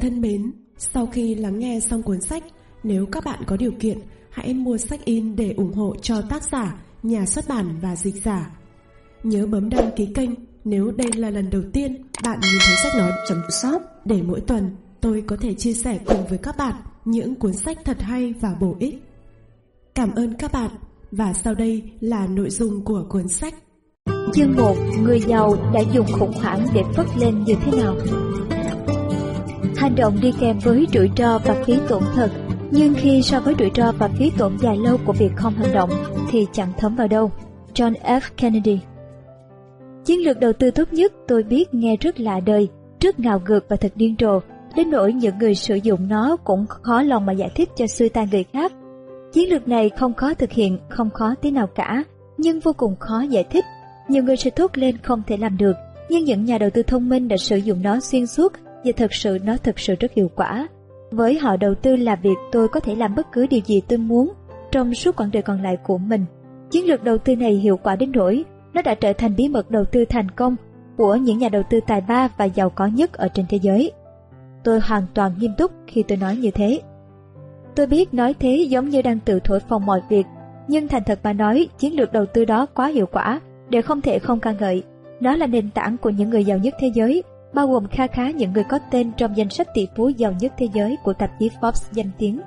thân mến, sau khi lắng nghe xong cuốn sách, nếu các bạn có điều kiện, hãy mua sách in để ủng hộ cho tác giả, nhà xuất bản và dịch giả. Nhớ bấm đăng ký kênh nếu đây là lần đầu tiên bạn nhìn thấy sách nói.shop để mỗi tuần tôi có thể chia sẻ cùng với các bạn những cuốn sách thật hay và bổ ích. Cảm ơn các bạn và sau đây là nội dung của cuốn sách. Chương 1 Người giàu đã dùng khủng hoảng để phất lên như thế nào? Hành động đi kèm với rủi ro và phí tổn thật Nhưng khi so với rủi ro và phí tổn dài lâu của việc không hành động Thì chẳng thấm vào đâu. John F. Kennedy. Chiến lược đầu tư tốt nhất tôi biết nghe rất lạ đời Rất ngào ngược và thật điên rồ. Đến nỗi những người sử dụng nó cũng khó lòng mà giải thích cho xuôi tai người khác. Chiến lược này không khó thực hiện, không khó tí nào cả Nhưng vô cùng khó giải thích. Nhiều người sẽ thốt lên không thể làm được Nhưng những nhà đầu tư thông minh đã sử dụng nó xuyên suốt và thật sự nó thực sự rất hiệu quả. Với họ đầu tư là việc tôi có thể làm bất cứ điều gì tôi muốn trong suốt quãng đời còn lại của mình. Chiến lược đầu tư này hiệu quả đến nỗi nó đã trở thành bí mật đầu tư thành công của những nhà đầu tư tài ba và giàu có nhất ở trên thế giới. Tôi hoàn toàn nghiêm túc khi tôi nói như thế. Tôi biết nói thế giống như đang tự thổi phồng mọi việc, nhưng thành thật mà nói, chiến lược đầu tư đó quá hiệu quả, để không thể không ca ngợi. Nó là nền tảng của những người giàu nhất thế giới bao gồm kha khá những người có tên trong danh sách tỷ phú giàu nhất thế giới của tạp chí Forbes danh tiếng.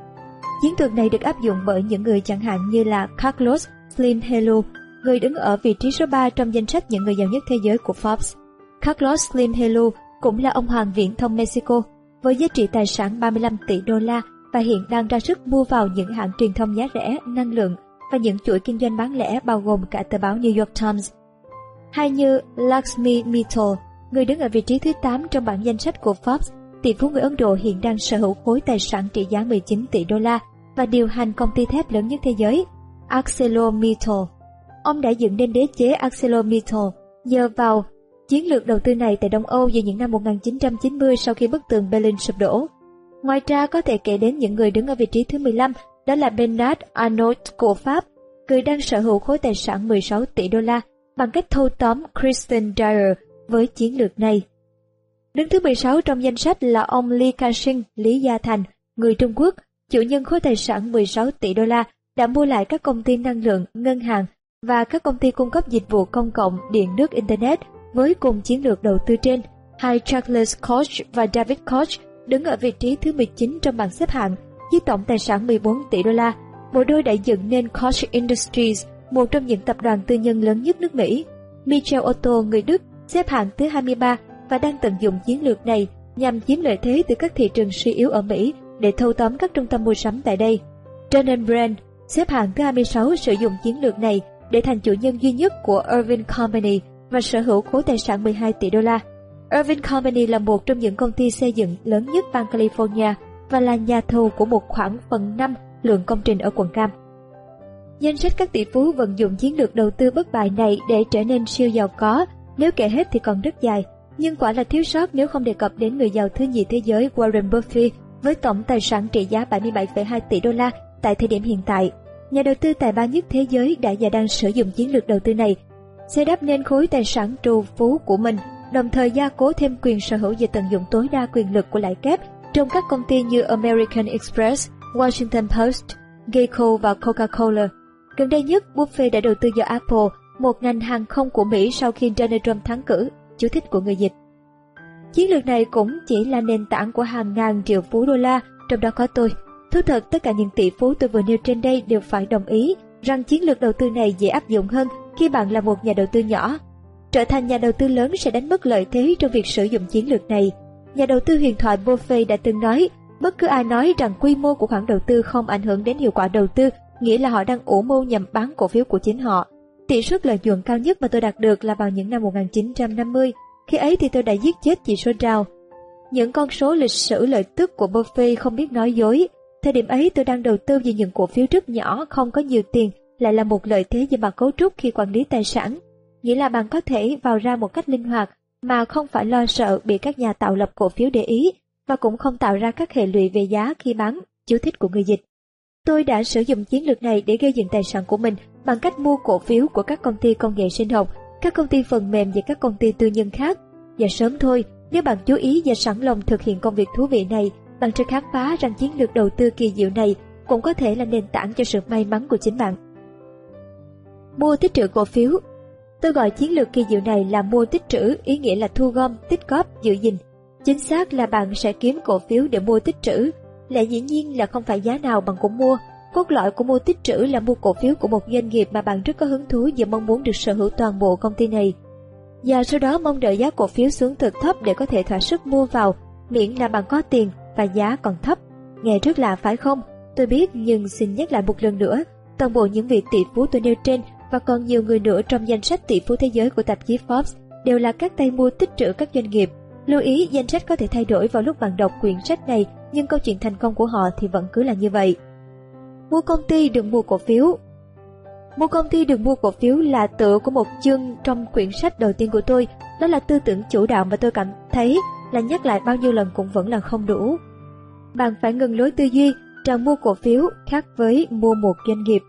Chiến thuật này được áp dụng bởi những người chẳng hạn như là Carlos Slim Hello, người đứng ở vị trí số 3 trong danh sách những người giàu nhất thế giới của Forbes. Carlos Slim Hello cũng là ông hoàng viễn thông Mexico với giá trị tài sản 35 tỷ đô la và hiện đang ra sức mua vào những hãng truyền thông giá rẻ, năng lượng và những chuỗi kinh doanh bán lẻ bao gồm cả tờ báo New York Times. Hay như Lakshmi Mittal, người đứng ở vị trí thứ 8 trong bảng danh sách của Forbes, tỷ phú người Ấn Độ hiện đang sở hữu khối tài sản trị giá 19 tỷ đô la và điều hành công ty thép lớn nhất thế giới, ArcelorMittal. Ông đã dựng nên đế chế ArcelorMittal nhờ vào chiến lược đầu tư này tại Đông Âu vào những năm 1990 sau khi bức tường Berlin sụp đổ. Ngoài ra có thể kể đến những người đứng ở vị trí thứ 15, đó là Bernard Arnault của Pháp, người đang sở hữu khối tài sản 16 tỷ đô la bằng cách thâu tóm Christian Dior với chiến lược này. Đứng thứ 16 trong danh sách là ông Li Ka-shing, Lý Gia Thành, người Trung Quốc, chủ nhân khối tài sản 16 tỷ đô la, đã mua lại các công ty năng lượng, ngân hàng và các công ty cung cấp dịch vụ công cộng điện nước Internet với cùng chiến lược đầu tư trên. Hai Charles Koch và David Koch đứng ở vị trí thứ 19 trong bảng xếp hạng với tổng tài sản 14 tỷ đô la. Bộ đôi đã dựng nên Koch Industries, một trong những tập đoàn tư nhân lớn nhất nước Mỹ. Michel Otto, người Đức, xếp hạng thứ 23 và đang tận dụng chiến lược này nhằm chiếm lợi thế từ các thị trường suy yếu ở Mỹ để thâu tóm các trung tâm mua sắm tại đây. Dun Brand xếp hạng thứ 26 sử dụng chiến lược này để thành chủ nhân duy nhất của Irving Company và sở hữu khối tài sản 12 tỷ đô la. Irving Company là một trong những công ty xây dựng lớn nhất bang California và là nhà thầu của một khoảng phần 5 lượng công trình ở quận Cam. Danh sách các tỷ phú vận dụng chiến lược đầu tư bất bại này để trở nên siêu giàu có nếu kể hết thì còn rất dài, nhưng quả là thiếu sót nếu không đề cập đến người giàu thứ nhì thế giới Warren Buffett với tổng tài sản trị giá 77,2 tỷ đô la tại thời điểm hiện tại. Nhà đầu tư tài ba nhất thế giới đã và đang sử dụng chiến lược đầu tư này, xây đắp nên khối tài sản trù phú của mình, đồng thời gia cố thêm quyền sở hữu và tận dụng tối đa quyền lực của lãi kép trong các công ty như American Express, Washington Post, Geico và Coca-Cola. Gần đây nhất, Buffett đã đầu tư vào Apple một ngành hàng không của Mỹ sau khi Donald Trump thắng cử, chú thích của người dịch. Chiến lược này cũng chỉ là nền tảng của hàng ngàn triệu phú đô la, trong đó có tôi. Thú thật tất cả những tỷ phú tôi vừa nêu trên đây đều phải đồng ý rằng chiến lược đầu tư này dễ áp dụng hơn khi bạn là một nhà đầu tư nhỏ. Trở thành nhà đầu tư lớn sẽ đánh mất lợi thế trong việc sử dụng chiến lược này. Nhà đầu tư huyền thoại Buffett đã từng nói, bất cứ ai nói rằng quy mô của khoản đầu tư không ảnh hưởng đến hiệu quả đầu tư, nghĩa là họ đang ủ mưu nhằm bán cổ phiếu của chính họ. Tỷ suất lợi nhuận cao nhất mà tôi đạt được là vào những năm 1950, khi ấy thì tôi đã giết chết chị số Dow. Những con số lịch sử lợi tức của Buffett không biết nói dối. Thời điểm ấy tôi đang đầu tư vào những cổ phiếu rất nhỏ, không có nhiều tiền, lại là một lợi thế về mặt cấu trúc khi quản lý tài sản. Nghĩa là bạn có thể vào ra một cách linh hoạt, mà không phải lo sợ bị các nhà tạo lập cổ phiếu để ý, và cũng không tạo ra các hệ lụy về giá khi bán, chú thích của người dịch. Tôi đã sử dụng chiến lược này để gây dựng tài sản của mình bằng cách mua cổ phiếu của các công ty công nghệ sinh học, các công ty phần mềm và các công ty tư nhân khác. Và sớm thôi, Nếu bạn chú ý và sẵn lòng thực hiện công việc thú vị này, bạn sẽ khám phá rằng chiến lược đầu tư kỳ diệu này cũng có thể là nền tảng cho sự may mắn của chính bạn. Mua tích trữ cổ phiếu Tôi gọi chiến lược kỳ diệu này là mua tích trữ, ý nghĩa là thu gom, tích góp, giữ gìn. Chính xác là bạn sẽ kiếm cổ phiếu để mua tích trữ. Lẽ dĩ nhiên là không phải giá nào bạn cũng mua. Cốt lõi của mua tích trữ là mua cổ phiếu của một doanh nghiệp mà bạn rất có hứng thú và mong muốn được sở hữu toàn bộ công ty này. Và sau đó mong đợi giá cổ phiếu xuống thật thấp để có thể thỏa sức mua vào, miễn là bạn có tiền và giá còn thấp. Nghe rất lạ phải không? Tôi biết nhưng xin nhắc lại một lần nữa, toàn bộ những vị tỷ phú tôi nêu trên và còn nhiều người nữa trong danh sách tỷ phú thế giới của tạp chí Forbes đều là các tay mua tích trữ các doanh nghiệp. Lưu ý danh sách có thể thay đổi vào lúc bạn đọc quyển sách này, nhưng câu chuyện thành công của họ thì vẫn cứ là như vậy. Mua công ty đừng mua cổ phiếu Mua công ty đừng mua cổ phiếu là tựa của một chương trong quyển sách đầu tiên của tôi, đó là tư tưởng chủ đạo mà tôi cảm thấy là nhắc lại bao nhiêu lần cũng vẫn là không đủ. Bạn phải ngừng lối tư duy rằng mua cổ phiếu khác với mua một doanh nghiệp.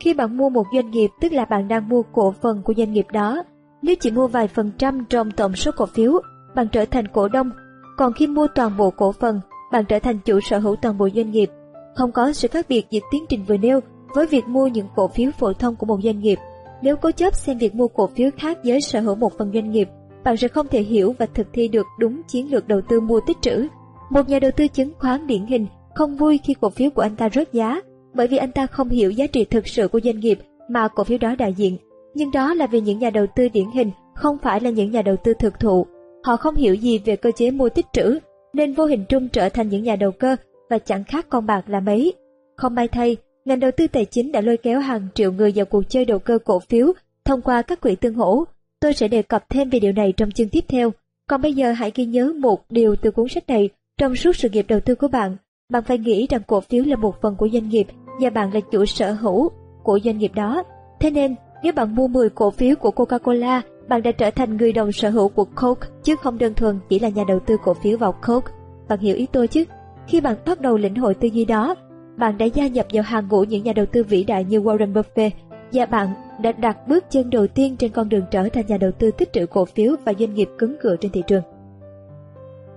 Khi bạn mua một doanh nghiệp tức là bạn đang mua cổ phần của doanh nghiệp đó. Nếu chỉ mua vài phần trăm trong tổng số cổ phiếu, bạn trở thành cổ đông. Còn khi mua toàn bộ cổ phần, bạn trở thành chủ sở hữu toàn bộ doanh nghiệp. Không có sự khác biệt giữa tiến trình vừa nêu với việc mua những cổ phiếu phổ thông của một doanh nghiệp. Nếu cố chấp xem việc mua cổ phiếu khác với sở hữu một phần doanh nghiệp, bạn sẽ không thể hiểu và thực thi được đúng chiến lược đầu tư mua tích trữ. Một nhà đầu tư chứng khoán điển hình không vui khi cổ phiếu của anh ta rớt giá bởi vì anh ta không hiểu giá trị thực sự của doanh nghiệp mà cổ phiếu đó đại diện. Nhưng đó là vì những nhà đầu tư điển hình không phải là những nhà đầu tư thực thụ. Họ không hiểu gì về cơ chế mua tích trữ, nên vô hình trung trở thành những nhà đầu cơ và chẳng khác con bạc là mấy. Không may thay, ngành đầu tư tài chính đã lôi kéo hàng triệu người vào cuộc chơi đầu cơ cổ phiếu thông qua các quỹ tương hỗ. Tôi sẽ đề cập thêm về điều này trong chương tiếp theo. Còn bây giờ hãy ghi nhớ một điều từ cuốn sách này trong suốt sự nghiệp đầu tư của bạn. Bạn phải nghĩ rằng cổ phiếu là một phần của doanh nghiệp và bạn là chủ sở hữu của doanh nghiệp đó. Thế nên, nếu bạn mua 10 cổ phiếu của Coca-Cola, bạn đã trở thành người đồng sở hữu của Coke chứ không đơn thuần chỉ là nhà đầu tư cổ phiếu vào Coke. Bạn hiểu ý tôi chứ? Khi bạn bắt đầu lĩnh hội tư duy đó, bạn đã gia nhập vào hàng ngũ những nhà đầu tư vĩ đại như Warren Buffett và bạn đã đặt bước chân đầu tiên trên con đường trở thành nhà đầu tư tích trữ cổ phiếu và doanh nghiệp cứng cựa trên thị trường.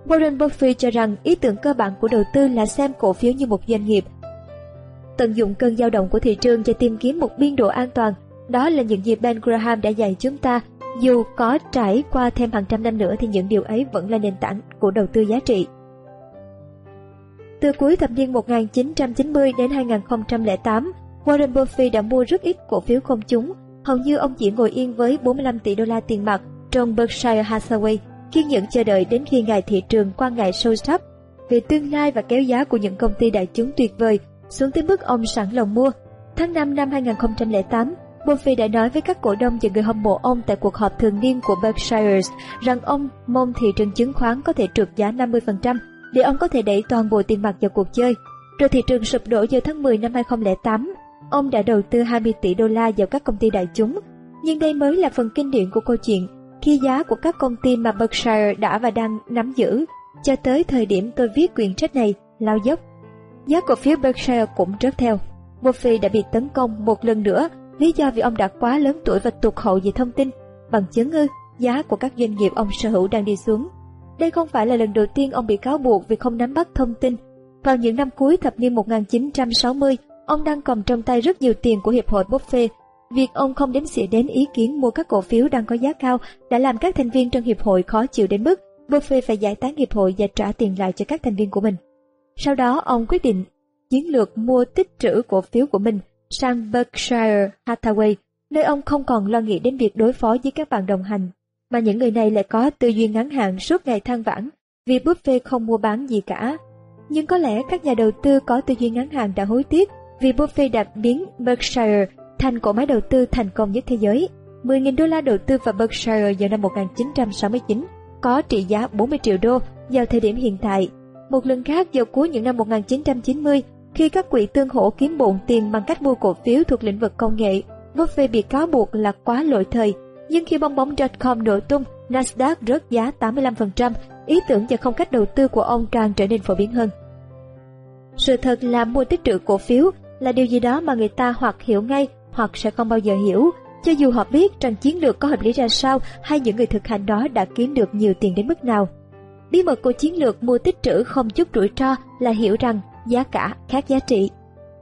Warren Buffett cho rằng ý tưởng cơ bản của đầu tư là xem cổ phiếu như một doanh nghiệp. Tận dụng cơn dao động của thị trường để tìm kiếm một biên độ an toàn. Đó là những gì Ben Graham đã dạy chúng ta. Dù có trải qua thêm hàng trăm năm nữa thì những điều ấy vẫn là nền tảng của đầu tư giá trị. Từ cuối thập niên 1990 đến 2008, Warren Buffett đã mua rất ít cổ phiếu công chúng. Hầu như ông chỉ ngồi yên với 45 tỷ đô la tiền mặt trong Berkshire Hathaway kiên nhẫn chờ đợi đến khi ngày thị trường quan ngại sâu sắc về tương lai và kéo giá của những công ty đại chúng tuyệt vời xuống tới mức ông sẵn lòng mua. Tháng 5 năm 2008, Buffett đã nói với các cổ đông và người hâm mộ ông tại cuộc họp thường niên của Berkshire rằng ông mong thị trường chứng khoán có thể trượt giá 50% để ông có thể đẩy toàn bộ tiền mặt vào cuộc chơi. Rồi thị trường sụp đổ vào tháng 10 năm 2008, ông đã đầu tư 20 tỷ đô la vào các công ty đại chúng. Nhưng đây mới là phần kinh điển của câu chuyện khi giá của các công ty mà Berkshire đã và đang nắm giữ, cho tới thời điểm tôi viết quyển sách này, lao dốc. Giá cổ phiếu Berkshire cũng rớt theo. Buffett đã bị tấn công một lần nữa, lý do vì ông đã quá lớn tuổi và tụt hậu về thông tin. Bằng chứng ư, giá của các doanh nghiệp ông sở hữu đang đi xuống. Đây không phải là lần đầu tiên ông bị cáo buộc vì không nắm bắt thông tin. Vào những năm cuối thập niên 1960, ông đang cầm trong tay rất nhiều tiền của Hiệp hội Buffett Việc ông không đếm xỉa đến ý kiến mua các cổ phiếu đang có giá cao đã làm các thành viên trong hiệp hội khó chịu đến mức Buffett phải giải tán hiệp hội và trả tiền lại cho các thành viên của mình. Sau đó ông quyết định chiến lược mua tích trữ cổ phiếu của mình sang Berkshire Hathaway, nơi ông không còn lo nghĩ đến việc đối phó với các bạn đồng hành, mà những người này lại có tư duy ngắn hạn suốt ngày than vãn vì Buffett không mua bán gì cả. Nhưng có lẽ các nhà đầu tư có tư duy ngắn hạn đã hối tiếc vì Buffett đã biến Berkshire thành cổ máy đầu tư thành công nhất thế giới. 10.000 đô la đầu tư vào Berkshire vào năm 1969 có trị giá 40 triệu đô vào thời điểm hiện tại. Một lần khác vào cuối những năm 1990, khi các quỹ tương hỗ kiếm bộn tiền bằng cách mua cổ phiếu thuộc lĩnh vực công nghệ, Buffett bị cáo buộc là quá lỗi thời. Nhưng khi bong bóng.com nổ tung, Nasdaq rớt giá 85%, ý tưởng và không cách đầu tư của ông càng trở nên phổ biến hơn. Sự thật là mua tích trữ cổ phiếu là điều gì đó mà người ta hoặc hiểu ngay hoặc sẽ không bao giờ hiểu, cho dù họ biết rằng chiến lược có hợp lý ra sao hay những người thực hành đó đã kiếm được nhiều tiền đến mức nào. Bí mật của chiến lược mua tích trữ không chút rủi ro là hiểu rằng giá cả khác giá trị.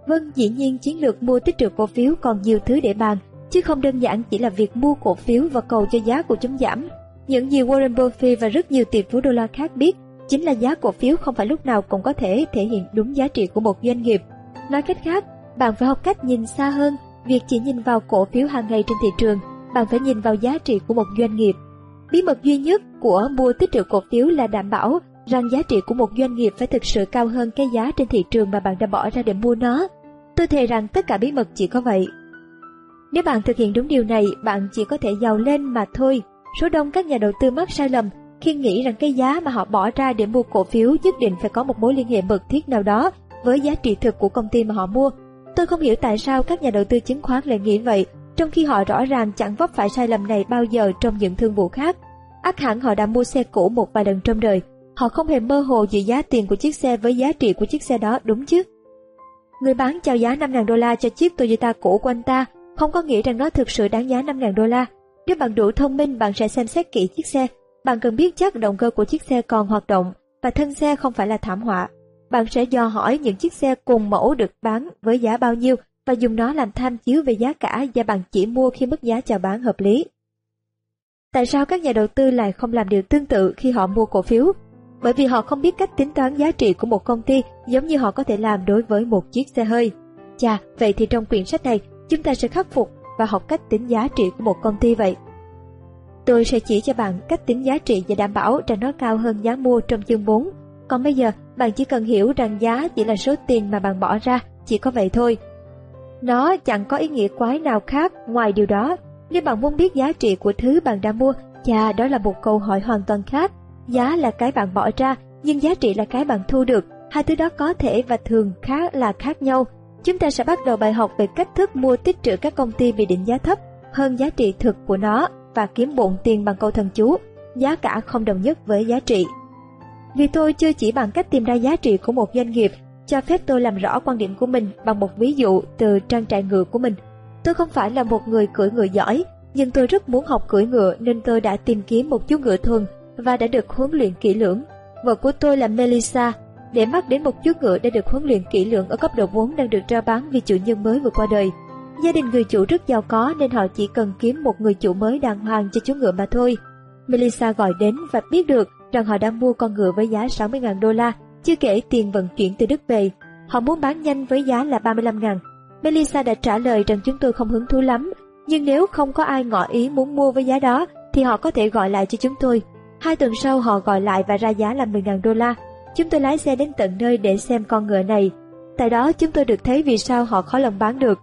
Vâng, dĩ nhiên chiến lược mua tích trữ cổ phiếu còn nhiều thứ để bàn, chứ không đơn giản chỉ là việc mua cổ phiếu và cầu cho giá của chúng giảm. Những gì Warren Buffett và rất nhiều tỷ phú đô la khác biết chính là giá cổ phiếu không phải lúc nào cũng có thể thể hiện đúng giá trị của một doanh nghiệp. Nói cách khác, bạn phải học cách nhìn xa hơn, việc chỉ nhìn vào cổ phiếu hàng ngày trên thị trường, bạn phải nhìn vào giá trị của một doanh nghiệp. Bí mật duy nhất của mua tích trữ cổ phiếu là đảm bảo rằng giá trị của một doanh nghiệp phải thực sự cao hơn cái giá trên thị trường mà bạn đã bỏ ra để mua nó. Tôi thề rằng tất cả bí mật chỉ có vậy. Nếu bạn thực hiện đúng điều này, bạn chỉ có thể giàu lên mà thôi. Số đông các nhà đầu tư mắc sai lầm khi nghĩ rằng cái giá mà họ bỏ ra để mua cổ phiếu nhất định phải có một mối liên hệ mật thiết nào đó với giá trị thực của công ty mà họ mua. Tôi không hiểu tại sao các nhà đầu tư chứng khoán lại nghĩ vậy, trong khi họ rõ ràng chẳng vấp phải sai lầm này bao giờ trong những thương vụ khác. Ác hẳn họ đã mua xe cũ một vài lần trong đời, họ không hề mơ hồ giữa giá tiền của chiếc xe với giá trị của chiếc xe đó đúng chứ? Người bán chào giá 5.000 đô la cho chiếc Toyota cũ của anh ta, không có nghĩa rằng nó thực sự đáng giá 5.000 đô la. Nếu bạn đủ thông minh, bạn sẽ xem xét kỹ chiếc xe. Bạn cần biết chắc động cơ của chiếc xe còn hoạt động và thân xe không phải là thảm họa. Bạn sẽ dò hỏi những chiếc xe cùng mẫu được bán với giá bao nhiêu và dùng nó làm tham chiếu về giá cả và bạn chỉ mua khi mức giá chào bán hợp lý. Tại sao các nhà đầu tư lại không làm điều tương tự khi họ mua cổ phiếu? Bởi vì họ không biết cách tính toán giá trị của một công ty giống như họ có thể làm đối với một chiếc xe hơi. Chà, vậy thì trong quyển sách này, chúng ta sẽ khắc phục và học cách tính giá trị của một công ty vậy. Tôi sẽ chỉ cho bạn cách tính giá trị và đảm bảo rằng nó cao hơn giá mua trong chương 4. Còn bây giờ, bạn chỉ cần hiểu rằng giá chỉ là số tiền mà bạn bỏ ra, chỉ có vậy thôi. Nó chẳng có ý nghĩa quái nào khác ngoài điều đó. Nếu bạn muốn biết giá trị của thứ bạn đã mua, chà đó là một câu hỏi hoàn toàn khác. Giá là cái bạn bỏ ra, nhưng giá trị là cái bạn thu được. Hai thứ đó có thể và thường khá là khác nhau. Chúng ta sẽ bắt đầu bài học về cách thức mua tích trữ các công ty bị định giá thấp hơn giá trị thực của nó và kiếm bộn tiền bằng câu thần chú, giá cả không đồng nhất với giá trị. Vì tôi chưa chỉ bằng cách tìm ra giá trị của một doanh nghiệp, cho phép tôi làm rõ quan điểm của mình bằng một ví dụ từ trang trại ngựa của mình. Tôi không phải là một người cưỡi ngựa giỏi, nhưng tôi rất muốn học cưỡi ngựa nên tôi đã tìm kiếm một chú ngựa thuần và đã được huấn luyện kỹ lưỡng. Vợ của tôi là Melissa, để mắt đến một chú ngựa đã được huấn luyện kỹ lưỡng ở cấp độ 4 đang được trao bán vì chủ nhân mới vừa qua đời. Gia đình người chủ rất giàu có nên họ chỉ cần kiếm một người chủ mới đàng hoàng cho chú ngựa mà thôi. Melissa gọi đến và biết được rằng họ đang mua con ngựa với giá 60.000 đô la, chưa kể tiền vận chuyển từ Đức về. Họ muốn bán nhanh với giá là 35.000. Melissa đã trả lời rằng chúng tôi không hứng thú lắm, nhưng nếu không có ai ngỏ ý muốn mua với giá đó thì họ có thể gọi lại cho chúng tôi. Hai tuần sau họ gọi lại và ra giá là 10.000 đô la. Chúng tôi lái xe đến tận nơi để xem con ngựa này. Tại đó chúng tôi được thấy vì sao họ khó lòng bán được.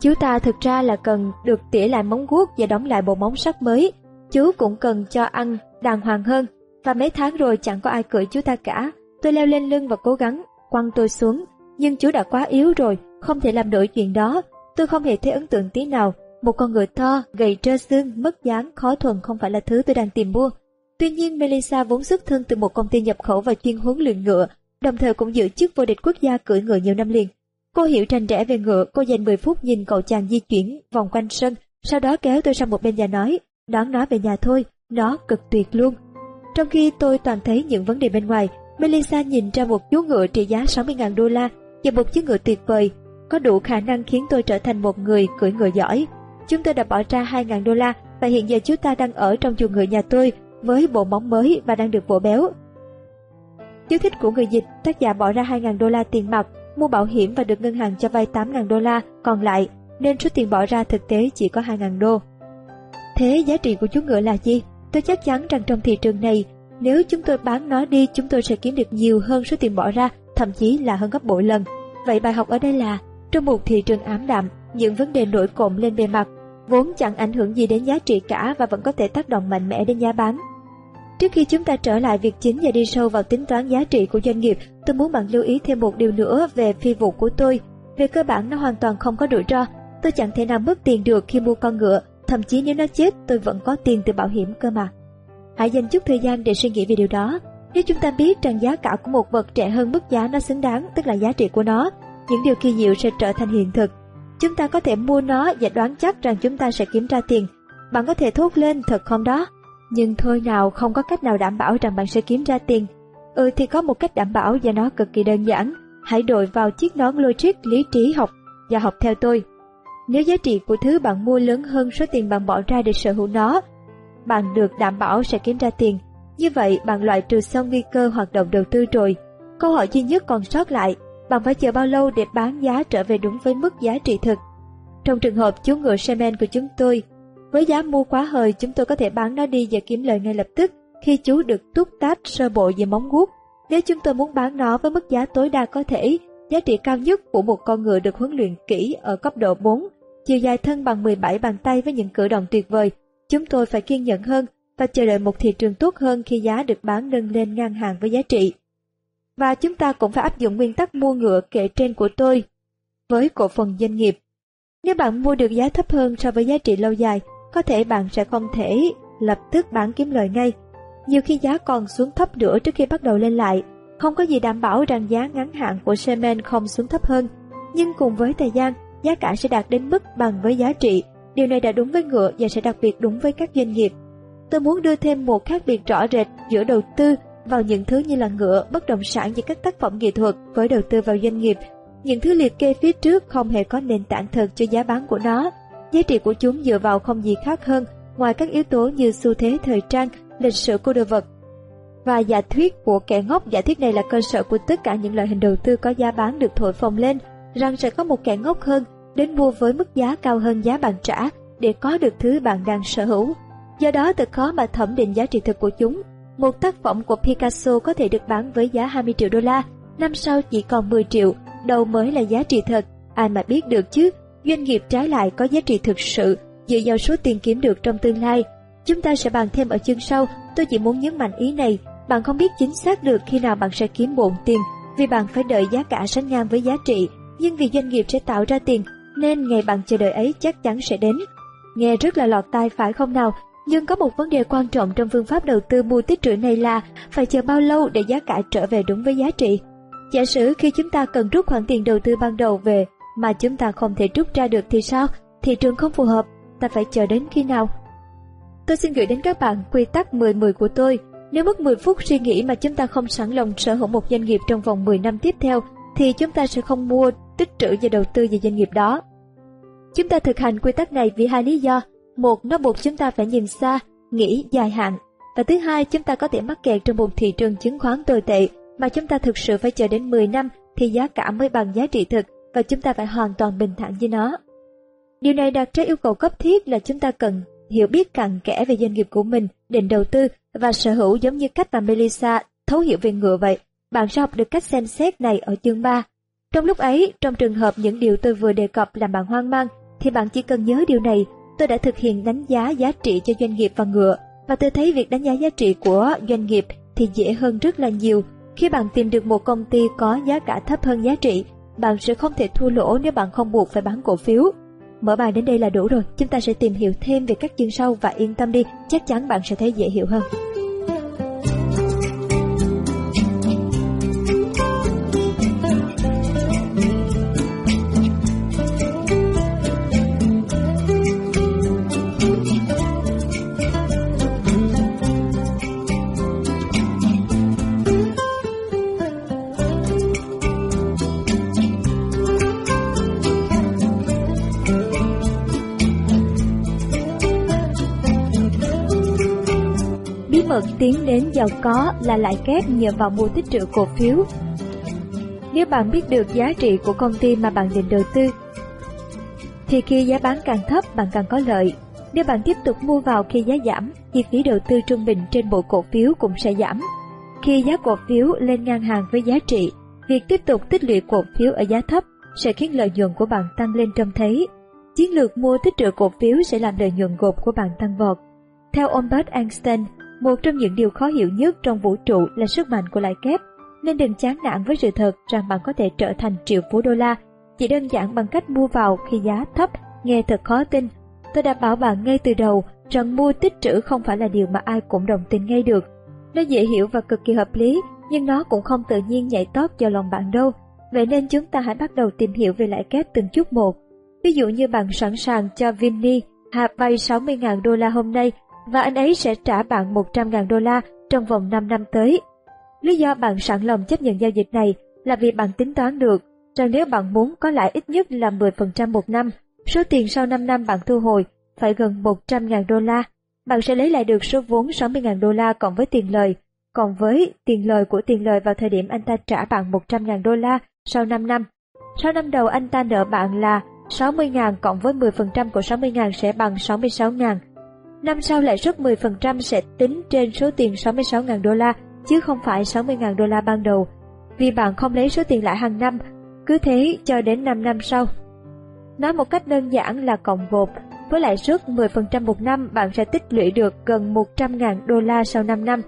Chú ta thực ra là cần được tỉa lại móng guốc và đóng lại bộ móng sắt mới. Chú cũng cần cho ăn đàng hoàng hơn. Và mấy tháng rồi chẳng có ai cưỡi chú ta cả. Tôi leo lên lưng và cố gắng quăng tôi xuống. Nhưng chú đã quá yếu rồi, không thể làm nổi chuyện đó. Tôi không hề thấy ấn tượng tí nào. Một con ngựa to, gầy trơ xương, mất dáng, khó thuần không phải là thứ tôi đang tìm mua. Tuy nhiên Melissa vốn xuất thân từ một công ty nhập khẩu và chuyên huấn luyện ngựa, đồng thời cũng giữ chức vô địch quốc gia cưỡi ngựa nhiều năm liền. Cô hiểu tranh rẽ về ngựa, cô dành 10 phút nhìn cậu chàng di chuyển vòng quanh sân, sau đó kéo tôi sang một bên và nói, đón nó về nhà thôi, nó cực tuyệt luôn. Trong khi tôi toàn thấy những vấn đề bên ngoài, Melissa nhìn ra một chú ngựa trị giá 60.000 đô la và một chiếc ngựa tuyệt vời, có đủ khả năng khiến tôi trở thành một người cưỡi ngựa giỏi. Chúng tôi đã bỏ ra 2.000 đô la và hiện giờ chú ta đang ở trong chuồng ngựa nhà tôi với bộ móng mới và đang được vỗ béo. Chú thích của người dịch, tác giả bỏ ra 2.000 đô la tiền mặt, mua bảo hiểm và được ngân hàng cho vay 8.000 đô la còn lại, nên số tiền bỏ ra thực tế chỉ có 2.000 đô. Thế giá trị của chú ngựa là gì? Tôi chắc chắn rằng trong thị trường này, nếu chúng tôi bán nó đi, chúng tôi sẽ kiếm được nhiều hơn số tiền bỏ ra, thậm chí là hơn gấp bội lần. Vậy bài học ở đây là, trong một thị trường ám đạm, những vấn đề nổi cộm lên bề mặt vốn chẳng ảnh hưởng gì đến giá trị cả và vẫn có thể tác động mạnh mẽ đến giá bán. Trước khi chúng ta trở lại việc chính và đi sâu vào tính toán giá trị của doanh nghiệp, tôi muốn bạn lưu ý thêm một điều nữa về phi vụ của tôi. Về cơ bản nó hoàn toàn không có rủi ro, tôi chẳng thể nào mất tiền được khi mua con ngựa, thậm chí nếu nó chết tôi vẫn có tiền từ bảo hiểm cơ mà. Hãy dành chút thời gian để suy nghĩ về điều đó. Nếu chúng ta biết rằng giá cả của một vật rẻ hơn mức giá nó xứng đáng, tức là giá trị của nó, những điều kỳ diệu sẽ trở thành hiện thực. Chúng ta có thể mua nó và đoán chắc rằng chúng ta sẽ kiếm ra tiền. Bạn có thể thốt lên thật không đó? Nhưng thôi nào không có cách nào đảm bảo rằng bạn sẽ kiếm ra tiền. Ừ thì có một cách đảm bảo và nó cực kỳ đơn giản. Hãy đội vào chiếc nón logic lý trí học và học theo tôi. Nếu giá trị của thứ bạn mua lớn hơn số tiền bạn bỏ ra để sở hữu nó, bạn được đảm bảo sẽ kiếm ra tiền. Như vậy, bạn loại trừ xong nguy cơ hoạt động đầu tư rồi. Câu hỏi duy nhất còn sót lại, bạn phải chờ bao lâu để bán giá trở về đúng với mức giá trị thực? Trong trường hợp chú ngựa semen của chúng tôi, với giá mua quá hời chúng tôi có thể bán nó đi và kiếm lời ngay lập tức khi chú được túc tát sơ bộ về móng guốc. Nếu chúng tôi muốn bán nó với mức giá tối đa có thể, giá trị cao nhất của một con ngựa được huấn luyện kỹ ở cấp độ 4, chiều dài thân bằng 17 bàn tay với những cử động tuyệt vời, chúng tôi phải kiên nhẫn hơn và chờ đợi một thị trường tốt hơn khi giá được bán nâng lên ngang hàng với giá trị. Và chúng ta cũng phải áp dụng nguyên tắc mua ngựa kể trên của tôi với cổ phần doanh nghiệp. Nếu bạn mua được giá thấp hơn so với giá trị lâu dài, có thể bạn sẽ không thể lập tức bán kiếm lời ngay. Nhiều khi giá còn xuống thấp nữa trước khi bắt đầu lên lại. Không có gì đảm bảo rằng giá ngắn hạn của semen không xuống thấp hơn. Nhưng cùng với thời gian, giá cả sẽ đạt đến mức bằng với giá trị. Điều này đã đúng với ngựa và sẽ đặc biệt đúng với các doanh nghiệp. Tôi muốn đưa thêm một khác biệt rõ rệt giữa đầu tư vào những thứ như là ngựa, bất động sản và các tác phẩm nghệ thuật với đầu tư vào doanh nghiệp. Những thứ liệt kê phía trước không hề có nền tảng thật cho giá bán của nó. Giá trị của chúng dựa vào không gì khác hơn ngoài các yếu tố như xu thế thời trang, lịch sử của đồ vật. Và giả thuyết của kẻ ngốc, giả thuyết này là cơ sở của tất cả những loại hình đầu tư có giá bán được thổi phồng lên, rằng sẽ có một kẻ ngốc hơn đến mua với mức giá cao hơn giá bạn trả để có được thứ bạn đang sở hữu. Do đó thật khó mà thẩm định giá trị thực của chúng. Một tác phẩm của Picasso có thể được bán với giá 20 triệu đô la, năm sau chỉ còn 10 triệu, đâu mới là giá trị thật, ai mà biết được chứ. Doanh nghiệp trái lại có giá trị thực sự dựa vào số tiền kiếm được trong tương lai. Chúng ta sẽ bàn thêm ở chương sau, tôi chỉ muốn nhấn mạnh ý này, bạn không biết chính xác được khi nào bạn sẽ kiếm bộn tiền, vì bạn phải đợi giá cả sánh ngang với giá trị, nhưng vì doanh nghiệp sẽ tạo ra tiền, nên ngày bạn chờ đợi ấy chắc chắn sẽ đến. Nghe rất là lọt tai phải không nào? Nhưng có một vấn đề quan trọng trong phương pháp đầu tư mua tích trữ này là phải chờ bao lâu để giá cả trở về đúng với giá trị. Giả sử khi chúng ta cần rút khoản tiền đầu tư ban đầu về mà chúng ta không thể rút ra được thì sao? Thị trường không phù hợp, ta phải chờ đến khi nào? Tôi xin gửi đến các bạn quy tắc 10-10 của tôi. Nếu mất 10 phút suy nghĩ mà chúng ta không sẵn lòng sở hữu một doanh nghiệp trong vòng 10 năm tiếp theo, thì chúng ta sẽ không mua, tích trữ và đầu tư vào doanh nghiệp đó. Chúng ta thực hành quy tắc này vì hai lý do. Một, nó buộc chúng ta phải nhìn xa, nghĩ dài hạn. Và thứ hai, chúng ta có thể mắc kẹt trong một thị trường chứng khoán tồi tệ mà chúng ta thực sự phải chờ đến 10 năm thì giá cả mới bằng giá trị thực và chúng ta phải hoàn toàn bình thản với nó. Điều này đặt ra yêu cầu cấp thiết là chúng ta cần hiểu biết cặn kẽ về doanh nghiệp của mình, định đầu tư và sở hữu giống như cách mà Melissa thấu hiểu về ngựa vậy. Bạn sẽ học được cách xem xét này ở chương 3. Trong lúc ấy, trong trường hợp những điều tôi vừa đề cập làm bạn hoang mang, thì bạn chỉ cần nhớ điều này. Tôi đã thực hiện đánh giá giá trị cho doanh nghiệp và ngựa, và tôi thấy việc đánh giá giá trị của doanh nghiệp thì dễ hơn rất là nhiều. Khi bạn tìm được một công ty có giá cả thấp hơn giá trị, bạn sẽ không thể thua lỗ nếu bạn không buộc phải bán cổ phiếu. Mở bài đến đây là đủ rồi, chúng ta sẽ tìm hiểu thêm về các chương sau và yên tâm đi, chắc chắn bạn sẽ thấy dễ hiểu hơn. Mật tiến đến giàu có là lãi kép nhờ vào mua tích trữ cổ phiếu. Nếu bạn biết được giá trị của công ty mà bạn định đầu tư, thì khi giá bán càng thấp bạn càng có lợi. Nếu bạn tiếp tục mua vào khi giá giảm, chi phí đầu tư trung bình trên bộ cổ phiếu cũng sẽ giảm. Khi giá cổ phiếu lên ngang hàng với giá trị, việc tiếp tục tích lũy cổ phiếu ở giá thấp sẽ khiến lợi nhuận của bạn tăng lên trông thấy. Chiến lược mua tích trữ cổ phiếu sẽ làm lợi nhuận gộp của bạn tăng vọt. Theo ông Bert Einstein, một trong những điều khó hiểu nhất trong vũ trụ là sức mạnh của lãi kép, nên đừng chán nản với sự thật rằng bạn có thể trở thành triệu phú đô la chỉ đơn giản bằng cách mua vào khi giá thấp, nghe thật khó tin. Tôi đã bảo bạn ngay từ đầu rằng mua tích trữ không phải là điều mà ai cũng đồng tình ngay được. Nó dễ hiểu và cực kỳ hợp lý, nhưng nó cũng không tự nhiên nhảy tót vào lòng bạn đâu. Vậy nên chúng ta hãy bắt đầu tìm hiểu về lãi kép từng chút một. Ví dụ như bạn sẵn sàng cho Vinny hạ vay 60.000 đô la hôm nay và anh ấy sẽ trả bạn 100.000 đô la trong vòng 5 năm tới. Lý do bạn sẵn lòng chấp nhận giao dịch này là vì bạn tính toán được rằng nếu bạn muốn có lãi ít nhất là 10% một năm, số tiền sau 5 năm bạn thu hồi phải gần 100.000 đô la. Bạn sẽ lấy lại được số vốn 60.000 đô la cộng với tiền lời, còn với tiền lời của tiền lời vào thời điểm anh ta trả bạn 100.000 đô la sau 5 năm. Sau năm đầu anh ta nợ bạn là 60.000 cộng với 10% của 60.000 sẽ bằng 66.000. Năm sau lãi suất 10% sẽ tính trên số tiền 66.000 đô la chứ không phải 60.000 đô la ban đầu. Vì bạn không lấy số tiền lãi hàng năm, cứ thế cho đến 5 năm sau. Nói một cách đơn giản là cộng vột, với lãi suất 10% một năm bạn sẽ tích lũy được gần 100.000 đô la sau 5 năm.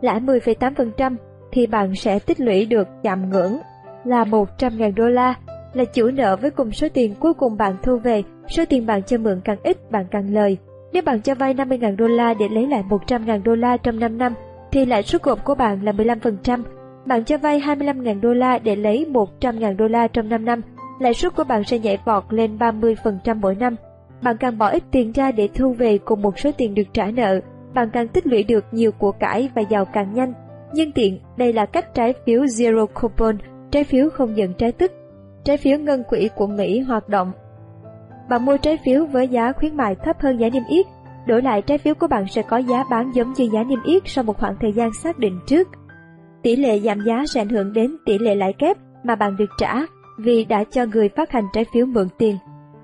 Lãi 10,8% thì bạn sẽ tích lũy được chạm ngưỡng là 100.000 đô la là chủ nợ với cùng số tiền cuối cùng bạn thu về, số tiền bạn cho mượn càng ít bạn càng lời. Nếu bạn cho vay 50.000 đô la để lấy lại 100.000 đô la trong 5 năm, thì lãi suất gộp của bạn là 15%. Bạn cho vay 25.000 đô la để lấy 100.000 đô la trong 5 năm, lãi suất của bạn sẽ nhảy vọt lên 30% mỗi năm. Bạn càng bỏ ít tiền ra để thu về cùng một số tiền được trả nợ, bạn càng tích lũy được nhiều của cải và giàu càng nhanh. Nhân tiện, đây là cách trái phiếu Zero Coupon, trái phiếu không nhận trái tức trái phiếu ngân quỹ của Mỹ hoạt động. Bạn mua trái phiếu với giá khuyến mại thấp hơn giá niêm yết, đổi lại trái phiếu của bạn sẽ có giá bán giống như giá niêm yết sau một khoảng thời gian xác định trước. Tỷ lệ giảm giá sẽ ảnh hưởng đến tỷ lệ lãi kép mà bạn được trả vì đã cho người phát hành trái phiếu mượn tiền.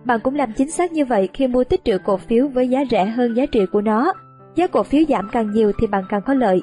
Bạn cũng làm chính xác như vậy khi mua tích trữ cổ phiếu với giá rẻ hơn giá trị của nó. Giá cổ phiếu giảm càng nhiều thì bạn càng có lợi.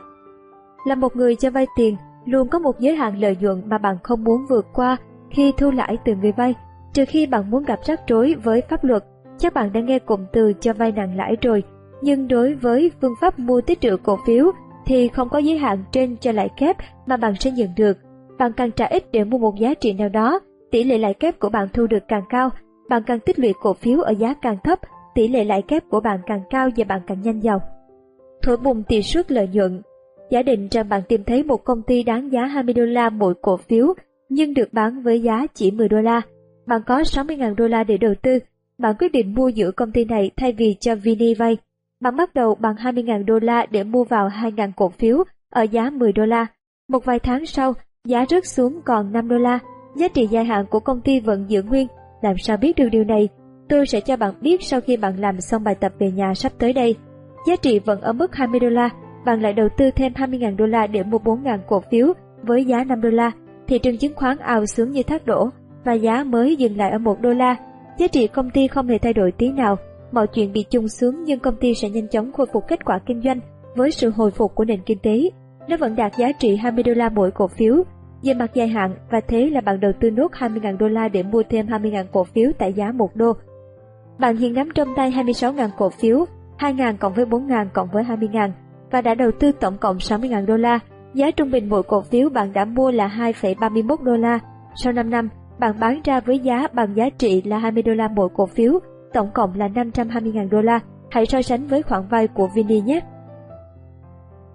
Là một người cho vay tiền, luôn có một giới hạn lợi nhuận mà bạn không muốn vượt qua khi thu lãi từ người vay, trừ khi bạn muốn gặp rắc rối với pháp luật. Chắc bạn đã nghe cụm từ cho vay nặng lãi rồi, nhưng đối với phương pháp mua tích trữ cổ phiếu thì không có giới hạn trên cho lãi kép mà bạn sẽ nhận được. Bạn càng trả ít để mua một giá trị nào đó, tỷ lệ lãi kép của bạn thu được càng cao, bạn càng tích lũy cổ phiếu ở giá càng thấp, tỷ lệ lãi kép của bạn càng cao và bạn càng nhanh giàu. Thổi bùng tỷ suất lợi nhuận Giả định rằng bạn tìm thấy một công ty đáng giá 20 đô la mỗi cổ phiếu nhưng được bán với giá chỉ 10 đô la. Bạn có 60.000 đô la để đầu tư, bạn quyết định mua giữ công ty này thay vì cho Vini vay. Bạn bắt đầu bằng 20.000 đô la để mua vào 2.000 cổ phiếu ở giá 10 đô la. Một vài tháng sau, giá rớt xuống còn 5 đô la. Giá trị dài hạn của công ty vẫn giữ nguyên. Làm sao biết được điều này? Tôi sẽ cho bạn biết sau khi bạn làm xong bài tập về nhà sắp tới đây. Giá trị vẫn ở mức 20 đô la, bạn lại đầu tư thêm 20.000 đô la để mua 4.000 cổ phiếu với giá 5 đô la thị trường chứng khoán ào xuống như thác đổ và giá mới dừng lại ở 1 đô la. Giá trị công ty không hề thay đổi tí nào, mọi chuyện bị chung xuống nhưng công ty sẽ nhanh chóng khôi phục kết quả kinh doanh với sự hồi phục của nền kinh tế. Nó vẫn đạt giá trị 20 đô la mỗi cổ phiếu. Về mặt dài hạn và thế là bạn đầu tư nốt 20.000 đô la để mua thêm 20.000 cổ phiếu tại giá 1 đô. Bạn hiện nắm trong tay 26.000 cổ phiếu, 2.000 cộng với 4.000 cộng với 20.000 và đã đầu tư tổng cộng 60.000 đô la Giá trung bình mỗi cổ phiếu bạn đã mua là 2,31 đô la. Sau 5 năm, bạn bán ra với giá bằng giá trị là 20 đô la mỗi cổ phiếu, tổng cộng là 520.000 đô la. Hãy so sánh với khoản vay của Vini nhé.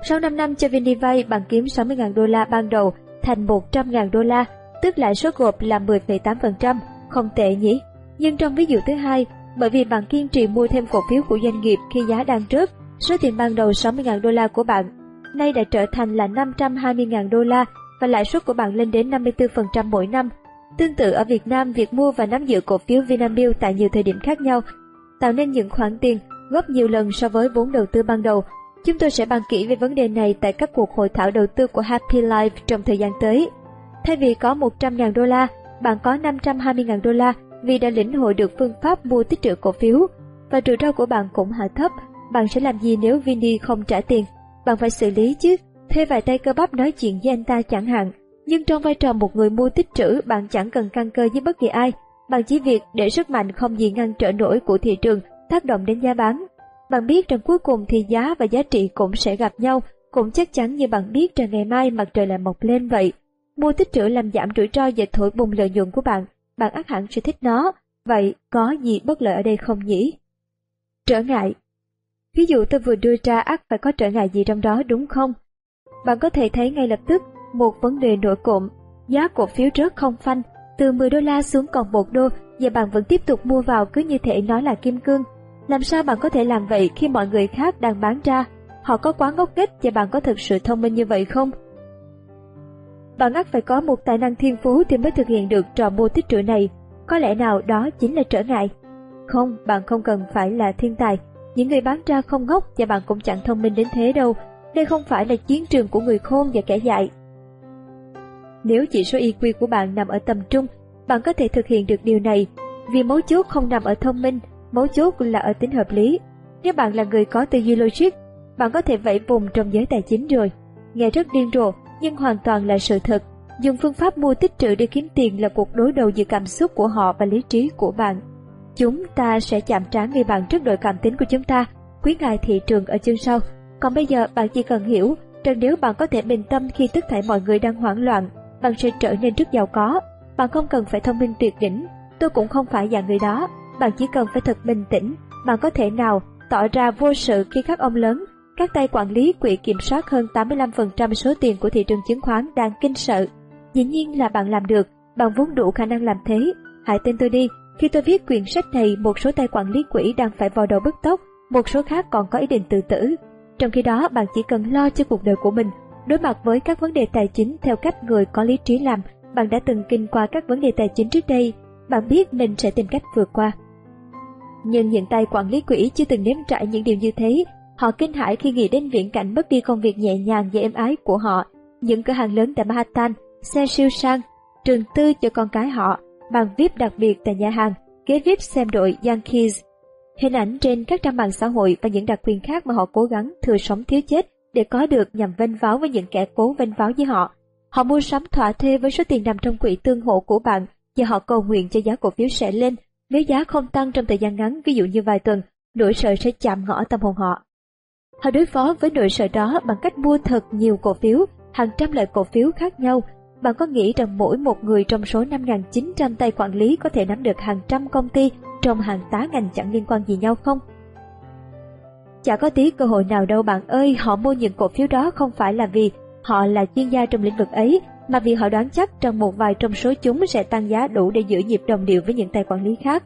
Sau 5 năm cho Vini vay, bạn kiếm 60.000 đô la ban đầu thành 100.000 đô la, tức lãi suất gộp là 10,8%, không tệ nhỉ? Nhưng trong ví dụ thứ hai, bởi vì bạn kiên trì mua thêm cổ phiếu của doanh nghiệp khi giá đang rớt, số tiền ban đầu 60.000 đô la của bạn nay đã trở thành là 520.000 đô la và lãi suất của bạn lên đến 54% mỗi năm. Tương tự ở Việt Nam, việc mua và nắm giữ cổ phiếu Vinamilk tại nhiều thời điểm khác nhau tạo nên những khoản tiền gấp nhiều lần so với vốn đầu tư ban đầu. Chúng tôi sẽ bàn kỹ về vấn đề này tại các cuộc hội thảo đầu tư của Happy Life trong thời gian tới. Thay vì có 100.000 đô la, bạn có 520.000 đô la vì đã lĩnh hội được phương pháp mua tích trữ cổ phiếu và rủi ro của bạn cũng hạ thấp. Bạn sẽ làm gì nếu Vinny không trả tiền? bạn phải xử lý chứ, thuê vài tay cơ bắp nói chuyện với anh ta chẳng hạn. Nhưng trong vai trò một người mua tích trữ, bạn chẳng cần căng cơ với bất kỳ ai, bạn chỉ việc để sức mạnh không gì ngăn trở nổi của thị trường tác động đến giá bán. Bạn biết rằng cuối cùng thì giá và giá trị cũng sẽ gặp nhau, cũng chắc chắn như bạn biết rằng ngày mai mặt trời lại mọc lên vậy. Mua tích trữ làm giảm rủi ro và thổi bùng lợi nhuận của bạn, bạn ác hẳn sẽ thích nó. Vậy có gì bất lợi ở đây không nhỉ? Trở ngại Ví dụ tôi vừa đưa ra ắt phải có trở ngại gì trong đó đúng không? Bạn có thể thấy ngay lập tức một vấn đề nổi cộm, giá cổ phiếu rớt không phanh, từ 10 đô la xuống còn 1 đô và bạn vẫn tiếp tục mua vào cứ như thể nó là kim cương. Làm sao bạn có thể làm vậy khi mọi người khác đang bán ra? Họ có quá ngốc nghếch và bạn có thực sự thông minh như vậy không? Bạn ắt phải có một tài năng thiên phú thì mới thực hiện được trò mua tích trữ này. Có lẽ nào đó chính là trở ngại. Không, bạn không cần phải là thiên tài. Những người bán ra không ngốc và bạn cũng chẳng thông minh đến thế đâu. Đây không phải là chiến trường của người khôn và kẻ dại. Nếu chỉ số IQ của bạn nằm ở tầm trung, bạn có thể thực hiện được điều này. Vì mấu chốt không nằm ở thông minh, mấu chốt là ở tính hợp lý. Nếu bạn là người có tư duy logic, bạn có thể vẫy vùng trong giới tài chính rồi. Nghe rất điên rồ, nhưng hoàn toàn là sự thật. Dùng phương pháp mua tích trữ để kiếm tiền là cuộc đối đầu giữa cảm xúc của họ và lý trí của bạn. Chúng ta sẽ chạm trán người bạn trước đội cảm tính của chúng ta, khuyến ngài thị trường ở chương sau. Còn bây giờ bạn chỉ cần hiểu rằng nếu bạn có thể bình tâm khi tất thảy mọi người đang hoảng loạn, bạn sẽ trở nên rất giàu có. Bạn không cần phải thông minh tuyệt đỉnh, tôi cũng không phải dạng người đó. Bạn chỉ cần phải thật bình tĩnh, bạn có thể nào tỏ ra vô sự khi các ông lớn các tay quản lý quỹ kiểm soát hơn 85% số tiền của thị trường chứng khoán đang kinh sợ. Dĩ nhiên là bạn làm được, bạn vốn đủ khả năng làm thế. Hãy tin tôi đi, khi tôi viết quyển sách này, một số tay quản lý quỹ đang phải vào đầu bứt tốc, một số khác còn có ý định tự tử. Trong khi đó, bạn chỉ cần lo cho cuộc đời của mình, đối mặt với các vấn đề tài chính theo cách người có lý trí làm. Bạn đã từng kinh qua các vấn đề tài chính trước đây, bạn biết mình sẽ tìm cách vượt qua. Nhưng những tay quản lý quỹ chưa từng nếm trải những điều như thế, Họ kinh hãi khi nghĩ đến viễn cảnh mất đi công việc nhẹ nhàng và êm ái của họ. Những cửa hàng lớn tại Manhattan, xe siêu sang, trường tư cho con cái họ, bàn VIP đặc biệt tại nhà hàng, ghế VIP xem đội Yankees. Hình ảnh trên các trang mạng xã hội và những đặc quyền khác mà họ cố gắng thừa sống thiếu chết để có được nhằm vênh váo với những kẻ cố vênh váo với họ. Họ mua sắm thỏa thuê với số tiền nằm trong quỹ tương hộ của bạn và họ cầu nguyện cho giá cổ phiếu sẽ lên. Nếu giá không tăng trong thời gian ngắn, ví dụ như vài tuần, nỗi sợ sẽ chạm ngõ tâm hồn họ. Họ đối phó với nỗi sợ đó bằng cách mua thật nhiều cổ phiếu, hàng trăm loại cổ phiếu khác nhau. Bạn có nghĩ rằng mỗi một người trong số 5.900 tay quản lý có thể nắm được hàng trăm công ty trong hàng tá ngành chẳng liên quan gì nhau không? Chả có tí cơ hội nào đâu bạn ơi, họ mua những cổ phiếu đó không phải là vì họ là chuyên gia trong lĩnh vực ấy, mà vì họ đoán chắc rằng một vài trong số chúng sẽ tăng giá đủ để giữ nhịp đồng điệu với những tài quản lý khác.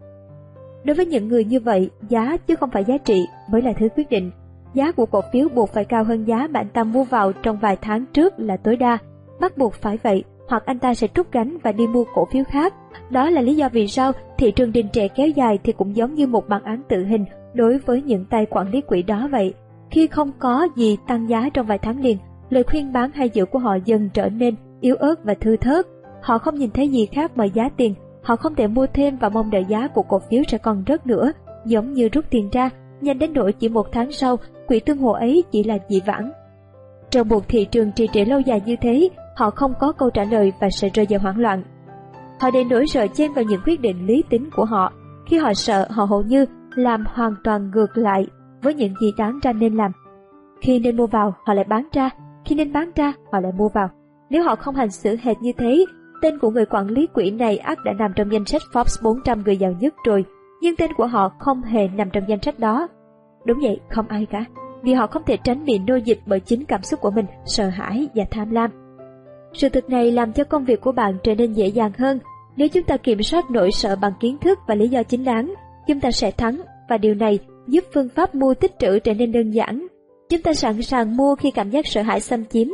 Đối với những người như vậy, giá chứ không phải giá trị mới là thứ quyết định giá của cổ phiếu buộc phải cao hơn giá bạn ta mua vào trong vài tháng trước là tối đa. Bắt buộc phải vậy, hoặc anh ta sẽ trút gánh và đi mua cổ phiếu khác. Đó là lý do vì sao thị trường đình trệ kéo dài thì cũng giống như một bản án tự hình đối với những tay quản lý quỹ đó vậy. Khi không có gì tăng giá trong vài tháng liền, lời khuyên bán hay giữ của họ dần trở nên yếu ớt và thư thớt. Họ không nhìn thấy gì khác ngoài giá tiền, họ không thể mua thêm và mong đợi giá của cổ phiếu sẽ còn rớt nữa, giống như rút tiền ra, nhanh đến nỗi chỉ một tháng sau quỹ tương hộ ấy chỉ là dị vãng. Trong một thị trường trì trệ lâu dài như thế, họ không có câu trả lời và sẽ rơi vào hoảng loạn. Họ đến nỗi sợ chen vào những quyết định lý tính của họ. Khi họ sợ, họ hầu như làm hoàn toàn ngược lại với những gì đáng ra nên làm. Khi nên mua vào, họ lại bán ra. Khi nên bán ra, họ lại mua vào. Nếu họ không hành xử hệt như thế, tên của người quản lý quỹ này ắt đã nằm trong danh sách Forbes 400 người giàu nhất rồi. Nhưng tên của họ không hề nằm trong danh sách đó. Đúng vậy, không ai cả vì họ không thể tránh bị nô dịch bởi chính cảm xúc của mình, sợ hãi và tham lam. Sự thực này làm cho công việc của bạn trở nên dễ dàng hơn. Nếu chúng ta kiểm soát nỗi sợ bằng kiến thức và lý do chính đáng, chúng ta sẽ thắng và điều này giúp phương pháp mua tích trữ trở nên đơn giản. Chúng ta sẵn sàng mua khi cảm giác sợ hãi xâm chiếm.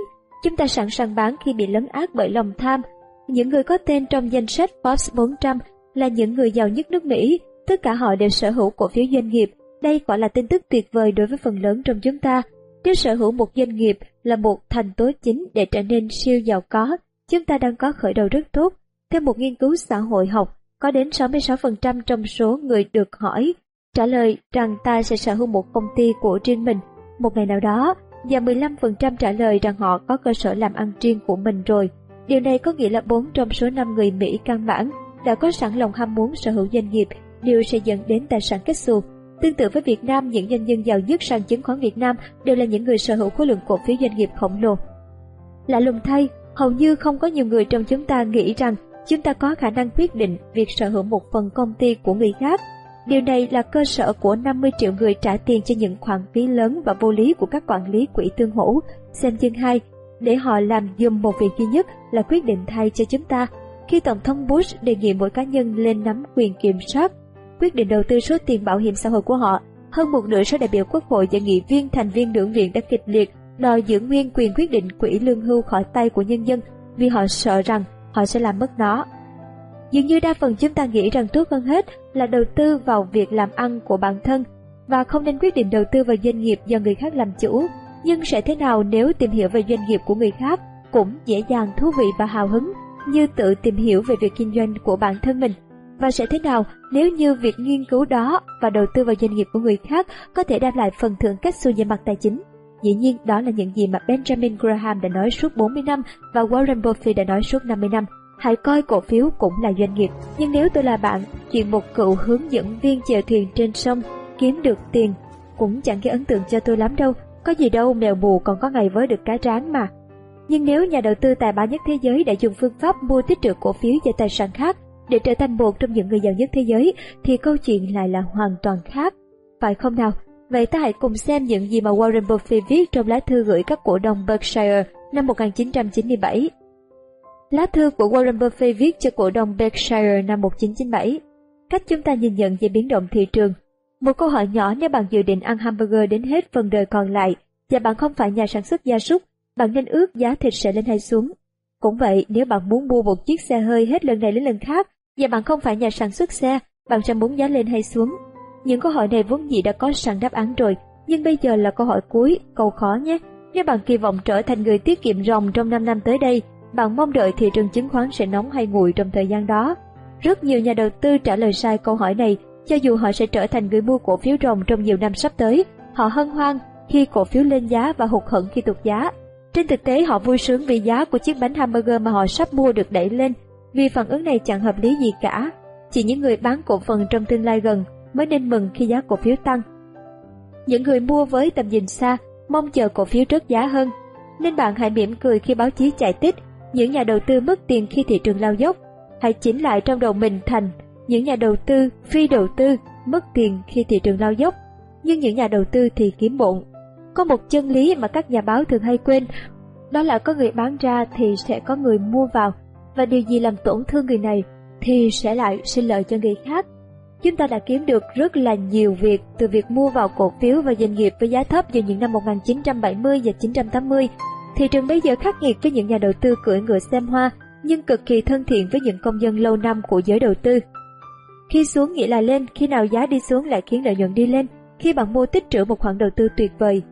Chúng ta sẵn sàng bán khi bị lấn át bởi lòng tham. Những người có tên trong danh sách Forbes 400 là những người giàu nhất nước Mỹ. Tất cả họ đều sở hữu cổ phiếu doanh nghiệp đây quả là tin tức tuyệt vời đối với phần lớn trong chúng ta. Nếu sở hữu một doanh nghiệp là một thành tố chính để trở nên siêu giàu có, chúng ta đang có khởi đầu rất tốt. Theo một nghiên cứu xã hội học, có đến 66% trong số người được hỏi trả lời rằng ta sẽ sở hữu một công ty của riêng mình một ngày nào đó và 15% trả lời rằng họ có cơ sở làm ăn riêng của mình rồi. Điều này có nghĩa là 4 trong số 5 người Mỹ căn bản đã có sẵn lòng ham muốn sở hữu doanh nghiệp, điều sẽ dẫn đến tài sản kết xù Tương tự với Việt Nam, những doanh nhân giàu nhất sàn chứng khoán Việt Nam đều là những người sở hữu khối lượng cổ phiếu doanh nghiệp khổng lồ. Lạ lùng thay, hầu như không có nhiều người trong chúng ta nghĩ rằng chúng ta có khả năng quyết định việc sở hữu một phần công ty của người khác. Điều này là cơ sở của 50 triệu người trả tiền cho những khoản phí lớn và vô lý của các quản lý quỹ tương hỗ. Xem chương 2, để họ làm dùm một việc duy nhất là quyết định thay cho chúng ta. Khi Tổng thống Bush đề nghị mỗi cá nhân lên nắm quyền kiểm soát quyết định đầu tư số tiền bảo hiểm xã hội của họ, hơn một nửa số đại biểu quốc hội và nghị viên thành viên lưỡng viện đã kịch liệt đòi giữ nguyên quyền quyết định quỹ lương hưu khỏi tay của nhân dân vì họ sợ rằng họ sẽ làm mất nó. Dường như đa phần chúng ta nghĩ rằng tốt hơn hết là đầu tư vào việc làm ăn của bản thân và không nên quyết định đầu tư vào doanh nghiệp do người khác làm chủ. Nhưng sẽ thế nào nếu tìm hiểu về doanh nghiệp của người khác cũng dễ dàng thú vị và hào hứng như tự tìm hiểu về việc kinh doanh của bản thân mình? Và sẽ thế nào nếu như việc nghiên cứu đó và đầu tư vào doanh nghiệp của người khác có thể đem lại phần thưởng cách xu về mặt tài chính? Dĩ nhiên đó là những gì mà Benjamin Graham đã nói suốt 40 năm và Warren Buffett đã nói suốt 50 năm. Hãy coi cổ phiếu cũng là doanh nghiệp. Nhưng nếu tôi là bạn, chuyện một cựu hướng dẫn viên chèo thuyền trên sông kiếm được tiền cũng chẳng gây ấn tượng cho tôi lắm đâu. Có gì đâu mèo mù còn có ngày với được cá tráng mà. Nhưng nếu nhà đầu tư tài ba nhất thế giới đã dùng phương pháp mua tích trữ cổ phiếu và tài sản khác để trở thành một trong những người giàu nhất thế giới thì câu chuyện lại là hoàn toàn khác. Phải không nào? Vậy ta hãy cùng xem những gì mà Warren Buffett viết trong lá thư gửi các cổ đông Berkshire năm 1997. Lá thư của Warren Buffett viết cho cổ đông Berkshire năm 1997. Cách chúng ta nhìn nhận về biến động thị trường. Một câu hỏi nhỏ nếu bạn dự định ăn hamburger đến hết phần đời còn lại và bạn không phải nhà sản xuất gia súc, bạn nên ước giá thịt sẽ lên hay xuống. Cũng vậy, nếu bạn muốn mua một chiếc xe hơi hết lần này đến lần khác và bạn không phải nhà sản xuất xe, bạn sẽ muốn giá lên hay xuống. Những câu hỏi này vốn dĩ đã có sẵn đáp án rồi, nhưng bây giờ là câu hỏi cuối, câu khó nhé. Nếu bạn kỳ vọng trở thành người tiết kiệm ròng trong 5 năm tới đây, bạn mong đợi thị trường chứng khoán sẽ nóng hay nguội trong thời gian đó. Rất nhiều nhà đầu tư trả lời sai câu hỏi này, cho dù họ sẽ trở thành người mua cổ phiếu ròng trong nhiều năm sắp tới, họ hân hoan khi cổ phiếu lên giá và hụt hẫng khi tụt giá. Trên thực tế họ vui sướng vì giá của chiếc bánh hamburger mà họ sắp mua được đẩy lên, vì phản ứng này chẳng hợp lý gì cả. Chỉ những người bán cổ phần trong tương lai gần mới nên mừng khi giá cổ phiếu tăng. Những người mua với tầm nhìn xa mong chờ cổ phiếu rớt giá hơn, nên bạn hãy mỉm cười khi báo chí chạy tích những nhà đầu tư mất tiền khi thị trường lao dốc. Hãy chỉnh lại trong đầu mình thành những nhà đầu tư phi đầu tư mất tiền khi thị trường lao dốc, nhưng những nhà đầu tư thì kiếm bộn. Có một chân lý mà các nhà báo thường hay quên, đó là có người bán ra thì sẽ có người mua vào, và điều gì làm tổn thương người này thì sẽ lại sinh lợi cho người khác. Chúng ta đã kiếm được rất là nhiều việc từ việc mua vào cổ phiếu và doanh nghiệp với giá thấp vào những năm 1970 và 1980. Thị trường bây giờ khắc nghiệt với những nhà đầu tư cưỡi ngựa xem hoa, nhưng cực kỳ thân thiện với những công dân lâu năm của giới đầu tư. Khi xuống nghĩa là lên, khi nào giá đi xuống lại khiến lợi nhuận đi lên, khi bạn mua tích trữ một khoản đầu tư tuyệt vời.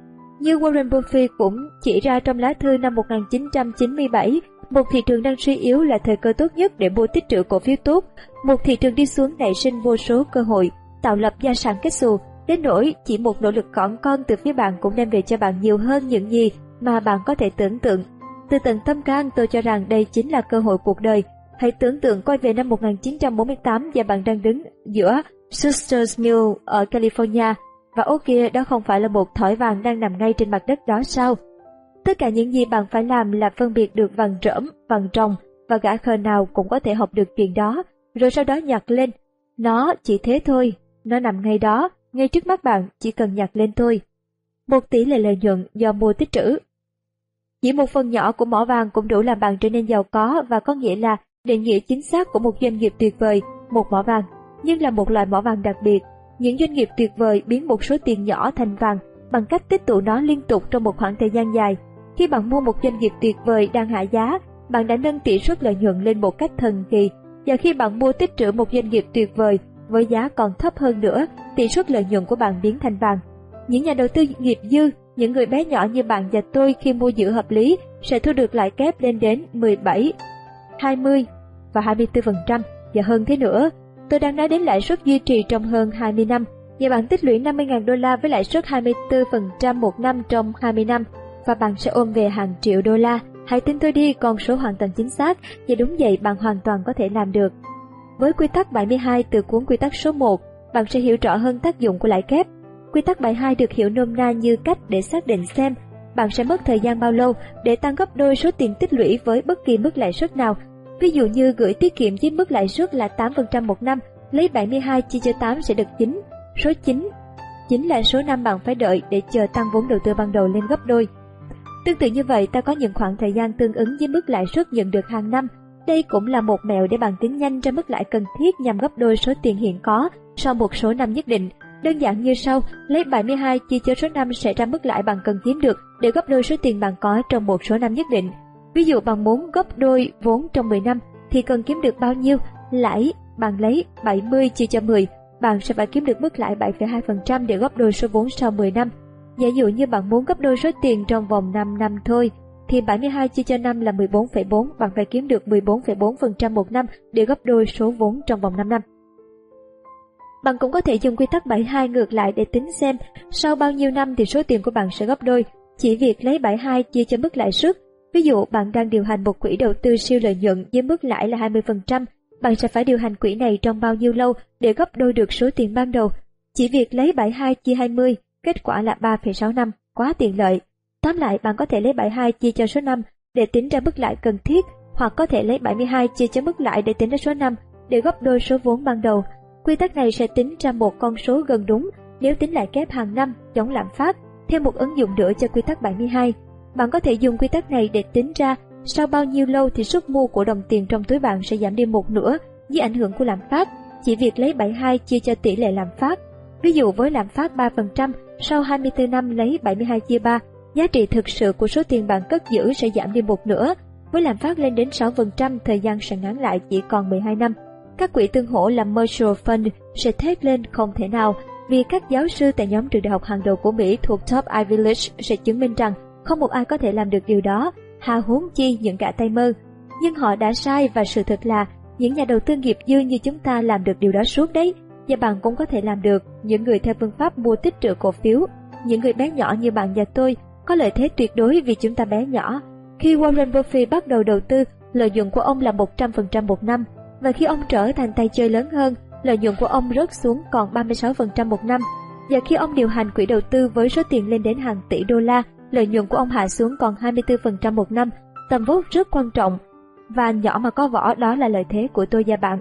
Như Warren Buffett cũng chỉ ra trong lá thư năm 1997, một thị trường đang suy yếu là thời cơ tốt nhất để mua tích trữ cổ phiếu tốt. Một thị trường đi xuống nảy sinh vô số cơ hội, tạo lập gia sản kết xù, đến nỗi chỉ một nỗ lực cỏn con từ phía bạn cũng đem về cho bạn nhiều hơn những gì mà bạn có thể tưởng tượng. Từ tận tâm can tôi cho rằng đây chính là cơ hội cuộc đời. Hãy tưởng tượng quay về năm 1948 và bạn đang đứng giữa Sisters Mill ở California và ô kia đó không phải là một thỏi vàng đang nằm ngay trên mặt đất đó sao? Tất cả những gì bạn phải làm là phân biệt được vàng rỡm, vàng trồng và gã khờ nào cũng có thể học được chuyện đó, rồi sau đó nhặt lên. Nó chỉ thế thôi, nó nằm ngay đó, ngay trước mắt bạn, chỉ cần nhặt lên thôi. Một tỷ lệ lợi nhuận do mua tích trữ. Chỉ một phần nhỏ của mỏ vàng cũng đủ làm bạn trở nên giàu có và có nghĩa là định nghĩa chính xác của một doanh nghiệp tuyệt vời, một mỏ vàng, nhưng là một loại mỏ vàng đặc biệt. Những doanh nghiệp tuyệt vời biến một số tiền nhỏ thành vàng bằng cách tích tụ nó liên tục trong một khoảng thời gian dài khi bạn mua một doanh nghiệp tuyệt vời đang hạ giá, bạn đã nâng tỷ suất lợi nhuận lên một cách thần kỳ. Và khi bạn mua tích trữ một doanh nghiệp tuyệt vời với giá còn thấp hơn nữa, tỷ suất lợi nhuận của bạn biến thành vàng. Những nhà đầu tư nghiệp dư, những người bé nhỏ như bạn và tôi khi mua giữ hợp lý sẽ thu được lãi kép lên đến 17, 20 và 24% và hơn thế nữa. Tôi đang nói đến lãi suất duy trì trong hơn 20 năm và bạn tích lũy 50.000 đô la với lãi suất 24% một năm trong 20 năm và bạn sẽ ôm về hàng triệu đô la. Hãy tin tôi đi, con số hoàn toàn chính xác và đúng vậy bạn hoàn toàn có thể làm được. Với quy tắc 72 từ cuốn quy tắc số 1, bạn sẽ hiểu rõ hơn tác dụng của lãi kép. Quy tắc 72 được hiểu nôm na như cách để xác định xem bạn sẽ mất thời gian bao lâu để tăng gấp đôi số tiền tích lũy với bất kỳ mức lãi suất nào. Ví dụ như gửi tiết kiệm với mức lãi suất là 8% một năm, lấy 72 chia cho 8 sẽ được 9. Số 9 chính là số năm bạn phải đợi để chờ tăng vốn đầu tư ban đầu lên gấp đôi. Tương tự như vậy, ta có những khoảng thời gian tương ứng với mức lãi suất nhận được hàng năm. Đây cũng là một mẹo để bạn tính nhanh ra mức lãi cần thiết nhằm gấp đôi số tiền hiện có sau một số năm nhất định. Đơn giản như sau, lấy 72 chia cho số năm sẽ ra mức lãi bạn cần kiếm được để gấp đôi số tiền bạn có trong một số năm nhất định. Ví dụ bạn muốn gấp đôi vốn trong 10 năm thì cần kiếm được bao nhiêu? Lãi bạn lấy 70 chia cho 10, bạn sẽ phải kiếm được mức lãi 7,2% để gấp đôi số vốn sau 10 năm. Giả dụ như bạn muốn gấp đôi số tiền trong vòng 5 năm thôi, thì 72 chia cho 5 là 14,4, bạn phải kiếm được 14,4% một năm để gấp đôi số vốn trong vòng 5 năm. Bạn cũng có thể dùng quy tắc 72 ngược lại để tính xem sau bao nhiêu năm thì số tiền của bạn sẽ gấp đôi. Chỉ việc lấy 72 chia cho mức lãi suất. Ví dụ bạn đang điều hành một quỹ đầu tư siêu lợi nhuận với mức lãi là 20%, bạn sẽ phải điều hành quỹ này trong bao nhiêu lâu để gấp đôi được số tiền ban đầu. Chỉ việc lấy 72 chia 20, kết quả là 3,6 năm, quá tiện lợi. Tóm lại, bạn có thể lấy 72 chia cho số năm để tính ra mức lãi cần thiết, hoặc có thể lấy 72 chia cho mức lãi để tính ra số năm để gấp đôi số vốn ban đầu. Quy tắc này sẽ tính ra một con số gần đúng nếu tính lại kép hàng năm chống lạm phát. Thêm một ứng dụng nữa cho quy tắc 72. Bạn có thể dùng quy tắc này để tính ra sau bao nhiêu lâu thì sức mua của đồng tiền trong túi bạn sẽ giảm đi một nửa dưới ảnh hưởng của lạm phát. Chỉ việc lấy 72 chia cho tỷ lệ lạm phát. Ví dụ với lạm phát 3%, sau 24 năm lấy 72 chia 3, giá trị thực sự của số tiền bạn cất giữ sẽ giảm đi một nửa. Với lạm phát lên đến 6%, thời gian sẽ ngắn lại chỉ còn 12 năm. Các quỹ tương hỗ làm Mutual Fund sẽ thét lên không thể nào vì các giáo sư tại nhóm trường đại học hàng đầu của Mỹ thuộc Top Ivy League sẽ chứng minh rằng không một ai có thể làm được điều đó, hà huống chi những gã tay mơ. Nhưng họ đã sai và sự thật là những nhà đầu tư nghiệp dư như chúng ta làm được điều đó suốt đấy. Và bạn cũng có thể làm được, những người theo phương pháp mua tích trữ cổ phiếu, những người bé nhỏ như bạn và tôi có lợi thế tuyệt đối vì chúng ta bé nhỏ. Khi Warren Buffett bắt đầu đầu tư, lợi nhuận của ông là 100% một năm, và khi ông trở thành tay chơi lớn hơn, lợi nhuận của ông rớt xuống còn 36% một năm. Và khi ông điều hành quỹ đầu tư với số tiền lên đến hàng tỷ đô la, lợi nhuận của ông hạ xuống còn 24% một năm. Tầm vóc rất quan trọng và nhỏ mà có vỏ đó là lợi thế của tôi và bạn.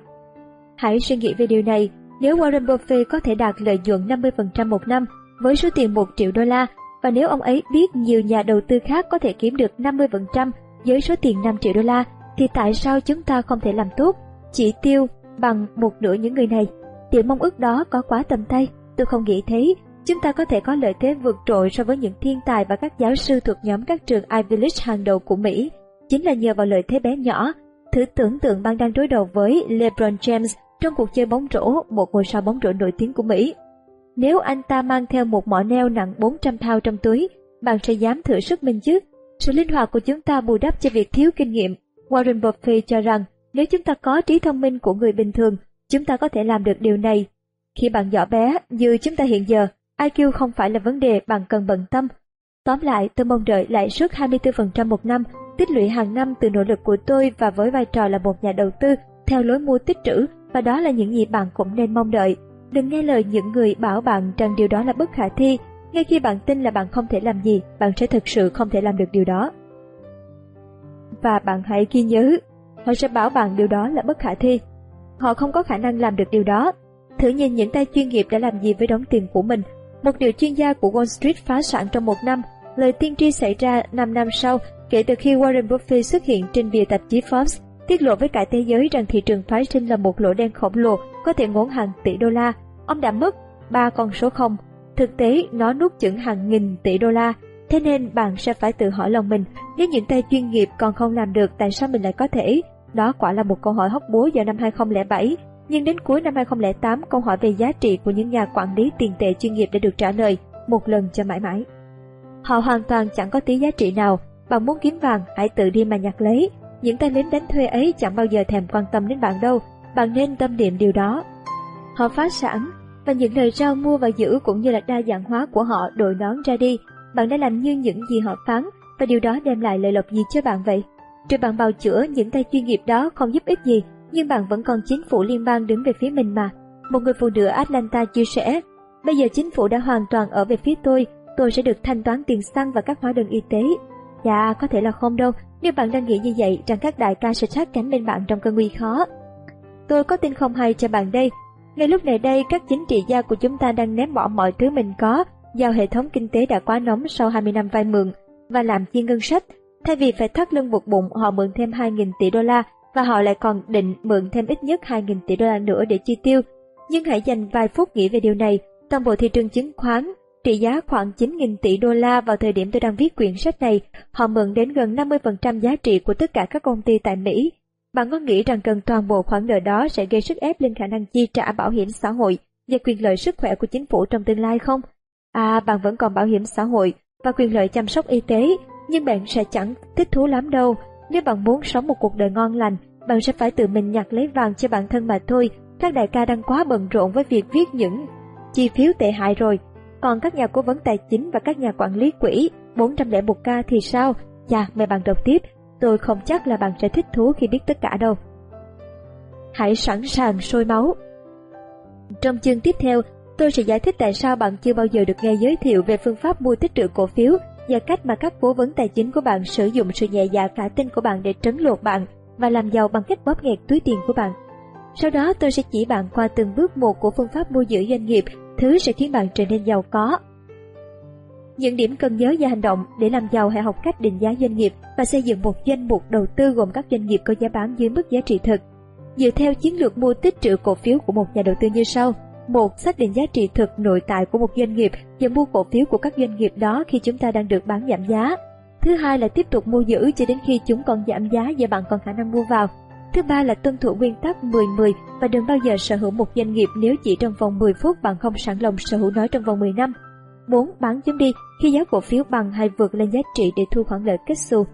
Hãy suy nghĩ về điều này, nếu Warren Buffett có thể đạt lợi nhuận 50% một năm với số tiền 1 triệu đô la và nếu ông ấy biết nhiều nhà đầu tư khác có thể kiếm được 50% với số tiền 5 triệu đô la thì tại sao chúng ta không thể làm tốt chỉ tiêu bằng một nửa những người này. Điều mong ước đó có quá tầm tay, tôi không nghĩ thế. Chúng ta có thể có lợi thế vượt trội so với những thiên tài và các giáo sư thuộc nhóm các trường Ivy League hàng đầu của Mỹ, chính là nhờ vào lợi thế bé nhỏ. Thử tưởng tượng bạn đang đối đầu với LeBron James trong cuộc chơi bóng rổ, một ngôi sao bóng rổ nổi tiếng của Mỹ. Nếu anh ta mang theo một mỏ neo nặng 400 thao trong túi, bạn sẽ dám thử sức mình chứ? Sự linh hoạt của chúng ta bù đắp cho việc thiếu kinh nghiệm. Warren Buffett cho rằng nếu chúng ta có trí thông minh của người bình thường, chúng ta có thể làm được điều này. Khi bạn nhỏ bé như chúng ta hiện giờ, IQ không phải là vấn đề bạn cần bận tâm. Tóm lại, tôi mong đợi lãi suất 24% một năm, tích lũy hàng năm từ nỗ lực của tôi và với vai trò là một nhà đầu tư theo lối mua tích trữ và đó là những gì bạn cũng nên mong đợi. Đừng nghe lời những người bảo bạn rằng điều đó là bất khả thi. Ngay khi bạn tin là bạn không thể làm gì, bạn sẽ thực sự không thể làm được điều đó. Và bạn hãy ghi nhớ họ sẽ bảo bạn điều đó là bất khả thi. Họ không có khả năng làm được điều đó. Thử nhìn những tay chuyên nghiệp đã làm gì với đống tiền của mình. Một điều chuyên gia của Wall Street phá sản trong một năm, lời tiên tri xảy ra 5 năm sau kể từ khi Warren Buffett xuất hiện trên bìa tạp chí Forbes, tiết lộ với cả thế giới rằng thị trường phái sinh là một lỗ đen khổng lồ có thể ngốn hàng tỷ đô la. Ông đã mất ba con số không. Thực tế, nó nuốt chửng hàng nghìn tỷ đô la. Thế nên bạn sẽ phải tự hỏi lòng mình, nếu những tay chuyên nghiệp còn không làm được tại sao mình lại có thể? Đó quả là một câu hỏi hóc búa vào năm 2007, nhưng đến cuối năm 2008, câu hỏi về giá trị của những nhà quản lý tiền tệ chuyên nghiệp đã được trả lời một lần cho mãi mãi. Họ hoàn toàn chẳng có tí giá trị nào, bạn muốn kiếm vàng hãy tự đi mà nhặt lấy. Những tay lính đánh thuê ấy chẳng bao giờ thèm quan tâm đến bạn đâu, bạn nên tâm niệm điều đó. Họ phá sản, và những lời rao mua và giữ cũng như là đa dạng hóa của họ đội nón ra đi. Bạn đã làm như những gì họ phán, và điều đó đem lại lợi lộc gì cho bạn vậy? rồi bạn bào chữa những tay chuyên nghiệp đó không giúp ích gì, nhưng bạn vẫn còn chính phủ liên bang đứng về phía mình mà. Một người phụ nữ Atlanta chia sẻ, bây giờ chính phủ đã hoàn toàn ở về phía tôi, tôi sẽ được thanh toán tiền xăng và các hóa đơn y tế. Dạ, có thể là không đâu, nếu bạn đang nghĩ như vậy rằng các đại ca sẽ sát cánh bên bạn trong cơn nguy khó. Tôi có tin không hay cho bạn đây. Ngay lúc này đây, các chính trị gia của chúng ta đang ném bỏ mọi thứ mình có, vào hệ thống kinh tế đã quá nóng sau 20 năm vay mượn và làm chi ngân sách Thay vì phải thắt lưng buộc bụng, họ mượn thêm 2.000 tỷ đô la và họ lại còn định mượn thêm ít nhất 2.000 tỷ đô la nữa để chi tiêu. Nhưng hãy dành vài phút nghĩ về điều này, toàn bộ thị trường chứng khoán trị giá khoảng 9.000 tỷ đô la vào thời điểm tôi đang viết quyển sách này. Họ mượn đến gần 50% giá trị của tất cả các công ty tại Mỹ. Bạn có nghĩ rằng cần toàn bộ khoản nợ đó sẽ gây sức ép lên khả năng chi trả bảo hiểm xã hội và quyền lợi sức khỏe của chính phủ trong tương lai không? À, bạn vẫn còn bảo hiểm xã hội và quyền lợi chăm sóc y tế, nhưng bạn sẽ chẳng thích thú lắm đâu. Nếu bạn muốn sống một cuộc đời ngon lành, bạn sẽ phải tự mình nhặt lấy vàng cho bản thân mà thôi. Các đại ca đang quá bận rộn với việc viết những chi phiếu tệ hại rồi. Còn các nhà cố vấn tài chính và các nhà quản lý quỹ 401k thì sao? Chà, mời bạn đọc tiếp. Tôi không chắc là bạn sẽ thích thú khi biết tất cả đâu. Hãy sẵn sàng sôi máu. Trong chương tiếp theo, tôi sẽ giải thích tại sao bạn chưa bao giờ được nghe giới thiệu về phương pháp mua tích trữ cổ phiếu và cách mà các cố vấn tài chính của bạn sử dụng sự nhẹ dạ cả tin của bạn để trấn lột bạn và làm giàu bằng cách bóp nghẹt túi tiền của bạn. Sau đó tôi sẽ chỉ bạn qua từng bước một của phương pháp mua giữ doanh nghiệp, thứ sẽ khiến bạn trở nên giàu có. Những điểm cần nhớ và hành động để làm giàu hãy học cách định giá doanh nghiệp và xây dựng một danh mục đầu tư gồm các doanh nghiệp có giá bán dưới mức giá trị thực. Dựa theo chiến lược mua tích trữ cổ phiếu của một nhà đầu tư như sau. một, Xác định giá trị thực nội tại của một doanh nghiệp và mua cổ phiếu của các doanh nghiệp đó khi chúng ta đang được bán giảm giá. Thứ hai là tiếp tục mua giữ cho đến khi chúng còn giảm giá và bạn còn khả năng mua vào. Thứ ba là tuân thủ nguyên tắc 10-10 và đừng bao giờ sở hữu một doanh nghiệp nếu chỉ trong vòng 10 phút bạn không sẵn lòng sở hữu nó trong vòng 10 năm. 4. Bán chúng đi, khi giá cổ phiếu bằng hay vượt lên giá trị để thu khoản lợi kết xu.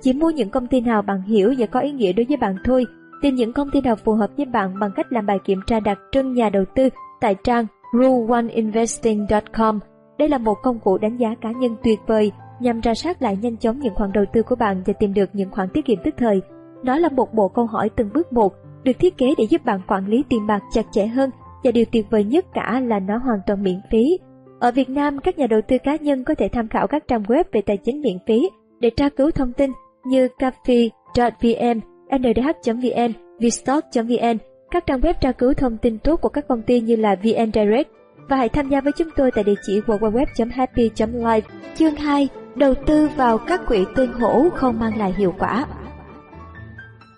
Chỉ mua những công ty nào bạn hiểu và có ý nghĩa đối với bạn thôi. Tìm những công ty nào phù hợp với bạn bằng cách làm bài kiểm tra đặc trưng nhà đầu tư tại trang rule1investing.com. Đây là một công cụ đánh giá cá nhân tuyệt vời nhằm ra soát lại nhanh chóng những khoản đầu tư của bạn và tìm được những khoản tiết kiệm tức thời. Nó là một bộ câu hỏi từng bước một, được thiết kế để giúp bạn quản lý tiền bạc chặt chẽ hơn và điều tuyệt vời nhất cả là nó hoàn toàn miễn phí. Ở Việt Nam, các nhà đầu tư cá nhân có thể tham khảo các trang web về tài chính miễn phí để tra cứu thông tin như cafe.vn, ndh.vn, vstock.vn, các trang web tra cứu thông tin tốt của các công ty như là VN Direct và hãy tham gia với chúng tôi tại địa chỉ www.happy.life. Chương 2. Đầu tư vào các quỹ tương hỗ không mang lại hiệu quả.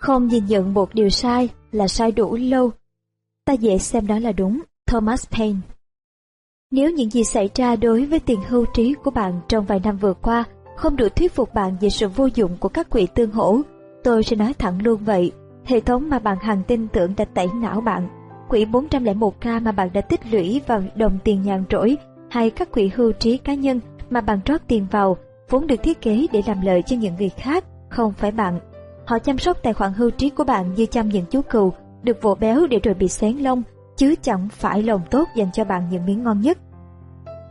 Không nhìn nhận một điều sai là sai đủ lâu. Ta dễ xem đó là đúng. Thomas Paine Nếu những gì xảy ra đối với tiền hưu trí của bạn trong vài năm vừa qua không đủ thuyết phục bạn về sự vô dụng của các quỹ tương hỗ, tôi sẽ nói thẳng luôn vậy. Hệ thống mà bạn hằng tin tưởng đã tẩy não bạn. Quỹ 401k mà bạn đã tích lũy vào đồng tiền nhàn rỗi hay các quỹ hưu trí cá nhân mà bạn rót tiền vào vốn được thiết kế để làm lợi cho những người khác, không phải bạn. Họ chăm sóc tài khoản hưu trí của bạn như chăm những chú cừu, được vỗ béo để rồi bị xén lông, chứ chẳng phải lòng tốt dành cho bạn những miếng ngon nhất.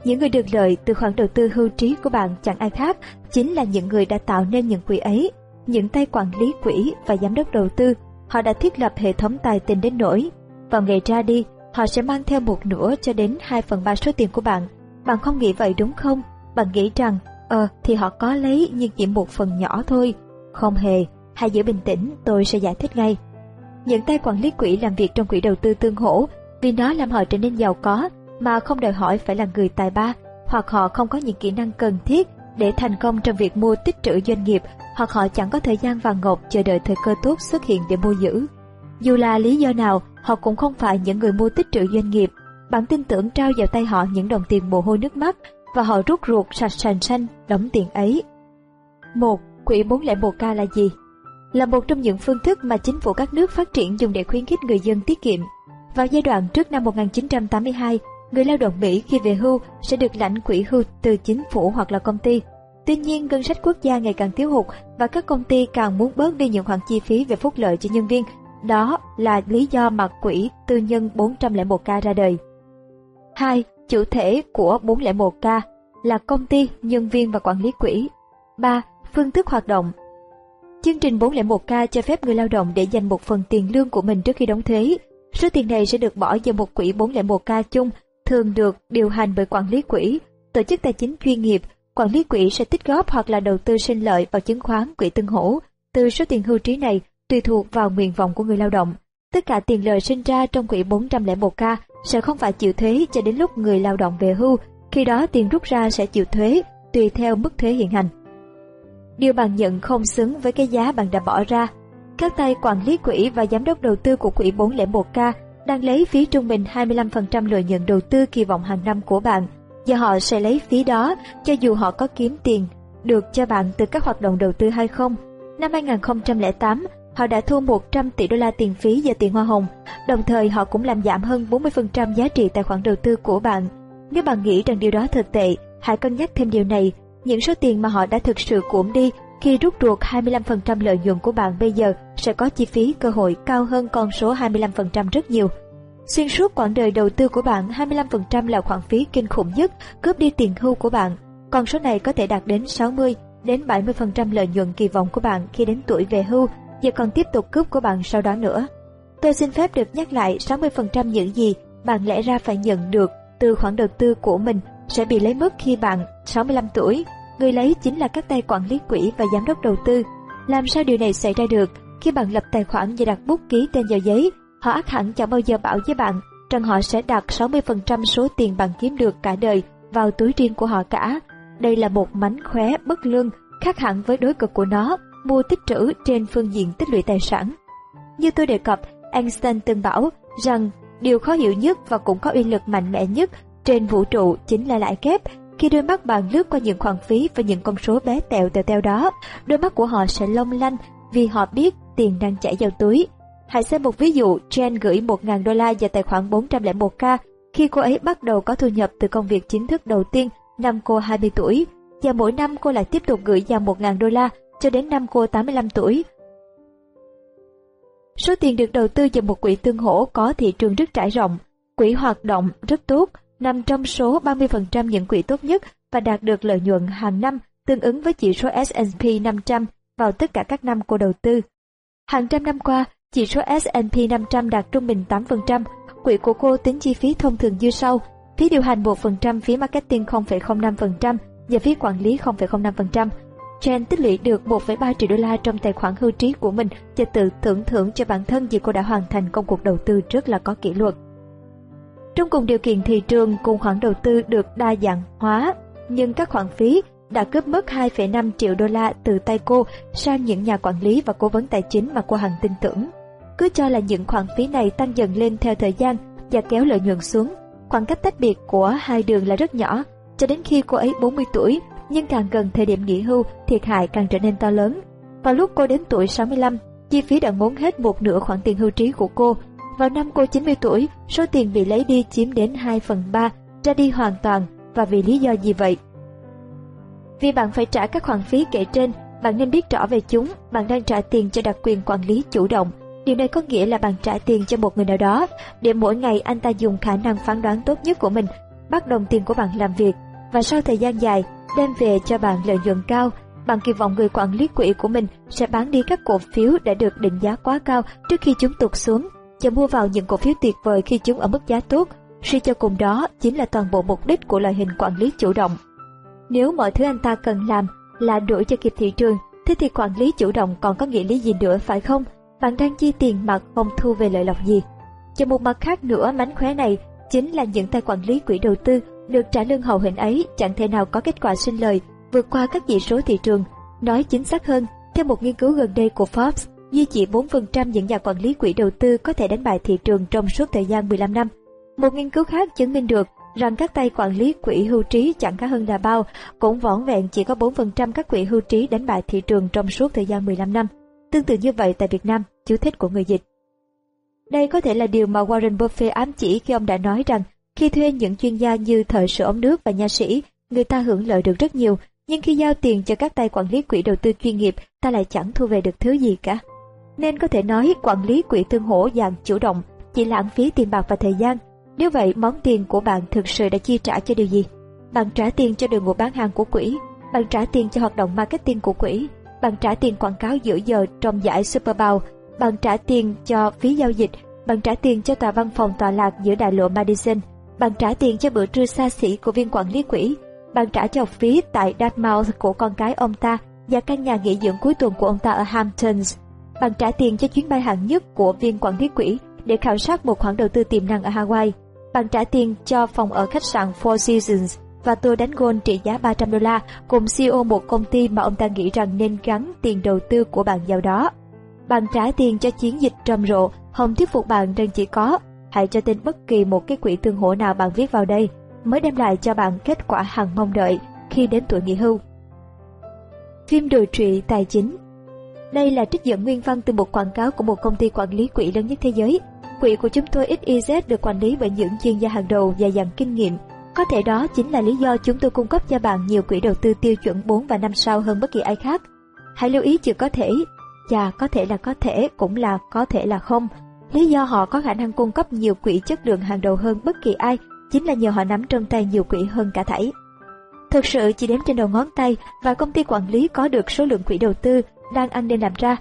Những người được lợi từ khoản đầu tư hưu trí của bạn chẳng ai khác, chính là những người đã tạo nên những quỹ ấy, những tay quản lý quỹ và giám đốc đầu tư. Họ đã thiết lập hệ thống tài tình đến nỗi vào ngày ra đi, họ sẽ mang theo một nửa cho đến 2 phần ba số tiền của bạn. Bạn không nghĩ vậy đúng không? Bạn nghĩ rằng, ờ thì họ có lấy nhưng chỉ một phần nhỏ thôi. Không hề, hãy giữ bình tĩnh, tôi sẽ giải thích ngay. Những tay quản lý quỹ làm việc trong quỹ đầu tư tương hỗ vì nó làm họ trở nên giàu có mà không đòi hỏi phải là người tài ba hoặc họ không có những kỹ năng cần thiết để thành công trong việc mua tích trữ doanh nghiệp hoặc họ chẳng có thời gian vàng ngọc chờ đợi thời cơ tốt xuất hiện để mua giữ. Dù là lý do nào, họ cũng không phải những người mua tích trữ doanh nghiệp. Bạn tin tưởng trao vào tay họ những đồng tiền mồ hôi nước mắt và họ rút ruột sạch sành xanh đóng tiền ấy. Một Quỹ 401k là gì? Là một trong những phương thức mà chính phủ các nước phát triển dùng để khuyến khích người dân tiết kiệm. Vào giai đoạn trước năm 1982, người lao động Mỹ khi về hưu sẽ được lãnh quỹ hưu từ chính phủ hoặc là công ty. Tuy nhiên, ngân sách quốc gia ngày càng thiếu hụt và các công ty càng muốn bớt đi những khoản chi phí về phúc lợi cho nhân viên đó là lý do mà quỹ tư nhân 401k ra đời. 2. Chủ thể của 401k là công ty, nhân viên và quản lý quỹ. 3. Phương thức hoạt động Chương trình 401k cho phép người lao động để dành một phần tiền lương của mình trước khi đóng thuế. Số tiền này sẽ được bỏ vào một quỹ 401k chung, thường được điều hành bởi quản lý quỹ, tổ chức tài chính chuyên nghiệp. Quản lý quỹ sẽ tích góp hoặc là đầu tư sinh lợi vào chứng khoán quỹ tương hỗ. Từ số tiền hưu trí này, tùy thuộc vào nguyện vọng của người lao động. Tất cả tiền lời sinh ra trong quỹ 401k sẽ không phải chịu thuế cho đến lúc người lao động về hưu, khi đó tiền rút ra sẽ chịu thuế tùy theo mức thuế hiện hành. Điều bạn nhận không xứng với cái giá bạn đã bỏ ra. Các tay quản lý quỹ và giám đốc đầu tư của quỹ 401k đang lấy phí trung bình 25% lợi nhuận đầu tư kỳ vọng hàng năm của bạn và họ sẽ lấy phí đó cho dù họ có kiếm tiền được cho bạn từ các hoạt động đầu tư hay không. Năm 2008, họ đã thu 100 tỷ đô la tiền phí và tiền hoa hồng, đồng thời họ cũng làm giảm hơn 40% giá trị tài khoản đầu tư của bạn. Nếu bạn nghĩ rằng điều đó thật tệ, hãy cân nhắc thêm điều này. Những số tiền mà họ đã thực sự cuộn đi khi rút ruột 25% lợi nhuận của bạn bây giờ sẽ có chi phí cơ hội cao hơn con số 25% rất nhiều. Xuyên suốt quãng đời đầu tư của bạn, 25% là khoản phí kinh khủng nhất cướp đi tiền hưu của bạn. Con số này có thể đạt đến 60 đến 70% lợi nhuận kỳ vọng của bạn khi đến tuổi về hưu và còn tiếp tục cướp của bạn sau đó nữa. Tôi xin phép được nhắc lại 60% những gì bạn lẽ ra phải nhận được từ khoản đầu tư của mình sẽ bị lấy mất khi bạn 65 tuổi. Người lấy chính là các tay quản lý quỹ và giám đốc đầu tư. Làm sao điều này xảy ra được? Khi bạn lập tài khoản và đặt bút ký tên vào giấy, họ ác hẳn chẳng bao giờ bảo với bạn rằng họ sẽ đặt 60% số tiền bạn kiếm được cả đời vào túi riêng của họ cả. Đây là một mánh khóe bất lương, khác hẳn với đối cực của nó, mua tích trữ trên phương diện tích lũy tài sản. Như tôi đề cập, Einstein từng bảo rằng điều khó hiểu nhất và cũng có uy lực mạnh mẽ nhất trên vũ trụ chính là lãi kép. Khi đôi mắt bạn lướt qua những khoản phí và những con số bé tẹo tèo teo đó, đôi mắt của họ sẽ long lanh vì họ biết tiền đang chảy vào túi. Hãy xem một ví dụ, Jen gửi 1.000 đô la vào tài khoản 401k khi cô ấy bắt đầu có thu nhập từ công việc chính thức đầu tiên năm cô 20 tuổi, và mỗi năm cô lại tiếp tục gửi vào 1.000 đô la cho đến năm cô 85 tuổi. Số tiền được đầu tư vào một quỹ tương hỗ có thị trường rất trải rộng, quỹ hoạt động rất tốt, nằm trong số 30% những quỹ tốt nhất và đạt được lợi nhuận hàng năm tương ứng với chỉ số S&P 500 vào tất cả các năm cô đầu tư. Hàng trăm năm qua, chỉ số S&P 500 đạt trung bình 8%, quỹ của cô tính chi phí thông thường như sau, phí điều hành 1%, phí marketing 0,05% và phí quản lý 0,05%. Jen tích lũy được 1,3 triệu đô la trong tài khoản hưu trí của mình và tự thưởng thưởng cho bản thân vì cô đã hoàn thành công cuộc đầu tư rất là có kỷ luật. Trong cùng điều kiện thị trường cùng khoản đầu tư được đa dạng hóa, nhưng các khoản phí đã cướp mất 2,5 triệu đô la từ tay cô sang những nhà quản lý và cố vấn tài chính mà cô hằng tin tưởng. Cứ cho là những khoản phí này tăng dần lên theo thời gian và kéo lợi nhuận xuống. Khoảng cách tách biệt của hai đường là rất nhỏ, cho đến khi cô ấy 40 tuổi, nhưng càng gần thời điểm nghỉ hưu, thiệt hại càng trở nên to lớn. Vào lúc cô đến tuổi 65, chi phí đã ngốn hết một nửa khoản tiền hưu trí của cô. Vào năm cô 90 tuổi, số tiền bị lấy đi chiếm đến 2 phần 3, ra đi hoàn toàn, và vì lý do gì vậy? Vì bạn phải trả các khoản phí kể trên, bạn nên biết rõ về chúng, bạn đang trả tiền cho đặc quyền quản lý chủ động. Điều này có nghĩa là bạn trả tiền cho một người nào đó, để mỗi ngày anh ta dùng khả năng phán đoán tốt nhất của mình, bắt đồng tiền của bạn làm việc, và sau thời gian dài, đem về cho bạn lợi nhuận cao. Bạn kỳ vọng người quản lý quỹ của mình sẽ bán đi các cổ phiếu đã được định giá quá cao trước khi chúng tụt xuống, và mua vào những cổ phiếu tuyệt vời khi chúng ở mức giá tốt. Suy cho cùng đó chính là toàn bộ mục đích của loại hình quản lý chủ động. Nếu mọi thứ anh ta cần làm là đuổi cho kịp thị trường, thế thì quản lý chủ động còn có nghĩa lý gì nữa phải không? Bạn đang chi tiền mà không thu về lợi lộc gì. Cho một mặt khác nữa mánh khóe này chính là những tay quản lý quỹ đầu tư được trả lương hậu hình ấy chẳng thể nào có kết quả sinh lời vượt qua các chỉ số thị trường. Nói chính xác hơn, theo một nghiên cứu gần đây của Forbes, duy trì 4% những nhà quản lý quỹ đầu tư có thể đánh bại thị trường trong suốt thời gian 15 năm. Một nghiên cứu khác chứng minh được rằng các tay quản lý quỹ hưu trí chẳng khá hơn là bao, cũng vỏn vẹn chỉ có 4% các quỹ hưu trí đánh bại thị trường trong suốt thời gian 15 năm. Tương tự như vậy tại Việt Nam, chú thích của người dịch. Đây có thể là điều mà Warren Buffett ám chỉ khi ông đã nói rằng khi thuê những chuyên gia như thợ sửa ống nước và nha sĩ, người ta hưởng lợi được rất nhiều, nhưng khi giao tiền cho các tay quản lý quỹ đầu tư chuyên nghiệp, ta lại chẳng thu về được thứ gì cả. Nên có thể nói quản lý quỹ tương hỗ dạng chủ động chỉ lãng phí tiền bạc và thời gian, nếu vậy, món tiền của bạn thực sự đã chi trả cho điều gì? Bạn trả tiền cho đội ngũ bán hàng của quỹ, bạn trả tiền cho hoạt động marketing của quỹ, bạn trả tiền quảng cáo giữa giờ trong giải Super Bowl, bạn trả tiền cho phí giao dịch, bạn trả tiền cho tòa văn phòng tọa lạc giữa đại lộ Madison, bạn trả tiền cho bữa trưa xa xỉ của viên quản lý quỹ, bạn trả cho học phí tại Dartmouth của con cái ông ta và căn nhà nghỉ dưỡng cuối tuần của ông ta ở Hamptons. Bạn trả tiền cho chuyến bay hạng nhất của viên quản lý quỹ để khảo sát một khoản đầu tư tiềm năng ở Hawaii. Bạn trả tiền cho phòng ở khách sạn Four Seasons và tour đánh golf trị giá 300 đô la cùng CEO một công ty mà ông ta nghĩ rằng nên gắn tiền đầu tư của bạn vào đó. Bạn trả tiền cho chiến dịch trầm rộ, không thuyết phục bạn rằng chỉ có hãy cho tên bất kỳ một cái quỹ tương hỗ nào bạn viết vào đây mới đem lại cho bạn kết quả hằng mong đợi khi đến tuổi nghỉ hưu. Phim đồi trụy tài chính đây là trích dẫn nguyên văn từ một quảng cáo của một công ty quản lý quỹ lớn nhất thế giới. Quỹ của chúng tôi XYZ được quản lý bởi những chuyên gia hàng đầu và dặn kinh nghiệm. Có thể đó chính là lý do chúng tôi cung cấp cho bạn nhiều quỹ đầu tư tiêu chuẩn 4 và 5 sao hơn bất kỳ ai khác. Hãy lưu ý chữ có thể. Chà, có thể là có thể, cũng là có thể là không. Lý do họ có khả năng cung cấp nhiều quỹ chất lượng hàng đầu hơn bất kỳ ai chính là nhờ họ nắm trong tay nhiều quỹ hơn cả thảy. Thực sự chỉ đếm trên đầu ngón tay và công ty quản lý có được số lượng quỹ đầu tư đang ăn nên làm ra.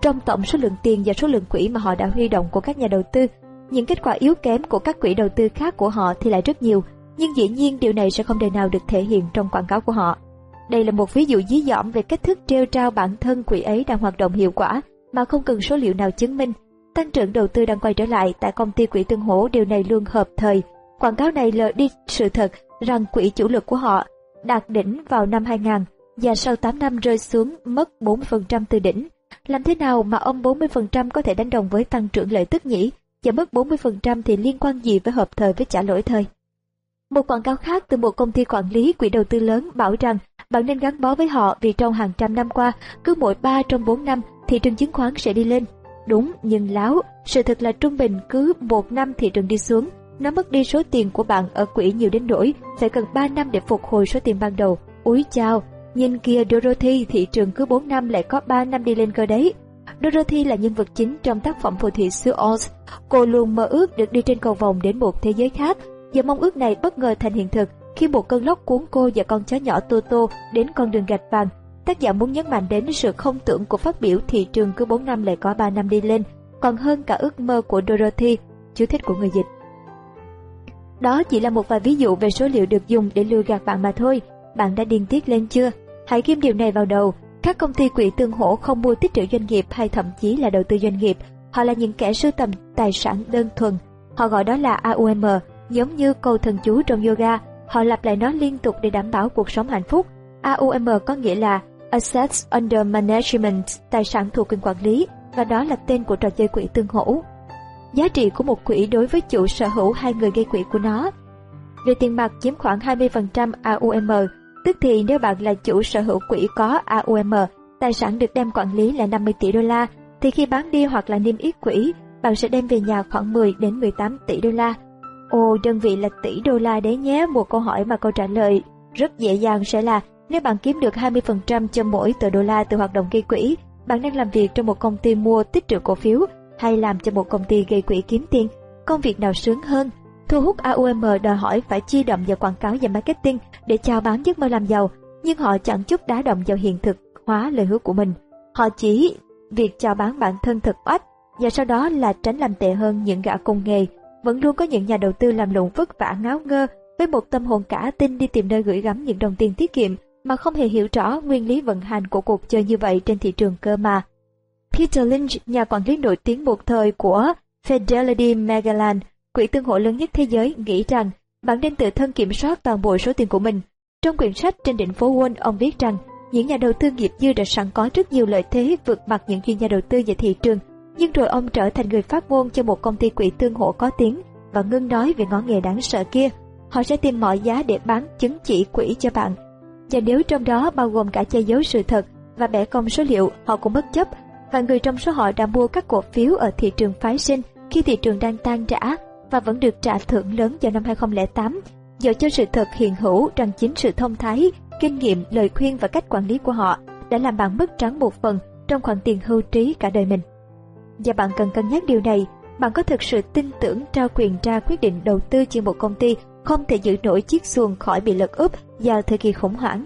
Trong tổng số lượng tiền và số lượng quỹ mà họ đã huy động của các nhà đầu tư, những kết quả yếu kém của các quỹ đầu tư khác của họ thì lại rất nhiều, nhưng dĩ nhiên điều này sẽ không đời nào được thể hiện trong quảng cáo của họ. Đây là một ví dụ dí dỏm về cách thức treo trao bản thân quỹ ấy đang hoạt động hiệu quả mà không cần số liệu nào chứng minh. Tăng trưởng đầu tư đang quay trở lại tại công ty quỹ tương hỗ điều này luôn hợp thời. Quảng cáo này lờ đi sự thật rằng quỹ chủ lực của họ đạt đỉnh vào năm 2000 và sau 8 năm rơi xuống mất 40% từ đỉnh. Làm thế nào mà ông 40% có thể đánh đồng với tăng trưởng lợi tức nhỉ? Và mất 40% thì liên quan gì với hợp thời với trả lỗi thời? Một quảng cáo khác từ một công ty quản lý quỹ đầu tư lớn bảo rằng bạn nên gắn bó với họ vì trong hàng trăm năm qua, cứ mỗi 3 trong 4 năm thị trường chứng khoán sẽ đi lên. Đúng, nhưng láo, sự thật là trung bình cứ một năm thị trường đi xuống, nó mất đi số tiền của bạn ở quỹ nhiều đến nỗi phải cần 3 năm để phục hồi số tiền ban đầu. Úi chao, nhìn kia Dorothy thị trường cứ 4 năm lại có 3 năm đi lên cơ đấy. Dorothy là nhân vật chính trong tác phẩm phù thủy xứ Oz. Cô luôn mơ ước được đi trên cầu vòng đến một thế giới khác và mong ước này bất ngờ thành hiện thực khi một cơn lốc cuốn cô và con chó nhỏ Toto đến con đường gạch vàng. Tác giả muốn nhấn mạnh đến sự không tưởng của phát biểu thị trường cứ 4 năm lại có 3 năm đi lên, còn hơn cả ước mơ của Dorothy, chú thích của người dịch. Đó chỉ là một vài ví dụ về số liệu được dùng để lừa gạt bạn mà thôi. Bạn đã điên tiết lên chưa? Hãy ghim điều này vào đầu. Các công ty quỹ tương hỗ không mua tích trữ doanh nghiệp hay thậm chí là đầu tư doanh nghiệp. Họ là những kẻ sưu tầm tài sản đơn thuần. Họ gọi đó là AUM, giống như câu thần chú trong yoga. Họ lặp lại nó liên tục để đảm bảo cuộc sống hạnh phúc. AUM có nghĩa là Assets Under Management, tài sản thuộc quyền quản lý, và đó là tên của trò chơi quỹ tương hỗ giá trị của một quỹ đối với chủ sở hữu hai người gây quỹ của nó. Về tiền mặt chiếm khoảng 20% AUM, tức thì nếu bạn là chủ sở hữu quỹ có AUM, tài sản được đem quản lý là 50 tỷ đô la, thì khi bán đi hoặc là niêm yết quỹ, bạn sẽ đem về nhà khoảng 10 đến 18 tỷ đô la. Ồ, đơn vị là tỷ đô la đấy nhé, một câu hỏi mà câu trả lời rất dễ dàng sẽ là nếu bạn kiếm được 20% cho mỗi tờ đô la từ hoạt động gây quỹ, bạn đang làm việc trong một công ty mua tích trữ cổ phiếu hay làm cho một công ty gây quỹ kiếm tiền, công việc nào sướng hơn. Thu hút AUM đòi hỏi phải chi động vào quảng cáo và marketing để chào bán giấc mơ làm giàu, nhưng họ chẳng chút đá động vào hiện thực hóa lời hứa của mình. Họ chỉ việc chào bán bản thân thật oách và sau đó là tránh làm tệ hơn những gã công nghề. Vẫn luôn có những nhà đầu tư làm lụng vất vả ngáo ngơ với một tâm hồn cả tin đi tìm nơi gửi gắm những đồng tiền tiết kiệm mà không hề hiểu rõ nguyên lý vận hành của cuộc chơi như vậy trên thị trường cơ mà. Peter Lynch, nhà quản lý nổi tiếng một thời của Fidelity Magellan, quỹ tương hộ lớn nhất thế giới, nghĩ rằng bạn nên tự thân kiểm soát toàn bộ số tiền của mình. Trong quyển sách trên đỉnh phố Wall, ông viết rằng những nhà đầu tư nghiệp dư đã sẵn có rất nhiều lợi thế vượt mặt những chuyên gia đầu tư về thị trường, nhưng rồi ông trở thành người phát ngôn cho một công ty quỹ tương hộ có tiếng và ngưng nói về ngón nghề đáng sợ kia. Họ sẽ tìm mọi giá để bán chứng chỉ quỹ cho bạn. Và nếu trong đó bao gồm cả che giấu sự thật và bẻ cong số liệu, họ cũng bất chấp và người trong số họ đã mua các cổ phiếu ở thị trường phái sinh khi thị trường đang tan rã và vẫn được trả thưởng lớn vào năm 2008 dựa cho sự thật hiện hữu rằng chính sự thông thái, kinh nghiệm, lời khuyên và cách quản lý của họ đã làm bạn mất trắng một phần trong khoản tiền hưu trí cả đời mình. Và bạn cần cân nhắc điều này, bạn có thực sự tin tưởng trao quyền ra quyết định đầu tư cho một công ty không thể giữ nổi chiếc xuồng khỏi bị lật úp vào thời kỳ khủng hoảng.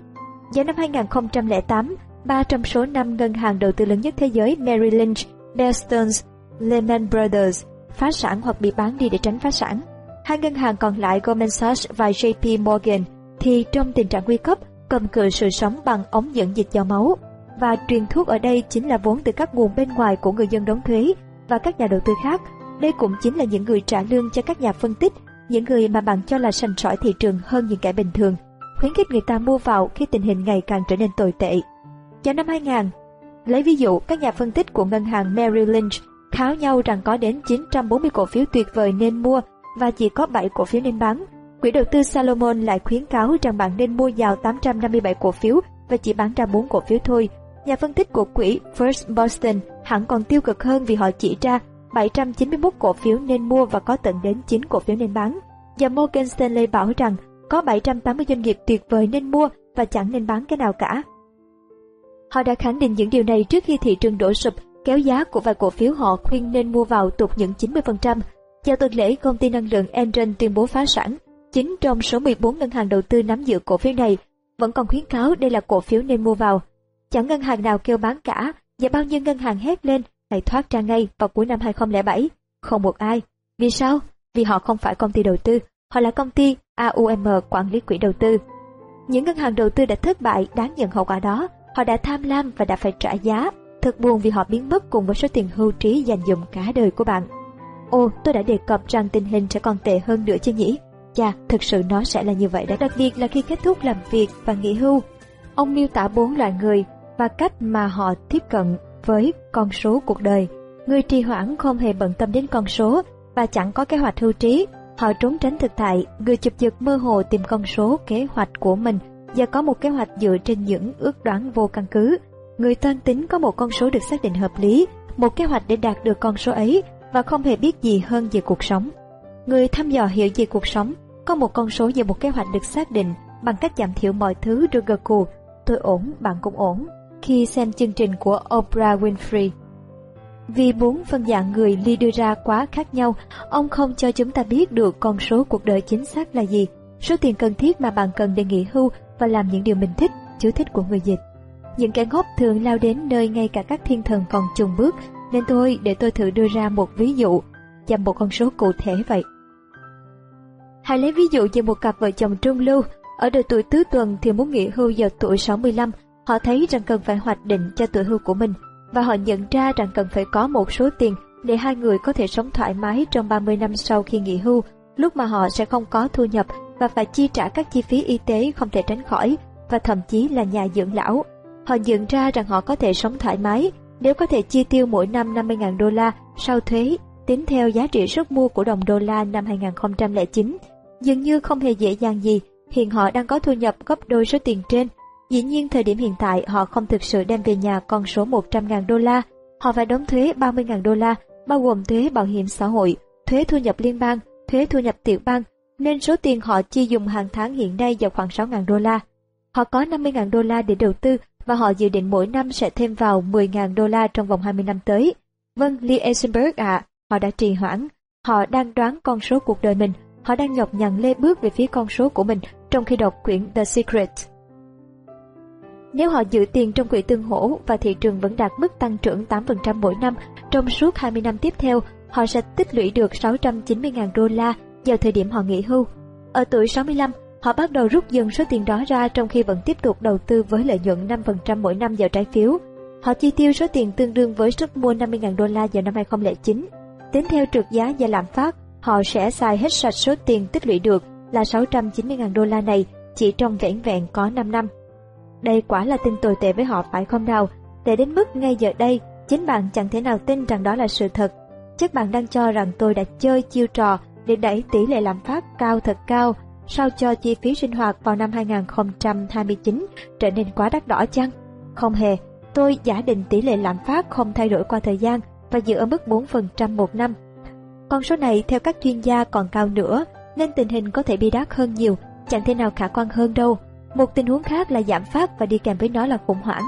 Vào năm 2008, ba trong số năm ngân hàng đầu tư lớn nhất thế giới Merrill Lynch, Bear Stearns, Lehman Brothers phá sản hoặc bị bán đi để tránh phá sản. Hai ngân hàng còn lại Goldman Sachs và JP Morgan thì trong tình trạng nguy cấp cầm cự sự sống bằng ống dẫn dịch dò máu. Và truyền thuốc ở đây chính là vốn từ các nguồn bên ngoài của người dân đóng thuế và các nhà đầu tư khác. Đây cũng chính là những người trả lương cho các nhà phân tích, những người mà bạn cho là sành sỏi thị trường hơn những kẻ bình thường. Khuyến khích người ta mua vào khi tình hình ngày càng trở nên tồi tệ. Vào năm 2000, lấy ví dụ các nhà phân tích của ngân hàng Merrill Lynch kháo nhau rằng có đến 940 cổ phiếu tuyệt vời nên mua và chỉ có 7 cổ phiếu nên bán. Quỹ đầu tư Salomon lại khuyến cáo rằng bạn nên mua vào 857 cổ phiếu và chỉ bán ra 4 cổ phiếu thôi. Nhà phân tích của quỹ First Boston hẳn còn tiêu cực hơn vì họ chỉ ra 791 cổ phiếu nên mua và có tận đến 9 cổ phiếu nên bán. Và Morgan Stanley bảo rằng có 780 doanh nghiệp tuyệt vời nên mua và chẳng nên bán cái nào cả. Họ đã khẳng định những điều này trước khi thị trường đổ sụp, kéo giá của vài cổ phiếu họ khuyên nên mua vào tụt những 90%. Vào tuần lễ, công ty năng lượng Enron tuyên bố phá sản. Chính trong số 14 ngân hàng đầu tư nắm giữ cổ phiếu này, vẫn còn khuyến cáo đây là cổ phiếu nên mua vào. Chẳng ngân hàng nào kêu bán cả, và bao nhiêu ngân hàng hét lên lại thoát ra ngay vào cuối năm 2007. Không một ai. Vì sao? Vì họ không phải công ty đầu tư, họ là công ty AUM quản lý quỹ đầu tư. Những ngân hàng đầu tư đã thất bại đáng nhận hậu quả đó, họ đã tham lam và đã phải trả giá. Thật buồn vì họ biến mất cùng với số tiền hưu trí dành dụm cả đời của bạn. Ô, tôi đã đề cập rằng tình hình sẽ còn tệ hơn nữa chứ nhỉ? Chà, thực sự nó sẽ là như vậy đó, đặc biệt là khi kết thúc làm việc và nghỉ hưu. Ông miêu tả bốn loại người và cách mà họ tiếp cận với con số cuộc đời. Người trì hoãn không hề bận tâm đến con số và chẳng có kế hoạch hưu trí. Họ trốn tránh thực tại, người chụp giật mơ hồ tìm con số kế hoạch của mình và có một kế hoạch dựa trên những ước đoán vô căn cứ. Người toan tính có một con số được xác định hợp lý, một kế hoạch để đạt được con số ấy và không hề biết gì hơn về cuộc sống. Người thăm dò hiểu về cuộc sống, có một con số và một kế hoạch được xác định bằng cách giảm thiểu mọi thứ rồi gật cù. Tôi ổn, bạn cũng ổn. Khi xem chương trình của Oprah Winfrey, vì bốn phân dạng người Ly đưa ra quá khác nhau, ông không cho chúng ta biết được con số cuộc đời chính xác là gì, số tiền cần thiết mà bạn cần để nghỉ hưu và làm những điều mình thích, chú thích của người dịch. Những kẻ ngốc thường lao đến nơi ngay cả các thiên thần còn chùng bước, nên tôi để tôi thử đưa ra một ví dụ, chăm một con số cụ thể vậy. Hãy lấy ví dụ về một cặp vợ chồng trung lưu, ở độ tuổi tứ tuần thì muốn nghỉ hưu vào tuổi 65, họ thấy rằng cần phải hoạch định cho tuổi hưu của mình và họ nhận ra rằng cần phải có một số tiền để hai người có thể sống thoải mái trong 30 năm sau khi nghỉ hưu, lúc mà họ sẽ không có thu nhập và phải chi trả các chi phí y tế không thể tránh khỏi và thậm chí là nhà dưỡng lão. Họ nhận ra rằng họ có thể sống thoải mái nếu có thể chi tiêu mỗi năm 50.000 đô la sau thuế tính theo giá trị sức mua của đồng đô la năm 2009. Dường như không hề dễ dàng gì, hiện họ đang có thu nhập gấp đôi số tiền trên Dĩ nhiên thời điểm hiện tại họ không thực sự đem về nhà con số 100.000 đô la. Họ phải đóng thuế 30.000 đô la, bao gồm thuế bảo hiểm xã hội, thuế thu nhập liên bang, thuế thu nhập tiểu bang, nên số tiền họ chi dùng hàng tháng hiện nay vào khoảng 6.000 đô la. Họ có 50.000 đô la để đầu tư và họ dự định mỗi năm sẽ thêm vào 10.000 đô la trong vòng 20 năm tới. Vâng, Lee Eisenberg ạ, à, họ đã trì hoãn. Họ đang đoán con số cuộc đời mình. Họ đang nhọc nhằn lê bước về phía con số của mình trong khi đọc quyển The Secret. Nếu họ giữ tiền trong quỹ tương hỗ và thị trường vẫn đạt mức tăng trưởng 8% mỗi năm trong suốt 20 năm tiếp theo, họ sẽ tích lũy được 690.000 đô la vào thời điểm họ nghỉ hưu. Ở tuổi 65, họ bắt đầu rút dần số tiền đó ra trong khi vẫn tiếp tục đầu tư với lợi nhuận 5% mỗi năm vào trái phiếu. Họ chi tiêu số tiền tương đương với sức mua 50.000 đô la vào năm 2009. Tính theo trượt giá và lạm phát, họ sẽ xài hết sạch số tiền tích lũy được là 690.000 đô la này chỉ trong vẻn vẹn có 5 năm. Đây quả là tin tồi tệ với họ phải không nào? Để đến mức ngay giờ đây, chính bạn chẳng thể nào tin rằng đó là sự thật. Chắc bạn đang cho rằng tôi đã chơi chiêu trò để đẩy tỷ lệ lạm phát cao thật cao, sao cho chi phí sinh hoạt vào năm 2029 trở nên quá đắt đỏ chăng? Không hề, tôi giả định tỷ lệ lạm phát không thay đổi qua thời gian và giữ ở mức 4% một năm. Con số này theo các chuyên gia còn cao nữa, nên tình hình có thể bi đát hơn nhiều, chẳng thể nào khả quan hơn đâu. Một tình huống khác là giảm phát và đi kèm với nó là khủng hoảng.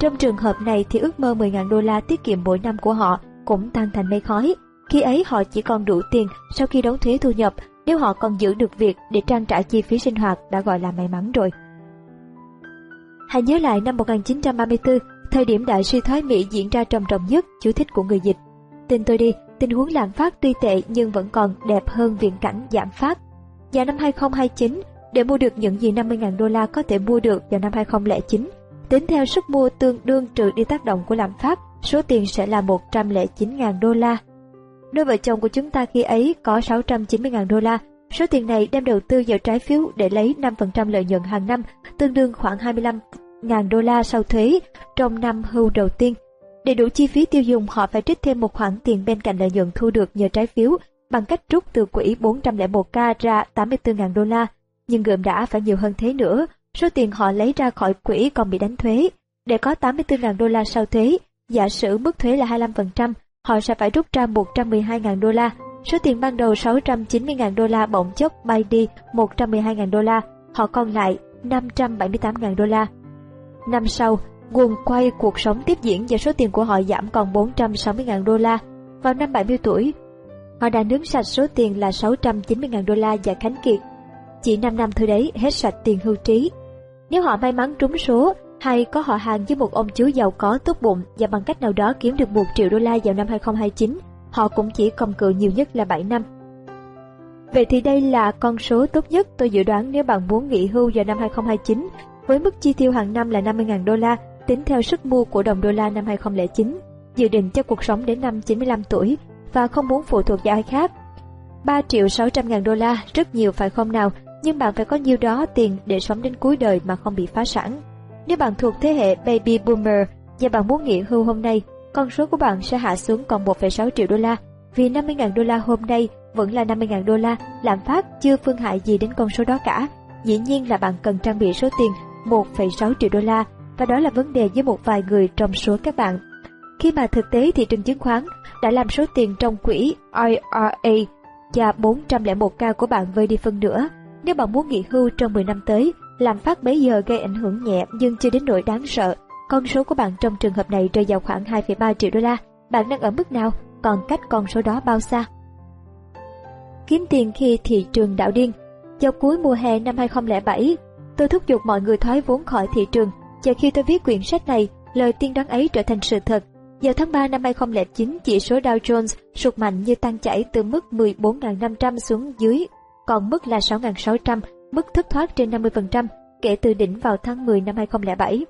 Trong trường hợp này thì ước mơ 10.000 đô la tiết kiệm mỗi năm của họ cũng tan thành mây khói. Khi ấy họ chỉ còn đủ tiền sau khi đóng thuế thu nhập nếu họ còn giữ được việc để trang trải chi phí sinh hoạt đã gọi là may mắn rồi. Hãy nhớ lại năm 1934, thời điểm đại suy thoái Mỹ diễn ra trầm trọng nhất, chú thích của người dịch. Tin tôi đi, tình huống lạm phát tuy tệ nhưng vẫn còn đẹp hơn viễn cảnh giảm phát. Và năm 2029, để mua được những gì 50.000 đô la có thể mua được vào năm 2009. Tính theo sức mua tương đương trừ đi tác động của lạm phát, số tiền sẽ là 109.000 đô la. Đôi vợ chồng của chúng ta khi ấy có 690.000 đô la. Số tiền này đem đầu tư vào trái phiếu để lấy 5% lợi nhuận hàng năm, tương đương khoảng 25.000 đô la sau thuế trong năm hưu đầu tiên. Để đủ chi phí tiêu dùng, họ phải trích thêm một khoản tiền bên cạnh lợi nhuận thu được nhờ trái phiếu bằng cách rút từ quỹ 401k ra 84.000 đô la. Nhưng gượm đã phải nhiều hơn thế nữa, số tiền họ lấy ra khỏi quỹ còn bị đánh thuế. Để có 84.000 đô la sau thuế, giả sử mức thuế là 25%, họ sẽ phải rút ra 112.000 đô la. Số tiền ban đầu 690.000 đô la bỗng chốc bay đi 112.000 đô la, họ còn lại 578.000 đô la. Năm sau, guồng quay cuộc sống tiếp diễn và số tiền của họ giảm còn 460.000 đô la. Vào năm 70 tuổi, họ đã nướng sạch số tiền là 690.000 đô la và khánh kiệt. Chỉ 5 năm thôi đấy, hết sạch tiền hưu trí. Nếu họ may mắn trúng số, hay có họ hàng với một ông chú giàu có tốt bụng và bằng cách nào đó kiếm được 1 triệu đô la vào năm 2029, họ cũng chỉ cầm cự nhiều nhất là 7 năm. Vậy thì đây là con số tốt nhất tôi dự đoán nếu bạn muốn nghỉ hưu vào năm 2029 với mức chi tiêu hàng năm là 50.000 đô la tính theo sức mua của đồng đô la năm 2009, dự định cho cuộc sống đến năm 95 tuổi và không muốn phụ thuộc vào ai khác. 3 triệu 600 ngàn đô la rất nhiều phải không nào, nhưng bạn phải có nhiêu đó tiền để sống đến cuối đời mà không bị phá sản. Nếu bạn thuộc thế hệ Baby Boomer và bạn muốn nghỉ hưu hôm nay, con số của bạn sẽ hạ xuống còn 1,6 triệu đô la. Vì 50.000 đô la hôm nay vẫn là 50.000 đô la, lạm phát chưa phương hại gì đến con số đó cả. Dĩ nhiên là bạn cần trang bị số tiền 1,6 triệu đô la và đó là vấn đề với một vài người trong số các bạn. Khi mà thực tế thị trường chứng khoán đã làm số tiền trong quỹ IRA và 401k của bạn vơi đi phân nửa. Nếu bạn muốn nghỉ hưu trong 10 năm tới, làm phát bấy giờ gây ảnh hưởng nhẹ nhưng chưa đến nỗi đáng sợ. Con số của bạn trong trường hợp này rơi vào khoảng 2,3 triệu đô la. Bạn đang ở mức nào? Còn cách con số đó bao xa? Kiếm tiền khi thị trường đảo điên Vào cuối mùa hè năm 2007, tôi thúc giục mọi người thoái vốn khỏi thị trường. Chờ khi tôi viết quyển sách này, lời tiên đoán ấy trở thành sự thật. Vào tháng 3 năm 2009, chỉ số Dow Jones sụt mạnh như tăng chảy từ mức 14.500 xuống dưới, còn mức là 6.600, mức thất thoát trên 50% kể từ đỉnh vào tháng 10 năm 2007.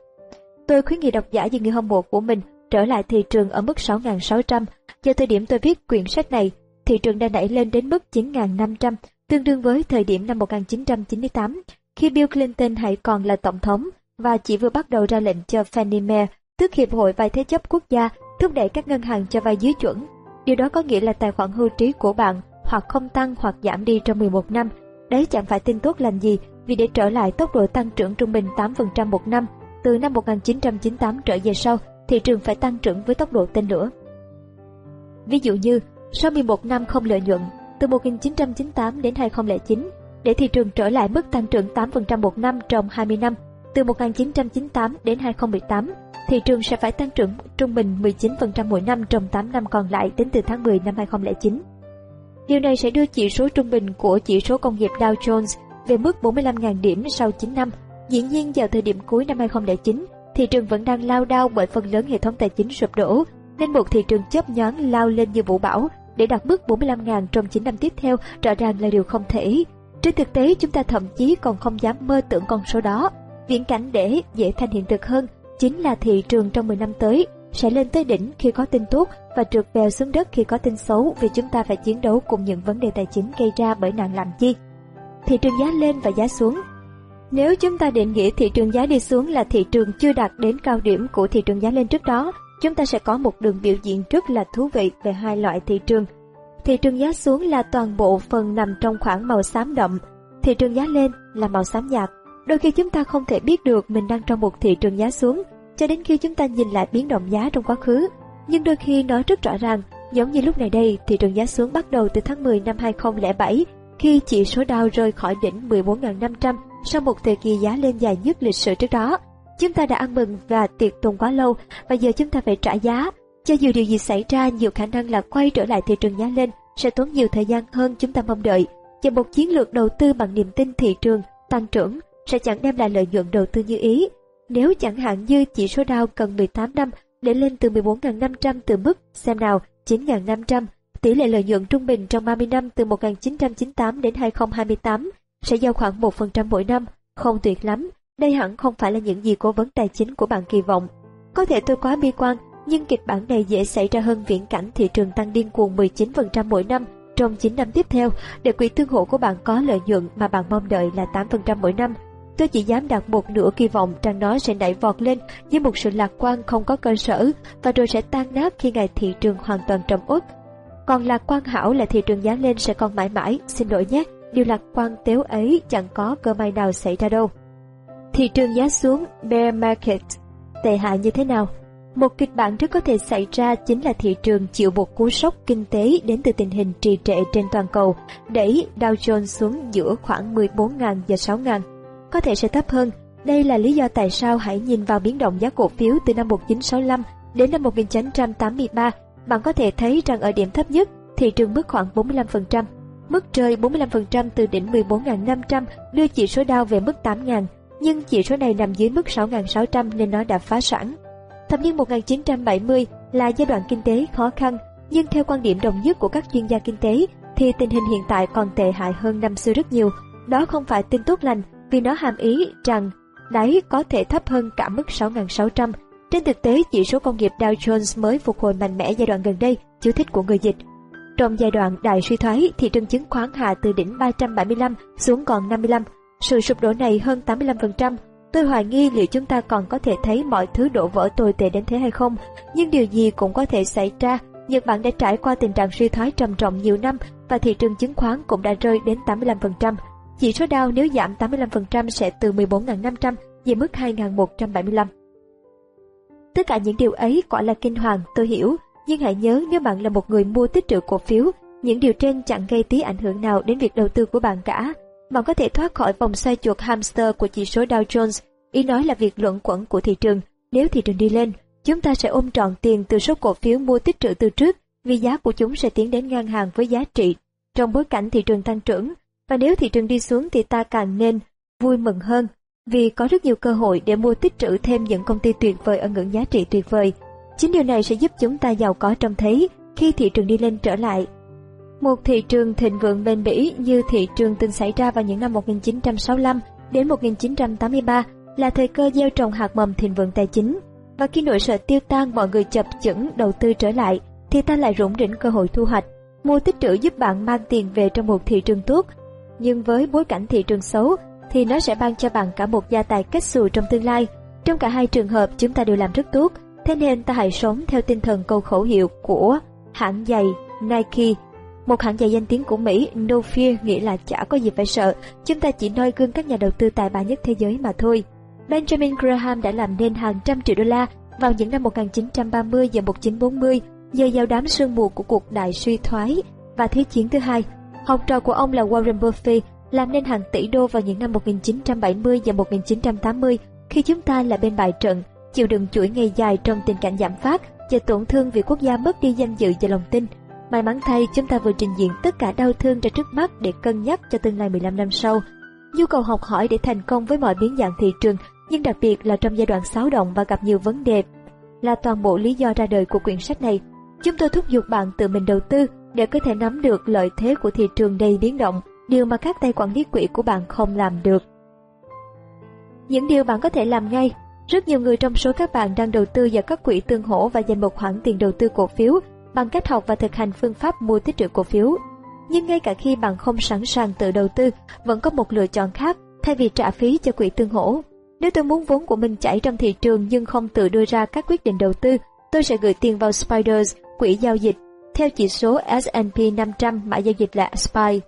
Tôi khuyến nghị độc giả và người hâm mộ của mình trở lại thị trường ở mức 6.600. do thời điểm tôi viết quyển sách này, thị trường đã nảy lên đến mức 9.500, tương đương với thời điểm năm 1998, khi Bill Clinton hãy còn là tổng thống và chỉ vừa bắt đầu ra lệnh cho Fannie Mae, tức Hiệp hội vay thế chấp quốc gia, thúc đẩy các ngân hàng cho vay dưới chuẩn. Điều đó có nghĩa là tài khoản hưu trí của bạn hoặc không tăng hoặc giảm đi trong 11 năm. Đấy chẳng phải tin tốt lành gì, vì để trở lại tốc độ tăng trưởng trung bình 8% một năm, từ năm 1998 trở về sau, thị trường phải tăng trưởng với tốc độ tên lửa. Ví dụ như, sau 11 năm không lợi nhuận, từ 1998 đến 2009, để thị trường trở lại mức tăng trưởng 8% một năm trong 20 năm, từ 1998 đến 2018, thị trường sẽ phải tăng trưởng trung bình 19% mỗi năm trong 8 năm còn lại tính từ tháng 10 năm 2009. Điều này sẽ đưa chỉ số trung bình của chỉ số công nghiệp Dow Jones về mức 45.000 điểm sau 9 năm. Dĩ nhiên vào thời điểm cuối năm 2009, thị trường vẫn đang lao đao bởi phần lớn hệ thống tài chính sụp đổ, nên một thị trường chớp nhoáng lao lên như vũ bão để đạt mức 45.000 trong 9 năm tiếp theo rõ ràng là điều không thể. Trên thực tế, chúng ta thậm chí còn không dám mơ tưởng con số đó. Viễn cảnh để dễ thành hiện thực hơn chính là thị trường trong 10 năm tới sẽ lên tới đỉnh khi có tin tốt và trượt bèo xuống đất khi có tin xấu vì chúng ta phải chiến đấu cùng những vấn đề tài chính gây ra bởi nạn làm chi. Thị trường giá lên và giá xuống Nếu chúng ta định nghĩa thị trường giá đi xuống là thị trường chưa đạt đến cao điểm của thị trường giá lên trước đó, chúng ta sẽ có một đường biểu diễn rất là thú vị về hai loại thị trường. Thị trường giá xuống là toàn bộ phần nằm trong khoảng màu xám đậm, thị trường giá lên là màu xám nhạt. Đôi khi chúng ta không thể biết được mình đang trong một thị trường giá xuống cho đến khi chúng ta nhìn lại biến động giá trong quá khứ. Nhưng đôi khi nói rất rõ ràng, giống như lúc này đây, thị trường giá xuống bắt đầu từ tháng 10 năm 2007 khi chỉ số Dow rơi khỏi đỉnh 14.500 sau một thời kỳ giá lên dài nhất lịch sử trước đó. Chúng ta đã ăn mừng và tiệc tùng quá lâu và giờ chúng ta phải trả giá. Cho dù điều gì xảy ra, nhiều khả năng là quay trở lại thị trường giá lên sẽ tốn nhiều thời gian hơn chúng ta mong đợi. Và một chiến lược đầu tư bằng niềm tin thị trường tăng trưởng sẽ chẳng đem lại lợi nhuận đầu tư như ý. Nếu chẳng hạn như chỉ số Dow cần 18 năm để lên từ 14.500 từ mức, xem nào, 9.500, tỷ lệ lợi nhuận trung bình trong 30 năm từ 1998 đến 2028 sẽ giao khoảng 1% mỗi năm, không tuyệt lắm. Đây hẳn không phải là những gì cố vấn tài chính của bạn kỳ vọng. Có thể tôi quá bi quan, nhưng kịch bản này dễ xảy ra hơn viễn cảnh thị trường tăng điên cuồng 19% mỗi năm trong 9 năm tiếp theo để quỹ tương hỗ của bạn có lợi nhuận mà bạn mong đợi là 8% mỗi năm Tôi chỉ dám đặt một nửa kỳ vọng rằng nó sẽ nảy vọt lên với một sự lạc quan không có cơ sở và rồi sẽ tan nát khi ngày thị trường hoàn toàn trầm uất. Còn lạc quan hảo là thị trường giá lên sẽ còn mãi mãi, xin lỗi nhé, điều lạc quan tếu ấy chẳng có cơ may nào xảy ra đâu. Thị trường giá xuống bear market tệ hại như thế nào? Một kịch bản rất có thể xảy ra chính là thị trường chịu một cú sốc kinh tế đến từ tình hình trì trệ trên toàn cầu, đẩy Dow Jones xuống giữa khoảng 14.000 và 6.000. Có thể sẽ thấp hơn. Đây là lý do tại sao hãy nhìn vào biến động giá cổ phiếu từ năm 1965 đến năm 1983. Bạn có thể thấy rằng ở điểm thấp nhất, thị trường mất khoảng 45%. Mức rơi 45% từ đỉnh 14.500 đưa chỉ số Dow về mức 8.000, nhưng chỉ số này nằm dưới mức 6.600 nên nó đã phá sản. Thập niên 1970 là giai đoạn kinh tế khó khăn, nhưng theo quan điểm đồng nhất của các chuyên gia kinh tế thì tình hình hiện tại còn tệ hại hơn năm xưa rất nhiều. Đó không phải tin tốt lành vì nó hàm ý rằng đáy có thể thấp hơn cả mức 6.600. Trên thực tế, chỉ số công nghiệp Dow Jones mới phục hồi mạnh mẽ giai đoạn gần đây, chú thích của người dịch. Trong giai đoạn đại suy thoái, thị trường chứng khoán hạ từ đỉnh 375 xuống còn 55. Sự sụp đổ này hơn 85%, Tôi hoài nghi liệu chúng ta còn có thể thấy mọi thứ đổ vỡ tồi tệ đến thế hay không, nhưng điều gì cũng có thể xảy ra. Nhật Bản đã trải qua tình trạng suy thoái trầm trọng nhiều năm và thị trường chứng khoán cũng đã rơi đến 85%. Chỉ số Dow nếu giảm 85% sẽ từ 14.500 về mức 2.175. Tất cả những điều ấy quả là kinh hoàng, tôi hiểu, nhưng hãy nhớ nếu bạn là một người mua tích trữ cổ phiếu, những điều trên chẳng gây tí ảnh hưởng nào đến việc đầu tư của bạn cả bạn có thể thoát khỏi vòng xoay chuột hamster của chỉ số Dow Jones. Ý nói là việc luẩn quẩn của thị trường. Nếu thị trường đi lên, chúng ta sẽ ôm trọn tiền từ số cổ phiếu mua tích trữ từ trước, vì giá của chúng sẽ tiến đến ngang hàng với giá trị trong bối cảnh thị trường tăng trưởng. Và nếu thị trường đi xuống thì ta càng nên vui mừng hơn, vì có rất nhiều cơ hội để mua tích trữ thêm những công ty tuyệt vời ở ngưỡng giá trị tuyệt vời. Chính điều này sẽ giúp chúng ta giàu có trông thấy khi thị trường đi lên trở lại một thị trường thịnh vượng bền bỉ như thị trường từng xảy ra vào những năm 1965 đến 1983 là thời cơ gieo trồng hạt mầm thịnh vượng tài chính. Và khi nỗi sợ tiêu tan mọi người chập chững đầu tư trở lại, thì ta lại rủng rỉnh cơ hội thu hoạch. Mua tích trữ giúp bạn mang tiền về trong một thị trường tốt, nhưng với bối cảnh thị trường xấu thì nó sẽ ban cho bạn cả một gia tài kết xù trong tương lai. Trong cả hai trường hợp chúng ta đều làm rất tốt, thế nên ta hãy sống theo tinh thần câu khẩu hiệu của hãng giày Nike một hãng giày danh tiếng của Mỹ, No Fear nghĩa là chả có gì phải sợ, chúng ta chỉ noi gương các nhà đầu tư tài ba nhất thế giới mà thôi. Benjamin Graham đã làm nên hàng trăm triệu đô la vào những năm 1930 và 1940 giờ giao đám sương mù của cuộc đại suy thoái và Thế chiến thứ hai. Học trò của ông là Warren Buffett làm nên hàng tỷ đô vào những năm 1970 và 1980 khi chúng ta là bên bại trận, chịu đựng chuỗi ngày dài trong tình cảnh giảm phát và tổn thương vì quốc gia mất đi danh dự và lòng tin. May mắn thay, chúng ta vừa trình diện tất cả đau thương ra trước mắt để cân nhắc cho tương lai 15 năm sau. Nhu cầu học hỏi để thành công với mọi biến dạng thị trường, nhưng đặc biệt là trong giai đoạn xáo động và gặp nhiều vấn đề, là toàn bộ lý do ra đời của quyển sách này. Chúng tôi thúc giục bạn tự mình đầu tư để có thể nắm được lợi thế của thị trường đầy biến động, điều mà các tay quản lý quỹ của bạn không làm được. Những điều bạn có thể làm ngay rất nhiều người trong số các bạn đang đầu tư vào các quỹ tương hỗ và dành một khoản tiền đầu tư cổ phiếu bằng cách học và thực hành phương pháp mua tích trữ cổ phiếu. Nhưng ngay cả khi bạn không sẵn sàng tự đầu tư, vẫn có một lựa chọn khác thay vì trả phí cho quỹ tương hỗ. Nếu tôi muốn vốn của mình chảy trong thị trường nhưng không tự đưa ra các quyết định đầu tư, tôi sẽ gửi tiền vào Spiders, quỹ giao dịch, theo chỉ số S&P 500 mã giao dịch là SPY.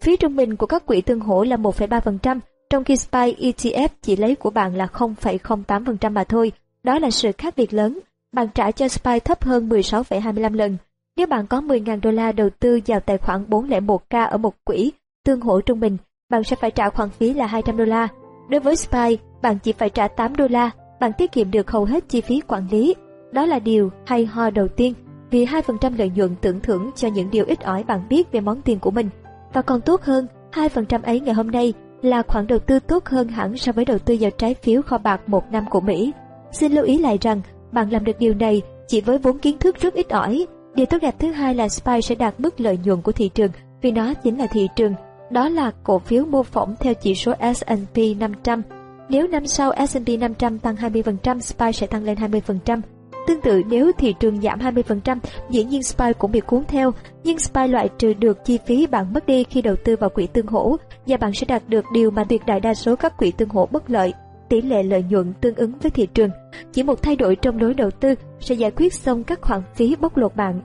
Phí trung bình của các quỹ tương hỗ là 1,3%, trong khi SPY ETF chỉ lấy của bạn là 0,08% mà thôi. Đó là sự khác biệt lớn bạn trả cho Spy thấp hơn 16,25 lần. Nếu bạn có 10.000 đô la đầu tư vào tài khoản 401k ở một quỹ tương hỗ trung bình, bạn sẽ phải trả khoản phí là 200 đô la. Đối với Spy, bạn chỉ phải trả 8 đô la, bạn tiết kiệm được hầu hết chi phí quản lý. Đó là điều hay ho đầu tiên, vì 2% lợi nhuận tưởng thưởng cho những điều ít ỏi bạn biết về món tiền của mình. Và còn tốt hơn, 2% ấy ngày hôm nay là khoản đầu tư tốt hơn hẳn so với đầu tư vào trái phiếu kho bạc một năm của Mỹ. Xin lưu ý lại rằng, bạn làm được điều này chỉ với vốn kiến thức rất ít ỏi. Điều tốt đẹp thứ hai là SPY sẽ đạt mức lợi nhuận của thị trường vì nó chính là thị trường. Đó là cổ phiếu mô phỏng theo chỉ số S&P 500. Nếu năm sau S&P 500 tăng 20%, SPY sẽ tăng lên 20%. Tương tự nếu thị trường giảm 20%, dĩ nhiên SPY cũng bị cuốn theo, nhưng SPY loại trừ được chi phí bạn mất đi khi đầu tư vào quỹ tương hỗ và bạn sẽ đạt được điều mà tuyệt đại đa số các quỹ tương hỗ bất lợi, tỷ lệ lợi nhuận tương ứng với thị trường. Chỉ một thay đổi trong lối đầu tư sẽ giải quyết xong các khoản phí bóc lột bạn.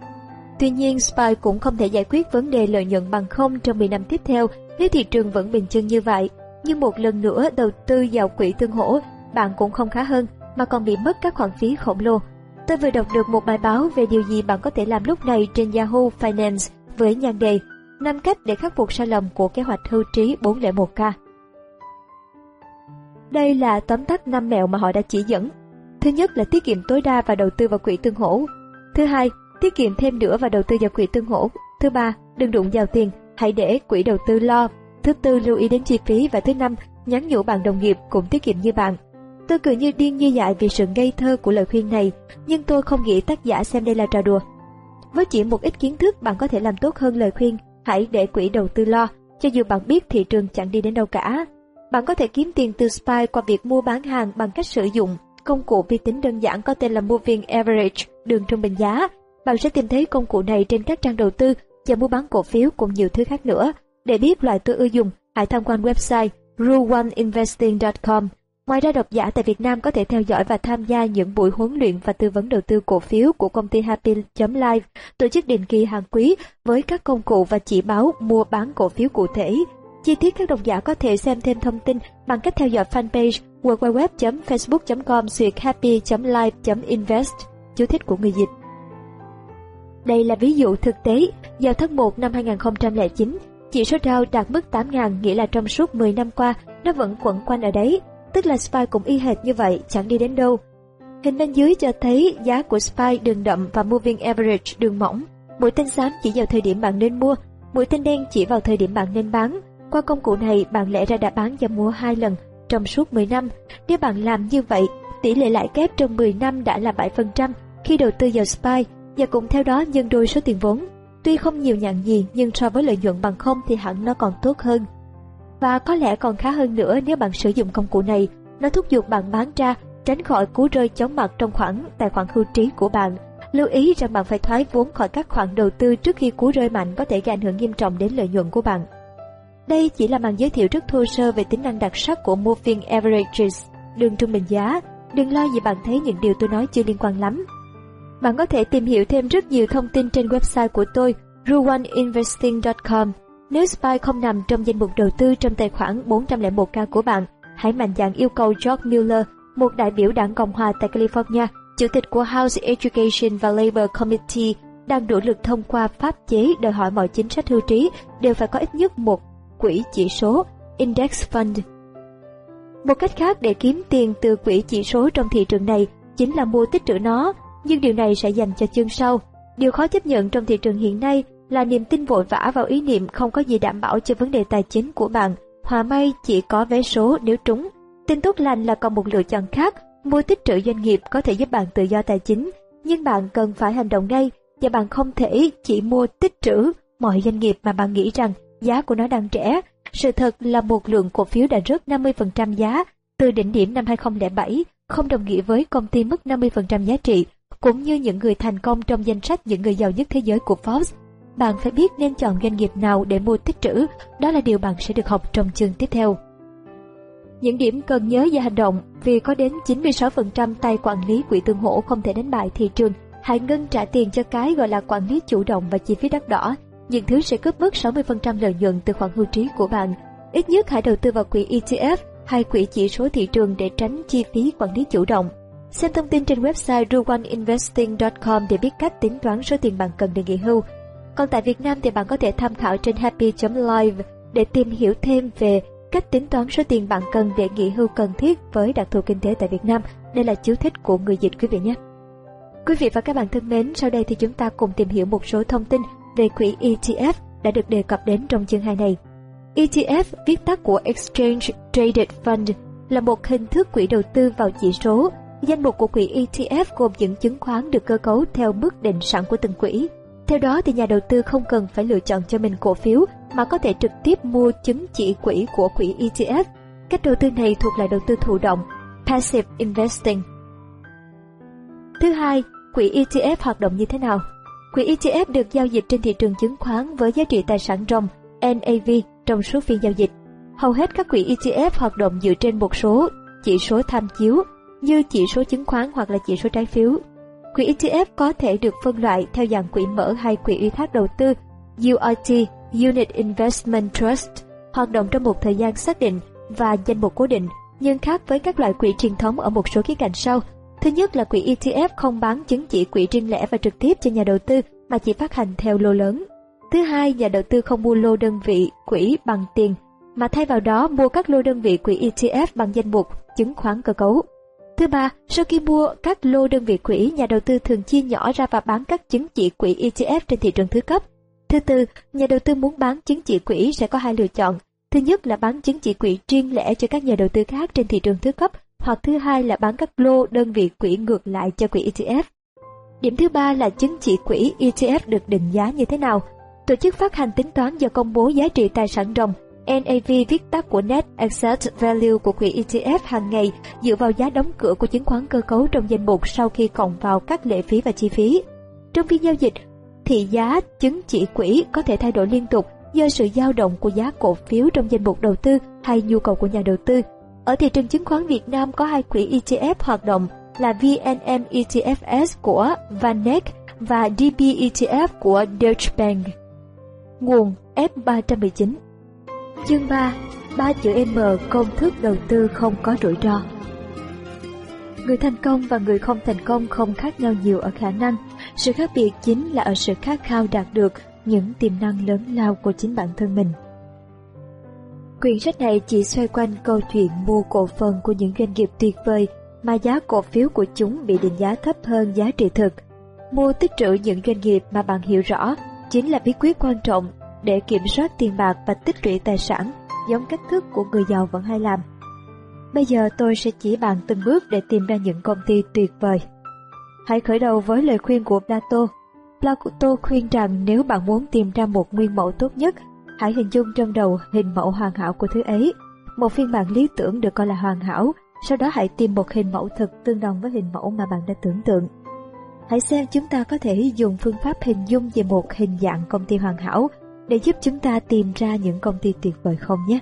Tuy nhiên, SPY cũng không thể giải quyết vấn đề lợi nhuận bằng không trong 10 năm tiếp theo nếu thị trường vẫn bình chân như vậy. Nhưng một lần nữa đầu tư vào quỹ tương hỗ, bạn cũng không khá hơn mà còn bị mất các khoản phí khổng lồ. Tôi vừa đọc được một bài báo về điều gì bạn có thể làm lúc này trên Yahoo Finance với nhan đề 5 cách để khắc phục sai lầm của kế hoạch hưu trí 401k. Đây là tóm tắt 5 mẹo mà họ đã chỉ dẫn. Thứ nhất là tiết kiệm tối đa và đầu tư vào quỹ tương hỗ. Thứ hai, tiết kiệm thêm nữa và đầu tư vào quỹ tương hỗ. Thứ ba, đừng đụng vào tiền, hãy để quỹ đầu tư lo. Thứ tư, lưu ý đến chi phí và thứ năm, nhắn nhủ bạn đồng nghiệp cũng tiết kiệm như bạn. Tôi cười như điên như dại vì sự ngây thơ của lời khuyên này, nhưng tôi không nghĩ tác giả xem đây là trò đùa. Với chỉ một ít kiến thức bạn có thể làm tốt hơn lời khuyên, hãy để quỹ đầu tư lo, cho dù bạn biết thị trường chẳng đi đến đâu cả. Bạn có thể kiếm tiền từ SPY qua việc mua bán hàng bằng cách sử dụng công cụ vi tính đơn giản có tên là Moving Average, đường trung bình giá. Bạn sẽ tìm thấy công cụ này trên các trang đầu tư và mua bán cổ phiếu cùng nhiều thứ khác nữa. Để biết loại tôi ưa dùng, hãy tham quan website ruleoneinvesting.com Ngoài ra độc giả tại Việt Nam có thể theo dõi và tham gia những buổi huấn luyện và tư vấn đầu tư cổ phiếu của công ty Happy.live, tổ chức định kỳ hàng quý với các công cụ và chỉ báo mua bán cổ phiếu cụ thể. Chi tiết các độc giả có thể xem thêm thông tin bằng cách theo dõi fanpage www.facebook.com xuyệt happy.live.invest, chú thích của người dịch. Đây là ví dụ thực tế, vào tháng 1 năm 2009, chỉ số Dow đạt mức 8.000 nghĩa là trong suốt 10 năm qua nó vẫn quẩn quanh ở đấy tức là SPY cũng y hệt như vậy, chẳng đi đến đâu. Hình bên dưới cho thấy giá của SPY đường đậm và Moving Average đường mỏng. Mũi tên xám chỉ vào thời điểm bạn nên mua, mũi tên đen chỉ vào thời điểm bạn nên bán. Qua công cụ này, bạn lẽ ra đã bán và mua hai lần trong suốt 10 năm. Nếu bạn làm như vậy, tỷ lệ lãi kép trong 10 năm đã là 7% khi đầu tư vào SPY và cũng theo đó nhân đôi số tiền vốn. Tuy không nhiều nhạn gì nhưng so với lợi nhuận bằng không thì hẳn nó còn tốt hơn. Và có lẽ còn khá hơn nữa nếu bạn sử dụng công cụ này, nó thúc giục bạn bán ra, tránh khỏi cú rơi chóng mặt trong khoản tài khoản hưu trí của bạn. Lưu ý rằng bạn phải thoái vốn khỏi các khoản đầu tư trước khi cú rơi mạnh có thể gây ảnh hưởng nghiêm trọng đến lợi nhuận của bạn. Đây chỉ là màn giới thiệu rất thô sơ về tính năng đặc sắc của Moving Averages, đường trung bình giá. Đừng lo vì bạn thấy những điều tôi nói chưa liên quan lắm. Bạn có thể tìm hiểu thêm rất nhiều thông tin trên website của tôi, ruwaninvesting.com nếu SPY không nằm trong danh mục đầu tư trong tài khoản 401k của bạn, hãy mạnh dạn yêu cầu George Mueller, một đại biểu đảng Cộng hòa tại California, chủ tịch của House Education và Labor Committee, đang nỗ lực thông qua pháp chế đòi hỏi mọi chính sách hưu trí đều phải có ít nhất một quỹ chỉ số Index Fund. Một cách khác để kiếm tiền từ quỹ chỉ số trong thị trường này chính là mua tích trữ nó, nhưng điều này sẽ dành cho chương sau. Điều khó chấp nhận trong thị trường hiện nay là niềm tin vội vã vào ý niệm không có gì đảm bảo cho vấn đề tài chính của bạn. Hòa may chỉ có vé số nếu trúng. Tin tốt lành là còn một lựa chọn khác, mua tích trữ doanh nghiệp có thể giúp bạn tự do tài chính, nhưng bạn cần phải hành động ngay và bạn không thể chỉ mua tích trữ mọi doanh nghiệp mà bạn nghĩ rằng giá của nó đang rẻ. Sự thật là một lượng cổ phiếu đã rớt 50% giá từ đỉnh điểm năm 2007, không đồng nghĩa với công ty mất 50% giá trị, cũng như những người thành công trong danh sách những người giàu nhất thế giới của Forbes bạn phải biết nên chọn doanh nghiệp nào để mua tích trữ, đó là điều bạn sẽ được học trong chương tiếp theo. Những điểm cần nhớ và hành động vì có đến 96% tay quản lý quỹ tương hỗ không thể đánh bại thị trường. Hãy ngân trả tiền cho cái gọi là quản lý chủ động và chi phí đắt đỏ. Những thứ sẽ cướp mất 60% lợi nhuận từ khoản hưu trí của bạn. Ít nhất hãy đầu tư vào quỹ ETF hay quỹ chỉ số thị trường để tránh chi phí quản lý chủ động. Xem thông tin trên website ruoneinvesting.com để biết cách tính toán số tiền bạn cần để nghỉ hưu còn tại Việt Nam thì bạn có thể tham khảo trên happy.live để tìm hiểu thêm về cách tính toán số tiền bạn cần để nghỉ hưu cần thiết với đặc thù kinh tế tại Việt Nam. Đây là chú thích của người dịch quý vị nhé. Quý vị và các bạn thân mến, sau đây thì chúng ta cùng tìm hiểu một số thông tin về quỹ ETF đã được đề cập đến trong chương 2 này. ETF, viết tắt của Exchange Traded Fund, là một hình thức quỹ đầu tư vào chỉ số. Danh mục của quỹ ETF gồm những chứng khoán được cơ cấu theo mức định sẵn của từng quỹ. Theo đó thì nhà đầu tư không cần phải lựa chọn cho mình cổ phiếu mà có thể trực tiếp mua chứng chỉ quỹ của quỹ ETF. Cách đầu tư này thuộc loại đầu tư thụ động, Passive Investing. Thứ hai, quỹ ETF hoạt động như thế nào? Quỹ ETF được giao dịch trên thị trường chứng khoán với giá trị tài sản ròng NAV trong số phiên giao dịch. Hầu hết các quỹ ETF hoạt động dựa trên một số chỉ số tham chiếu như chỉ số chứng khoán hoặc là chỉ số trái phiếu. Quỹ ETF có thể được phân loại theo dạng quỹ mở hay quỹ ủy thác đầu tư UIT Unit Investment Trust hoạt động trong một thời gian xác định và danh mục cố định, nhưng khác với các loại quỹ truyền thống ở một số khía cạnh sau. Thứ nhất là quỹ ETF không bán chứng chỉ quỹ riêng lẻ và trực tiếp cho nhà đầu tư mà chỉ phát hành theo lô lớn. Thứ hai, nhà đầu tư không mua lô đơn vị quỹ bằng tiền, mà thay vào đó mua các lô đơn vị quỹ ETF bằng danh mục chứng khoán cơ cấu. Thứ ba, sau khi mua các lô đơn vị quỹ, nhà đầu tư thường chia nhỏ ra và bán các chứng chỉ quỹ ETF trên thị trường thứ cấp. Thứ tư, nhà đầu tư muốn bán chứng chỉ quỹ sẽ có hai lựa chọn. Thứ nhất là bán chứng chỉ quỹ riêng lẻ cho các nhà đầu tư khác trên thị trường thứ cấp, hoặc thứ hai là bán các lô đơn vị quỹ ngược lại cho quỹ ETF. Điểm thứ ba là chứng chỉ quỹ ETF được định giá như thế nào. Tổ chức phát hành tính toán và công bố giá trị tài sản ròng NAV viết tắt của Net Asset Value của quỹ ETF hàng ngày dựa vào giá đóng cửa của chứng khoán cơ cấu trong danh mục sau khi cộng vào các lệ phí và chi phí. Trong phiên giao dịch, thị giá chứng chỉ quỹ có thể thay đổi liên tục do sự dao động của giá cổ phiếu trong danh mục đầu tư hay nhu cầu của nhà đầu tư. Ở thị trường chứng khoán Việt Nam có hai quỹ ETF hoạt động là VNM ETFS của Vaneck và DB ETF của Deutsche Bank. Nguồn F319 Chương 3 ba chữ M, công thức đầu tư không có rủi ro Người thành công và người không thành công không khác nhau nhiều ở khả năng. Sự khác biệt chính là ở sự khát khao đạt được những tiềm năng lớn lao của chính bản thân mình. Quyển sách này chỉ xoay quanh câu chuyện mua cổ phần của những doanh nghiệp tuyệt vời mà giá cổ phiếu của chúng bị định giá thấp hơn giá trị thực. Mua tích trữ những doanh nghiệp mà bạn hiểu rõ chính là bí quyết quan trọng để kiểm soát tiền bạc và tích lũy tài sản, giống cách thức của người giàu vẫn hay làm. Bây giờ tôi sẽ chỉ bạn từng bước để tìm ra những công ty tuyệt vời. Hãy khởi đầu với lời khuyên của Plato. Plato khuyên rằng nếu bạn muốn tìm ra một nguyên mẫu tốt nhất, hãy hình dung trong đầu hình mẫu hoàn hảo của thứ ấy. Một phiên bản lý tưởng được coi là hoàn hảo, sau đó hãy tìm một hình mẫu thực tương đồng với hình mẫu mà bạn đã tưởng tượng. Hãy xem chúng ta có thể dùng phương pháp hình dung về một hình dạng công ty hoàn hảo để giúp chúng ta tìm ra những công ty tuyệt vời không nhé.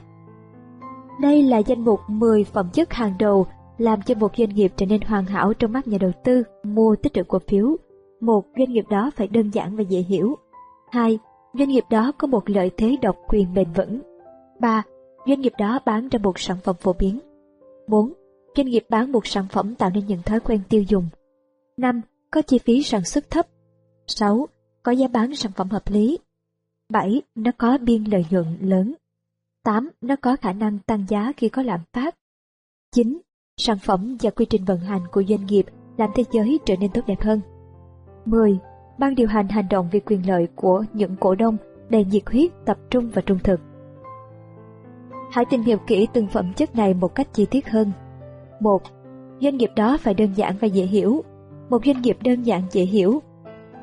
Đây là danh mục 10 phẩm chất hàng đầu làm cho một doanh nghiệp trở nên hoàn hảo trong mắt nhà đầu tư mua tích trữ cổ phiếu. Một, doanh nghiệp đó phải đơn giản và dễ hiểu. Hai, doanh nghiệp đó có một lợi thế độc quyền bền vững. Ba, doanh nghiệp đó bán ra một sản phẩm phổ biến. 4. Doanh nghiệp bán một sản phẩm tạo nên những thói quen tiêu dùng. 5. Có chi phí sản xuất thấp. 6. Có giá bán sản phẩm hợp lý. 7. Nó có biên lợi nhuận lớn. 8. Nó có khả năng tăng giá khi có lạm phát. 9. Sản phẩm và quy trình vận hành của doanh nghiệp làm thế giới trở nên tốt đẹp hơn. 10. Ban điều hành hành động vì quyền lợi của những cổ đông đầy nhiệt huyết, tập trung và trung thực. Hãy tìm hiểu kỹ từng phẩm chất này một cách chi tiết hơn. 1. Doanh nghiệp đó phải đơn giản và dễ hiểu. Một doanh nghiệp đơn giản dễ hiểu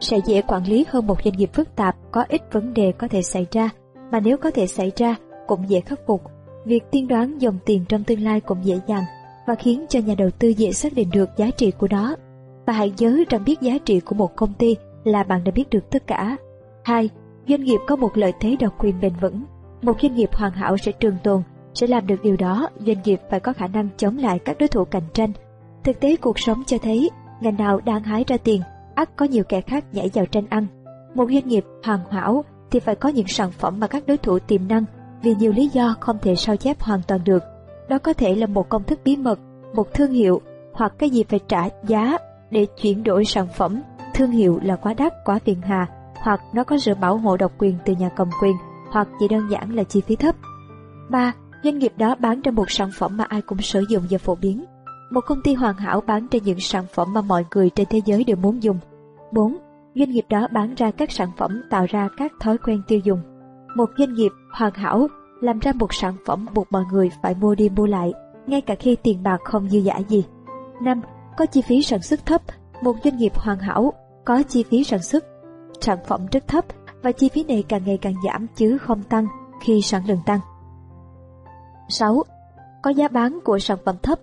sẽ dễ quản lý hơn một doanh nghiệp phức tạp có ít vấn đề có thể xảy ra, mà nếu có thể xảy ra cũng dễ khắc phục. Việc tiên đoán dòng tiền trong tương lai cũng dễ dàng và khiến cho nhà đầu tư dễ xác định được giá trị của nó. Và hãy nhớ rằng biết giá trị của một công ty là bạn đã biết được tất cả. 2. Doanh nghiệp có một lợi thế độc quyền bền vững. Một doanh nghiệp hoàn hảo sẽ trường tồn, sẽ làm được điều đó, doanh nghiệp phải có khả năng chống lại các đối thủ cạnh tranh. Thực tế cuộc sống cho thấy, ngành nào đang hái ra tiền ắt có nhiều kẻ khác nhảy vào tranh ăn. Một doanh nghiệp hoàn hảo thì phải có những sản phẩm mà các đối thủ tiềm năng vì nhiều lý do không thể sao chép hoàn toàn được. Đó có thể là một công thức bí mật, một thương hiệu hoặc cái gì phải trả giá để chuyển đổi sản phẩm. Thương hiệu là quá đắt, quá phiền hà hoặc nó có sự bảo hộ độc quyền từ nhà cầm quyền hoặc chỉ đơn giản là chi phí thấp. 3. Doanh nghiệp đó bán ra một sản phẩm mà ai cũng sử dụng và phổ biến. Một công ty hoàn hảo bán ra những sản phẩm mà mọi người trên thế giới đều muốn dùng. 4. Doanh nghiệp đó bán ra các sản phẩm tạo ra các thói quen tiêu dùng. Một doanh nghiệp hoàn hảo làm ra một sản phẩm buộc mọi người phải mua đi mua lại, ngay cả khi tiền bạc không dư giả gì. 5. Có chi phí sản xuất thấp. Một doanh nghiệp hoàn hảo có chi phí sản xuất sản phẩm rất thấp và chi phí này càng ngày càng giảm chứ không tăng khi sản lượng tăng. 6. Có giá bán của sản phẩm thấp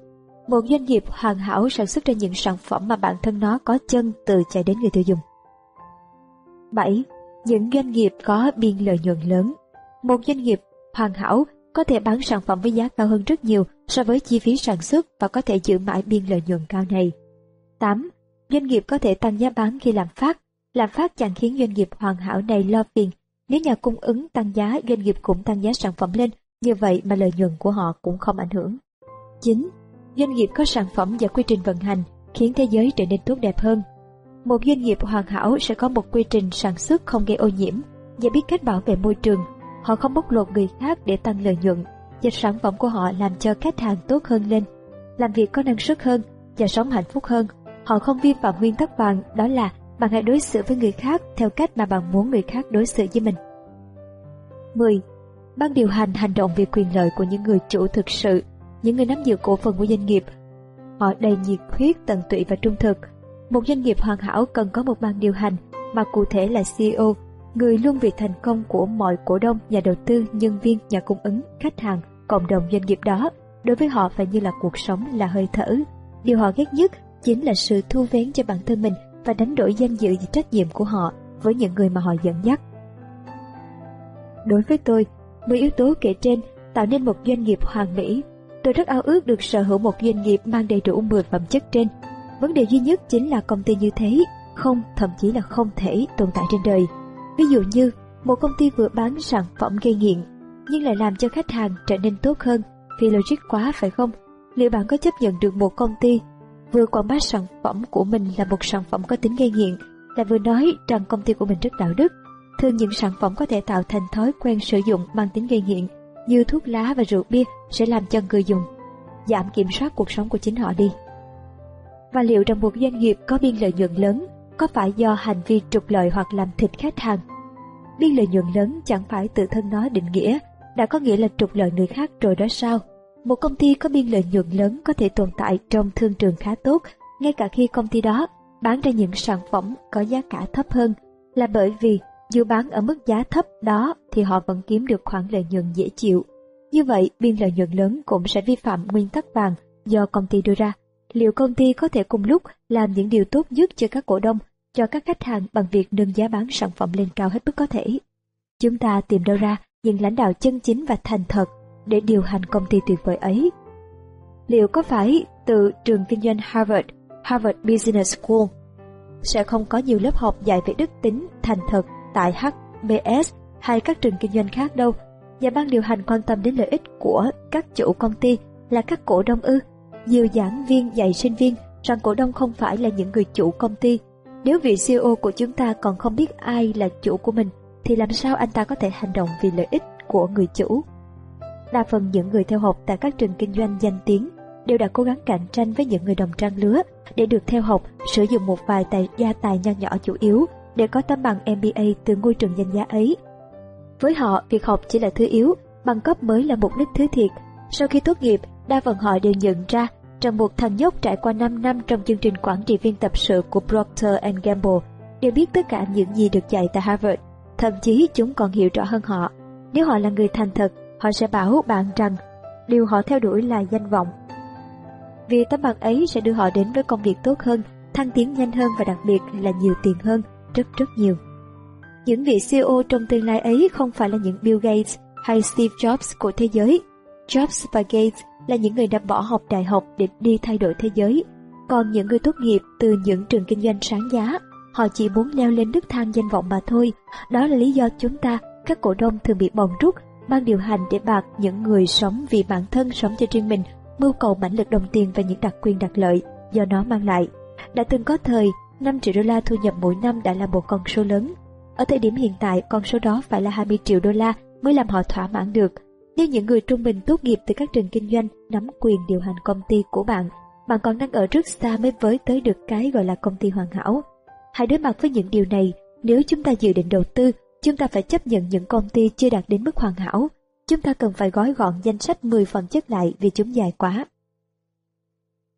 một doanh nghiệp hoàn hảo sản xuất ra những sản phẩm mà bản thân nó có chân từ chạy đến người tiêu dùng. 7. Những doanh nghiệp có biên lợi nhuận lớn Một doanh nghiệp hoàn hảo có thể bán sản phẩm với giá cao hơn rất nhiều so với chi phí sản xuất và có thể giữ mãi biên lợi nhuận cao này. 8. Doanh nghiệp có thể tăng giá bán khi làm phát. Làm phát chẳng khiến doanh nghiệp hoàn hảo này lo phiền. Nếu nhà cung ứng tăng giá, doanh nghiệp cũng tăng giá sản phẩm lên, như vậy mà lợi nhuận của họ cũng không ảnh hưởng. 9. Doanh nghiệp có sản phẩm và quy trình vận hành khiến thế giới trở nên tốt đẹp hơn. Một doanh nghiệp hoàn hảo sẽ có một quy trình sản xuất không gây ô nhiễm và biết cách bảo vệ môi trường. Họ không bóc lột người khác để tăng lợi nhuận và sản phẩm của họ làm cho khách hàng tốt hơn lên, làm việc có năng suất hơn và sống hạnh phúc hơn. Họ không vi phạm nguyên tắc vàng đó là bạn hãy đối xử với người khác theo cách mà bạn muốn người khác đối xử với mình. 10. Ban điều hành hành động vì quyền lợi của những người chủ thực sự, những người nắm giữ cổ phần của doanh nghiệp. Họ đầy nhiệt huyết, tận tụy và trung thực. Một doanh nghiệp hoàn hảo cần có một ban điều hành mà cụ thể là CEO, người luôn vì thành công của mọi cổ đông, nhà đầu tư, nhân viên, nhà cung ứng, khách hàng, cộng đồng doanh nghiệp đó. Đối với họ phải như là cuộc sống là hơi thở. Điều họ ghét nhất chính là sự thu vén cho bản thân mình và đánh đổi danh dự và trách nhiệm của họ với những người mà họ dẫn dắt. Đối với tôi, 10 yếu tố kể trên tạo nên một doanh nghiệp hoàn mỹ. Tôi rất ao ước được sở hữu một doanh nghiệp mang đầy đủ 10 phẩm chất trên. Vấn đề duy nhất chính là công ty như thế, không thậm chí là không thể tồn tại trên đời. Ví dụ như, một công ty vừa bán sản phẩm gây nghiện, nhưng lại làm cho khách hàng trở nên tốt hơn, vì logic quá phải không? Liệu bạn có chấp nhận được một công ty vừa quảng bá sản phẩm của mình là một sản phẩm có tính gây nghiện, lại vừa nói rằng công ty của mình rất đạo đức. Thường những sản phẩm có thể tạo thành thói quen sử dụng mang tính gây nghiện, như thuốc lá và rượu bia sẽ làm cho người dùng giảm kiểm soát cuộc sống của chính họ đi. Và liệu rằng một doanh nghiệp có biên lợi nhuận lớn có phải do hành vi trục lợi hoặc làm thịt khách hàng? Biên lợi nhuận lớn chẳng phải tự thân nó định nghĩa, đã có nghĩa là trục lợi người khác rồi đó sao? Một công ty có biên lợi nhuận lớn có thể tồn tại trong thương trường khá tốt, ngay cả khi công ty đó bán ra những sản phẩm có giá cả thấp hơn, là bởi vì dù bán ở mức giá thấp đó thì họ vẫn kiếm được khoản lợi nhuận dễ chịu. Như vậy, biên lợi nhuận lớn cũng sẽ vi phạm nguyên tắc vàng do công ty đưa ra. Liệu công ty có thể cùng lúc làm những điều tốt nhất cho các cổ đông, cho các khách hàng bằng việc nâng giá bán sản phẩm lên cao hết mức có thể? Chúng ta tìm đâu ra những lãnh đạo chân chính và thành thật để điều hành công ty tuyệt vời ấy. Liệu có phải từ trường kinh doanh Harvard, Harvard Business School, sẽ không có nhiều lớp học dạy về đức tính, thành thật tại HBS hay các trường kinh doanh khác đâu, và ban điều hành quan tâm đến lợi ích của các chủ công ty là các cổ đông ư. Nhiều giảng viên dạy sinh viên rằng cổ đông không phải là những người chủ công ty. Nếu vị CEO của chúng ta còn không biết ai là chủ của mình, thì làm sao anh ta có thể hành động vì lợi ích của người chủ? Đa phần những người theo học tại các trường kinh doanh danh tiếng đều đã cố gắng cạnh tranh với những người đồng trang lứa để được theo học, sử dụng một vài tài gia tài nho nhỏ chủ yếu để có tấm bằng MBA từ ngôi trường danh giá ấy. Với họ, việc học chỉ là thứ yếu, bằng cấp mới là mục đích thứ thiệt. Sau khi tốt nghiệp, đa phần họ đều nhận ra rằng một thằng nhóc trải qua 5 năm trong chương trình quản trị viên tập sự của Procter Gamble đều biết tất cả những gì được dạy tại Harvard. Thậm chí chúng còn hiểu rõ hơn họ. Nếu họ là người thành thật, họ sẽ bảo bạn rằng điều họ theo đuổi là danh vọng. Vì tấm bằng ấy sẽ đưa họ đến với công việc tốt hơn, thăng tiến nhanh hơn và đặc biệt là nhiều tiền hơn, rất rất nhiều. Những vị CEO trong tương lai ấy không phải là những Bill Gates hay Steve Jobs của thế giới. Jobs và Gates là những người đã bỏ học đại học để đi thay đổi thế giới. Còn những người tốt nghiệp từ những trường kinh doanh sáng giá, họ chỉ muốn leo lên nước thang danh vọng mà thôi. Đó là lý do chúng ta, các cổ đông thường bị bòn rút ban điều hành để bạc những người sống vì bản thân sống cho riêng mình, mưu cầu mãnh lực đồng tiền và những đặc quyền đặc lợi do nó mang lại. Đã từng có thời, 5 triệu đô la thu nhập mỗi năm đã là một con số lớn. Ở thời điểm hiện tại, con số đó phải là 20 triệu đô la mới làm họ thỏa mãn được. Nếu những người trung bình tốt nghiệp từ các trường kinh doanh nắm quyền điều hành công ty của bạn, bạn còn đang ở rất xa mới với tới được cái gọi là công ty hoàn hảo. Hãy đối mặt với những điều này nếu chúng ta dự định đầu tư Chúng ta phải chấp nhận những công ty chưa đạt đến mức hoàn hảo. Chúng ta cần phải gói gọn danh sách 10 phẩm chất lại vì chúng dài quá.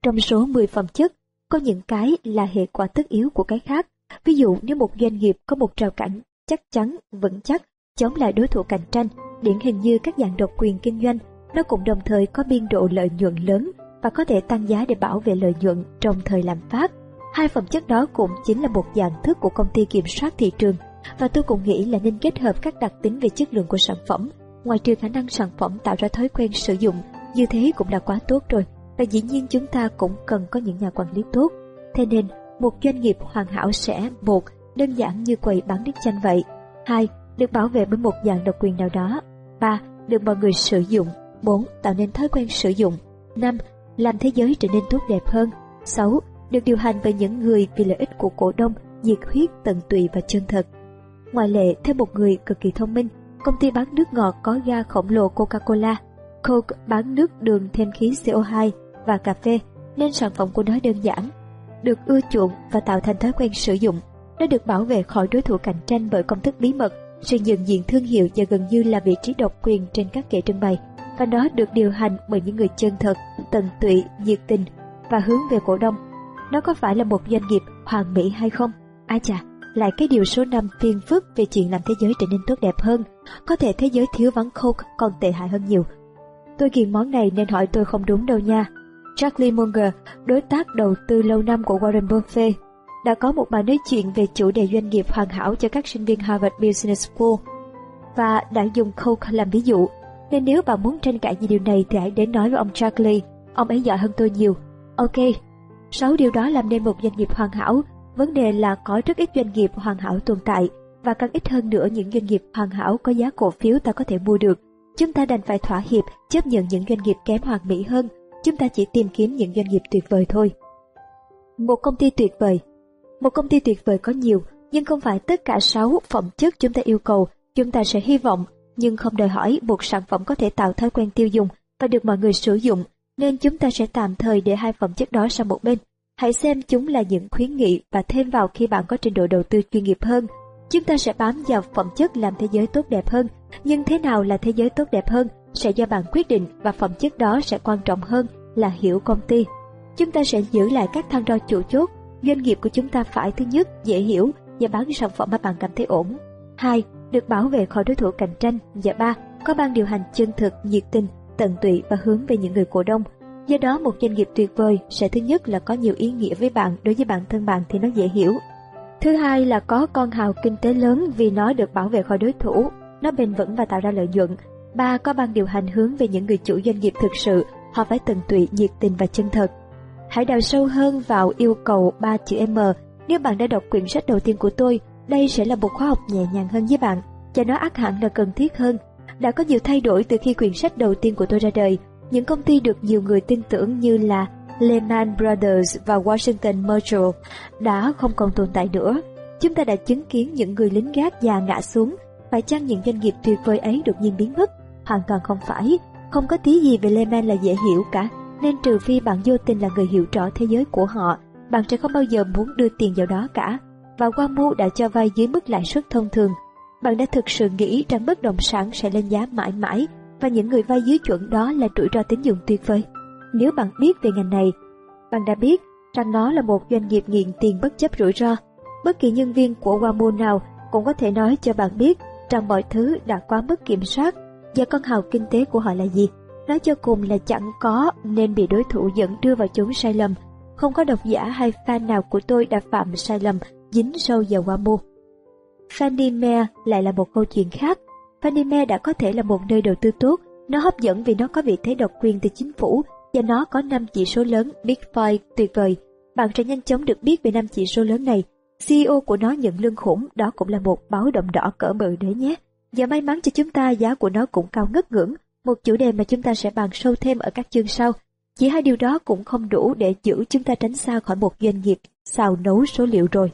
Trong số 10 phẩm chất, có những cái là hệ quả tất yếu của cái khác. Ví dụ nếu một doanh nghiệp có một rào cản chắc chắn, vững chắc, chống lại đối thủ cạnh tranh, điển hình như các dạng độc quyền kinh doanh, nó cũng đồng thời có biên độ lợi nhuận lớn và có thể tăng giá để bảo vệ lợi nhuận trong thời làm phát. Hai phẩm chất đó cũng chính là một dạng thức của công ty kiểm soát thị trường và tôi cũng nghĩ là nên kết hợp các đặc tính về chất lượng của sản phẩm. Ngoài trừ khả năng sản phẩm tạo ra thói quen sử dụng, như thế cũng đã quá tốt rồi. Và dĩ nhiên chúng ta cũng cần có những nhà quản lý tốt. Thế nên, một doanh nghiệp hoàn hảo sẽ một đơn giản như quầy bán nước chanh vậy. hai Được bảo vệ bởi một dạng độc quyền nào đó. ba Được mọi người sử dụng. bốn Tạo nên thói quen sử dụng. năm Làm thế giới trở nên tốt đẹp hơn. sáu Được điều hành bởi những người vì lợi ích của cổ đông, nhiệt huyết, tận tụy và chân thật. Ngoài lệ, thêm một người cực kỳ thông minh, công ty bán nước ngọt có ga khổng lồ Coca-Cola. Coke bán nước đường thêm khí CO2 và cà phê, nên sản phẩm của nó đơn giản, được ưa chuộng và tạo thành thói quen sử dụng. Nó được bảo vệ khỏi đối thủ cạnh tranh bởi công thức bí mật, sự nhận diện thương hiệu và gần như là vị trí độc quyền trên các kệ trưng bày. Và nó được điều hành bởi những người chân thật, tận tụy, nhiệt tình và hướng về cổ đông. Nó có phải là một doanh nghiệp hoàn mỹ hay không? Ai chà, lại cái điều số 5 phiền phức về chuyện làm thế giới trở nên tốt đẹp hơn. Có thể thế giới thiếu vắng Coke còn tệ hại hơn nhiều. Tôi ghiền món này nên hỏi tôi không đúng đâu nha. Charlie Munger, đối tác đầu tư lâu năm của Warren Buffett, đã có một bài nói chuyện về chủ đề doanh nghiệp hoàn hảo cho các sinh viên Harvard Business School và đã dùng Coke làm ví dụ. Nên nếu bạn muốn tranh cãi về điều này thì hãy đến nói với ông Charlie, ông ấy giỏi hơn tôi nhiều. Ok, sáu điều đó làm nên một doanh nghiệp hoàn hảo. Vấn đề là có rất ít doanh nghiệp hoàn hảo tồn tại và càng ít hơn nữa những doanh nghiệp hoàn hảo có giá cổ phiếu ta có thể mua được. Chúng ta đành phải thỏa hiệp chấp nhận những doanh nghiệp kém hoàn mỹ hơn chúng ta chỉ tìm kiếm những doanh nghiệp tuyệt vời thôi. Một công ty tuyệt vời Một công ty tuyệt vời có nhiều, nhưng không phải tất cả 6 phẩm chất chúng ta yêu cầu, chúng ta sẽ hy vọng, nhưng không đòi hỏi một sản phẩm có thể tạo thói quen tiêu dùng và được mọi người sử dụng, nên chúng ta sẽ tạm thời để hai phẩm chất đó sang một bên. Hãy xem chúng là những khuyến nghị và thêm vào khi bạn có trình độ đầu tư chuyên nghiệp hơn. Chúng ta sẽ bám vào phẩm chất làm thế giới tốt đẹp hơn, nhưng thế nào là thế giới tốt đẹp hơn sẽ do bạn quyết định và phẩm chất đó sẽ quan trọng hơn là hiểu công ty. Chúng ta sẽ giữ lại các thăng đo chủ chốt. Doanh nghiệp của chúng ta phải thứ nhất dễ hiểu và bán sản phẩm mà bạn cảm thấy ổn. hai Được bảo vệ khỏi đối thủ cạnh tranh. Và ba Có ban điều hành chân thực, nhiệt tình, tận tụy và hướng về những người cổ đông. Do đó một doanh nghiệp tuyệt vời sẽ thứ nhất là có nhiều ý nghĩa với bạn, đối với bản thân bạn thì nó dễ hiểu. Thứ hai là có con hào kinh tế lớn vì nó được bảo vệ khỏi đối thủ, nó bền vững và tạo ra lợi nhuận. Ba có ban điều hành hướng về những người chủ doanh nghiệp thực sự họ phải tận tụy, nhiệt tình và chân thật. Hãy đào sâu hơn vào yêu cầu 3 chữ M. Nếu bạn đã đọc quyển sách đầu tiên của tôi, đây sẽ là một khóa học nhẹ nhàng hơn với bạn, cho nó ác hẳn là cần thiết hơn. Đã có nhiều thay đổi từ khi quyển sách đầu tiên của tôi ra đời. Những công ty được nhiều người tin tưởng như là Lehman Brothers và Washington Mutual đã không còn tồn tại nữa. Chúng ta đã chứng kiến những người lính gác già ngã xuống, phải chăng những doanh nghiệp tuyệt vời ấy đột nhiên biến mất? Hoàn toàn không phải, không có tí gì về Lehman là dễ hiểu cả, nên trừ phi bạn vô tình là người hiểu rõ thế giới của họ, bạn sẽ không bao giờ muốn đưa tiền vào đó cả. Và Wamu đã cho vay dưới mức lãi suất thông thường. Bạn đã thực sự nghĩ rằng bất động sản sẽ lên giá mãi mãi và những người vay dưới chuẩn đó là rủi ro tín dụng tuyệt vời. Nếu bạn biết về ngành này, bạn đã biết rằng nó là một doanh nghiệp nghiện tiền bất chấp rủi ro. Bất kỳ nhân viên của Wamu nào cũng có thể nói cho bạn biết rằng mọi thứ đã quá mức kiểm soát và con hào kinh tế của họ là gì. Nói cho cùng là chẳng có nên bị đối thủ dẫn đưa vào chốn sai lầm. Không có độc giả hay fan nào của tôi đã phạm sai lầm dính sâu vào qua mua. Fanny Mae lại là một câu chuyện khác. Fanny Mae đã có thể là một nơi đầu tư tốt, nó hấp dẫn vì nó có vị thế độc quyền từ chính phủ và nó có năm chỉ số lớn Big Five tuyệt vời. Bạn sẽ nhanh chóng được biết về năm chỉ số lớn này. CEO của nó nhận lương khủng, đó cũng là một báo động đỏ cỡ bự đấy nhé. Và may mắn cho chúng ta giá của nó cũng cao ngất ngưỡng, một chủ đề mà chúng ta sẽ bàn sâu thêm ở các chương sau. Chỉ hai điều đó cũng không đủ để giữ chúng ta tránh xa khỏi một doanh nghiệp xào nấu số liệu rồi.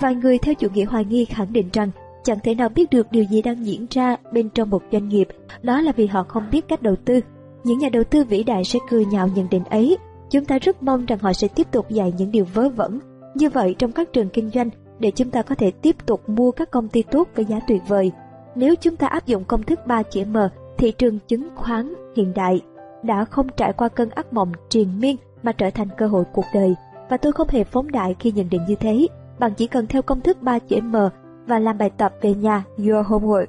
Vài người theo chủ nghĩa hoài nghi khẳng định rằng chẳng thể nào biết được điều gì đang diễn ra bên trong một doanh nghiệp, đó là vì họ không biết cách đầu tư. Những nhà đầu tư vĩ đại sẽ cười nhạo nhận định ấy. Chúng ta rất mong rằng họ sẽ tiếp tục dạy những điều vớ vẩn. Như vậy trong các trường kinh doanh để chúng ta có thể tiếp tục mua các công ty tốt với giá tuyệt vời nếu chúng ta áp dụng công thức 3 chữ M, thị trường chứng khoán hiện đại đã không trải qua cơn ác mộng triền miên mà trở thành cơ hội cuộc đời. Và tôi không hề phóng đại khi nhận định như thế. Bạn chỉ cần theo công thức 3 chữ M và làm bài tập về nhà Your Homework.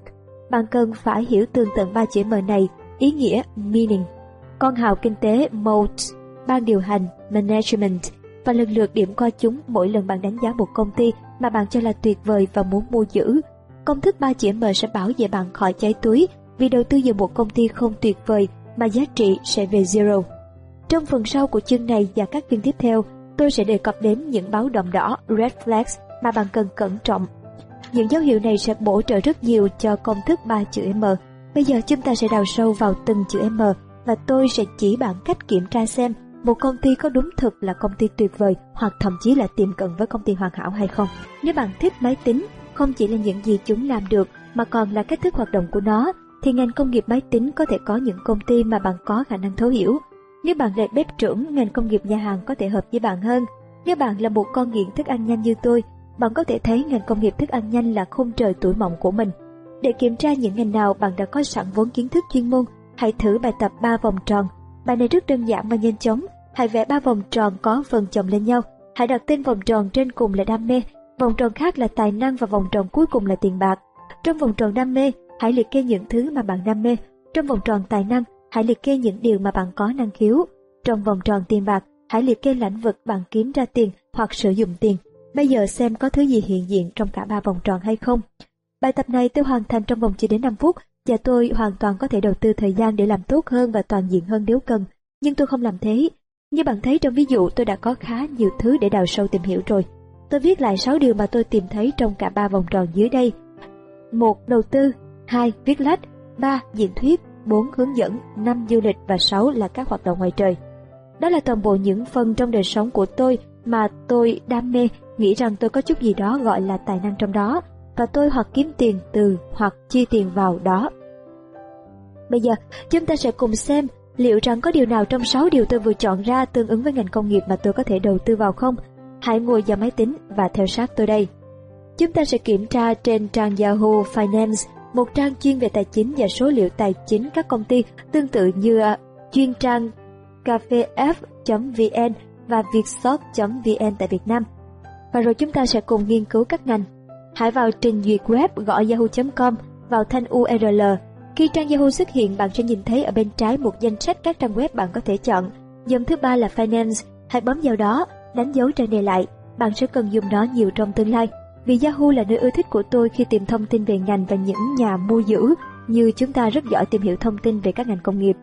Bạn cần phải hiểu tương tận ba chữ M này, ý nghĩa meaning. Con hào kinh tế Moat ban điều hành, management và lần lượt điểm qua chúng mỗi lần bạn đánh giá một công ty mà bạn cho là tuyệt vời và muốn mua giữ. Công thức 3 chữ M sẽ bảo vệ bạn khỏi cháy túi vì đầu tư vào một công ty không tuyệt vời mà giá trị sẽ về zero. Trong phần sau của chương này và các chương tiếp theo, tôi sẽ đề cập đến những báo động đỏ red flags mà bạn cần cẩn trọng. Những dấu hiệu này sẽ bổ trợ rất nhiều cho công thức 3 chữ M. Bây giờ chúng ta sẽ đào sâu vào từng chữ M và tôi sẽ chỉ bạn cách kiểm tra xem một công ty có đúng thực là công ty tuyệt vời hoặc thậm chí là tiềm cận với công ty hoàn hảo hay không. Nếu bạn thích máy tính, không chỉ là những gì chúng làm được mà còn là cách thức hoạt động của nó, thì ngành công nghiệp máy tính có thể có những công ty mà bạn có khả năng thấu hiểu. Nếu bạn là bếp trưởng, ngành công nghiệp nhà hàng có thể hợp với bạn hơn. Nếu bạn là một con nghiện thức ăn nhanh như tôi, bạn có thể thấy ngành công nghiệp thức ăn nhanh là khung trời tuổi mộng của mình. Để kiểm tra những ngành nào bạn đã có sẵn vốn kiến thức chuyên môn, hãy thử bài tập 3 vòng tròn. Bài này rất đơn giản và nhanh chóng. Hãy vẽ ba vòng tròn có phần chồng lên nhau. Hãy đặt tên vòng tròn trên cùng là đam mê, vòng tròn khác là tài năng và vòng tròn cuối cùng là tiền bạc. Trong vòng tròn đam mê, hãy liệt kê những thứ mà bạn đam mê. Trong vòng tròn tài năng, hãy liệt kê những điều mà bạn có năng khiếu. Trong vòng tròn tiền bạc, hãy liệt kê lĩnh vực bạn kiếm ra tiền hoặc sử dụng tiền. Bây giờ xem có thứ gì hiện diện trong cả ba vòng tròn hay không. Bài tập này tôi hoàn thành trong vòng chỉ đến 5 phút và tôi hoàn toàn có thể đầu tư thời gian để làm tốt hơn và toàn diện hơn nếu cần. Nhưng tôi không làm thế. Như bạn thấy trong ví dụ tôi đã có khá nhiều thứ để đào sâu tìm hiểu rồi. Tôi viết lại 6 điều mà tôi tìm thấy trong cả ba vòng tròn dưới đây. 1. Đầu tư 2. Viết lách 3. Diễn thuyết 4. Hướng dẫn 5. Du lịch và 6 là các hoạt động ngoài trời. Đó là toàn bộ những phần trong đời sống của tôi mà tôi đam mê, nghĩ rằng tôi có chút gì đó gọi là tài năng trong đó, và tôi hoặc kiếm tiền từ hoặc chi tiền vào đó. Bây giờ, chúng ta sẽ cùng xem liệu rằng có điều nào trong 6 điều tôi vừa chọn ra tương ứng với ngành công nghiệp mà tôi có thể đầu tư vào không? Hãy ngồi vào máy tính và theo sát tôi đây. Chúng ta sẽ kiểm tra trên trang Yahoo Finance, một trang chuyên về tài chính và số liệu tài chính các công ty tương tự như à, chuyên trang cafef.vn và vietstock.vn tại Việt Nam. Và rồi chúng ta sẽ cùng nghiên cứu các ngành. Hãy vào trình duyệt web gõ yahoo.com, vào thanh URL. E Khi trang Yahoo xuất hiện, bạn sẽ nhìn thấy ở bên trái một danh sách các trang web bạn có thể chọn. Dòng thứ ba là Finance. Hãy bấm vào đó, đánh dấu trang này lại. Bạn sẽ cần dùng nó nhiều trong tương lai. Vì Yahoo là nơi ưa thích của tôi khi tìm thông tin về ngành và những nhà mua giữ, như chúng ta rất giỏi tìm hiểu thông tin về các ngành công nghiệp.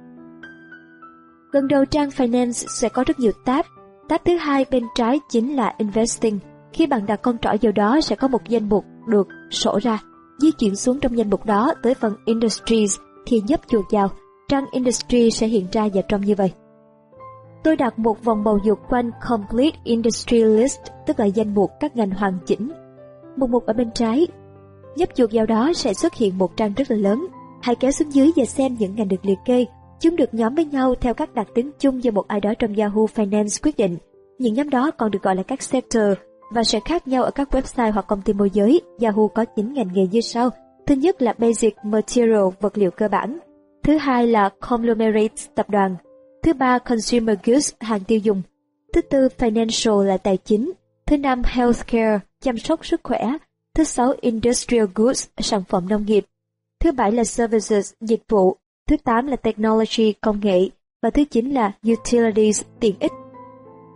Gần đầu trang Finance sẽ có rất nhiều tab. Tab thứ hai bên trái chính là Investing. Khi bạn đặt con trỏ vào đó sẽ có một danh mục được sổ ra. Di chuyển xuống trong danh mục đó tới phần Industries thì nhấp chuột vào. Trang Industry sẽ hiện ra và trông như vậy. Tôi đặt một vòng bầu dục quanh Complete Industry List, tức là danh mục các ngành hoàn chỉnh. Một mục ở bên trái. Nhấp chuột vào đó sẽ xuất hiện một trang rất là lớn. Hãy kéo xuống dưới và xem những ngành được liệt kê. Chúng được nhóm với nhau theo các đặc tính chung do một ai đó trong Yahoo Finance quyết định. Những nhóm đó còn được gọi là các sector và sẽ khác nhau ở các website hoặc công ty môi giới. Yahoo có 9 ngành nghề như sau. Thứ nhất là Basic Material, vật liệu cơ bản. Thứ hai là Conglomerate, tập đoàn. Thứ ba Consumer Goods, hàng tiêu dùng. Thứ tư Financial là tài chính. Thứ năm Healthcare, chăm sóc sức khỏe. Thứ sáu Industrial Goods, sản phẩm nông nghiệp. Thứ bảy là Services, dịch vụ. Thứ tám là Technology, công nghệ. Và thứ chín là Utilities, tiện ích.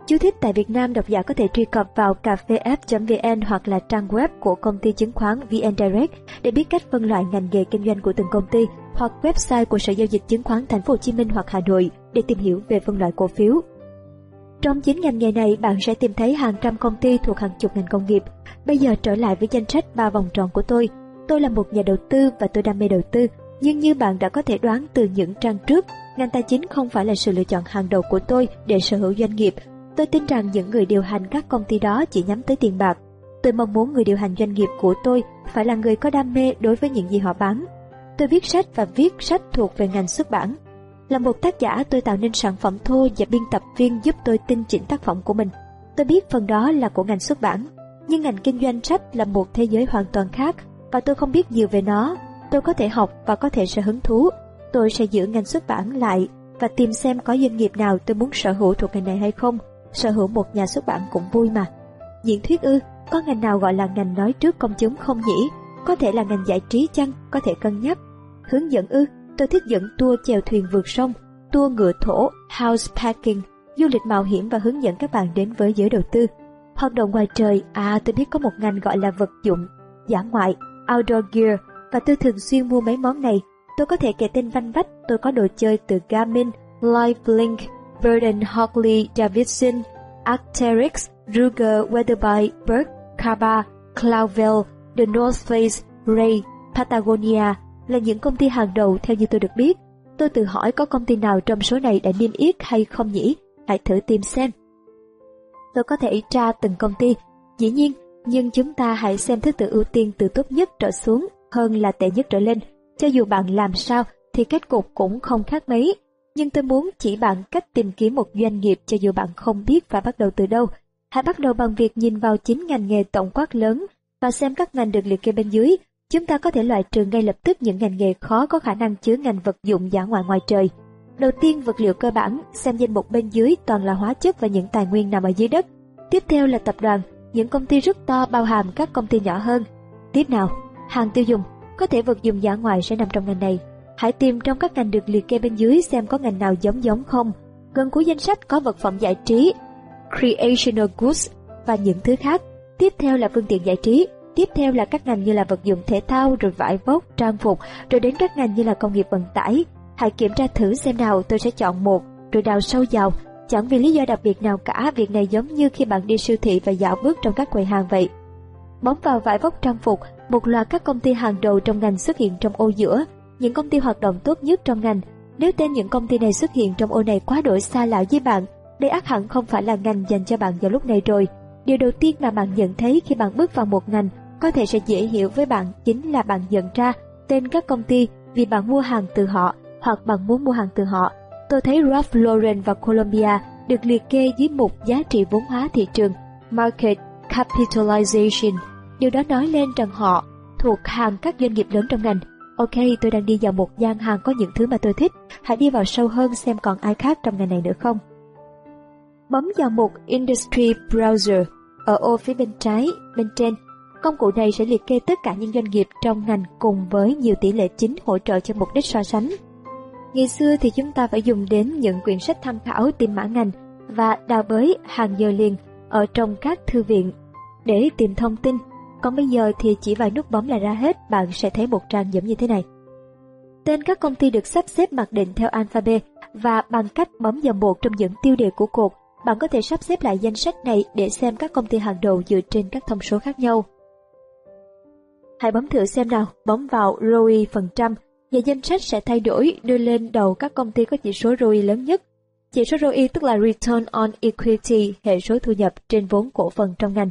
Chú thích tại Việt Nam độc giả có thể truy cập vào cafef.vn hoặc là trang web của công ty chứng khoán VN Direct để biết cách phân loại ngành nghề kinh doanh của từng công ty hoặc website của Sở giao dịch chứng khoán Thành phố Hồ Chí Minh hoặc Hà Nội để tìm hiểu về phân loại cổ phiếu. Trong 9 ngành nghề này, bạn sẽ tìm thấy hàng trăm công ty thuộc hàng chục ngành công nghiệp. Bây giờ trở lại với danh sách ba vòng tròn của tôi. Tôi là một nhà đầu tư và tôi đam mê đầu tư, nhưng như bạn đã có thể đoán từ những trang trước, ngành tài chính không phải là sự lựa chọn hàng đầu của tôi để sở hữu doanh nghiệp Tôi tin rằng những người điều hành các công ty đó chỉ nhắm tới tiền bạc. Tôi mong muốn người điều hành doanh nghiệp của tôi phải là người có đam mê đối với những gì họ bán. Tôi viết sách và viết sách thuộc về ngành xuất bản. Là một tác giả, tôi tạo nên sản phẩm thô và biên tập viên giúp tôi tinh chỉnh tác phẩm của mình. Tôi biết phần đó là của ngành xuất bản, nhưng ngành kinh doanh sách là một thế giới hoàn toàn khác và tôi không biết nhiều về nó. Tôi có thể học và có thể sẽ hứng thú. Tôi sẽ giữ ngành xuất bản lại và tìm xem có doanh nghiệp nào tôi muốn sở hữu thuộc ngành này hay không sở hữu một nhà xuất bản cũng vui mà. Diễn thuyết ư, có ngành nào gọi là ngành nói trước công chúng không nhỉ? Có thể là ngành giải trí chăng, có thể cân nhắc. Hướng dẫn ư, tôi thích dẫn tour chèo thuyền vượt sông, tour ngựa thổ, house packing, du lịch mạo hiểm và hướng dẫn các bạn đến với giới đầu tư. Hoạt động ngoài trời, à tôi biết có một ngành gọi là vật dụng, giả ngoại, outdoor gear và tôi thường xuyên mua mấy món này. Tôi có thể kể tên văn vách, tôi có đồ chơi từ Garmin, Lifelink, Burden Hockley Davidson, Arc'teryx, Ruger Weatherby, Berg, Kaba, Cloudwell, The North Face, Ray, Patagonia là những công ty hàng đầu theo như tôi được biết. Tôi tự hỏi có công ty nào trong số này đã niêm yết hay không nhỉ? Hãy thử tìm xem. Tôi có thể tra từng công ty. Dĩ nhiên, nhưng chúng ta hãy xem thứ tự ưu tiên từ tốt nhất trở xuống hơn là tệ nhất trở lên. Cho dù bạn làm sao thì kết cục cũng không khác mấy. Nhưng tôi muốn chỉ bạn cách tìm kiếm một doanh nghiệp cho dù bạn không biết và bắt đầu từ đâu. Hãy bắt đầu bằng việc nhìn vào chính ngành nghề tổng quát lớn và xem các ngành được liệt kê bên dưới. Chúng ta có thể loại trừ ngay lập tức những ngành nghề khó có khả năng chứa ngành vật dụng giả ngoại ngoài trời. Đầu tiên vật liệu cơ bản, xem danh mục bên dưới toàn là hóa chất và những tài nguyên nằm ở dưới đất. Tiếp theo là tập đoàn, những công ty rất to bao hàm các công ty nhỏ hơn. Tiếp nào, hàng tiêu dùng, có thể vật dụng giả ngoại sẽ nằm trong ngành này. Hãy tìm trong các ngành được liệt kê bên dưới xem có ngành nào giống giống không. Gần cuối danh sách có vật phẩm giải trí, creational goods và những thứ khác. Tiếp theo là phương tiện giải trí, tiếp theo là các ngành như là vật dụng thể thao, rồi vải vóc, trang phục, rồi đến các ngành như là công nghiệp vận tải. Hãy kiểm tra thử xem nào tôi sẽ chọn một, rồi đào sâu vào. Chẳng vì lý do đặc biệt nào cả, việc này giống như khi bạn đi siêu thị và dạo bước trong các quầy hàng vậy. Bấm vào vải vóc trang phục, một loạt các công ty hàng đầu trong ngành xuất hiện trong ô giữa, những công ty hoạt động tốt nhất trong ngành. Nếu tên những công ty này xuất hiện trong ô này quá đổi xa lạ với bạn, đây ác hẳn không phải là ngành dành cho bạn vào lúc này rồi. Điều đầu tiên mà bạn nhận thấy khi bạn bước vào một ngành có thể sẽ dễ hiểu với bạn chính là bạn nhận ra tên các công ty vì bạn mua hàng từ họ hoặc bạn muốn mua hàng từ họ. Tôi thấy Ralph Lauren và Columbia được liệt kê dưới mục giá trị vốn hóa thị trường Market Capitalization. Điều đó nói lên rằng họ thuộc hàng các doanh nghiệp lớn trong ngành. Ok, tôi đang đi vào một gian hàng có những thứ mà tôi thích. Hãy đi vào sâu hơn xem còn ai khác trong ngành này nữa không. Bấm vào mục Industry Browser ở ô phía bên trái, bên trên. Công cụ này sẽ liệt kê tất cả những doanh nghiệp trong ngành cùng với nhiều tỷ lệ chính hỗ trợ cho mục đích so sánh. Ngày xưa thì chúng ta phải dùng đến những quyển sách tham khảo tìm mã ngành và đào bới hàng giờ liền ở trong các thư viện để tìm thông tin. Còn bây giờ thì chỉ vài nút bấm là ra hết, bạn sẽ thấy một trang giống như thế này. Tên các công ty được sắp xếp mặc định theo alphabet và bằng cách bấm vào một trong những tiêu đề của cột, bạn có thể sắp xếp lại danh sách này để xem các công ty hàng đầu dựa trên các thông số khác nhau. Hãy bấm thử xem nào, bấm vào ROI phần trăm và danh sách sẽ thay đổi đưa lên đầu các công ty có chỉ số ROI lớn nhất. Chỉ số ROI tức là Return on Equity, hệ số thu nhập trên vốn cổ phần trong ngành.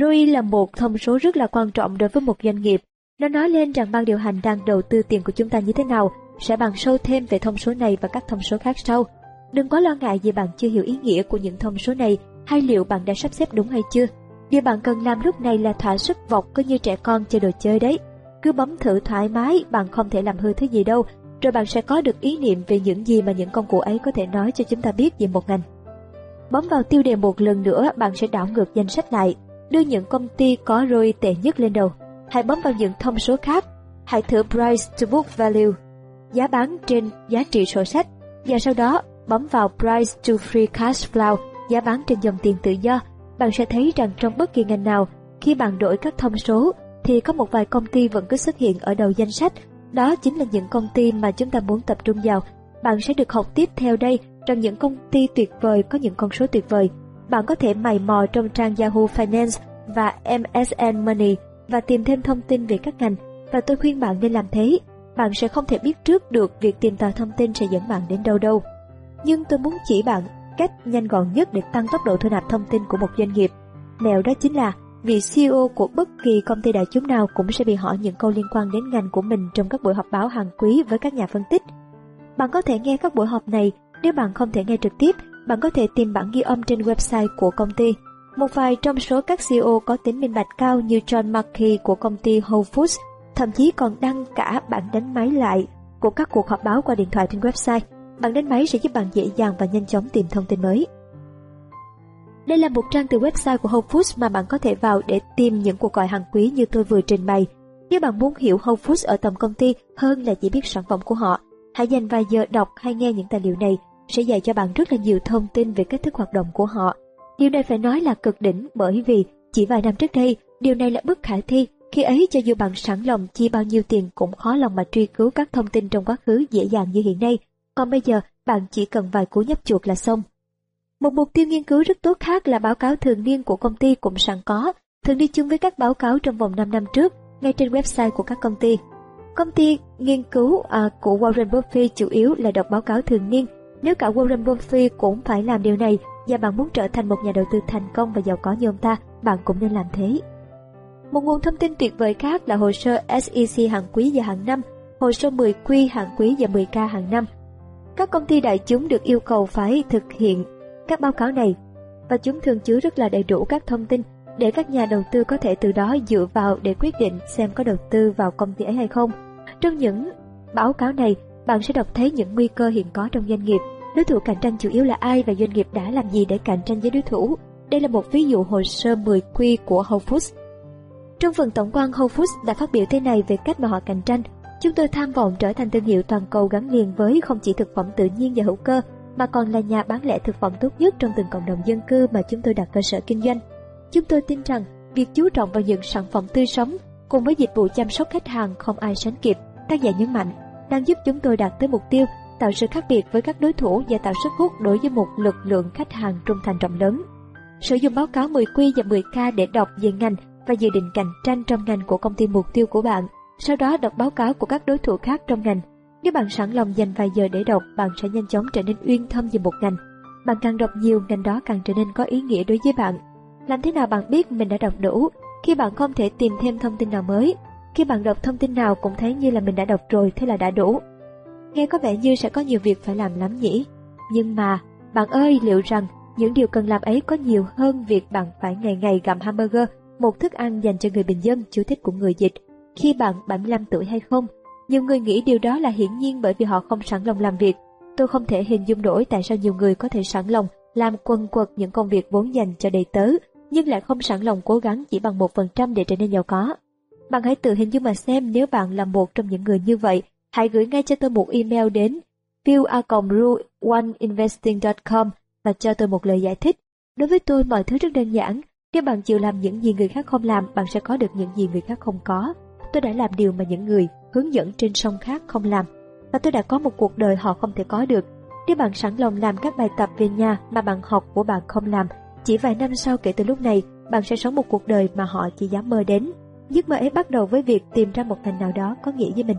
ROI là một thông số rất là quan trọng đối với một doanh nghiệp. Nó nói lên rằng ban điều hành đang đầu tư tiền của chúng ta như thế nào, sẽ bàn sâu thêm về thông số này và các thông số khác sau. Đừng quá lo ngại vì bạn chưa hiểu ý nghĩa của những thông số này hay liệu bạn đã sắp xếp đúng hay chưa. Điều bạn cần làm lúc này là thỏa sức vọc cứ như trẻ con chơi đồ chơi đấy. Cứ bấm thử thoải mái, bạn không thể làm hư thứ gì đâu, rồi bạn sẽ có được ý niệm về những gì mà những công cụ ấy có thể nói cho chúng ta biết về một ngành. Bấm vào tiêu đề một lần nữa, bạn sẽ đảo ngược danh sách lại, đưa những công ty có ROI tệ nhất lên đầu. Hãy bấm vào những thông số khác. Hãy thử Price to Book Value, giá bán trên giá trị sổ sách, và sau đó bấm vào Price to Free Cash Flow, giá bán trên dòng tiền tự do. Bạn sẽ thấy rằng trong bất kỳ ngành nào, khi bạn đổi các thông số, thì có một vài công ty vẫn cứ xuất hiện ở đầu danh sách. Đó chính là những công ty mà chúng ta muốn tập trung vào. Bạn sẽ được học tiếp theo đây trong những công ty tuyệt vời có những con số tuyệt vời. Bạn có thể mày mò trong trang Yahoo Finance và MSN Money và tìm thêm thông tin về các ngành và tôi khuyên bạn nên làm thế. Bạn sẽ không thể biết trước được việc tìm tòi thông tin sẽ dẫn bạn đến đâu đâu. Nhưng tôi muốn chỉ bạn cách nhanh gọn nhất để tăng tốc độ thu nạp thông tin của một doanh nghiệp. Mẹo đó chính là vị CEO của bất kỳ công ty đại chúng nào cũng sẽ bị hỏi những câu liên quan đến ngành của mình trong các buổi họp báo hàng quý với các nhà phân tích. Bạn có thể nghe các buổi họp này, nếu bạn không thể nghe trực tiếp, bạn có thể tìm bản ghi âm trên website của công ty. Một vài trong số các CEO có tính minh bạch cao như John Mackey của công ty Whole Foods, thậm chí còn đăng cả bản đánh máy lại của các cuộc họp báo qua điện thoại trên website. Bạn đánh máy sẽ giúp bạn dễ dàng và nhanh chóng tìm thông tin mới. Đây là một trang từ website của Whole Foods mà bạn có thể vào để tìm những cuộc gọi hàng quý như tôi vừa trình bày. Nếu bạn muốn hiểu Whole Foods ở tầm công ty hơn là chỉ biết sản phẩm của họ, hãy dành vài giờ đọc hay nghe những tài liệu này sẽ dạy cho bạn rất là nhiều thông tin về cách thức hoạt động của họ. Điều này phải nói là cực đỉnh bởi vì chỉ vài năm trước đây, điều này là bất khả thi. Khi ấy cho dù bạn sẵn lòng chi bao nhiêu tiền cũng khó lòng mà truy cứu các thông tin trong quá khứ dễ dàng như hiện nay. Còn bây giờ, bạn chỉ cần vài cú nhấp chuột là xong. Một mục tiêu nghiên cứu rất tốt khác là báo cáo thường niên của công ty cũng sẵn có, thường đi chung với các báo cáo trong vòng 5 năm trước, ngay trên website của các công ty. Công ty nghiên cứu à, của Warren Buffett chủ yếu là đọc báo cáo thường niên. Nếu cả Warren Buffett cũng phải làm điều này và bạn muốn trở thành một nhà đầu tư thành công và giàu có như ông ta, bạn cũng nên làm thế. Một nguồn thông tin tuyệt vời khác là hồ sơ SEC hàng quý và hàng năm, hồ sơ 10Q hàng quý và 10K hàng năm. Các công ty đại chúng được yêu cầu phải thực hiện các báo cáo này và chúng thường chứa rất là đầy đủ các thông tin để các nhà đầu tư có thể từ đó dựa vào để quyết định xem có đầu tư vào công ty ấy hay không. Trong những báo cáo này, bạn sẽ đọc thấy những nguy cơ hiện có trong doanh nghiệp, đối thủ cạnh tranh chủ yếu là ai và doanh nghiệp đã làm gì để cạnh tranh với đối thủ. Đây là một ví dụ hồ sơ 10 quy của Whole Foods. Trong phần tổng quan, Whole Foods đã phát biểu thế này về cách mà họ cạnh tranh. Chúng tôi tham vọng trở thành thương hiệu toàn cầu gắn liền với không chỉ thực phẩm tự nhiên và hữu cơ, mà còn là nhà bán lẻ thực phẩm tốt nhất trong từng cộng đồng dân cư mà chúng tôi đặt cơ sở kinh doanh. Chúng tôi tin rằng việc chú trọng vào những sản phẩm tươi sống cùng với dịch vụ chăm sóc khách hàng không ai sánh kịp, tác giả nhấn mạnh, đang giúp chúng tôi đạt tới mục tiêu tạo sự khác biệt với các đối thủ và tạo sức hút đối với một lực lượng khách hàng trung thành rộng lớn. Sử dụng báo cáo 10Q và 10K để đọc về ngành và dự định cạnh tranh trong ngành của công ty mục tiêu của bạn, sau đó đọc báo cáo của các đối thủ khác trong ngành. Nếu bạn sẵn lòng dành vài giờ để đọc, bạn sẽ nhanh chóng trở nên uyên thâm về một ngành. Bạn càng đọc nhiều, ngành đó càng trở nên có ý nghĩa đối với bạn. Làm thế nào bạn biết mình đã đọc đủ? Khi bạn không thể tìm thêm thông tin nào mới, khi bạn đọc thông tin nào cũng thấy như là mình đã đọc rồi, thế là đã đủ. Nghe có vẻ như sẽ có nhiều việc phải làm lắm nhỉ? Nhưng mà, bạn ơi, liệu rằng những điều cần làm ấy có nhiều hơn việc bạn phải ngày ngày gặm hamburger, một thức ăn dành cho người bình dân, chú thích của người dịch, khi bạn 75 tuổi hay không? Nhiều người nghĩ điều đó là hiển nhiên bởi vì họ không sẵn lòng làm việc. Tôi không thể hình dung nổi tại sao nhiều người có thể sẵn lòng làm quần quật những công việc vốn dành cho đầy tớ, nhưng lại không sẵn lòng cố gắng chỉ bằng một phần trăm để trở nên giàu có. Bạn hãy tự hình dung mà xem nếu bạn là một trong những người như vậy, hãy gửi ngay cho tôi một email đến phil.oneinvesting.com và cho tôi một lời giải thích. Đối với tôi mọi thứ rất đơn giản, nếu bạn chịu làm những gì người khác không làm, bạn sẽ có được những gì người khác không có. Tôi đã làm điều mà những người hướng dẫn trên sông khác không làm, và tôi đã có một cuộc đời họ không thể có được. Nếu bạn sẵn lòng làm các bài tập về nhà mà bạn học của bạn không làm, chỉ vài năm sau kể từ lúc này, bạn sẽ sống một cuộc đời mà họ chỉ dám mơ đến. Giấc mơ ấy bắt đầu với việc tìm ra một ngành nào đó có nghĩa với mình.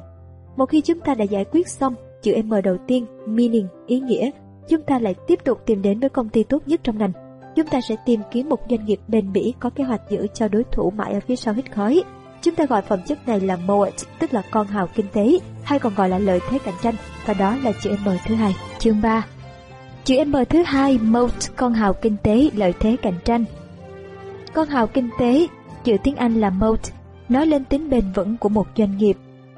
Một khi chúng ta đã giải quyết xong chữ M đầu tiên, meaning, ý nghĩa, chúng ta lại tiếp tục tìm đến với công ty tốt nhất trong ngành. Chúng ta sẽ tìm kiếm một doanh nghiệp bền bỉ có kế hoạch giữ cho đối thủ mãi ở phía sau hít khói. Chúng ta gọi phẩm chất này là moat, tức là con hào kinh tế, hay còn gọi là lợi thế cạnh tranh, và đó là chữ M thứ hai. Chương 3 Chữ M thứ hai, moat, con hào kinh tế, lợi thế cạnh tranh. Con hào kinh tế, chữ tiếng Anh là moat, nói lên tính bền vững của một doanh nghiệp.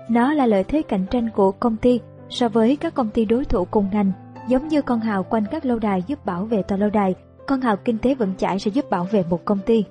Nó là lợi thế cạnh tranh của công ty so với các công ty đối thủ cùng ngành, giống như con hào quanh các lâu đài giúp bảo vệ tòa lâu đài, con hào kinh tế vững chãi sẽ giúp bảo vệ một công ty.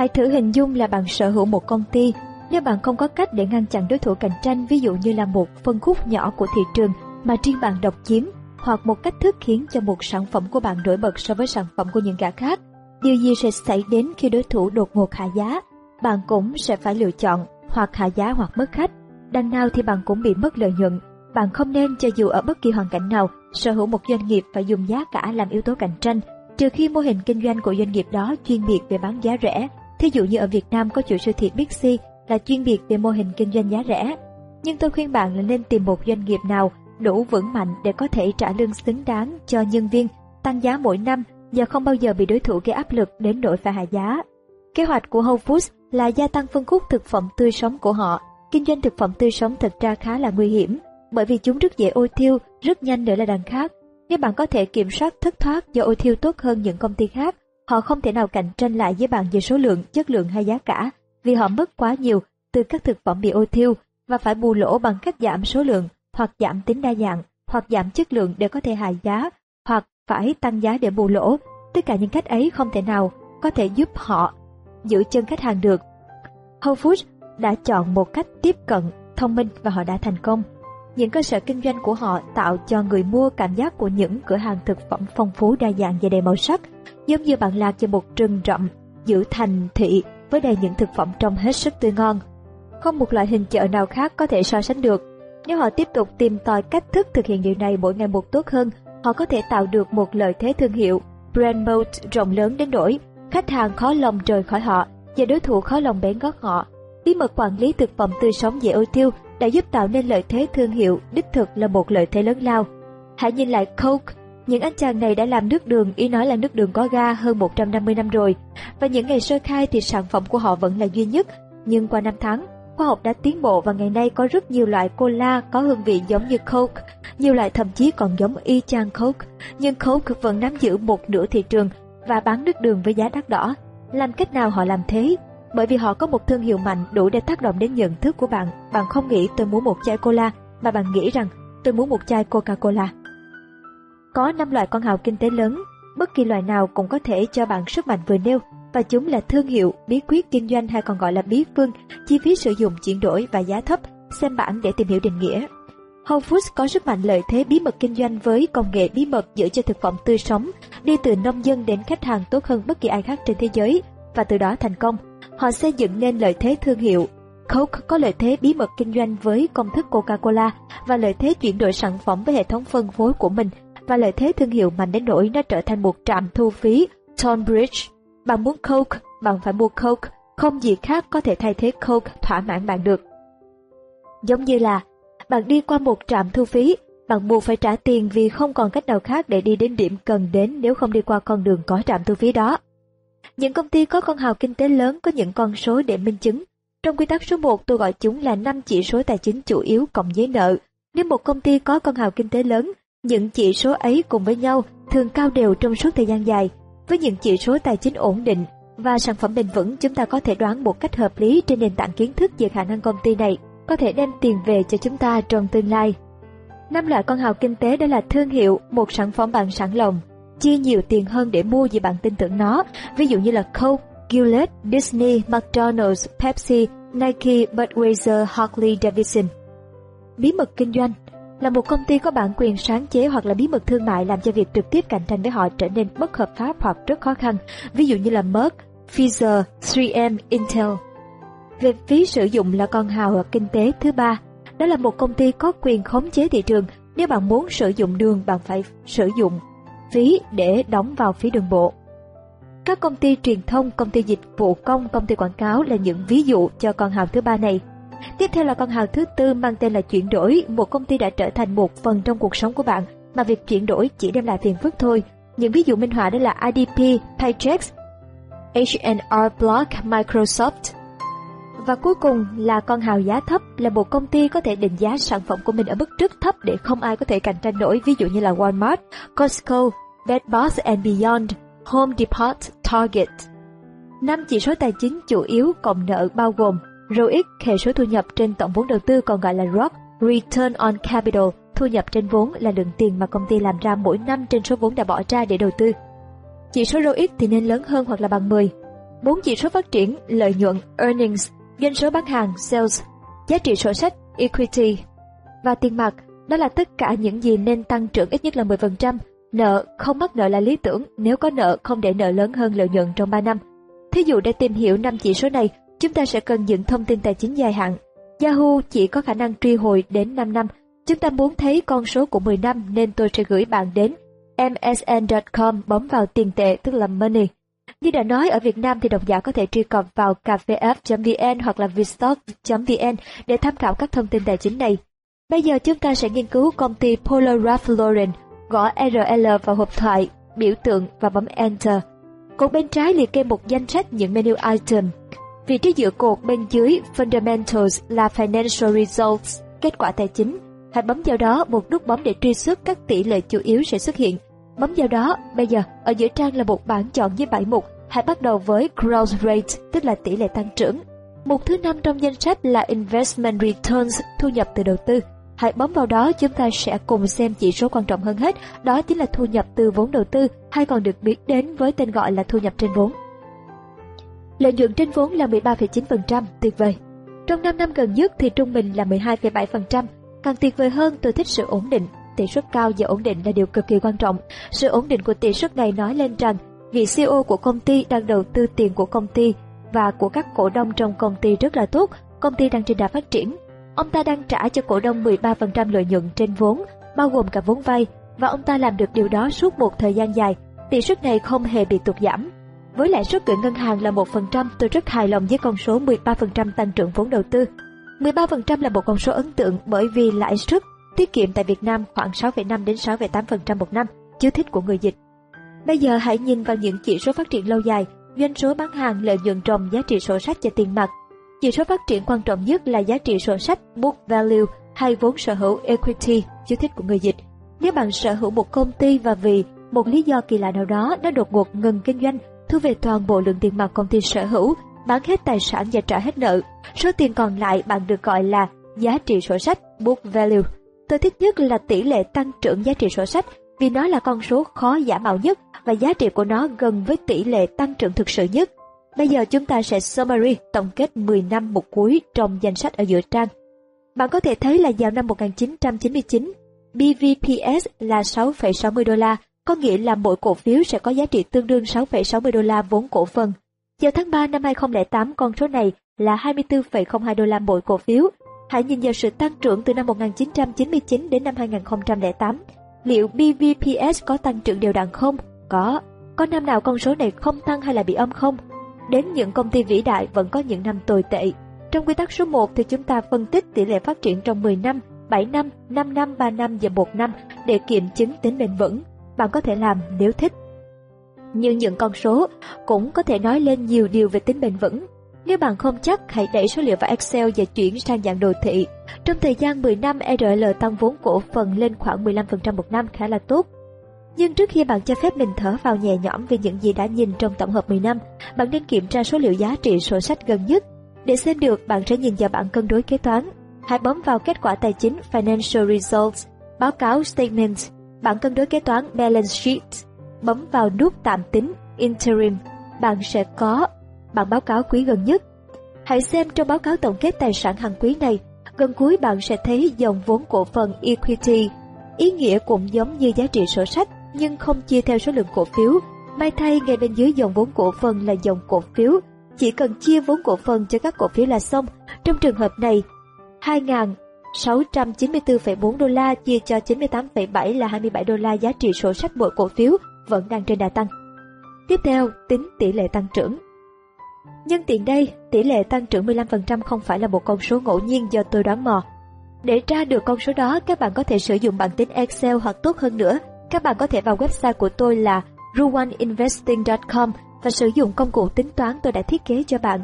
Hãy thử hình dung là bạn sở hữu một công ty, nếu bạn không có cách để ngăn chặn đối thủ cạnh tranh, ví dụ như là một phân khúc nhỏ của thị trường mà riêng bạn độc chiếm, hoặc một cách thức khiến cho một sản phẩm của bạn nổi bật so với sản phẩm của những gã khác, điều gì sẽ xảy đến khi đối thủ đột ngột hạ giá? Bạn cũng sẽ phải lựa chọn hoặc hạ giá hoặc mất khách. Đằng nào thì bạn cũng bị mất lợi nhuận. Bạn không nên cho dù ở bất kỳ hoàn cảnh nào sở hữu một doanh nghiệp phải dùng giá cả làm yếu tố cạnh tranh, trừ khi mô hình kinh doanh của doanh nghiệp đó chuyên biệt về bán giá rẻ. Thí dụ như ở Việt Nam có chuỗi siêu thị Bixi là chuyên biệt về mô hình kinh doanh giá rẻ. Nhưng tôi khuyên bạn là nên tìm một doanh nghiệp nào đủ vững mạnh để có thể trả lương xứng đáng cho nhân viên, tăng giá mỗi năm và không bao giờ bị đối thủ gây áp lực đến nỗi phải hạ giá. Kế hoạch của Whole Foods là gia tăng phân khúc thực phẩm tươi sống của họ. Kinh doanh thực phẩm tươi sống thật ra khá là nguy hiểm, bởi vì chúng rất dễ ôi thiêu, rất nhanh nữa là đằng khác. Nếu bạn có thể kiểm soát thất thoát do ôi thiêu tốt hơn những công ty khác, họ không thể nào cạnh tranh lại với bạn về số lượng, chất lượng hay giá cả, vì họ mất quá nhiều từ các thực phẩm bị ôi thiêu và phải bù lỗ bằng cách giảm số lượng hoặc giảm tính đa dạng hoặc giảm chất lượng để có thể hạ giá hoặc phải tăng giá để bù lỗ. Tất cả những cách ấy không thể nào có thể giúp họ giữ chân khách hàng được. Whole Foods đã chọn một cách tiếp cận thông minh và họ đã thành công những cơ sở kinh doanh của họ tạo cho người mua cảm giác của những cửa hàng thực phẩm phong phú đa dạng và đầy màu sắc, giống như bạn lạc vào một rừng rậm giữa thành thị với đầy những thực phẩm trong hết sức tươi ngon. Không một loại hình chợ nào khác có thể so sánh được. Nếu họ tiếp tục tìm tòi cách thức thực hiện điều này mỗi ngày một tốt hơn, họ có thể tạo được một lợi thế thương hiệu, brand mode rộng lớn đến nỗi khách hàng khó lòng rời khỏi họ và đối thủ khó lòng bén gót họ. Bí mật quản lý thực phẩm tươi sống dễ ôi tiêu đã giúp tạo nên lợi thế thương hiệu đích thực là một lợi thế lớn lao. Hãy nhìn lại Coke, những anh chàng này đã làm nước đường, ý nói là nước đường có ga hơn 150 năm rồi. Và những ngày sơ khai thì sản phẩm của họ vẫn là duy nhất. Nhưng qua năm tháng, khoa học đã tiến bộ và ngày nay có rất nhiều loại cola có hương vị giống như Coke, nhiều loại thậm chí còn giống y chang Coke. Nhưng Coke vẫn nắm giữ một nửa thị trường và bán nước đường với giá đắt đỏ. Làm cách nào họ làm thế? Bởi vì họ có một thương hiệu mạnh đủ để tác động đến nhận thức của bạn. Bạn không nghĩ tôi muốn một chai cola, mà bạn nghĩ rằng tôi muốn một chai Coca-Cola. Có 5 loại con hào kinh tế lớn, bất kỳ loại nào cũng có thể cho bạn sức mạnh vừa nêu và chúng là thương hiệu, bí quyết kinh doanh hay còn gọi là bí phương, chi phí sử dụng chuyển đổi và giá thấp. Xem bản để tìm hiểu định nghĩa. Whole Foods có sức mạnh lợi thế bí mật kinh doanh với công nghệ bí mật giữ cho thực phẩm tươi sống, đi từ nông dân đến khách hàng tốt hơn bất kỳ ai khác trên thế giới và từ đó thành công. Họ xây dựng nên lợi thế thương hiệu. Coke có lợi thế bí mật kinh doanh với công thức Coca-Cola và lợi thế chuyển đổi sản phẩm với hệ thống phân phối của mình và lợi thế thương hiệu mạnh đến nỗi nó trở thành một trạm thu phí Tonbridge. Bạn muốn Coke, bạn phải mua Coke, không gì khác có thể thay thế Coke thỏa mãn bạn được. Giống như là bạn đi qua một trạm thu phí, bạn buộc phải trả tiền vì không còn cách nào khác để đi đến điểm cần đến nếu không đi qua con đường có trạm thu phí đó. Những công ty có con hào kinh tế lớn có những con số để minh chứng. Trong quy tắc số 1 tôi gọi chúng là 5 chỉ số tài chính chủ yếu cộng với nợ. Nếu một công ty có con hào kinh tế lớn, những chỉ số ấy cùng với nhau thường cao đều trong suốt thời gian dài. Với những chỉ số tài chính ổn định và sản phẩm bền vững chúng ta có thể đoán một cách hợp lý trên nền tảng kiến thức về khả năng công ty này có thể đem tiền về cho chúng ta trong tương lai. Năm loại con hào kinh tế đó là thương hiệu, một sản phẩm bạn sẵn lòng, chia nhiều tiền hơn để mua vì bạn tin tưởng nó, ví dụ như là Coke, Gillette, Disney, McDonald's, Pepsi, Nike, Budweiser, Harley Davidson. Bí mật kinh doanh là một công ty có bản quyền sáng chế hoặc là bí mật thương mại làm cho việc trực tiếp cạnh tranh với họ trở nên bất hợp pháp hoặc rất khó khăn, ví dụ như là Merck, Pfizer, 3M, Intel. Về phí sử dụng là con hào kinh tế thứ ba, đó là một công ty có quyền khống chế thị trường. Nếu bạn muốn sử dụng đường, bạn phải sử dụng phí để đóng vào phí đường bộ. Các công ty truyền thông, công ty dịch vụ công, công ty quảng cáo là những ví dụ cho con hào thứ ba này. Tiếp theo là con hào thứ tư mang tên là chuyển đổi. Một công ty đã trở thành một phần trong cuộc sống của bạn, mà việc chuyển đổi chỉ đem lại phiền phức thôi. Những ví dụ minh họa đó là IDP, Paychex, H&R Block, Microsoft. Và cuối cùng là con hào giá thấp là một công ty có thể định giá sản phẩm của mình ở mức rất thấp để không ai có thể cạnh tranh nổi ví dụ như là Walmart, Costco, Bed Bath and Beyond, Home Depot, Target. Năm chỉ số tài chính chủ yếu cộng nợ bao gồm ROIC, hệ số thu nhập trên tổng vốn đầu tư còn gọi là ROC, Return on Capital, thu nhập trên vốn là lượng tiền mà công ty làm ra mỗi năm trên số vốn đã bỏ ra để đầu tư. Chỉ số ROIC thì nên lớn hơn hoặc là bằng 10. Bốn chỉ số phát triển, lợi nhuận, earnings, doanh số bán hàng, sales, giá trị sổ sách, equity và tiền mặt, đó là tất cả những gì nên tăng trưởng ít nhất là 10%. Nợ, không mắc nợ là lý tưởng, nếu có nợ không để nợ lớn hơn lợi nhuận trong 3 năm. Thí dụ để tìm hiểu năm chỉ số này, chúng ta sẽ cần những thông tin tài chính dài hạn. Yahoo chỉ có khả năng truy hồi đến 5 năm. Chúng ta muốn thấy con số của 10 năm nên tôi sẽ gửi bạn đến msn.com bấm vào tiền tệ tức là money. Như đã nói, ở Việt Nam thì độc giả có thể truy cập vào cafef.vn hoặc là vstock.vn để tham khảo các thông tin tài chính này. Bây giờ chúng ta sẽ nghiên cứu công ty Polar Ralph Lauren, gõ RL vào hộp thoại, biểu tượng và bấm Enter. Cột bên trái liệt kê một danh sách những menu item. Vị trí giữa cột bên dưới Fundamentals là Financial Results, kết quả tài chính. Hãy bấm vào đó một nút bấm để truy xuất các tỷ lệ chủ yếu sẽ xuất hiện. Bấm vào đó, bây giờ ở giữa trang là một bảng chọn với 7 mục. Hãy bắt đầu với Growth Rate, tức là tỷ lệ tăng trưởng. Mục thứ năm trong danh sách là Investment Returns, thu nhập từ đầu tư. Hãy bấm vào đó chúng ta sẽ cùng xem chỉ số quan trọng hơn hết, đó chính là thu nhập từ vốn đầu tư, hay còn được biết đến với tên gọi là thu nhập trên vốn. Lợi nhuận trên vốn là 13,9%, tuyệt vời. Trong 5 năm gần nhất thì trung bình là 12,7%. Càng tuyệt vời hơn, tôi thích sự ổn định. Tỷ suất cao và ổn định là điều cực kỳ quan trọng. Sự ổn định của tỷ suất này nói lên rằng vị CEO của công ty đang đầu tư tiền của công ty và của các cổ đông trong công ty rất là tốt, công ty đang trên đà phát triển. Ông ta đang trả cho cổ đông 13% lợi nhuận trên vốn, bao gồm cả vốn vay, và ông ta làm được điều đó suốt một thời gian dài. Tỷ suất này không hề bị tụt giảm. Với lãi suất gửi ngân hàng là 1%, tôi rất hài lòng với con số 13% tăng trưởng vốn đầu tư. 13% là một con số ấn tượng bởi vì lãi suất tiết kiệm tại Việt Nam khoảng 6,5 đến 6,8% một năm, chú thích của người dịch. Bây giờ hãy nhìn vào những chỉ số phát triển lâu dài, doanh số bán hàng, lợi nhuận trồng, giá trị sổ sách và tiền mặt. Chỉ số phát triển quan trọng nhất là giá trị sổ sách book value hay vốn sở hữu equity, chú thích của người dịch. Nếu bạn sở hữu một công ty và vì một lý do kỳ lạ nào đó nó đột ngột ngừng kinh doanh, thu về toàn bộ lượng tiền mặt công ty sở hữu, bán hết tài sản và trả hết nợ, số tiền còn lại bạn được gọi là giá trị sổ sách book value. Tôi thích nhất là tỷ lệ tăng trưởng giá trị sổ sách vì nó là con số khó giả mạo nhất và giá trị của nó gần với tỷ lệ tăng trưởng thực sự nhất. Bây giờ chúng ta sẽ summary tổng kết 10 năm một cuối trong danh sách ở giữa trang. Bạn có thể thấy là vào năm 1999, BVPS là 6,60 đô la, có nghĩa là mỗi cổ phiếu sẽ có giá trị tương đương 6,60 đô la vốn cổ phần. Vào tháng 3 năm 2008, con số này là 24,02 đô la mỗi cổ phiếu. Hãy nhìn vào sự tăng trưởng từ năm 1999 đến năm 2008. Liệu BVPS có tăng trưởng đều đặn không? Có. Có năm nào con số này không tăng hay là bị âm không? Đến những công ty vĩ đại vẫn có những năm tồi tệ. Trong quy tắc số 1 thì chúng ta phân tích tỷ lệ phát triển trong 10 năm, 7 năm, 5 năm, 3 năm và 1 năm để kiểm chứng tính bền vững. Bạn có thể làm nếu thích. Nhưng những con số cũng có thể nói lên nhiều điều về tính bền vững. Nếu bạn không chắc, hãy đẩy số liệu vào Excel và chuyển sang dạng đồ thị. Trong thời gian 10 năm, RL tăng vốn cổ phần lên khoảng 15% một năm khá là tốt. Nhưng trước khi bạn cho phép mình thở vào nhẹ nhõm về những gì đã nhìn trong tổng hợp 10 năm, bạn nên kiểm tra số liệu giá trị sổ sách gần nhất. Để xem được, bạn sẽ nhìn vào bảng cân đối kế toán. Hãy bấm vào kết quả tài chính Financial Results, báo cáo Statements, bảng cân đối kế toán Balance Sheet. Bấm vào nút tạm tính Interim, bạn sẽ có bản báo cáo quý gần nhất. Hãy xem trong báo cáo tổng kết tài sản hàng quý này, gần cuối bạn sẽ thấy dòng vốn cổ phần Equity. Ý nghĩa cũng giống như giá trị sổ sách nhưng không chia theo số lượng cổ phiếu. May thay ngay bên dưới dòng vốn cổ phần là dòng cổ phiếu, chỉ cần chia vốn cổ phần cho các cổ phiếu là xong. Trong trường hợp này, 2.694,4 đô la chia cho 98,7 là 27 đô la giá trị sổ sách mỗi cổ phiếu vẫn đang trên đà tăng. Tiếp theo, tính tỷ lệ tăng trưởng nhưng tiện đây, tỷ lệ tăng trưởng 15% không phải là một con số ngẫu nhiên do tôi đoán mò. Để tra được con số đó, các bạn có thể sử dụng bảng tính Excel hoặc tốt hơn nữa, các bạn có thể vào website của tôi là ruwaninvesting.com và sử dụng công cụ tính toán tôi đã thiết kế cho bạn.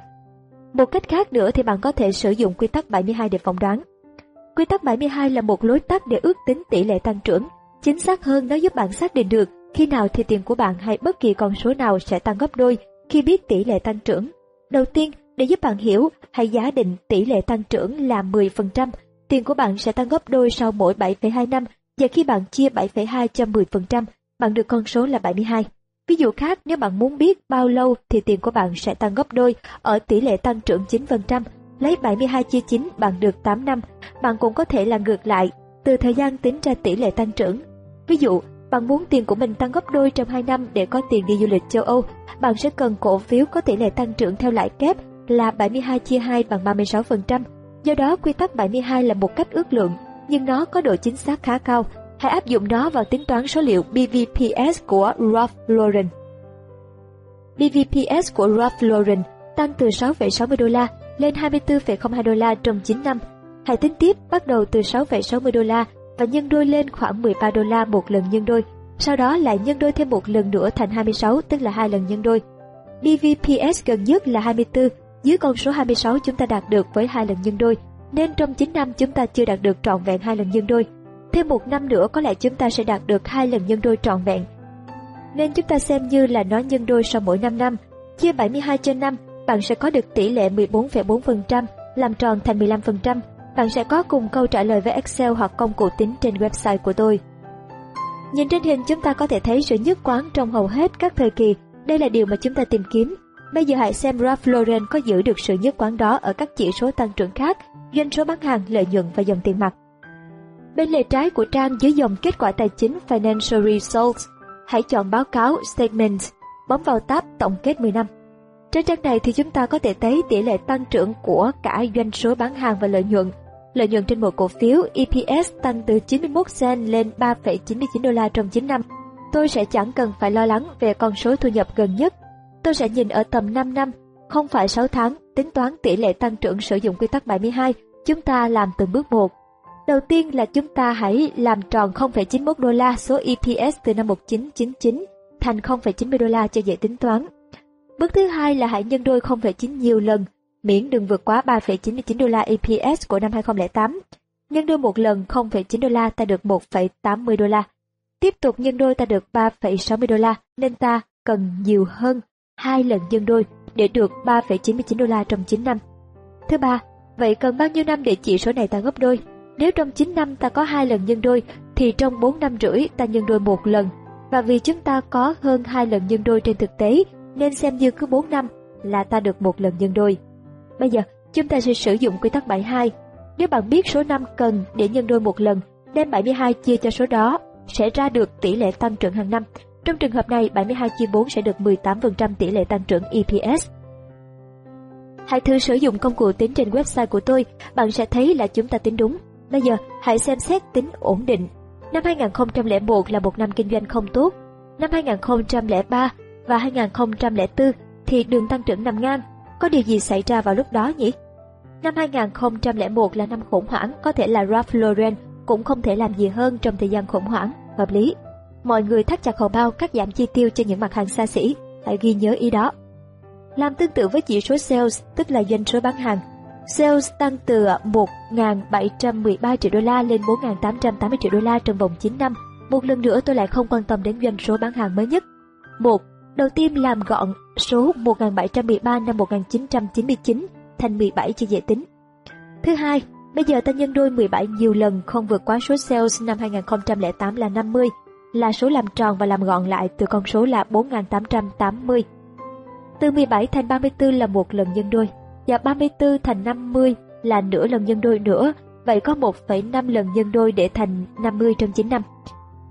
Một cách khác nữa thì bạn có thể sử dụng quy tắc 72 để phỏng đoán. Quy tắc 72 là một lối tắt để ước tính tỷ lệ tăng trưởng. Chính xác hơn nó giúp bạn xác định được khi nào thì tiền của bạn hay bất kỳ con số nào sẽ tăng gấp đôi khi biết tỷ lệ tăng trưởng. Đầu tiên, để giúp bạn hiểu, hãy giả định tỷ lệ tăng trưởng là 10%, tiền của bạn sẽ tăng gấp đôi sau mỗi 7,2 năm và khi bạn chia 7,2 cho 10%, bạn được con số là 72. Ví dụ khác, nếu bạn muốn biết bao lâu thì tiền của bạn sẽ tăng gấp đôi ở tỷ lệ tăng trưởng 9%, lấy 72 chia 9 bạn được 8 năm. Bạn cũng có thể là ngược lại, từ thời gian tính ra tỷ lệ tăng trưởng. Ví dụ, bạn muốn tiền của mình tăng gấp đôi trong 2 năm để có tiền đi du lịch châu Âu, bạn sẽ cần cổ phiếu có tỷ lệ tăng trưởng theo lãi kép là 72 chia 2 bằng 36%. Do đó, quy tắc 72 là một cách ước lượng, nhưng nó có độ chính xác khá cao. Hãy áp dụng nó vào tính toán số liệu BVPS của Ralph Lauren. BVPS của Ralph Lauren tăng từ 6,60 đô la lên 24,02 đô la trong 9 năm. Hãy tính tiếp bắt đầu từ 6,60 đô la và nhân đôi lên khoảng 13 đô la một lần nhân đôi. Sau đó lại nhân đôi thêm một lần nữa thành 26 tức là hai lần nhân đôi. BVPS gần nhất là 24, dưới con số 26 chúng ta đạt được với hai lần nhân đôi, nên trong 9 năm chúng ta chưa đạt được trọn vẹn hai lần nhân đôi. Thêm một năm nữa có lẽ chúng ta sẽ đạt được hai lần nhân đôi trọn vẹn. Nên chúng ta xem như là nó nhân đôi sau mỗi 5 năm. Chia 72 trên 5, bạn sẽ có được tỷ lệ 14,4%, làm tròn thành 15%. Bạn sẽ có cùng câu trả lời với Excel hoặc công cụ tính trên website của tôi. Nhìn trên hình chúng ta có thể thấy sự nhất quán trong hầu hết các thời kỳ. Đây là điều mà chúng ta tìm kiếm. Bây giờ hãy xem Ralph Lauren có giữ được sự nhất quán đó ở các chỉ số tăng trưởng khác, doanh số bán hàng, lợi nhuận và dòng tiền mặt. Bên lề trái của trang dưới dòng kết quả tài chính Financial Results, hãy chọn báo cáo Statement, bấm vào tab tổng kết 10 năm. Trên trang này thì chúng ta có thể thấy tỷ lệ tăng trưởng của cả doanh số bán hàng và lợi nhuận. Lợi nhuận trên một cổ phiếu EPS tăng từ 91 cent lên 3,99 đô la trong 9 năm. Tôi sẽ chẳng cần phải lo lắng về con số thu nhập gần nhất. Tôi sẽ nhìn ở tầm 5 năm, không phải 6 tháng, tính toán tỷ lệ tăng trưởng sử dụng quy tắc 72. Chúng ta làm từng bước một. Đầu tiên là chúng ta hãy làm tròn 0,91 đô la số EPS từ năm 1999 thành 0,90 đô la cho dễ tính toán. Bước thứ hai là hãy nhân đôi 0,9 nhiều lần, miễn đừng vượt quá 3,99 đô la EPS của năm 2008. Nhân đôi một lần 0,9 đô la ta được 1,80 đô la. Tiếp tục nhân đôi ta được 3,60 đô la, nên ta cần nhiều hơn hai lần nhân đôi để được 3,99 đô la trong 9 năm. Thứ ba, vậy cần bao nhiêu năm để chỉ số này ta gấp đôi? Nếu trong 9 năm ta có hai lần nhân đôi, thì trong 4 năm rưỡi ta nhân đôi một lần. Và vì chúng ta có hơn hai lần nhân đôi trên thực tế, nên xem như cứ 4 năm là ta được một lần nhân đôi. Bây giờ, chúng ta sẽ sử dụng quy tắc 72. Nếu bạn biết số năm cần để nhân đôi một lần, đem 72 chia cho số đó, sẽ ra được tỷ lệ tăng trưởng hàng năm. Trong trường hợp này, 72 chia 4 sẽ được 18% tỷ lệ tăng trưởng EPS. Hãy thử sử dụng công cụ tính trên website của tôi, bạn sẽ thấy là chúng ta tính đúng. Bây giờ, hãy xem xét tính ổn định. Năm 2001 là một năm kinh doanh không tốt. Năm 2003 và 2004 thì đường tăng trưởng nằm ngang. Có điều gì xảy ra vào lúc đó nhỉ? Năm 2001 là năm khủng hoảng, có thể là Ralph Lauren cũng không thể làm gì hơn trong thời gian khủng hoảng, hợp lý. Mọi người thắt chặt hầu bao cắt giảm chi tiêu cho những mặt hàng xa xỉ, hãy ghi nhớ ý đó. Làm tương tự với chỉ số sales, tức là doanh số bán hàng. Sales tăng từ 1.713 triệu đô la lên 4.880 triệu đô la trong vòng 9 năm. Một lần nữa tôi lại không quan tâm đến doanh số bán hàng mới nhất. 1. Đầu tiên làm gọn số 1713 năm 1999 thành 17 cho dễ tính. Thứ hai, bây giờ ta nhân đôi 17 nhiều lần không vượt quá số sales năm 2008 là 50, là số làm tròn và làm gọn lại từ con số là 4880. Từ 17 thành 34 là một lần nhân đôi, và 34 thành 50 là nửa lần nhân đôi nữa, vậy có 1,5 lần nhân đôi để thành 50 trong 9 năm.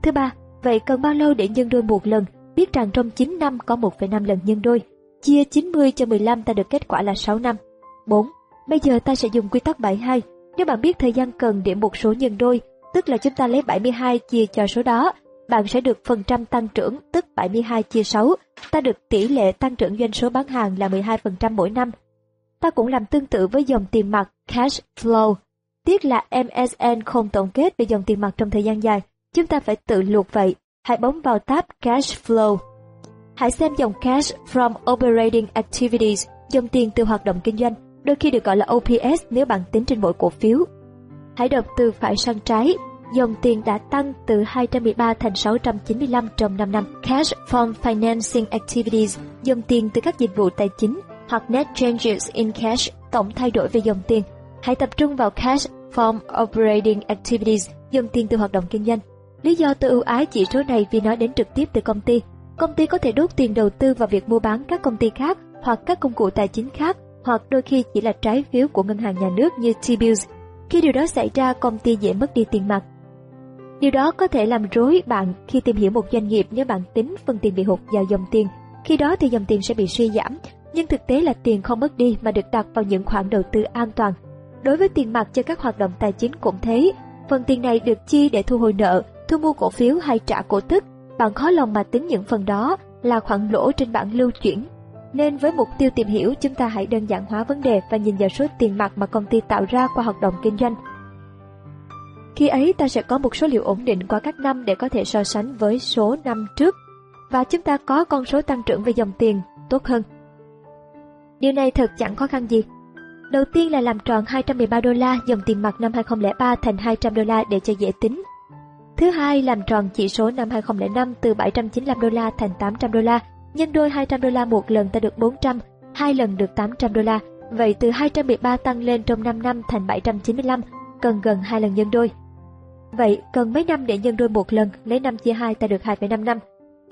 Thứ ba, vậy cần bao lâu để nhân đôi một lần biết rằng trong 9 năm có 1,5 lần nhân đôi, chia 90 cho 15 ta được kết quả là 6 năm. 4. Bây giờ ta sẽ dùng quy tắc 72. Nếu bạn biết thời gian cần để một số nhân đôi, tức là chúng ta lấy 72 chia cho số đó, bạn sẽ được phần trăm tăng trưởng, tức 72 chia 6. Ta được tỷ lệ tăng trưởng doanh số bán hàng là 12% mỗi năm. Ta cũng làm tương tự với dòng tiền mặt cash flow. Tiếc là MSN không tổng kết về dòng tiền mặt trong thời gian dài. Chúng ta phải tự luộc vậy hãy bấm vào tab Cash Flow. Hãy xem dòng Cash from Operating Activities, dòng tiền từ hoạt động kinh doanh, đôi khi được gọi là OPS nếu bạn tính trên mỗi cổ phiếu. Hãy đọc từ phải sang trái, dòng tiền đã tăng từ 213 thành 695 trong 5 năm. Cash from Financing Activities, dòng tiền từ các dịch vụ tài chính, hoặc Net Changes in Cash, tổng thay đổi về dòng tiền. Hãy tập trung vào Cash from Operating Activities, dòng tiền từ hoạt động kinh doanh. Lý do tôi ưu ái chỉ số này vì nó đến trực tiếp từ công ty. Công ty có thể đốt tiền đầu tư vào việc mua bán các công ty khác hoặc các công cụ tài chính khác hoặc đôi khi chỉ là trái phiếu của ngân hàng nhà nước như T-bills. Khi điều đó xảy ra, công ty dễ mất đi tiền mặt. Điều đó có thể làm rối bạn khi tìm hiểu một doanh nghiệp nếu bạn tính phần tiền bị hụt vào dòng tiền. Khi đó thì dòng tiền sẽ bị suy giảm, nhưng thực tế là tiền không mất đi mà được đặt vào những khoản đầu tư an toàn. Đối với tiền mặt cho các hoạt động tài chính cũng thế, phần tiền này được chi để thu hồi nợ thu mua cổ phiếu hay trả cổ tức, bạn khó lòng mà tính những phần đó là khoản lỗ trên bảng lưu chuyển. Nên với mục tiêu tìm hiểu, chúng ta hãy đơn giản hóa vấn đề và nhìn vào số tiền mặt mà công ty tạo ra qua hoạt động kinh doanh. Khi ấy ta sẽ có một số liệu ổn định qua các năm để có thể so sánh với số năm trước và chúng ta có con số tăng trưởng về dòng tiền tốt hơn. Điều này thật chẳng khó khăn gì. Đầu tiên là làm tròn 213 đô la dòng tiền mặt năm 2003 thành 200 đô la để cho dễ tính. Thứ hai, làm tròn chỉ số năm 2005 từ 795 đô la thành 800 đô la, nhân đôi 200 đô la một lần ta được 400, hai lần được 800 đô la. Vậy từ 213 tăng lên trong 5 năm thành 795, cần gần hai lần nhân đôi. Vậy cần mấy năm để nhân đôi một lần, lấy 5 chia 2 ta được 2,5 năm.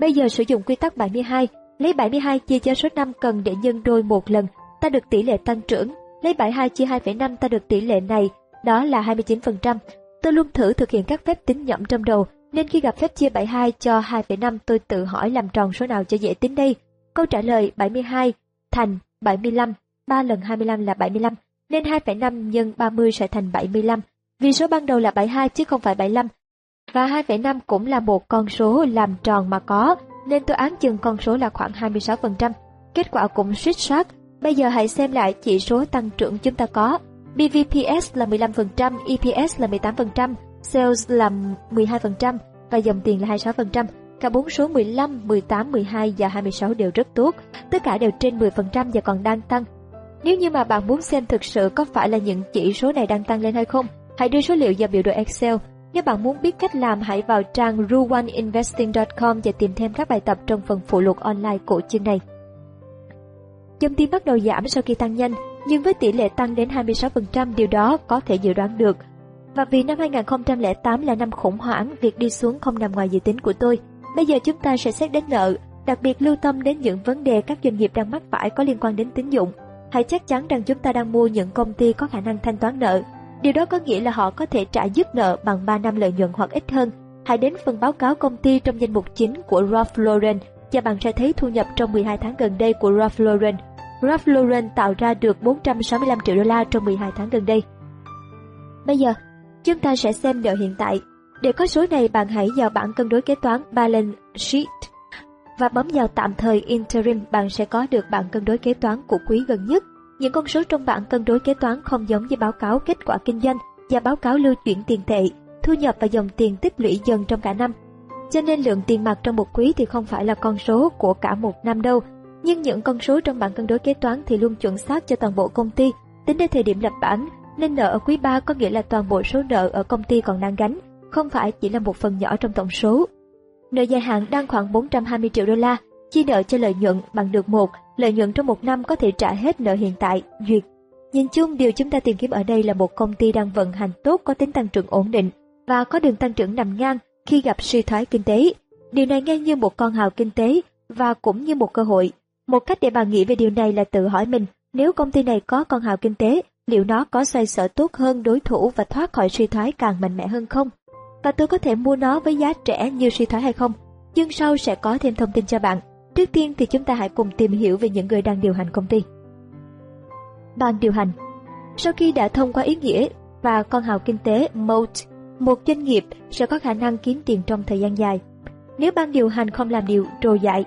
Bây giờ sử dụng quy tắc 72, lấy 72 chia cho số 5 cần để nhân đôi một lần, ta được tỷ lệ tăng trưởng, lấy 72 chia 2,5 ta được tỷ lệ này, đó là 29%. Tôi luôn thử thực hiện các phép tính nhẩm trong đầu, nên khi gặp phép chia 72 cho 2,5 tôi tự hỏi làm tròn số nào cho dễ tính đây. Câu trả lời 72 thành 75, 3 lần 25 là 75, nên 2,5 nhân 30 sẽ thành 75. Vì số ban đầu là 72 chứ không phải 75. Và 2,5 cũng là một con số làm tròn mà có, nên tôi án chừng con số là khoảng 26%. Kết quả cũng suýt soát. Bây giờ hãy xem lại chỉ số tăng trưởng chúng ta có. BVPS là 15%, EPS là 18%, Sales là 12% và dòng tiền là 26%. Cả bốn số 15, 18, 12 và 26 đều rất tốt, tất cả đều trên 10% và còn đang tăng. Nếu như mà bạn muốn xem thực sự có phải là những chỉ số này đang tăng lên hay không, hãy đưa số liệu vào biểu đồ Excel. Nếu bạn muốn biết cách làm, hãy vào trang ruoneinvesting.com và tìm thêm các bài tập trong phần phụ lục online của chương này. Dòng tiền bắt đầu giảm sau khi tăng nhanh, nhưng với tỷ lệ tăng đến 26% điều đó có thể dự đoán được. Và vì năm 2008 là năm khủng hoảng, việc đi xuống không nằm ngoài dự tính của tôi. Bây giờ chúng ta sẽ xét đến nợ, đặc biệt lưu tâm đến những vấn đề các doanh nghiệp đang mắc phải có liên quan đến tín dụng. Hãy chắc chắn rằng chúng ta đang mua những công ty có khả năng thanh toán nợ. Điều đó có nghĩa là họ có thể trả dứt nợ bằng 3 năm lợi nhuận hoặc ít hơn. Hãy đến phần báo cáo công ty trong danh mục chính của Ralph Lauren và bạn sẽ thấy thu nhập trong 12 tháng gần đây của Ralph Lauren. Ralph Lauren tạo ra được 465 triệu đô la trong 12 tháng gần đây. Bây giờ, chúng ta sẽ xem nợ hiện tại. Để có số này, bạn hãy vào bảng cân đối kế toán Balance Sheet và bấm vào tạm thời Interim, bạn sẽ có được bảng cân đối kế toán của quý gần nhất. Những con số trong bảng cân đối kế toán không giống với báo cáo kết quả kinh doanh và báo cáo lưu chuyển tiền tệ, thu nhập và dòng tiền tích lũy dần trong cả năm. Cho nên lượng tiền mặt trong một quý thì không phải là con số của cả một năm đâu, nhưng những con số trong bảng cân đối kế toán thì luôn chuẩn xác cho toàn bộ công ty. Tính đến thời điểm lập bản, nên nợ ở quý 3 có nghĩa là toàn bộ số nợ ở công ty còn đang gánh, không phải chỉ là một phần nhỏ trong tổng số. Nợ dài hạn đang khoảng 420 triệu đô la, chi nợ cho lợi nhuận bằng được một, lợi nhuận trong một năm có thể trả hết nợ hiện tại, duyệt. Nhìn chung điều chúng ta tìm kiếm ở đây là một công ty đang vận hành tốt có tính tăng trưởng ổn định và có đường tăng trưởng nằm ngang khi gặp suy thoái kinh tế. Điều này nghe như một con hào kinh tế và cũng như một cơ hội. Một cách để bà nghĩ về điều này là tự hỏi mình, nếu công ty này có con hào kinh tế, liệu nó có xoay sở tốt hơn đối thủ và thoát khỏi suy thoái càng mạnh mẽ hơn không? Và tôi có thể mua nó với giá rẻ như suy thoái hay không? Chương sau sẽ có thêm thông tin cho bạn. Trước tiên thì chúng ta hãy cùng tìm hiểu về những người đang điều hành công ty. Ban điều hành Sau khi đã thông qua ý nghĩa và con hào kinh tế Moat, một doanh nghiệp sẽ có khả năng kiếm tiền trong thời gian dài. Nếu ban điều hành không làm điều trồ dại,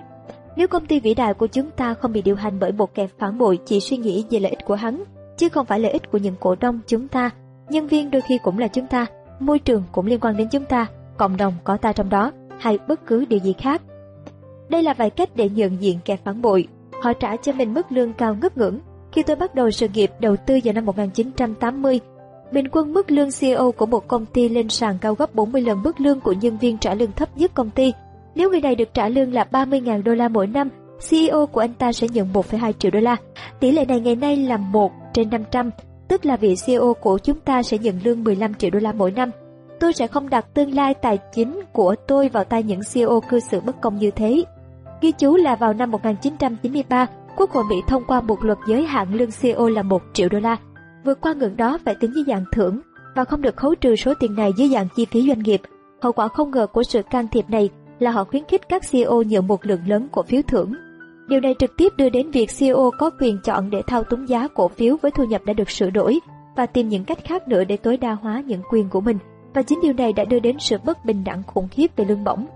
nếu công ty vĩ đại của chúng ta không bị điều hành bởi một kẻ phản bội chỉ suy nghĩ về lợi ích của hắn, chứ không phải lợi ích của những cổ đông chúng ta, nhân viên đôi khi cũng là chúng ta, môi trường cũng liên quan đến chúng ta, cộng đồng có ta trong đó, hay bất cứ điều gì khác. Đây là vài cách để nhận diện kẻ phản bội. Họ trả cho mình mức lương cao ngất ngưỡng. Khi tôi bắt đầu sự nghiệp đầu tư vào năm 1980, bình quân mức lương CEO của một công ty lên sàn cao gấp 40 lần mức lương của nhân viên trả lương thấp nhất công ty. Nếu người này được trả lương là 30.000 đô la mỗi năm, CEO của anh ta sẽ nhận 1,2 triệu đô la. Tỷ lệ này ngày nay là 1 trên 500, tức là vị CEO của chúng ta sẽ nhận lương 15 triệu đô la mỗi năm. Tôi sẽ không đặt tương lai tài chính của tôi vào tay những CEO cư xử bất công như thế. Ghi chú là vào năm 1993, Quốc hội Mỹ thông qua một luật giới hạn lương CEO là 1 triệu đô la. Vượt qua ngưỡng đó phải tính dưới dạng thưởng và không được khấu trừ số tiền này dưới dạng chi phí doanh nghiệp. Hậu quả không ngờ của sự can thiệp này là họ khuyến khích các CEO nhận một lượng lớn cổ phiếu thưởng. Điều này trực tiếp đưa đến việc CEO có quyền chọn để thao túng giá cổ phiếu với thu nhập đã được sửa đổi và tìm những cách khác nữa để tối đa hóa những quyền của mình. Và chính điều này đã đưa đến sự bất bình đẳng khủng khiếp về lương bổng.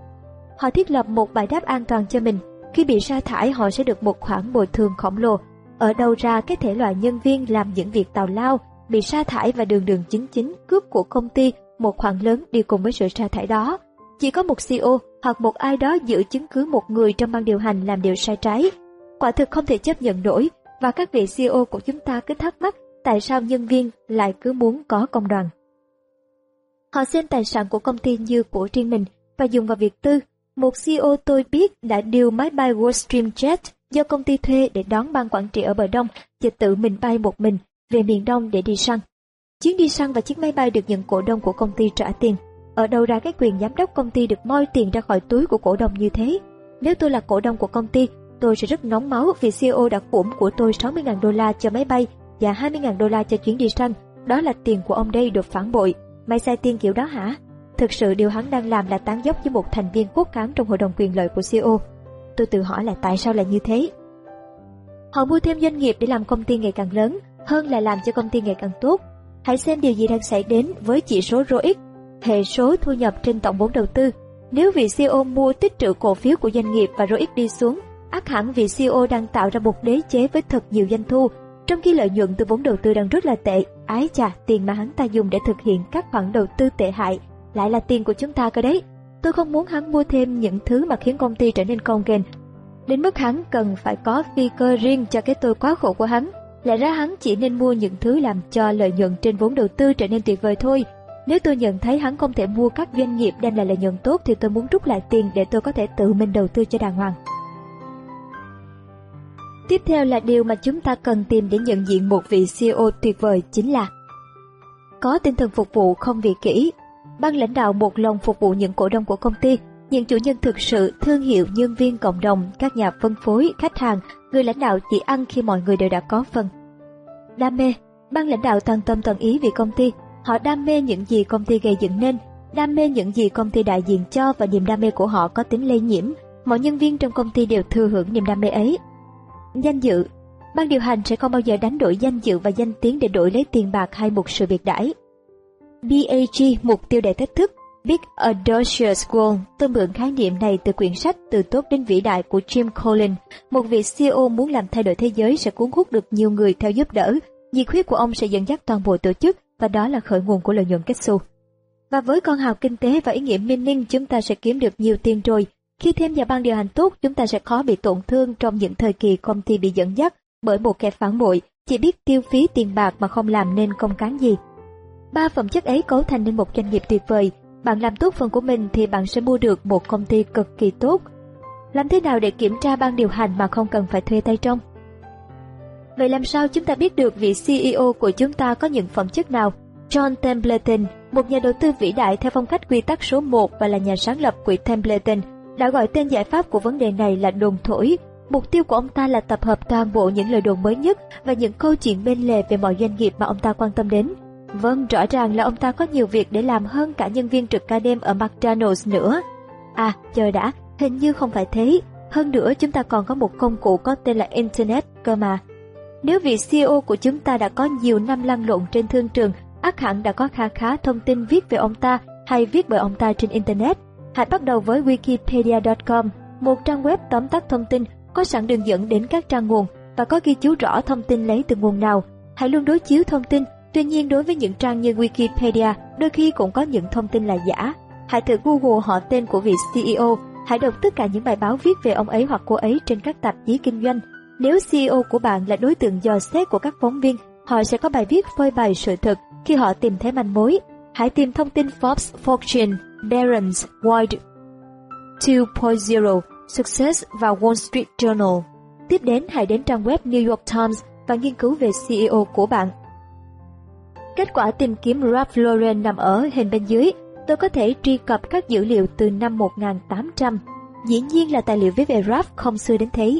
Họ thiết lập một bài đáp an toàn cho mình. Khi bị sa thải họ sẽ được một khoản bồi thường khổng lồ. Ở đâu ra cái thể loại nhân viên làm những việc tào lao, bị sa thải và đường đường chính chính cướp của công ty một khoản lớn đi cùng với sự sa thải đó. Chỉ có một CEO hoặc một ai đó giữ chứng cứ một người trong ban điều hành làm điều sai trái. Quả thực không thể chấp nhận nổi, và các vị CEO của chúng ta cứ thắc mắc tại sao nhân viên lại cứ muốn có công đoàn. Họ xem tài sản của công ty như của riêng mình và dùng vào việc tư. Một CEO tôi biết đã điều máy bay Wallstream Jet do công ty thuê để đón ban quản trị ở bờ đông và tự mình bay một mình về miền đông để đi săn. Chuyến đi săn và chiếc máy bay được những cổ đông của công ty trả tiền. Ở đâu ra cái quyền giám đốc công ty được moi tiền ra khỏi túi của cổ đông như thế? Nếu tôi là cổ đông của công ty, tôi sẽ rất nóng máu vì CEO đã phủng của tôi 60.000 đô la cho máy bay và 20.000 đô la cho chuyến đi săn. Đó là tiền của ông đây được phản bội. Mày sai tiền kiểu đó hả? Thực sự điều hắn đang làm là tán dốc với một thành viên cốt cán trong hội đồng quyền lợi của CEO. Tôi tự hỏi là tại sao lại như thế? Họ mua thêm doanh nghiệp để làm công ty ngày càng lớn, hơn là làm cho công ty ngày càng tốt. Hãy xem điều gì đang xảy đến với chỉ số ROIC, hệ số thu nhập trên tổng vốn đầu tư. Nếu vị CEO mua tích trữ cổ phiếu của doanh nghiệp và ROIC đi xuống, ác hẳn vị CEO đang tạo ra một đế chế với thật nhiều doanh thu, trong khi lợi nhuận từ vốn đầu tư đang rất là tệ. Ái chà, tiền mà hắn ta dùng để thực hiện các khoản đầu tư tệ hại lại là tiền của chúng ta cơ đấy. Tôi không muốn hắn mua thêm những thứ mà khiến công ty trở nên công kềnh. Đến mức hắn cần phải có phi cơ riêng cho cái tôi quá khổ của hắn. Lẽ ra hắn chỉ nên mua những thứ làm cho lợi nhuận trên vốn đầu tư trở nên tuyệt vời thôi. Nếu tôi nhận thấy hắn không thể mua các doanh nghiệp đem lại lợi nhuận tốt thì tôi muốn rút lại tiền để tôi có thể tự mình đầu tư cho đàng hoàng. Tiếp theo là điều mà chúng ta cần tìm để nhận diện một vị CEO tuyệt vời chính là có tinh thần phục vụ không vì kỹ. Ban lãnh đạo một lòng phục vụ những cổ đông của công ty, những chủ nhân thực sự, thương hiệu, nhân viên cộng đồng, các nhà phân phối, khách hàng, người lãnh đạo chỉ ăn khi mọi người đều đã có phần. Đam mê, ban lãnh đạo toàn tâm toàn ý vì công ty, họ đam mê những gì công ty gây dựng nên, đam mê những gì công ty đại diện cho và niềm đam mê của họ có tính lây nhiễm. Mọi nhân viên trong công ty đều thừa hưởng niềm đam mê ấy. Danh dự Ban điều hành sẽ không bao giờ đánh đổi danh dự và danh tiếng để đổi lấy tiền bạc hay một sự biệt đãi. BAG mục tiêu đầy thách thức Big Audacious Goal tôi mượn khái niệm này từ quyển sách Từ tốt đến vĩ đại của Jim Collins. Một vị CEO muốn làm thay đổi thế giới sẽ cuốn hút được nhiều người theo giúp đỡ. Nhiệt huyết của ông sẽ dẫn dắt toàn bộ tổ chức và đó là khởi nguồn của lợi nhuận kết xu. Và với con hào kinh tế và ý nghĩa minh chúng ta sẽ kiếm được nhiều tiền rồi. Khi thêm vào ban điều hành tốt chúng ta sẽ khó bị tổn thương trong những thời kỳ công ty bị dẫn dắt bởi một kẻ phản bội, chỉ biết tiêu phí tiền bạc mà không làm nên công cán gì. Ba phẩm chất ấy cấu thành nên một doanh nghiệp tuyệt vời. Bạn làm tốt phần của mình thì bạn sẽ mua được một công ty cực kỳ tốt. Làm thế nào để kiểm tra ban điều hành mà không cần phải thuê tay trong? Vậy làm sao chúng ta biết được vị CEO của chúng ta có những phẩm chất nào? John Templeton, một nhà đầu tư vĩ đại theo phong cách quy tắc số 1 và là nhà sáng lập quỹ Templeton, đã gọi tên giải pháp của vấn đề này là đồn thổi. Mục tiêu của ông ta là tập hợp toàn bộ những lời đồn mới nhất và những câu chuyện bên lề về mọi doanh nghiệp mà ông ta quan tâm đến. Vâng, rõ ràng là ông ta có nhiều việc để làm hơn cả nhân viên trực ca đêm ở McDonald's nữa. À, chờ đã, hình như không phải thế. Hơn nữa chúng ta còn có một công cụ có tên là Internet cơ mà. Nếu vị CEO của chúng ta đã có nhiều năm lăn lộn trên thương trường, ác hẳn đã có khá khá thông tin viết về ông ta hay viết bởi ông ta trên Internet. Hãy bắt đầu với wikipedia.com, một trang web tóm tắt thông tin có sẵn đường dẫn đến các trang nguồn và có ghi chú rõ thông tin lấy từ nguồn nào. Hãy luôn đối chiếu thông tin Tuy nhiên đối với những trang như Wikipedia, đôi khi cũng có những thông tin là giả. Hãy thử Google họ tên của vị CEO, hãy đọc tất cả những bài báo viết về ông ấy hoặc cô ấy trên các tạp chí kinh doanh. Nếu CEO của bạn là đối tượng dò xét của các phóng viên, họ sẽ có bài viết phơi bày sự thật khi họ tìm thấy manh mối. Hãy tìm thông tin Forbes, Fortune, Barron's, Wide 2.0, Success và Wall Street Journal. Tiếp đến hãy đến trang web New York Times và nghiên cứu về CEO của bạn Kết quả tìm kiếm Ralph Lauren nằm ở hình bên dưới. Tôi có thể truy cập các dữ liệu từ năm 1800. Dĩ nhiên là tài liệu viết về Ralph không xưa đến thế.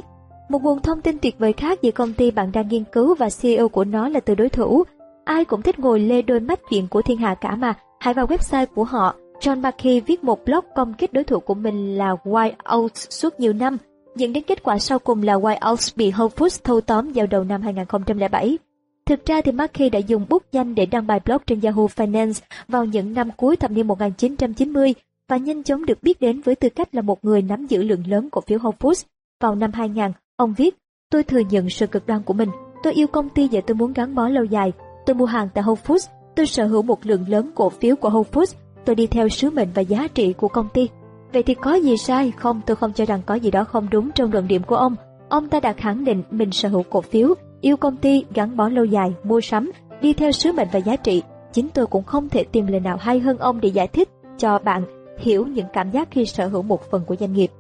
Một nguồn thông tin tuyệt vời khác về công ty bạn đang nghiên cứu và CEO của nó là từ đối thủ. Ai cũng thích ngồi lê đôi mắt chuyện của thiên hạ cả mà. Hãy vào website của họ. John markey viết một blog công kích đối thủ của mình là White Oats suốt nhiều năm, dẫn đến kết quả sau cùng là White Oats bị Whole Foods thâu tóm vào đầu năm 2007. Thực ra thì Markey đã dùng bút danh để đăng bài blog trên Yahoo Finance vào những năm cuối thập niên 1990 và nhanh chóng được biết đến với tư cách là một người nắm giữ lượng lớn cổ phiếu Whole Foods. Vào năm 2000, ông viết, tôi thừa nhận sự cực đoan của mình. Tôi yêu công ty và tôi muốn gắn bó lâu dài. Tôi mua hàng tại Whole Foods. Tôi sở hữu một lượng lớn cổ phiếu của Whole Foods. Tôi đi theo sứ mệnh và giá trị của công ty. Vậy thì có gì sai? Không, tôi không cho rằng có gì đó không đúng trong luận điểm của ông. Ông ta đã khẳng định mình sở hữu cổ phiếu yêu công ty, gắn bó lâu dài, mua sắm, đi theo sứ mệnh và giá trị. Chính tôi cũng không thể tìm lời nào hay hơn ông để giải thích cho bạn hiểu những cảm giác khi sở hữu một phần của doanh nghiệp.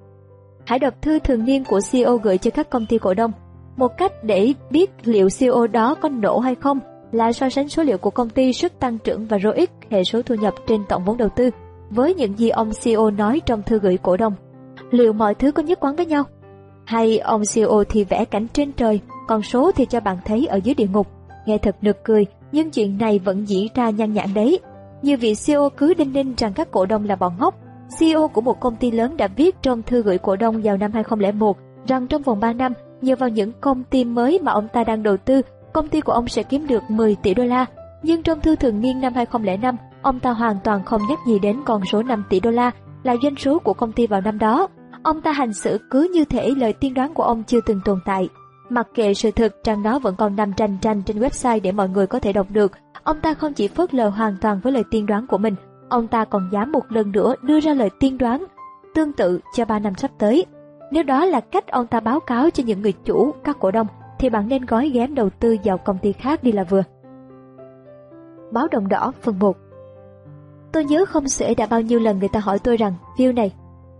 Hãy đọc thư thường niên của CEO gửi cho các công ty cổ đông. Một cách để biết liệu CEO đó có nổ hay không là so sánh số liệu của công ty sức tăng trưởng và ROIC hệ số thu nhập trên tổng vốn đầu tư với những gì ông CEO nói trong thư gửi cổ đông. Liệu mọi thứ có nhất quán với nhau? Hay ông CEO thì vẽ cảnh trên trời còn số thì cho bạn thấy ở dưới địa ngục. Nghe thật nực cười, nhưng chuyện này vẫn diễn ra nhăn nhản đấy. Nhiều vị CEO cứ đinh ninh rằng các cổ đông là bọn ngốc. CEO của một công ty lớn đã viết trong thư gửi cổ đông vào năm 2001 rằng trong vòng 3 năm, nhờ vào những công ty mới mà ông ta đang đầu tư, công ty của ông sẽ kiếm được 10 tỷ đô la. Nhưng trong thư thường niên năm 2005, ông ta hoàn toàn không nhắc gì đến con số 5 tỷ đô la là doanh số của công ty vào năm đó. Ông ta hành xử cứ như thể lời tiên đoán của ông chưa từng tồn tại. Mặc kệ sự thật trang đó vẫn còn nằm tranh tranh trên website để mọi người có thể đọc được, ông ta không chỉ phớt lờ hoàn toàn với lời tiên đoán của mình, ông ta còn dám một lần nữa đưa ra lời tiên đoán tương tự cho 3 năm sắp tới. Nếu đó là cách ông ta báo cáo cho những người chủ, các cổ đông, thì bạn nên gói ghém đầu tư vào công ty khác đi là vừa. Báo động đỏ phần 1 Tôi nhớ không xuể đã bao nhiêu lần người ta hỏi tôi rằng, view này,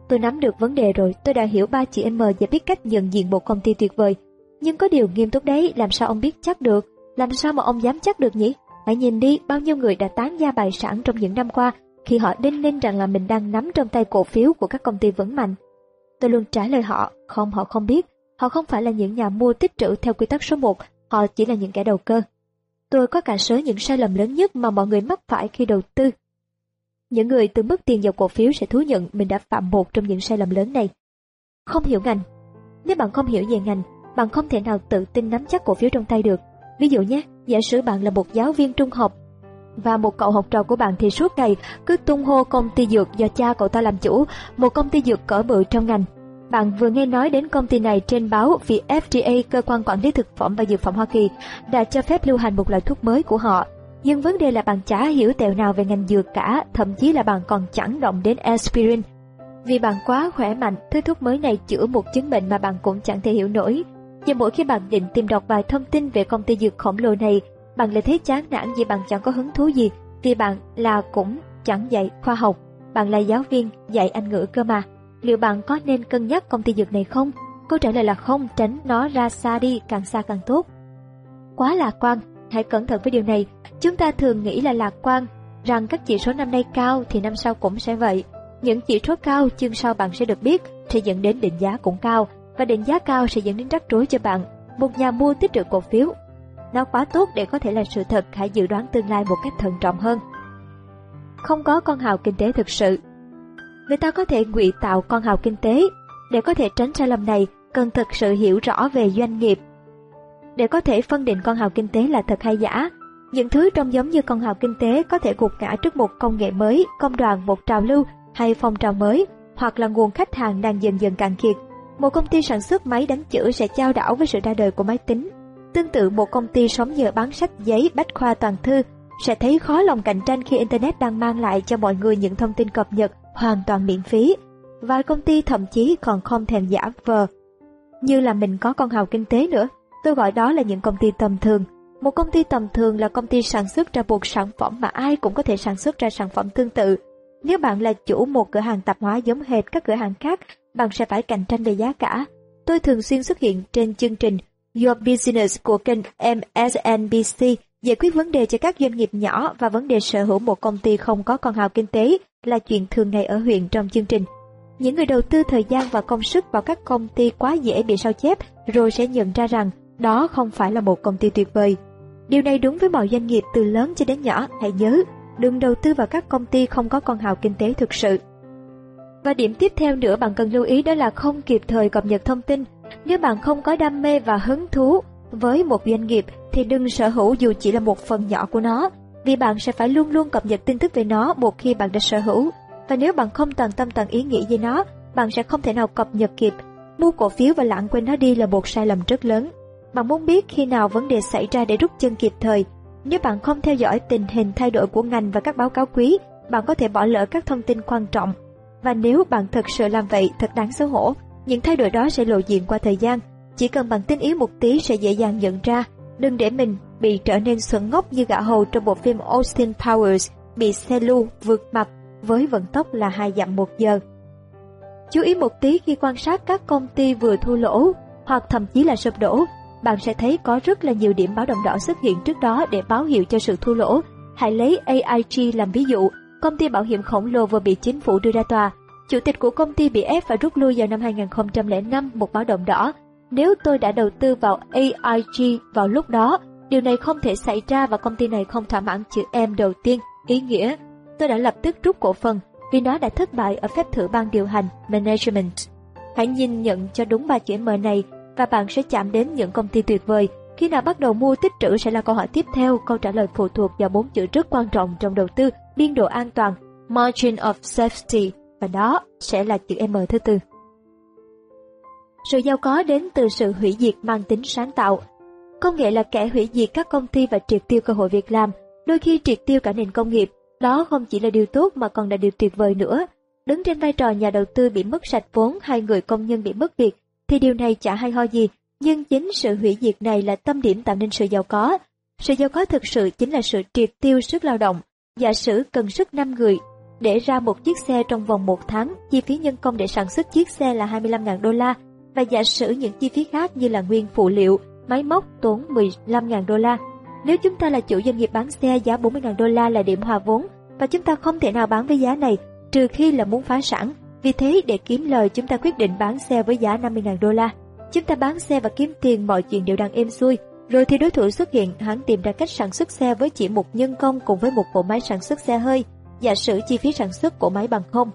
tôi nắm được vấn đề rồi, tôi đã hiểu ba chị M và biết cách nhận diện một công ty tuyệt vời. Nhưng có điều nghiêm túc đấy, làm sao ông biết chắc được? Làm sao mà ông dám chắc được nhỉ? Hãy nhìn đi, bao nhiêu người đã tán gia bài sản trong những năm qua khi họ đinh ninh rằng là mình đang nắm trong tay cổ phiếu của các công ty vững mạnh. Tôi luôn trả lời họ, không họ không biết, họ không phải là những nhà mua tích trữ theo quy tắc số 1, họ chỉ là những kẻ đầu cơ. Tôi có cả số những sai lầm lớn nhất mà mọi người mắc phải khi đầu tư. Những người từng mất tiền vào cổ phiếu sẽ thú nhận mình đã phạm một trong những sai lầm lớn này. Không hiểu ngành Nếu bạn không hiểu về ngành, bạn không thể nào tự tin nắm chắc cổ phiếu trong tay được. Ví dụ nhé, giả sử bạn là một giáo viên trung học và một cậu học trò của bạn thì suốt ngày cứ tung hô công ty dược do cha cậu ta làm chủ, một công ty dược cỡ bự trong ngành. Bạn vừa nghe nói đến công ty này trên báo vì FDA, cơ quan quản lý thực phẩm và dược phẩm Hoa Kỳ, đã cho phép lưu hành một loại thuốc mới của họ. Nhưng vấn đề là bạn chả hiểu tẹo nào về ngành dược cả, thậm chí là bạn còn chẳng động đến aspirin. Vì bạn quá khỏe mạnh, thứ thuốc mới này chữa một chứng bệnh mà bạn cũng chẳng thể hiểu nổi. Và mỗi khi bạn định tìm đọc vài thông tin về công ty dược khổng lồ này, bạn lại thấy chán nản vì bạn chẳng có hứng thú gì, vì bạn là cũng chẳng dạy khoa học, bạn là giáo viên dạy Anh ngữ cơ mà. Liệu bạn có nên cân nhắc công ty dược này không? Câu trả lời là không, tránh nó ra xa đi, càng xa càng tốt. Quá lạc quan, hãy cẩn thận với điều này. Chúng ta thường nghĩ là lạc quan, rằng các chỉ số năm nay cao thì năm sau cũng sẽ vậy. Những chỉ số cao chương sau bạn sẽ được biết sẽ dẫn đến định giá cũng cao và định giá cao sẽ dẫn đến rắc rối cho bạn. Một nhà mua tích trữ cổ phiếu nó quá tốt để có thể là sự thật, hãy dự đoán tương lai một cách thận trọng hơn. Không có con hào kinh tế thực sự Người ta có thể ngụy tạo con hào kinh tế. Để có thể tránh sai lầm này, cần thực sự hiểu rõ về doanh nghiệp. Để có thể phân định con hào kinh tế là thật hay giả, những thứ trông giống như con hào kinh tế có thể gục ngã trước một công nghệ mới, công đoàn, một trào lưu hay phong trào mới, hoặc là nguồn khách hàng đang dần dần cạn kiệt. Một công ty sản xuất máy đánh chữ sẽ trao đảo với sự ra đời của máy tính, Tương tự một công ty sống nhờ bán sách giấy bách khoa toàn thư sẽ thấy khó lòng cạnh tranh khi Internet đang mang lại cho mọi người những thông tin cập nhật hoàn toàn miễn phí. Vài công ty thậm chí còn không thèm giả vờ như là mình có con hào kinh tế nữa. Tôi gọi đó là những công ty tầm thường. Một công ty tầm thường là công ty sản xuất ra một sản phẩm mà ai cũng có thể sản xuất ra sản phẩm tương tự. Nếu bạn là chủ một cửa hàng tạp hóa giống hệt các cửa hàng khác, bạn sẽ phải cạnh tranh về giá cả. Tôi thường xuyên xuất hiện trên chương trình Your Business của kênh MSNBC giải quyết vấn đề cho các doanh nghiệp nhỏ và vấn đề sở hữu một công ty không có con hào kinh tế là chuyện thường ngày ở huyện trong chương trình. Những người đầu tư thời gian và công sức vào các công ty quá dễ bị sao chép rồi sẽ nhận ra rằng đó không phải là một công ty tuyệt vời. Điều này đúng với mọi doanh nghiệp từ lớn cho đến nhỏ, hãy nhớ, đừng đầu tư vào các công ty không có con hào kinh tế thực sự. Và điểm tiếp theo nữa bạn cần lưu ý đó là không kịp thời cập nhật thông tin nếu bạn không có đam mê và hứng thú với một doanh nghiệp thì đừng sở hữu dù chỉ là một phần nhỏ của nó, vì bạn sẽ phải luôn luôn cập nhật tin tức về nó một khi bạn đã sở hữu. Và nếu bạn không toàn tâm toàn ý nghĩ về nó, bạn sẽ không thể nào cập nhật kịp. Mua cổ phiếu và lãng quên nó đi là một sai lầm rất lớn. Bạn muốn biết khi nào vấn đề xảy ra để rút chân kịp thời. Nếu bạn không theo dõi tình hình thay đổi của ngành và các báo cáo quý, bạn có thể bỏ lỡ các thông tin quan trọng. Và nếu bạn thật sự làm vậy thật đáng xấu hổ, những thay đổi đó sẽ lộ diện qua thời gian, chỉ cần bạn tinh ý một tí sẽ dễ dàng nhận ra. Đừng để mình bị trở nên xuẩn ngốc như gã hầu trong bộ phim Austin Powers bị xe lưu vượt mặt với vận tốc là hai dặm một giờ. Chú ý một tí khi quan sát các công ty vừa thua lỗ hoặc thậm chí là sụp đổ, bạn sẽ thấy có rất là nhiều điểm báo động đỏ xuất hiện trước đó để báo hiệu cho sự thua lỗ. Hãy lấy AIG làm ví dụ, công ty bảo hiểm khổng lồ vừa bị chính phủ đưa ra tòa Chủ tịch của công ty bị ép phải rút lui vào năm 2005 một báo động đỏ. Nếu tôi đã đầu tư vào AIG vào lúc đó, điều này không thể xảy ra và công ty này không thỏa mãn chữ M đầu tiên, ý nghĩa tôi đã lập tức rút cổ phần vì nó đã thất bại ở phép thử ban điều hành Management. Hãy nhìn nhận cho đúng ba chữ M này và bạn sẽ chạm đến những công ty tuyệt vời. Khi nào bắt đầu mua tích trữ sẽ là câu hỏi tiếp theo, câu trả lời phụ thuộc vào bốn chữ rất quan trọng trong đầu tư, biên độ an toàn, margin of safety và đó sẽ là chữ M thứ tư. Sự giàu có đến từ sự hủy diệt mang tính sáng tạo. Công nghệ là kẻ hủy diệt các công ty và triệt tiêu cơ hội việc làm, đôi khi triệt tiêu cả nền công nghiệp. Đó không chỉ là điều tốt mà còn là điều tuyệt vời nữa. Đứng trên vai trò nhà đầu tư bị mất sạch vốn hay người công nhân bị mất việc, thì điều này chả hay ho gì. Nhưng chính sự hủy diệt này là tâm điểm tạo nên sự giàu có. Sự giàu có thực sự chính là sự triệt tiêu sức lao động. Giả sử cần sức 5 người để ra một chiếc xe trong vòng 1 tháng, chi phí nhân công để sản xuất chiếc xe là 25.000 đô la, và giả sử những chi phí khác như là nguyên phụ liệu, máy móc tốn 15.000 đô la. Nếu chúng ta là chủ doanh nghiệp bán xe giá 40.000 đô la là điểm hòa vốn và chúng ta không thể nào bán với giá này trừ khi là muốn phá sản. Vì thế để kiếm lời chúng ta quyết định bán xe với giá 50.000 đô la. Chúng ta bán xe và kiếm tiền mọi chuyện đều đang êm xuôi. Rồi thì đối thủ xuất hiện, hắn tìm ra cách sản xuất xe với chỉ một nhân công cùng với một bộ máy sản xuất xe hơi. Giả sử chi phí sản xuất của máy bằng không.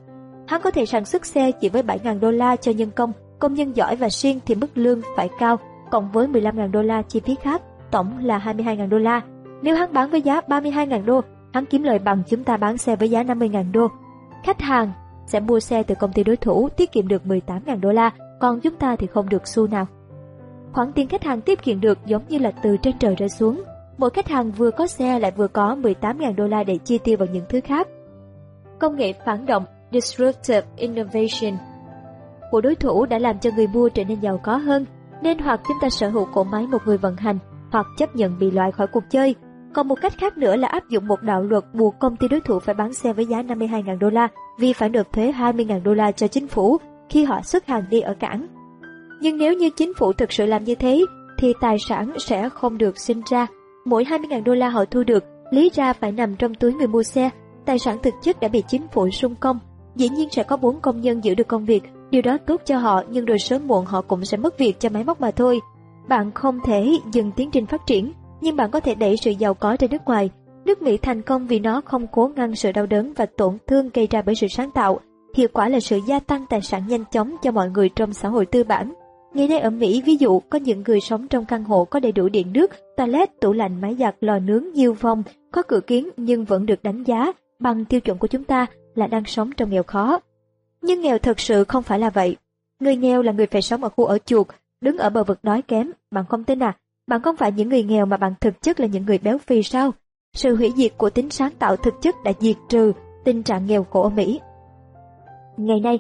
Hắn có thể sản xuất xe chỉ với 7.000 đô la cho nhân công Công nhân giỏi và siêng thì mức lương phải cao, cộng với 15.000 đô la chi phí khác, tổng là 22.000 đô la. Nếu hắn bán với giá 32.000 đô, hắn kiếm lời bằng chúng ta bán xe với giá 50.000 đô. Khách hàng sẽ mua xe từ công ty đối thủ tiết kiệm được 18.000 đô la, còn chúng ta thì không được xu nào. Khoản tiền khách hàng tiết kiệm được giống như là từ trên trời rơi xuống. Mỗi khách hàng vừa có xe lại vừa có 18.000 đô la để chi tiêu vào những thứ khác. Công nghệ phản động Disruptive Innovation của đối thủ đã làm cho người mua trở nên giàu có hơn, nên hoặc chúng ta sở hữu cổ máy một người vận hành, hoặc chấp nhận bị loại khỏi cuộc chơi. Còn một cách khác nữa là áp dụng một đạo luật buộc công ty đối thủ phải bán xe với giá 52.000 đô la vì phải nộp thuế 20.000 đô la cho chính phủ khi họ xuất hàng đi ở cảng. Nhưng nếu như chính phủ thực sự làm như thế, thì tài sản sẽ không được sinh ra. Mỗi 20.000 đô la họ thu được, lý ra phải nằm trong túi người mua xe. Tài sản thực chất đã bị chính phủ sung công. Dĩ nhiên sẽ có bốn công nhân giữ được công việc, Điều đó tốt cho họ nhưng rồi sớm muộn họ cũng sẽ mất việc cho máy móc mà thôi. Bạn không thể dừng tiến trình phát triển, nhưng bạn có thể đẩy sự giàu có ra nước ngoài. Nước Mỹ thành công vì nó không cố ngăn sự đau đớn và tổn thương gây ra bởi sự sáng tạo. Hiệu quả là sự gia tăng tài sản nhanh chóng cho mọi người trong xã hội tư bản. Ngày nay ở Mỹ, ví dụ, có những người sống trong căn hộ có đầy đủ điện nước, toilet, tủ lạnh, máy giặt, lò nướng, nhiều phòng, có cửa kiến nhưng vẫn được đánh giá bằng tiêu chuẩn của chúng ta là đang sống trong nghèo khó. Nhưng nghèo thật sự không phải là vậy. Người nghèo là người phải sống ở khu ở chuột, đứng ở bờ vực đói kém. Bạn không tin à? Bạn không phải những người nghèo mà bạn thực chất là những người béo phì sao? Sự hủy diệt của tính sáng tạo thực chất đã diệt trừ tình trạng nghèo khổ ở Mỹ. Ngày nay,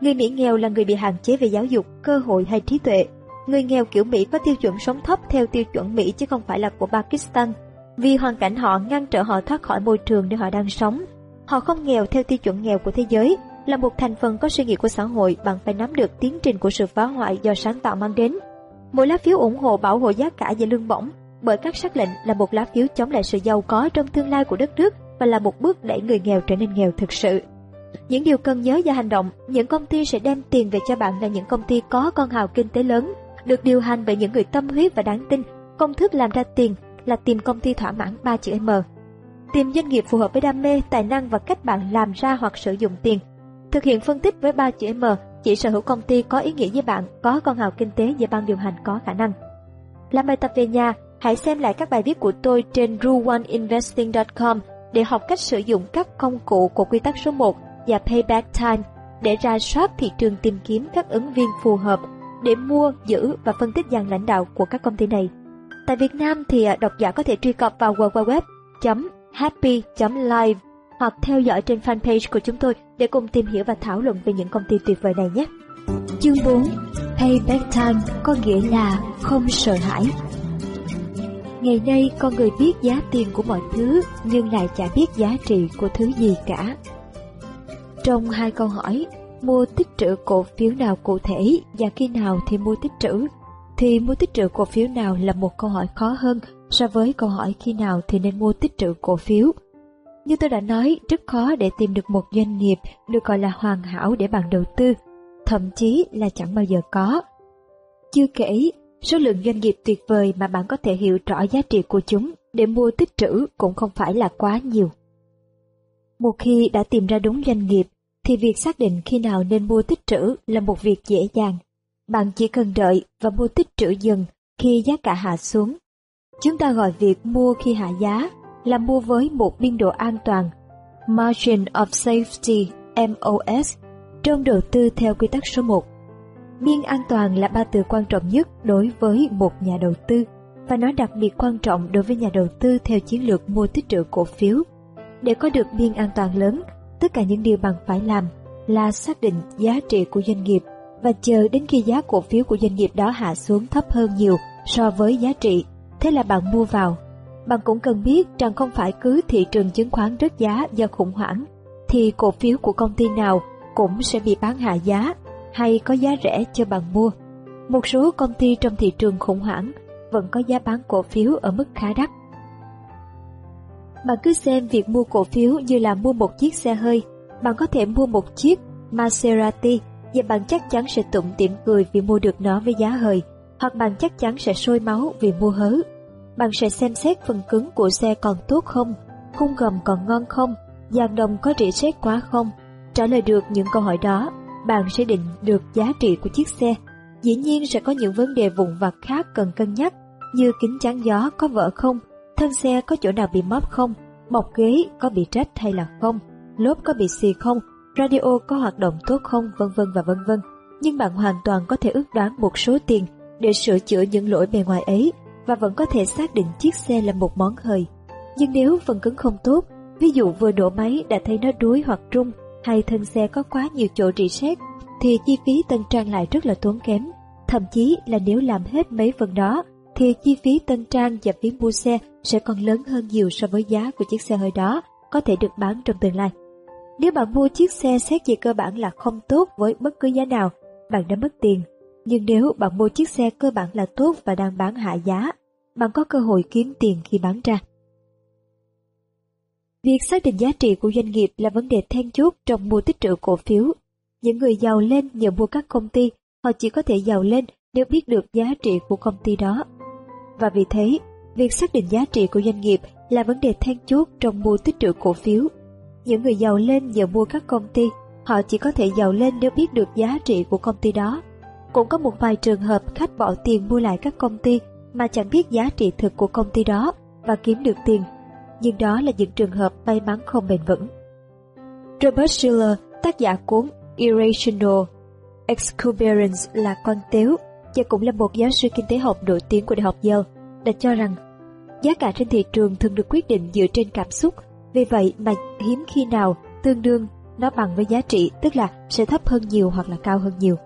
người Mỹ nghèo là người bị hạn chế về giáo dục, cơ hội hay trí tuệ. Người nghèo kiểu Mỹ có tiêu chuẩn sống thấp theo tiêu chuẩn Mỹ chứ không phải là của Pakistan. Vì hoàn cảnh họ ngăn trở họ thoát khỏi môi trường nơi họ đang sống. Họ không nghèo theo tiêu chuẩn nghèo của thế giới, là một thành phần có suy nghĩ của xã hội, bạn phải nắm được tiến trình của sự phá hoại do sáng tạo mang đến. Mỗi lá phiếu ủng hộ bảo hộ giá cả và lương bổng bởi các sắc lệnh là một lá phiếu chống lại sự giàu có trong tương lai của đất nước và là một bước đẩy người nghèo trở nên nghèo thực sự. Những điều cần nhớ và hành động, những công ty sẽ đem tiền về cho bạn là những công ty có con hào kinh tế lớn, được điều hành bởi những người tâm huyết và đáng tin. Công thức làm ra tiền là tìm công ty thỏa mãn 3 chữ M. Tìm doanh nghiệp phù hợp với đam mê, tài năng và cách bạn làm ra hoặc sử dụng tiền Thực hiện phân tích với ba chữ M, chỉ sở hữu công ty có ý nghĩa với bạn, có con hào kinh tế và ban điều hành có khả năng. Làm bài tập về nhà, hãy xem lại các bài viết của tôi trên ruonesinvesting.com để học cách sử dụng các công cụ của quy tắc số 1 và Payback Time để ra soát thị trường tìm kiếm các ứng viên phù hợp để mua, giữ và phân tích dàn lãnh đạo của các công ty này. Tại Việt Nam thì à, độc giả có thể truy cập vào www.happy.live hoặc theo dõi trên fanpage của chúng tôi để cùng tìm hiểu và thảo luận về những công ty tuyệt vời này nhé. Chương 4 Payback Time có nghĩa là không sợ hãi. Ngày nay con người biết giá tiền của mọi thứ nhưng lại chả biết giá trị của thứ gì cả. Trong hai câu hỏi, mua tích trữ cổ phiếu nào cụ thể và khi nào thì mua tích trữ, thì mua tích trữ cổ phiếu nào là một câu hỏi khó hơn so với câu hỏi khi nào thì nên mua tích trữ cổ phiếu. Như tôi đã nói, rất khó để tìm được một doanh nghiệp được gọi là hoàn hảo để bạn đầu tư, thậm chí là chẳng bao giờ có. Chưa kể, số lượng doanh nghiệp tuyệt vời mà bạn có thể hiểu rõ giá trị của chúng để mua tích trữ cũng không phải là quá nhiều. Một khi đã tìm ra đúng doanh nghiệp, thì việc xác định khi nào nên mua tích trữ là một việc dễ dàng. Bạn chỉ cần đợi và mua tích trữ dần khi giá cả hạ xuống. Chúng ta gọi việc mua khi hạ giá là mua với một biên độ an toàn, Margin of Safety MOS, trong đầu tư theo quy tắc số 1. Biên an toàn là ba từ quan trọng nhất đối với một nhà đầu tư và nó đặc biệt quan trọng đối với nhà đầu tư theo chiến lược mua tích trữ cổ phiếu. Để có được biên an toàn lớn, tất cả những điều bạn phải làm là xác định giá trị của doanh nghiệp và chờ đến khi giá cổ phiếu của doanh nghiệp đó hạ xuống thấp hơn nhiều so với giá trị, thế là bạn mua vào. Bạn cũng cần biết rằng không phải cứ thị trường chứng khoán rớt giá do khủng hoảng, thì cổ phiếu của công ty nào cũng sẽ bị bán hạ giá hay có giá rẻ cho bạn mua. Một số công ty trong thị trường khủng hoảng vẫn có giá bán cổ phiếu ở mức khá đắt. Bạn cứ xem việc mua cổ phiếu như là mua một chiếc xe hơi. Bạn có thể mua một chiếc Maserati và bạn chắc chắn sẽ tụng tiệm cười vì mua được nó với giá hời, hoặc bạn chắc chắn sẽ sôi máu vì mua hớ. Bạn sẽ xem xét phần cứng của xe còn tốt không, khung gầm còn ngon không, dàn đồng có rỉ sét quá không. Trả lời được những câu hỏi đó, bạn sẽ định được giá trị của chiếc xe. Dĩ nhiên sẽ có những vấn đề vụn vặt khác cần cân nhắc, như kính chắn gió có vỡ không, thân xe có chỗ nào bị móp không, bọc ghế có bị rách hay là không, lốp có bị xì không, radio có hoạt động tốt không, vân vân và vân vân. Nhưng bạn hoàn toàn có thể ước đoán một số tiền để sửa chữa những lỗi bề ngoài ấy và vẫn có thể xác định chiếc xe là một món hời. Nhưng nếu phần cứng không tốt, ví dụ vừa đổ máy đã thấy nó đuối hoặc rung hay thân xe có quá nhiều chỗ rỉ sét thì chi phí tân trang lại rất là tốn kém. Thậm chí là nếu làm hết mấy phần đó thì chi phí tân trang và phí mua xe sẽ còn lớn hơn nhiều so với giá của chiếc xe hơi đó có thể được bán trong tương lai. Nếu bạn mua chiếc xe xét về cơ bản là không tốt với bất cứ giá nào, bạn đã mất tiền. Nhưng nếu bạn mua chiếc xe cơ bản là tốt và đang bán hạ giá, bạn có cơ hội kiếm tiền khi bán ra. Việc xác định giá trị của doanh nghiệp là vấn đề then chốt trong mua tích trữ cổ phiếu. Những người giàu lên nhờ mua các công ty, họ chỉ có thể giàu lên nếu biết được giá trị của công ty đó. Và vì thế, việc xác định giá trị của doanh nghiệp là vấn đề then chốt trong mua tích trữ cổ phiếu. Những người giàu lên nhờ mua các công ty, họ chỉ có thể giàu lên nếu biết được giá trị của công ty đó. Cũng có một vài trường hợp khách bỏ tiền mua lại các công ty mà chẳng biết giá trị thực của công ty đó và kiếm được tiền. Nhưng đó là những trường hợp may mắn không bền vững. Robert Schiller, tác giả cuốn Irrational Exuberance là con tếu và cũng là một giáo sư kinh tế học nổi tiếng của Đại học Yale, đã cho rằng giá cả trên thị trường thường được quyết định dựa trên cảm xúc, vì vậy mà hiếm khi nào tương đương nó bằng với giá trị, tức là sẽ thấp hơn nhiều hoặc là cao hơn nhiều.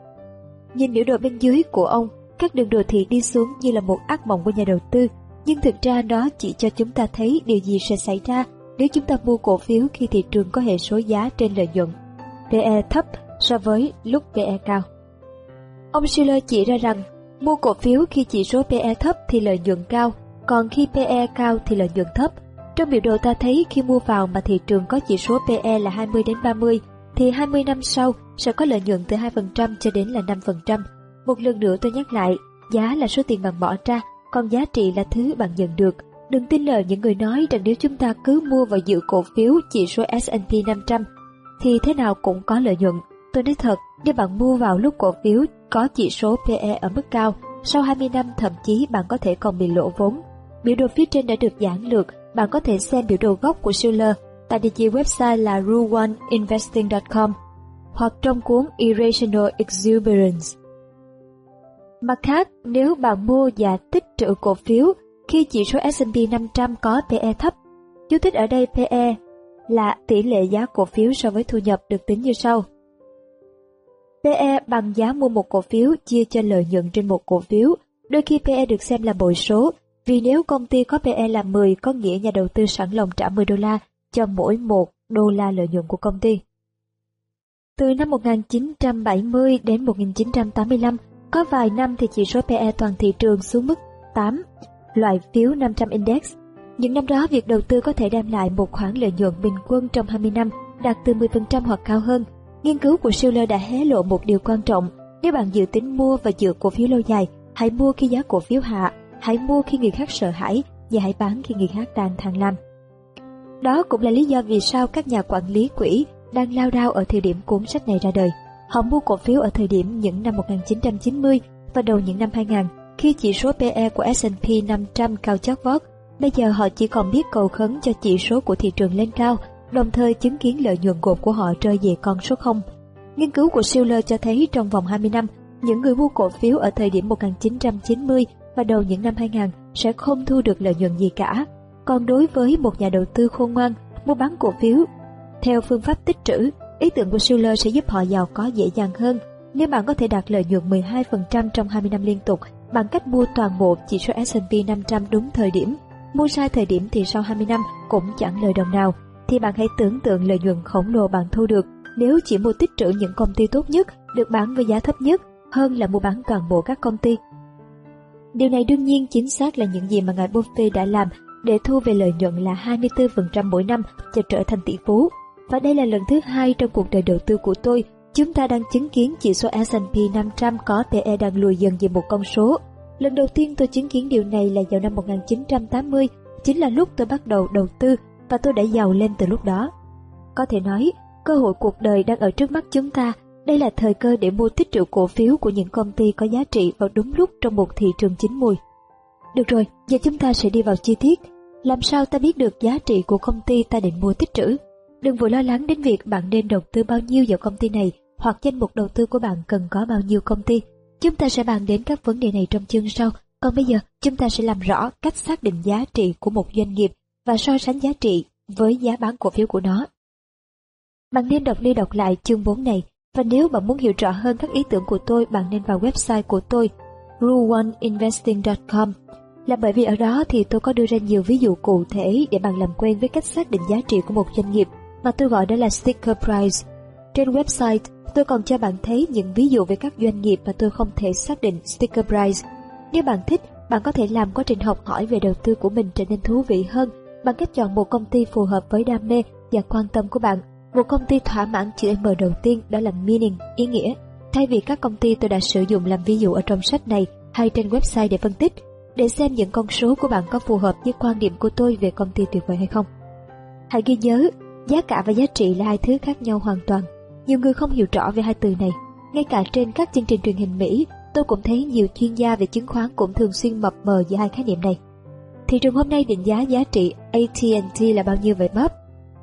Nhìn biểu đồ bên dưới của ông, các đường đồ thị đi xuống như là một ác mộng của nhà đầu tư, nhưng thực ra nó chỉ cho chúng ta thấy điều gì sẽ xảy ra nếu chúng ta mua cổ phiếu khi thị trường có hệ số giá trên lợi nhuận. PE thấp so với lúc PE cao. Ông Schiller chỉ ra rằng mua cổ phiếu khi chỉ số PE thấp thì lợi nhuận cao, còn khi PE cao thì lợi nhuận thấp. Trong biểu đồ ta thấy khi mua vào mà thị trường có chỉ số PE là 20 đến 30 thì 20 năm sau sẽ có lợi nhuận từ 2% cho đến là 5%. Một lần nữa tôi nhắc lại, giá là số tiền bạn bỏ ra, còn giá trị là thứ bạn nhận được. Đừng tin lời những người nói rằng nếu chúng ta cứ mua và giữ cổ phiếu chỉ số S&P 500 thì thế nào cũng có lợi nhuận. Tôi nói thật, nếu bạn mua vào lúc cổ phiếu có chỉ số PE ở mức cao, sau 20 năm thậm chí bạn có thể còn bị lỗ vốn. Biểu đồ phía trên đã được giảng lược, bạn có thể xem biểu đồ gốc của Schiller tại địa chỉ website là ruoneinvesting.com hoặc trong cuốn Irrational Exuberance. Mặt khác, nếu bạn mua và tích trữ cổ phiếu khi chỉ số S&P 500 có PE thấp, chú thích ở đây PE là tỷ lệ giá cổ phiếu so với thu nhập được tính như sau. PE bằng giá mua một cổ phiếu chia cho lợi nhuận trên một cổ phiếu. Đôi khi PE được xem là bội số, vì nếu công ty có PE là 10 có nghĩa nhà đầu tư sẵn lòng trả 10 đô la cho mỗi 1 đô la lợi nhuận của công ty. Từ năm 1970 đến 1985, có vài năm thì chỉ số PE toàn thị trường xuống mức 8, loại phiếu 500 index. Những năm đó, việc đầu tư có thể đem lại một khoản lợi nhuận bình quân trong 20 năm đạt từ 10% hoặc cao hơn. Nghiên cứu của Schiller đã hé lộ một điều quan trọng. Nếu bạn dự tính mua và giữ cổ phiếu lâu dài, hãy mua khi giá cổ phiếu hạ, hãy mua khi người khác sợ hãi và hãy bán khi người khác đang tham lam. Đó cũng là lý do vì sao các nhà quản lý quỹ đang lao đao ở thời điểm cuốn sách này ra đời. Họ mua cổ phiếu ở thời điểm những năm 1990 và đầu những năm 2000 khi chỉ số PE của S&P 500 cao chót vót. Bây giờ họ chỉ còn biết cầu khấn cho chỉ số của thị trường lên cao, đồng thời chứng kiến lợi nhuận gộp của họ rơi về con số 0. Nghiên cứu của Shiller cho thấy trong vòng 20 năm, những người mua cổ phiếu ở thời điểm 1990 và đầu những năm 2000 sẽ không thu được lợi nhuận gì cả. Còn đối với một nhà đầu tư khôn ngoan, mua bán cổ phiếu theo phương pháp tích trữ, ý tưởng của Shiller sẽ giúp họ giàu có dễ dàng hơn nếu bạn có thể đạt lợi nhuận 12% trong 20 năm liên tục bằng cách mua toàn bộ chỉ số S&P 500 đúng thời điểm. Mua sai thời điểm thì sau 20 năm cũng chẳng lời đồng nào, thì bạn hãy tưởng tượng lợi nhuận khổng lồ bạn thu được nếu chỉ mua tích trữ những công ty tốt nhất được bán với giá thấp nhất hơn là mua bán toàn bộ các công ty. Điều này đương nhiên chính xác là những gì mà ngài Buffett đã làm để thu về lợi nhuận là 24% mỗi năm cho trở thành tỷ phú. Và đây là lần thứ hai trong cuộc đời đầu tư của tôi, chúng ta đang chứng kiến chỉ số S&P 500 có PE đang lùi dần về một con số. Lần đầu tiên tôi chứng kiến điều này là vào năm 1980, chính là lúc tôi bắt đầu đầu tư và tôi đã giàu lên từ lúc đó. Có thể nói, cơ hội cuộc đời đang ở trước mắt chúng ta đây là thời cơ để mua tích trữ cổ phiếu của những công ty có giá trị vào đúng lúc trong một thị trường chín mùi. Được rồi, giờ chúng ta sẽ đi vào chi tiết. Làm sao ta biết được giá trị của công ty ta định mua tích trữ? Đừng vội lo lắng đến việc bạn nên đầu tư bao nhiêu vào công ty này hoặc danh mục đầu tư của bạn cần có bao nhiêu công ty. Chúng ta sẽ bàn đến các vấn đề này trong chương sau. Còn bây giờ, chúng ta sẽ làm rõ cách xác định giá trị của một doanh nghiệp và so sánh giá trị với giá bán cổ phiếu của nó. Bạn nên đọc đi đọc lại chương 4 này và nếu bạn muốn hiểu rõ hơn các ý tưởng của tôi, bạn nên vào website của tôi ruleoneinvesting.com là bởi vì ở đó thì tôi có đưa ra nhiều ví dụ cụ thể để bạn làm quen với cách xác định giá trị của một doanh nghiệp mà tôi gọi đó là sticker price. Trên website, tôi còn cho bạn thấy những ví dụ về các doanh nghiệp mà tôi không thể xác định sticker price. Nếu bạn thích, bạn có thể làm quá trình học hỏi về đầu tư của mình trở nên thú vị hơn bằng cách chọn một công ty phù hợp với đam mê và quan tâm của bạn một công ty thỏa mãn chữ M đầu tiên đó là meaning, ý nghĩa. Thay vì các công ty tôi đã sử dụng làm ví dụ ở trong sách này hay trên website để phân tích, để xem những con số của bạn có phù hợp với quan điểm của tôi về công ty tuyệt vời hay không. Hãy ghi nhớ, giá cả và giá trị là hai thứ khác nhau hoàn toàn. Nhiều người không hiểu rõ về hai từ này. Ngay cả trên các chương trình truyền hình Mỹ, tôi cũng thấy nhiều chuyên gia về chứng khoán cũng thường xuyên mập mờ giữa hai khái niệm này. Thị trường hôm nay định giá giá trị AT&T là bao nhiêu vậy Bob?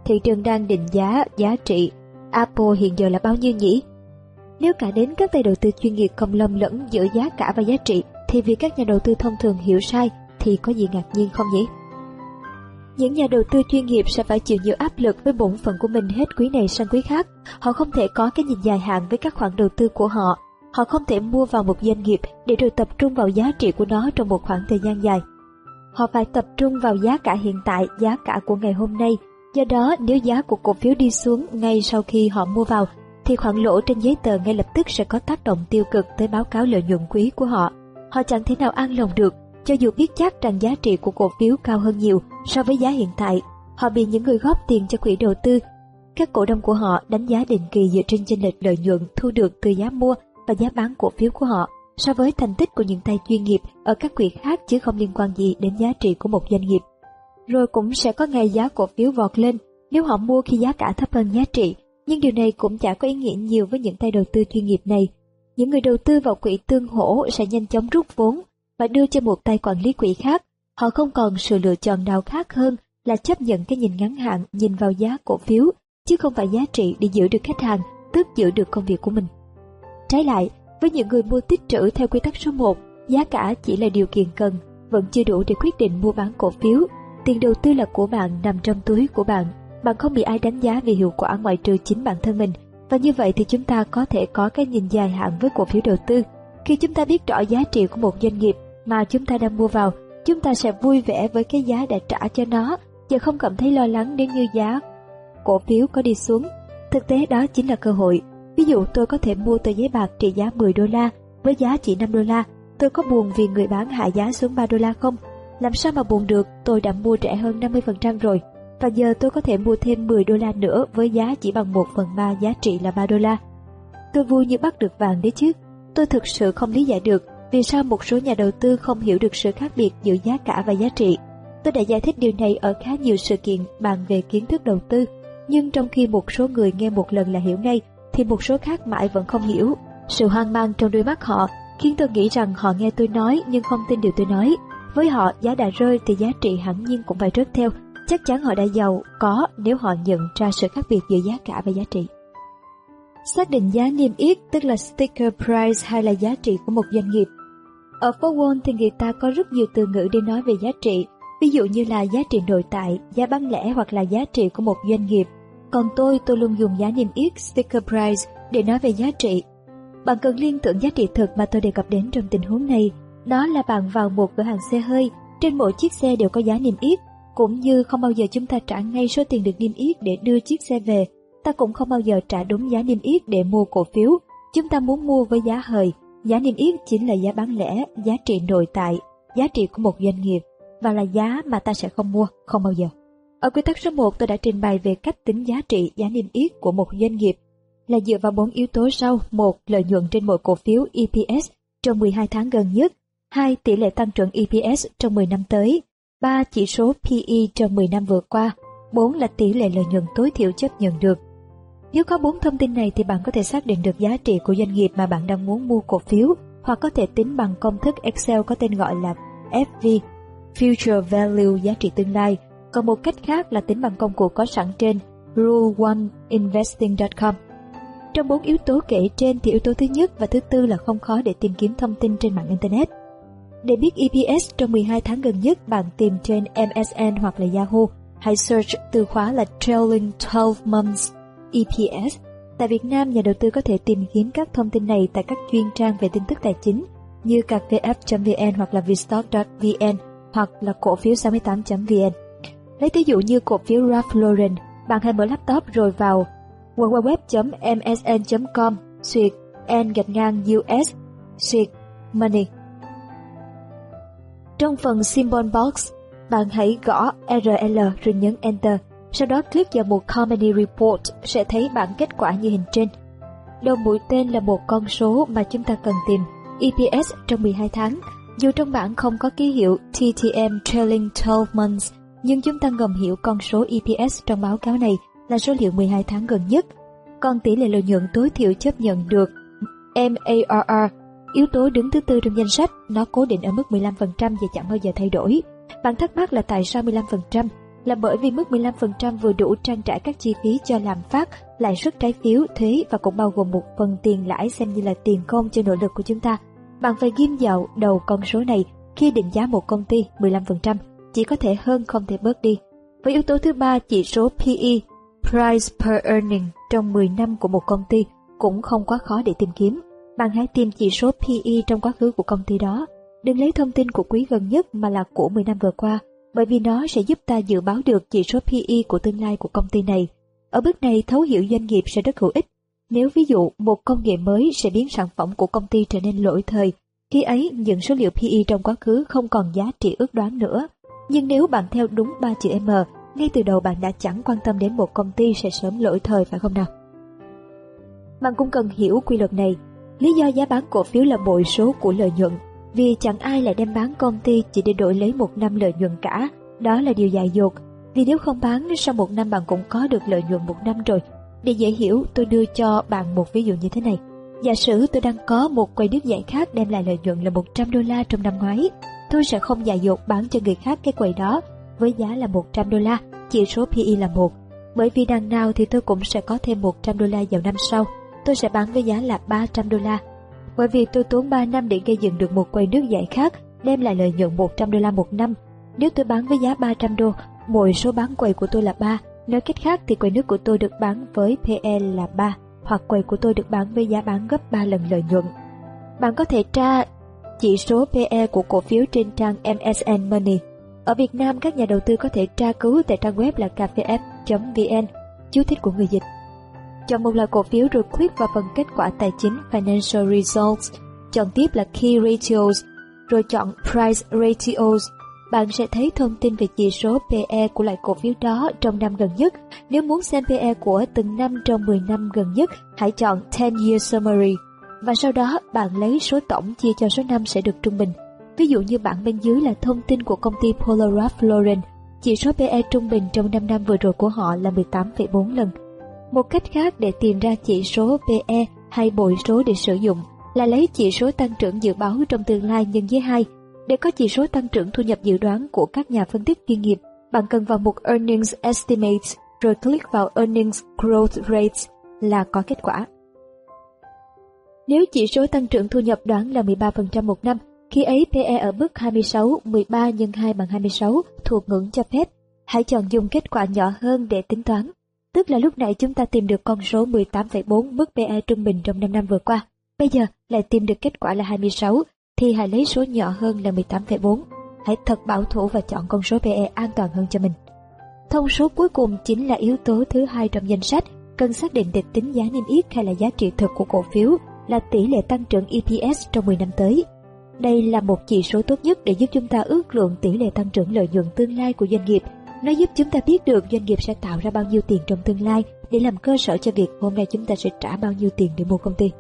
thị trường đang định giá giá trị Apple hiện giờ là bao nhiêu nhỉ? Nếu cả đến các tay đầu tư chuyên nghiệp không lầm lẫn giữa giá cả và giá trị, thì việc các nhà đầu tư thông thường hiểu sai thì có gì ngạc nhiên không nhỉ? Những nhà đầu tư chuyên nghiệp sẽ phải chịu nhiều áp lực với bổn phận của mình hết quý này sang quý khác. Họ không thể có cái nhìn dài hạn với các khoản đầu tư của họ. Họ không thể mua vào một doanh nghiệp để rồi tập trung vào giá trị của nó trong một khoảng thời gian dài. Họ phải tập trung vào giá cả hiện tại, giá cả của ngày hôm nay Do đó, nếu giá của cổ phiếu đi xuống ngay sau khi họ mua vào, thì khoản lỗ trên giấy tờ ngay lập tức sẽ có tác động tiêu cực tới báo cáo lợi nhuận quý của họ. Họ chẳng thể nào an lòng được, cho dù biết chắc rằng giá trị của cổ phiếu cao hơn nhiều so với giá hiện tại. Họ bị những người góp tiền cho quỹ đầu tư. Các cổ đông của họ đánh giá định kỳ dựa trên chênh lệch lợi nhuận thu được từ giá mua và giá bán cổ phiếu của họ so với thành tích của những tay chuyên nghiệp ở các quỹ khác chứ không liên quan gì đến giá trị của một doanh nghiệp rồi cũng sẽ có ngày giá cổ phiếu vọt lên nếu họ mua khi giá cả thấp hơn giá trị. Nhưng điều này cũng chả có ý nghĩa nhiều với những tay đầu tư chuyên nghiệp này. Những người đầu tư vào quỹ tương hỗ sẽ nhanh chóng rút vốn và đưa cho một tay quản lý quỹ khác. Họ không còn sự lựa chọn nào khác hơn là chấp nhận cái nhìn ngắn hạn nhìn vào giá cổ phiếu, chứ không phải giá trị để giữ được khách hàng, tức giữ được công việc của mình. Trái lại, với những người mua tích trữ theo quy tắc số 1, giá cả chỉ là điều kiện cần, vẫn chưa đủ để quyết định mua bán cổ phiếu Tiền đầu tư là của bạn nằm trong túi của bạn. Bạn không bị ai đánh giá về hiệu quả ngoại trừ chính bản thân mình. Và như vậy thì chúng ta có thể có cái nhìn dài hạn với cổ phiếu đầu tư. Khi chúng ta biết rõ giá trị của một doanh nghiệp mà chúng ta đang mua vào, chúng ta sẽ vui vẻ với cái giá đã trả cho nó và không cảm thấy lo lắng nếu như giá cổ phiếu có đi xuống. Thực tế đó chính là cơ hội. Ví dụ tôi có thể mua tờ giấy bạc trị giá 10 đô la với giá chỉ 5 đô la. Tôi có buồn vì người bán hạ giá xuống 3 đô la không? Làm sao mà buồn được, tôi đã mua rẻ hơn 50% rồi. Và giờ tôi có thể mua thêm 10 đô la nữa với giá chỉ bằng 1 phần 3 giá trị là 3 đô la. Tôi vui như bắt được vàng đấy chứ. Tôi thực sự không lý giải được vì sao một số nhà đầu tư không hiểu được sự khác biệt giữa giá cả và giá trị. Tôi đã giải thích điều này ở khá nhiều sự kiện bàn về kiến thức đầu tư, nhưng trong khi một số người nghe một lần là hiểu ngay, thì một số khác mãi vẫn không hiểu. Sự hoang mang trong đôi mắt họ khiến tôi nghĩ rằng họ nghe tôi nói nhưng không tin điều tôi nói. Với họ, giá đã rơi thì giá trị hẳn nhiên cũng phải rớt theo. Chắc chắn họ đã giàu, có nếu họ nhận ra sự khác biệt giữa giá cả và giá trị. Xác định giá niêm yết tức là sticker price hay là giá trị của một doanh nghiệp. Ở phố Wall thì người ta có rất nhiều từ ngữ để nói về giá trị, ví dụ như là giá trị nội tại, giá bán lẻ hoặc là giá trị của một doanh nghiệp. Còn tôi, tôi luôn dùng giá niêm yết sticker price để nói về giá trị. Bạn cần liên tưởng giá trị thực mà tôi đề cập đến trong tình huống này. Đó là bạn vào một cửa hàng xe hơi, trên mỗi chiếc xe đều có giá niêm yết, cũng như không bao giờ chúng ta trả ngay số tiền được niêm yết để đưa chiếc xe về. Ta cũng không bao giờ trả đúng giá niêm yết để mua cổ phiếu. Chúng ta muốn mua với giá hời. Giá niêm yết chính là giá bán lẻ, giá trị nội tại, giá trị của một doanh nghiệp và là giá mà ta sẽ không mua, không bao giờ. Ở quy tắc số 1 tôi đã trình bày về cách tính giá trị giá niêm yết của một doanh nghiệp là dựa vào bốn yếu tố sau: một Lợi nhuận trên mỗi cổ phiếu EPS trong 12 tháng gần nhất, 2. Tỷ lệ tăng trưởng EPS trong 10 năm tới, 3. Chỉ số PE trong 10 năm vừa qua, 4 là tỷ lệ lợi nhuận tối thiểu chấp nhận được. Nếu có bốn thông tin này thì bạn có thể xác định được giá trị của doanh nghiệp mà bạn đang muốn mua cổ phiếu hoặc có thể tính bằng công thức Excel có tên gọi là FV, Future Value giá trị tương lai, còn một cách khác là tính bằng công cụ có sẵn trên rule1investing.com. Trong bốn yếu tố kể trên thì yếu tố thứ nhất và thứ tư là không khó để tìm kiếm thông tin trên mạng Internet. Để biết EPS trong 12 tháng gần nhất, bạn tìm trên MSN hoặc là Yahoo, hãy search từ khóa là Trailing 12 Months EPS. Tại Việt Nam, nhà đầu tư có thể tìm kiếm các thông tin này tại các chuyên trang về tin tức tài chính như cafef.vn hoặc là vstock.vn hoặc là cổ phiếu 68.vn. Lấy ví dụ như cổ phiếu Ralph Lauren, bạn hãy mở laptop rồi vào www.msn.com suyệt n gạch ngang US suyệt money. Trong phần symbol box, bạn hãy gõ RL rồi nhấn Enter. Sau đó click vào một Company Report sẽ thấy bảng kết quả như hình trên. Đầu mũi tên là một con số mà chúng ta cần tìm, EPS trong 12 tháng. Dù trong bảng không có ký hiệu TTM Trailing 12 Months, nhưng chúng ta ngầm hiểu con số EPS trong báo cáo này là số liệu 12 tháng gần nhất. Còn tỷ lệ lợi nhuận tối thiểu chấp nhận được MARR, yếu tố đứng thứ tư trong danh sách, nó cố định ở mức 15% và chẳng bao giờ thay đổi. Bạn thắc mắc là tại sao 15%? Là bởi vì mức 15% vừa đủ trang trải các chi phí cho làm phát, lãi suất trái phiếu, thuế và cũng bao gồm một phần tiền lãi xem như là tiền công cho nỗ lực của chúng ta. Bạn phải ghim dạo đầu con số này khi định giá một công ty 15%, chỉ có thể hơn không thể bớt đi. Với yếu tố thứ ba, chỉ số PE, Price per earning trong 10 năm của một công ty cũng không quá khó để tìm kiếm. Bạn hãy tìm chỉ số PE trong quá khứ của công ty đó. Đừng lấy thông tin của quý gần nhất mà là của 10 năm vừa qua, bởi vì nó sẽ giúp ta dự báo được chỉ số PE của tương lai của công ty này. Ở bước này, thấu hiểu doanh nghiệp sẽ rất hữu ích. Nếu ví dụ một công nghệ mới sẽ biến sản phẩm của công ty trở nên lỗi thời, khi ấy những số liệu PE trong quá khứ không còn giá trị ước đoán nữa. Nhưng nếu bạn theo đúng 3 chữ M ngay từ đầu bạn đã chẳng quan tâm đến một công ty sẽ sớm lỗi thời phải không nào? Bạn cũng cần hiểu quy luật này. Lý do giá bán cổ phiếu là bội số của lợi nhuận, vì chẳng ai lại đem bán công ty chỉ để đổi lấy một năm lợi nhuận cả. Đó là điều dại dột. Vì nếu không bán, sau một năm bạn cũng có được lợi nhuận một năm rồi. Để dễ hiểu, tôi đưa cho bạn một ví dụ như thế này. Giả sử tôi đang có một quầy nước giải khác đem lại lợi nhuận là 100 đô la trong năm ngoái. Tôi sẽ không dại dột bán cho người khác cái quầy đó với giá là 100 đô la, chỉ số PE là 1. Bởi vì đằng nào thì tôi cũng sẽ có thêm 100 đô la vào năm sau, tôi sẽ bán với giá là 300 đô la. Bởi vì tôi tốn 3 năm để gây dựng được một quầy nước giải khác, đem lại lợi nhuận 100 đô la một năm. Nếu tôi bán với giá 300 đô, mỗi số bán quầy của tôi là 3. Nói cách khác thì quầy nước của tôi được bán với PE là 3, hoặc quầy của tôi được bán với giá bán gấp 3 lần lợi nhuận. Bạn có thể tra chỉ số PE của cổ phiếu trên trang MSN Money ở Việt Nam, các nhà đầu tư có thể tra cứu tại trang web là cafef.vn, chú thích của người dịch. Chọn một loại cổ phiếu rồi click vào phần kết quả tài chính Financial Results, chọn tiếp là Key Ratios, rồi chọn Price Ratios. Bạn sẽ thấy thông tin về chỉ số PE của loại cổ phiếu đó trong năm gần nhất. Nếu muốn xem PE của từng năm trong 10 năm gần nhất, hãy chọn 10 Year Summary. Và sau đó, bạn lấy số tổng chia cho số năm sẽ được trung bình. Ví dụ như bảng bên dưới là thông tin của công ty Polaroid Florence chỉ số PE trung bình trong 5 năm vừa rồi của họ là 18,4 lần. Một cách khác để tìm ra chỉ số PE hay bội số để sử dụng là lấy chỉ số tăng trưởng dự báo trong tương lai nhân với 2. Để có chỉ số tăng trưởng thu nhập dự đoán của các nhà phân tích chuyên nghiệp, bạn cần vào mục Earnings Estimates rồi click vào Earnings Growth Rates là có kết quả. Nếu chỉ số tăng trưởng thu nhập đoán là 13% một năm, khi ấy PE ở mức 26, 13 x 2 bằng 26 thuộc ngưỡng cho phép. Hãy chọn dùng kết quả nhỏ hơn để tính toán. Tức là lúc nãy chúng ta tìm được con số 18,4 mức PE trung bình trong 5 năm vừa qua. Bây giờ lại tìm được kết quả là 26, thì hãy lấy số nhỏ hơn là 18,4. Hãy thật bảo thủ và chọn con số PE an toàn hơn cho mình. Thông số cuối cùng chính là yếu tố thứ hai trong danh sách, cần xác định để tính giá niêm yết hay là giá trị thực của cổ phiếu là tỷ lệ tăng trưởng EPS trong 10 năm tới. Đây là một chỉ số tốt nhất để giúp chúng ta ước lượng tỷ lệ tăng trưởng lợi nhuận tương lai của doanh nghiệp. Nó giúp chúng ta biết được doanh nghiệp sẽ tạo ra bao nhiêu tiền trong tương lai để làm cơ sở cho việc hôm nay chúng ta sẽ trả bao nhiêu tiền để mua công ty.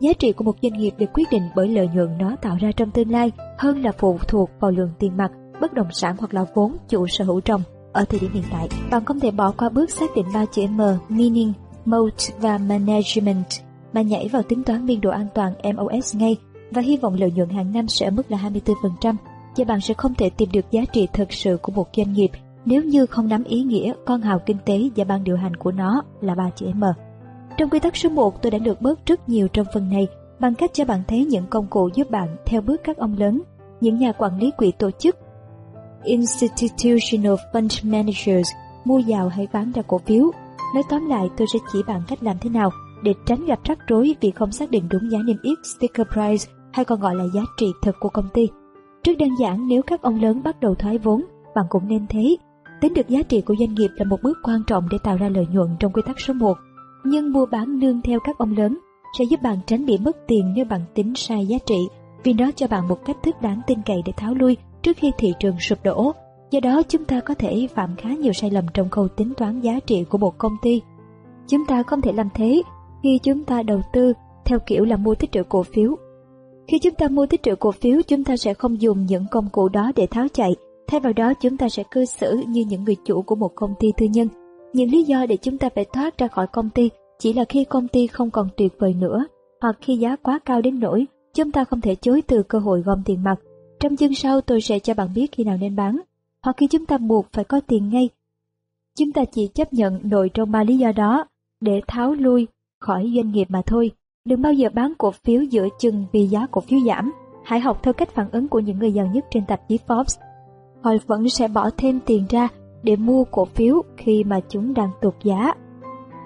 Giá trị của một doanh nghiệp được quyết định bởi lợi nhuận nó tạo ra trong tương lai hơn là phụ thuộc vào lượng tiền mặt, bất động sản hoặc là vốn chủ sở hữu trồng ở thời điểm hiện tại. Bạn không thể bỏ qua bước xác định ba chữ M, meaning, mode và management mà nhảy vào tính toán biên độ an toàn MOS ngay và hy vọng lợi nhuận hàng năm sẽ ở mức là 24%, và bạn sẽ không thể tìm được giá trị thật sự của một doanh nghiệp nếu như không nắm ý nghĩa con hào kinh tế và ban điều hành của nó là ba chữ M. Trong quy tắc số 1 tôi đã được bớt rất nhiều trong phần này bằng cách cho bạn thấy những công cụ giúp bạn theo bước các ông lớn, những nhà quản lý quỹ tổ chức, Institutional Fund Managers mua vào hay bán ra cổ phiếu. Nói tóm lại tôi sẽ chỉ bạn cách làm thế nào để tránh gặp rắc rối vì không xác định đúng giá niêm yết sticker price hay còn gọi là giá trị thực của công ty. Trước đơn giản nếu các ông lớn bắt đầu thoái vốn, bạn cũng nên thế. tính được giá trị của doanh nghiệp là một bước quan trọng để tạo ra lợi nhuận trong quy tắc số 1. Nhưng mua bán nương theo các ông lớn sẽ giúp bạn tránh bị mất tiền nếu bạn tính sai giá trị vì nó cho bạn một cách thức đáng tin cậy để tháo lui trước khi thị trường sụp đổ. Do đó chúng ta có thể phạm khá nhiều sai lầm trong khâu tính toán giá trị của một công ty. Chúng ta không thể làm thế khi chúng ta đầu tư theo kiểu là mua tích trữ cổ phiếu khi chúng ta mua tích trữ cổ phiếu, chúng ta sẽ không dùng những công cụ đó để tháo chạy. Thay vào đó, chúng ta sẽ cư xử như những người chủ của một công ty tư nhân. Những lý do để chúng ta phải thoát ra khỏi công ty chỉ là khi công ty không còn tuyệt vời nữa, hoặc khi giá quá cao đến nỗi chúng ta không thể chối từ cơ hội gom tiền mặt. Trong chương sau tôi sẽ cho bạn biết khi nào nên bán, hoặc khi chúng ta buộc phải có tiền ngay. Chúng ta chỉ chấp nhận nội trong ba lý do đó để tháo lui khỏi doanh nghiệp mà thôi. Đừng bao giờ bán cổ phiếu giữa chừng vì giá cổ phiếu giảm. Hãy học theo cách phản ứng của những người giàu nhất trên tạp chí Forbes. Họ vẫn sẽ bỏ thêm tiền ra để mua cổ phiếu khi mà chúng đang tụt giá.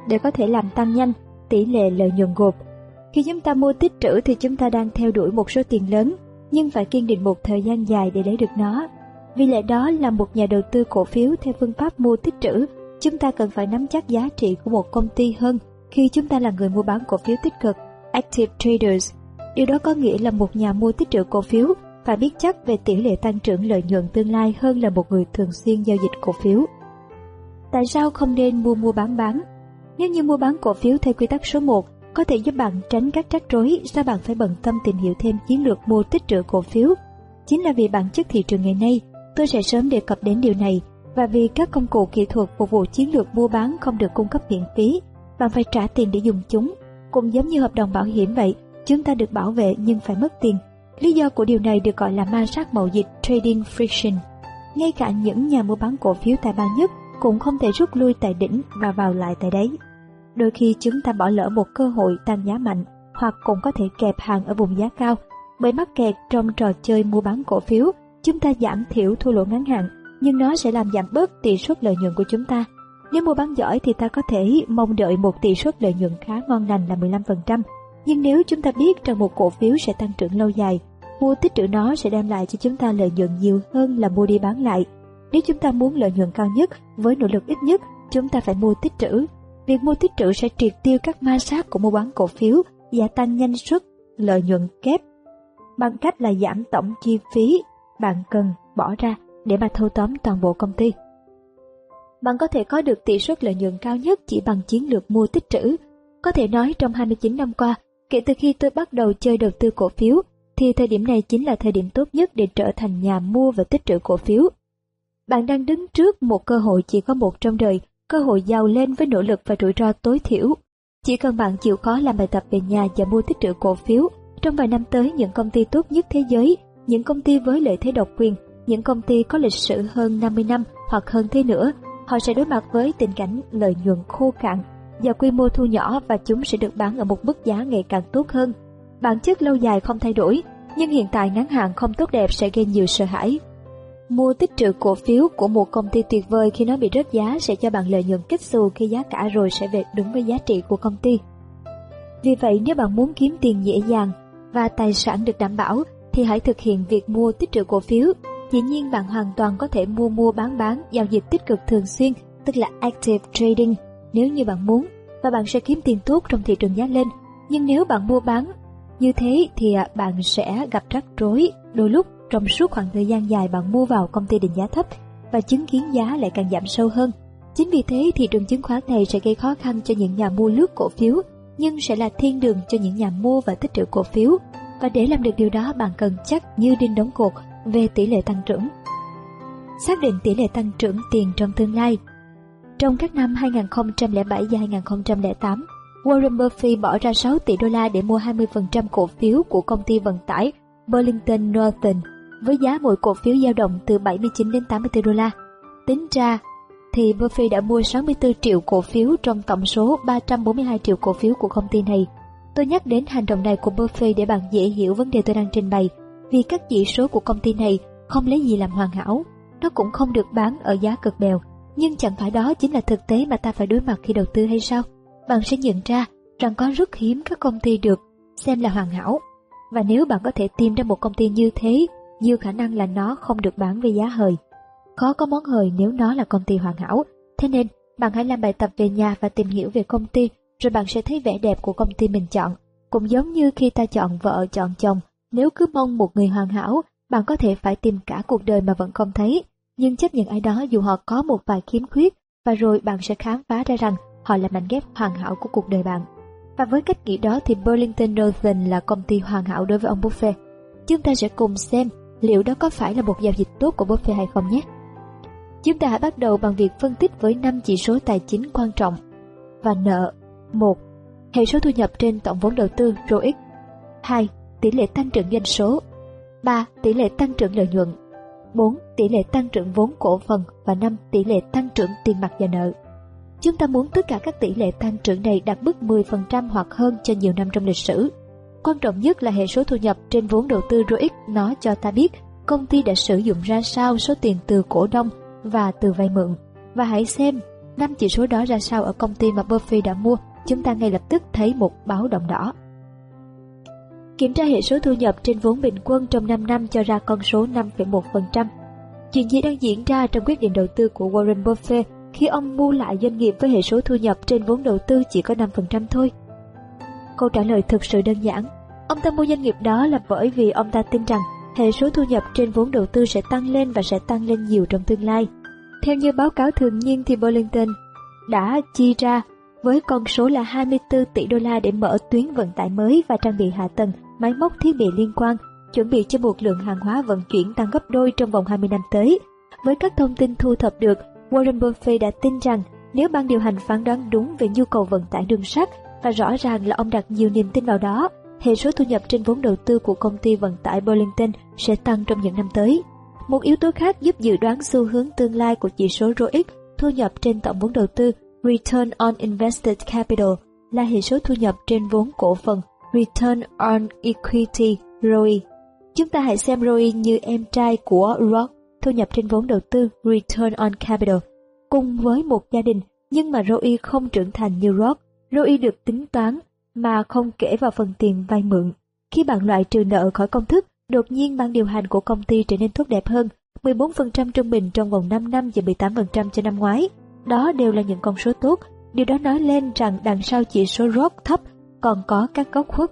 Để có thể làm tăng nhanh tỷ lệ lợi nhuận gộp. Khi chúng ta mua tích trữ thì chúng ta đang theo đuổi một số tiền lớn, nhưng phải kiên định một thời gian dài để lấy được nó. Vì lẽ đó là một nhà đầu tư cổ phiếu theo phương pháp mua tích trữ, chúng ta cần phải nắm chắc giá trị của một công ty hơn khi chúng ta là người mua bán cổ phiếu tích cực active traders. Điều đó có nghĩa là một nhà mua tích trữ cổ phiếu phải biết chắc về tỷ lệ tăng trưởng lợi nhuận tương lai hơn là một người thường xuyên giao dịch cổ phiếu. Tại sao không nên mua mua bán bán? Nếu như mua bán cổ phiếu theo quy tắc số 1 có thể giúp bạn tránh các rắc rối, sao bạn phải bận tâm tìm hiểu thêm chiến lược mua tích trữ cổ phiếu? Chính là vì bản chất thị trường ngày nay, tôi sẽ sớm đề cập đến điều này và vì các công cụ kỹ thuật phục vụ chiến lược mua bán không được cung cấp miễn phí, bạn phải trả tiền để dùng chúng cũng giống như hợp đồng bảo hiểm vậy, chúng ta được bảo vệ nhưng phải mất tiền. Lý do của điều này được gọi là ma sát mậu dịch trading friction. Ngay cả những nhà mua bán cổ phiếu tài ba nhất cũng không thể rút lui tại đỉnh và vào lại tại đấy. Đôi khi chúng ta bỏ lỡ một cơ hội tăng giá mạnh hoặc cũng có thể kẹp hàng ở vùng giá cao. Bởi mắc kẹt trong trò chơi mua bán cổ phiếu, chúng ta giảm thiểu thua lỗ ngắn hạn, nhưng nó sẽ làm giảm bớt tỷ suất lợi nhuận của chúng ta. Nếu mua bán giỏi thì ta có thể mong đợi một tỷ suất lợi nhuận khá ngon lành là 15%. Nhưng nếu chúng ta biết rằng một cổ phiếu sẽ tăng trưởng lâu dài, mua tích trữ nó sẽ đem lại cho chúng ta lợi nhuận nhiều hơn là mua đi bán lại. Nếu chúng ta muốn lợi nhuận cao nhất với nỗ lực ít nhất, chúng ta phải mua tích trữ. Việc mua tích trữ sẽ triệt tiêu các ma sát của mua bán cổ phiếu và tăng nhanh suất lợi nhuận kép bằng cách là giảm tổng chi phí bạn cần bỏ ra để mà thâu tóm toàn bộ công ty bạn có thể có được tỷ suất lợi nhuận cao nhất chỉ bằng chiến lược mua tích trữ. Có thể nói trong 29 năm qua, kể từ khi tôi bắt đầu chơi đầu tư cổ phiếu, thì thời điểm này chính là thời điểm tốt nhất để trở thành nhà mua và tích trữ cổ phiếu. Bạn đang đứng trước một cơ hội chỉ có một trong đời, cơ hội giàu lên với nỗ lực và rủi ro tối thiểu. Chỉ cần bạn chịu khó làm bài tập về nhà và mua tích trữ cổ phiếu, trong vài năm tới những công ty tốt nhất thế giới, những công ty với lợi thế độc quyền, những công ty có lịch sử hơn 50 năm hoặc hơn thế nữa, họ sẽ đối mặt với tình cảnh lợi nhuận khô cạn và quy mô thu nhỏ và chúng sẽ được bán ở một mức giá ngày càng tốt hơn. Bản chất lâu dài không thay đổi, nhưng hiện tại ngắn hạn không tốt đẹp sẽ gây nhiều sợ hãi. Mua tích trữ cổ phiếu của một công ty tuyệt vời khi nó bị rớt giá sẽ cho bạn lợi nhuận kích xù khi giá cả rồi sẽ về đúng với giá trị của công ty. Vì vậy nếu bạn muốn kiếm tiền dễ dàng và tài sản được đảm bảo thì hãy thực hiện việc mua tích trữ cổ phiếu. Dĩ nhiên bạn hoàn toàn có thể mua mua bán bán giao dịch tích cực thường xuyên, tức là active trading nếu như bạn muốn và bạn sẽ kiếm tiền tốt trong thị trường giá lên. Nhưng nếu bạn mua bán như thế thì à, bạn sẽ gặp rắc rối đôi lúc trong suốt khoảng thời gian dài bạn mua vào công ty định giá thấp và chứng kiến giá lại càng giảm sâu hơn. Chính vì thế thị trường chứng khoán này sẽ gây khó khăn cho những nhà mua lướt cổ phiếu nhưng sẽ là thiên đường cho những nhà mua và tích trữ cổ phiếu. Và để làm được điều đó bạn cần chắc như đinh đóng cột về tỷ lệ tăng trưởng. Xác định tỷ lệ tăng trưởng tiền trong tương lai Trong các năm 2007 và 2008, Warren Buffett bỏ ra 6 tỷ đô la để mua 20% cổ phiếu của công ty vận tải Burlington Northern với giá mỗi cổ phiếu dao động từ 79 đến 84 đô la. Tính ra thì Buffett đã mua 64 triệu cổ phiếu trong tổng số 342 triệu cổ phiếu của công ty này. Tôi nhắc đến hành động này của Buffett để bạn dễ hiểu vấn đề tôi đang trình bày, vì các chỉ số của công ty này không lấy gì làm hoàn hảo, nó cũng không được bán ở giá cực bèo, nhưng chẳng phải đó chính là thực tế mà ta phải đối mặt khi đầu tư hay sao? Bạn sẽ nhận ra rằng có rất hiếm các công ty được xem là hoàn hảo, và nếu bạn có thể tìm ra một công ty như thế, nhiều khả năng là nó không được bán với giá hời. Khó có món hời nếu nó là công ty hoàn hảo, thế nên bạn hãy làm bài tập về nhà và tìm hiểu về công ty, rồi bạn sẽ thấy vẻ đẹp của công ty mình chọn. Cũng giống như khi ta chọn vợ chọn chồng, nếu cứ mong một người hoàn hảo, bạn có thể phải tìm cả cuộc đời mà vẫn không thấy. Nhưng chấp nhận ai đó dù họ có một vài khiếm khuyết, và rồi bạn sẽ khám phá ra rằng họ là mảnh ghép hoàn hảo của cuộc đời bạn. Và với cách nghĩ đó thì Burlington Northern là công ty hoàn hảo đối với ông Buffett. Chúng ta sẽ cùng xem liệu đó có phải là một giao dịch tốt của Buffett hay không nhé. Chúng ta hãy bắt đầu bằng việc phân tích với 5 chỉ số tài chính quan trọng. Và nợ 1. Hệ số thu nhập trên tổng vốn đầu tư ROIC 2. Tỷ lệ tăng trưởng doanh số 3. Tỷ lệ tăng trưởng lợi nhuận 4. Tỷ lệ tăng trưởng vốn cổ phần và 5. Tỷ lệ tăng trưởng tiền mặt và nợ Chúng ta muốn tất cả các tỷ lệ tăng trưởng này đạt mức 10% hoặc hơn cho nhiều năm trong lịch sử. Quan trọng nhất là hệ số thu nhập trên vốn đầu tư ROIC nó cho ta biết công ty đã sử dụng ra sao số tiền từ cổ đông và từ vay mượn. Và hãy xem năm chỉ số đó ra sao ở công ty mà Buffett đã mua, chúng ta ngay lập tức thấy một báo động đỏ. Kiểm tra hệ số thu nhập trên vốn bình quân trong 5 năm cho ra con số 5,1%. Chuyện gì đang diễn ra trong quyết định đầu tư của Warren Buffett khi ông mua lại doanh nghiệp với hệ số thu nhập trên vốn đầu tư chỉ có 5% thôi? Câu trả lời thực sự đơn giản. Ông ta mua doanh nghiệp đó là bởi vì ông ta tin rằng hệ số thu nhập trên vốn đầu tư sẽ tăng lên và sẽ tăng lên nhiều trong tương lai. Theo như báo cáo thường niên thì Burlington đã chi ra với con số là 24 tỷ đô la để mở tuyến vận tải mới và trang bị hạ tầng, máy móc thiết bị liên quan, chuẩn bị cho một lượng hàng hóa vận chuyển tăng gấp đôi trong vòng 20 năm tới. Với các thông tin thu thập được, Warren Buffett đã tin rằng nếu ban điều hành phán đoán đúng về nhu cầu vận tải đường sắt và rõ ràng là ông đặt nhiều niềm tin vào đó, hệ số thu nhập trên vốn đầu tư của công ty vận tải Burlington sẽ tăng trong những năm tới. Một yếu tố khác giúp dự đoán xu hướng tương lai của chỉ số ROIC, thu nhập trên tổng vốn đầu tư, Return on Invested Capital, là hệ số thu nhập trên vốn cổ phần, Return on Equity, ROE. Chúng ta hãy xem ROE như em trai của ROC, thu nhập trên vốn đầu tư, Return on Capital, cùng với một gia đình, nhưng mà ROE không trưởng thành như ROC. ROE được tính toán mà không kể vào phần tiền vay mượn. Khi bạn loại trừ nợ khỏi công thức, đột nhiên ban điều hành của công ty trở nên tốt đẹp hơn, 14% trung bình trong vòng 5 năm và 18% cho năm ngoái. Đó đều là những con số tốt, điều đó nói lên rằng đằng sau chỉ số ROC thấp còn có các góc khuất.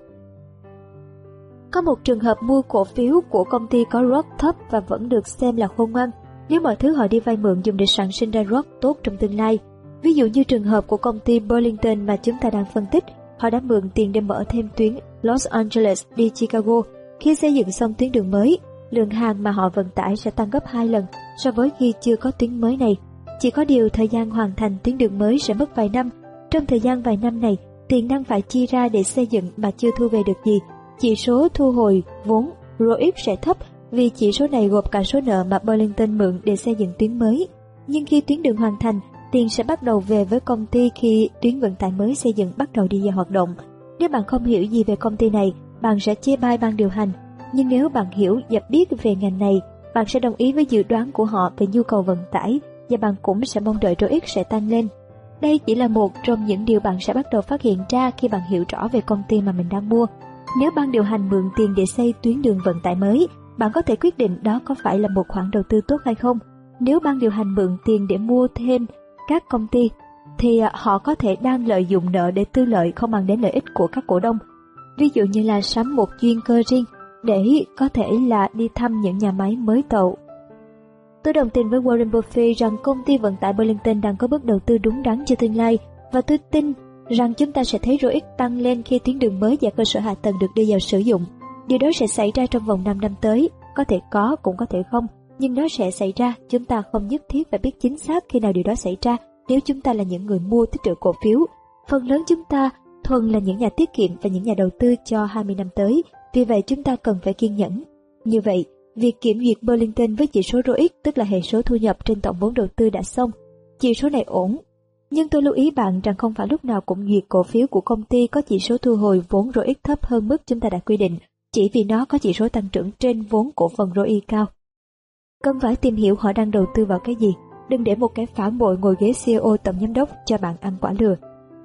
Có một trường hợp mua cổ phiếu của công ty có ROC thấp và vẫn được xem là khôn ngoan, nếu mọi thứ họ đi vay mượn dùng để sản sinh ra ROC tốt trong tương lai. Ví dụ như trường hợp của công ty Burlington mà chúng ta đang phân tích, họ đã mượn tiền để mở thêm tuyến Los Angeles đi Chicago Khi xây dựng xong tuyến đường mới, lượng hàng mà họ vận tải sẽ tăng gấp 2 lần so với khi chưa có tuyến mới này. Chỉ có điều thời gian hoàn thành tuyến đường mới sẽ mất vài năm. Trong thời gian vài năm này, tiền năng phải chi ra để xây dựng mà chưa thu về được gì. Chỉ số thu hồi vốn ROIC sẽ thấp vì chỉ số này gộp cả số nợ mà Burlington mượn để xây dựng tuyến mới. Nhưng khi tuyến đường hoàn thành, tiền sẽ bắt đầu về với công ty khi tuyến vận tải mới xây dựng bắt đầu đi vào hoạt động. Nếu bạn không hiểu gì về công ty này, bạn sẽ chê bai ban điều hành. Nhưng nếu bạn hiểu và biết về ngành này, bạn sẽ đồng ý với dự đoán của họ về nhu cầu vận tải và bạn cũng sẽ mong đợi ROIC sẽ tăng lên. Đây chỉ là một trong những điều bạn sẽ bắt đầu phát hiện ra khi bạn hiểu rõ về công ty mà mình đang mua. Nếu ban điều hành mượn tiền để xây tuyến đường vận tải mới, bạn có thể quyết định đó có phải là một khoản đầu tư tốt hay không. Nếu ban điều hành mượn tiền để mua thêm các công ty, thì à, họ có thể đang lợi dụng nợ để tư lợi không mang đến lợi ích của các cổ đông. Ví dụ như là sắm một chuyên cơ riêng để có thể là đi thăm những nhà máy mới tậu. Tôi đồng tình với Warren Buffett rằng công ty vận tải Burlington đang có bước đầu tư đúng đắn cho tương lai và tôi tin rằng chúng ta sẽ thấy ROIC tăng lên khi tuyến đường mới và cơ sở hạ tầng được đưa vào sử dụng. Điều đó sẽ xảy ra trong vòng 5 năm tới, có thể có cũng có thể không, nhưng nó sẽ xảy ra, chúng ta không nhất thiết phải biết chính xác khi nào điều đó xảy ra nếu chúng ta là những người mua tích trữ cổ phiếu. Phần lớn chúng ta thuần là những nhà tiết kiệm và những nhà đầu tư cho 20 năm tới, vì vậy chúng ta cần phải kiên nhẫn. Như vậy, việc kiểm duyệt Burlington với chỉ số ROIC tức là hệ số thu nhập trên tổng vốn đầu tư đã xong. Chỉ số này ổn, nhưng tôi lưu ý bạn rằng không phải lúc nào cũng duyệt cổ phiếu của công ty có chỉ số thu hồi vốn ROIC thấp hơn mức chúng ta đã quy định, chỉ vì nó có chỉ số tăng trưởng trên vốn cổ phần ROI cao. Cần phải tìm hiểu họ đang đầu tư vào cái gì, đừng để một cái phản bội ngồi ghế CEO tổng giám đốc cho bạn ăn quả lừa.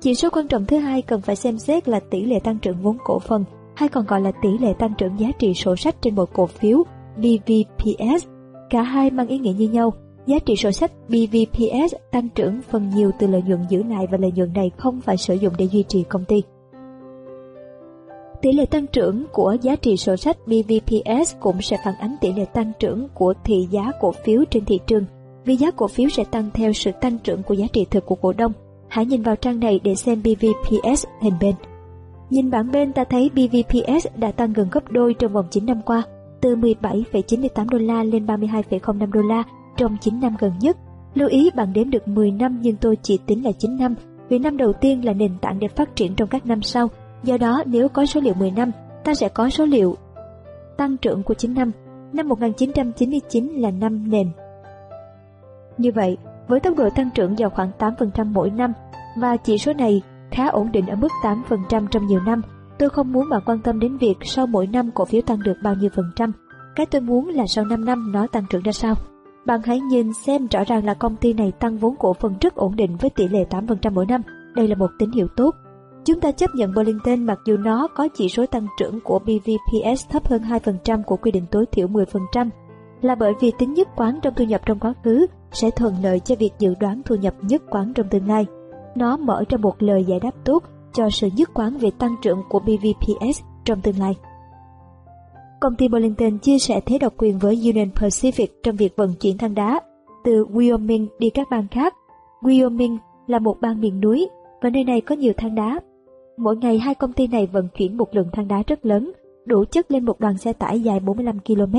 Chỉ số quan trọng thứ hai cần phải xem xét là tỷ lệ tăng trưởng vốn cổ phần, hay còn gọi là tỷ lệ tăng trưởng giá trị sổ sách trên một cổ phiếu BVPS. Cả hai mang ý nghĩa như nhau, giá trị sổ sách BVPS tăng trưởng phần nhiều từ lợi nhuận giữ lại và lợi nhuận này không phải sử dụng để duy trì công ty. Tỷ lệ tăng trưởng của giá trị sổ sách BVPS cũng sẽ phản ánh tỷ lệ tăng trưởng của thị giá cổ phiếu trên thị trường, vì giá cổ phiếu sẽ tăng theo sự tăng trưởng của giá trị thực của cổ đông. Hãy nhìn vào trang này để xem BVPS hình bên. Nhìn bảng bên ta thấy BVPS đã tăng gần gấp đôi trong vòng 9 năm qua, từ 17,98 đô la lên 32,05 đô la trong 9 năm gần nhất. Lưu ý bạn đếm được 10 năm nhưng tôi chỉ tính là 9 năm, vì năm đầu tiên là nền tảng để phát triển trong các năm sau Do đó nếu có số liệu 10 năm, ta sẽ có số liệu tăng trưởng của 9 năm. Năm 1999 là năm nền. Như vậy, với tốc độ tăng trưởng vào khoảng 8% mỗi năm và chỉ số này khá ổn định ở mức 8% trong nhiều năm, tôi không muốn bạn quan tâm đến việc sau mỗi năm cổ phiếu tăng được bao nhiêu phần trăm. Cái tôi muốn là sau 5 năm nó tăng trưởng ra sao. Bạn hãy nhìn xem rõ ràng là công ty này tăng vốn cổ phần rất ổn định với tỷ lệ 8% mỗi năm. Đây là một tín hiệu tốt. Chúng ta chấp nhận Burlington mặc dù nó có chỉ số tăng trưởng của BVPS thấp hơn 2% của quy định tối thiểu 10%, là bởi vì tính nhất quán trong thu nhập trong quá khứ sẽ thuận lợi cho việc dự đoán thu nhập nhất quán trong tương lai. Nó mở ra một lời giải đáp tốt cho sự nhất quán về tăng trưởng của BVPS trong tương lai. Công ty Burlington chia sẻ thế độc quyền với Union Pacific trong việc vận chuyển than đá từ Wyoming đi các bang khác. Wyoming là một bang miền núi và nơi này có nhiều than đá Mỗi ngày hai công ty này vận chuyển một lượng than đá rất lớn, đủ chất lên một đoàn xe tải dài 45 km.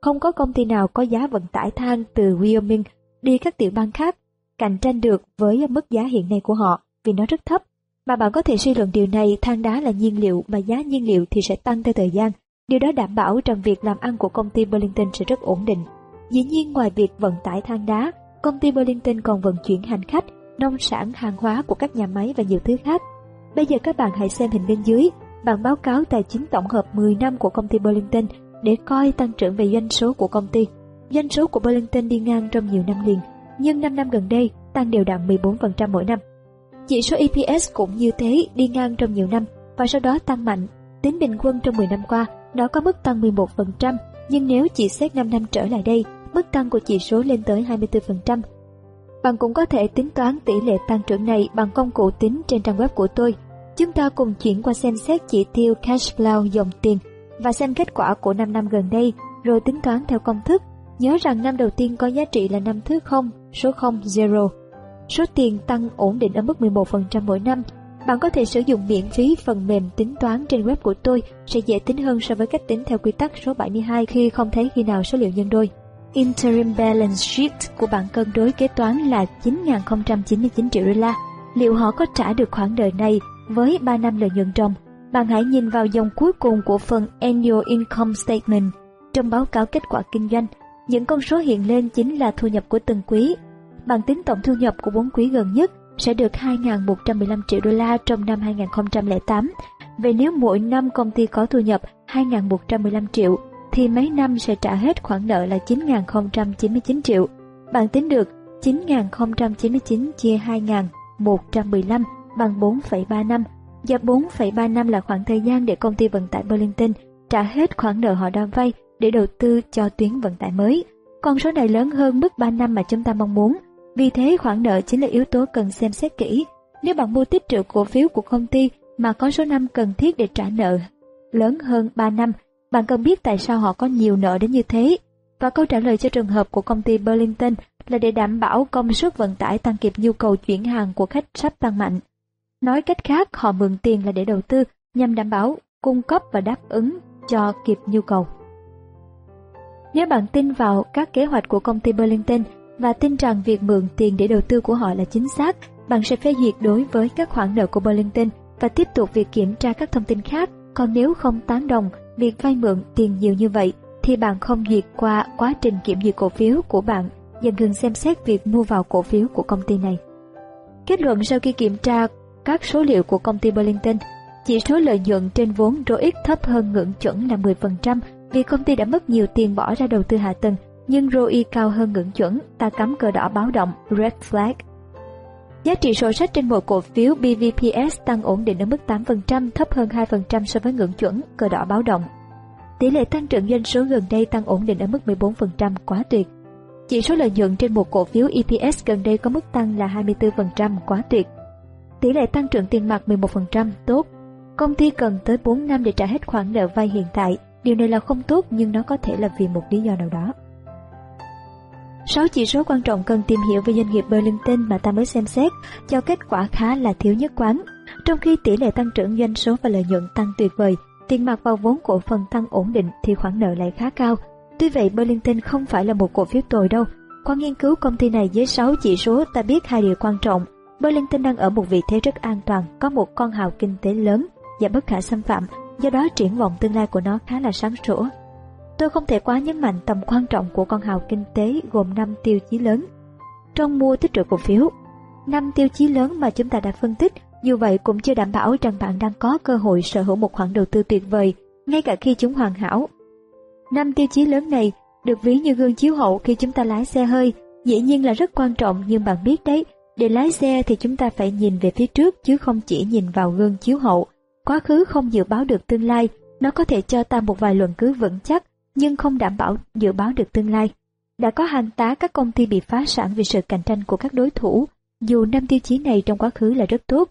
Không có công ty nào có giá vận tải than từ Wyoming đi các tiểu bang khác cạnh tranh được với mức giá hiện nay của họ vì nó rất thấp. Mà bạn có thể suy luận điều này, than đá là nhiên liệu mà giá nhiên liệu thì sẽ tăng theo thời gian. Điều đó đảm bảo rằng việc làm ăn của công ty Burlington sẽ rất ổn định. Dĩ nhiên ngoài việc vận tải than đá, công ty Burlington còn vận chuyển hành khách, nông sản, hàng hóa của các nhà máy và nhiều thứ khác. Bây giờ các bạn hãy xem hình bên dưới, bản báo cáo tài chính tổng hợp 10 năm của công ty Burlington để coi tăng trưởng về doanh số của công ty. Doanh số của Burlington đi ngang trong nhiều năm liền, nhưng 5 năm gần đây tăng đều đặn 14% mỗi năm. Chỉ số EPS cũng như thế đi ngang trong nhiều năm và sau đó tăng mạnh. Tính bình quân trong 10 năm qua, nó có mức tăng 11%, nhưng nếu chỉ xét 5 năm trở lại đây, mức tăng của chỉ số lên tới 24%. Bạn cũng có thể tính toán tỷ lệ tăng trưởng này bằng công cụ tính trên trang web của tôi. Chúng ta cùng chuyển qua xem xét chỉ tiêu cash flow dòng tiền và xem kết quả của 5 năm gần đây rồi tính toán theo công thức. Nhớ rằng năm đầu tiên có giá trị là năm thứ 0, số 0, 0. Số tiền tăng ổn định ở mức 11% mỗi năm. Bạn có thể sử dụng miễn phí phần mềm tính toán trên web của tôi, sẽ dễ tính hơn so với cách tính theo quy tắc số 72 khi không thấy khi nào số liệu nhân đôi. Interim Balance Sheet của bạn cân đối kế toán là 9.099 triệu đô la. Liệu họ có trả được khoản nợ này với 3 năm lợi nhuận ròng? Bạn hãy nhìn vào dòng cuối cùng của phần Annual Income Statement trong báo cáo kết quả kinh doanh. Những con số hiện lên chính là thu nhập của từng quý bằng tính tổng thu nhập của 4 quý gần nhất sẽ được 2.115 triệu đô la trong năm 2008. Về nếu mỗi năm công ty có thu nhập 2.115 triệu, thì mấy năm sẽ trả hết khoản nợ là 9.099 triệu. Bạn tính được 9.099 chia 2.115 bằng 4,3 năm. Và 4,3 năm là khoảng thời gian để công ty vận tải Burlington trả hết khoản nợ họ đã vay để đầu tư cho tuyến vận tải mới. Con số này lớn hơn mức 3 năm mà chúng ta mong muốn. Vì thế khoản nợ chính là yếu tố cần xem xét kỹ. Nếu bạn mua tích trữ cổ phiếu của công ty mà có số năm cần thiết để trả nợ lớn hơn 3 năm, bạn cần biết tại sao họ có nhiều nợ đến như thế. Và câu trả lời cho trường hợp của công ty Burlington là để đảm bảo công suất vận tải tăng kịp nhu cầu chuyển hàng của khách sắp tăng mạnh. Nói cách khác, họ mượn tiền là để đầu tư nhằm đảm bảo cung cấp và đáp ứng cho kịp nhu cầu. Nếu bạn tin vào các kế hoạch của công ty Burlington và tin rằng việc mượn tiền để đầu tư của họ là chính xác, bạn sẽ phê duyệt đối với các khoản nợ của Burlington và tiếp tục việc kiểm tra các thông tin khác. Còn nếu không tán đồng việc vay mượn tiền nhiều như vậy, thì bạn không duyệt qua quá trình kiểm duyệt cổ phiếu của bạn và ngừng xem xét việc mua vào cổ phiếu của công ty này. Kết luận sau khi kiểm tra các số liệu của công ty Burlington, chỉ số lợi nhuận trên vốn ROIC thấp hơn ngưỡng chuẩn là 10% vì công ty đã mất nhiều tiền bỏ ra đầu tư hạ tầng nhưng ROI cao hơn ngưỡng chuẩn, ta cắm cờ đỏ báo động Red Flag. Giá trị sổ sách trên một cổ phiếu BVPS tăng ổn định ở mức 8%, thấp hơn 2% so với ngưỡng chuẩn, cờ đỏ báo động. Tỷ lệ tăng trưởng doanh số gần đây tăng ổn định ở mức 14%, quá tuyệt. Chỉ số lợi nhuận trên một cổ phiếu EPS gần đây có mức tăng là 24%, quá tuyệt. Tỷ lệ tăng trưởng tiền mặt 11%, tốt. Công ty cần tới 4 năm để trả hết khoản nợ vay hiện tại. Điều này là không tốt nhưng nó có thể là vì một lý do nào đó. 6 chỉ số quan trọng cần tìm hiểu về doanh nghiệp Burlington mà ta mới xem xét cho kết quả khá là thiếu nhất quán. Trong khi tỷ lệ tăng trưởng doanh số và lợi nhuận tăng tuyệt vời, tiền mặt vào vốn cổ phần tăng ổn định thì khoản nợ lại khá cao. Tuy vậy Burlington không phải là một cổ phiếu tồi đâu. Qua nghiên cứu công ty này với 6 chỉ số ta biết hai điều quan trọng. Burlington đang ở một vị thế rất an toàn, có một con hào kinh tế lớn và bất khả xâm phạm, do đó triển vọng tương lai của nó khá là sáng sủa. Tôi không thể quá nhấn mạnh tầm quan trọng của con hào kinh tế gồm 5 tiêu chí lớn. Trong mua tích trữ cổ phiếu, 5 tiêu chí lớn mà chúng ta đã phân tích, dù vậy cũng chưa đảm bảo rằng bạn đang có cơ hội sở hữu một khoản đầu tư tuyệt vời, ngay cả khi chúng hoàn hảo. 5 tiêu chí lớn này được ví như gương chiếu hậu khi chúng ta lái xe hơi, dĩ nhiên là rất quan trọng nhưng bạn biết đấy, để lái xe thì chúng ta phải nhìn về phía trước chứ không chỉ nhìn vào gương chiếu hậu. Quá khứ không dự báo được tương lai, nó có thể cho ta một vài luận cứ vững chắc, nhưng không đảm bảo dự báo được tương lai. Đã có hàng tá các công ty bị phá sản vì sự cạnh tranh của các đối thủ, dù năm tiêu chí này trong quá khứ là rất tốt.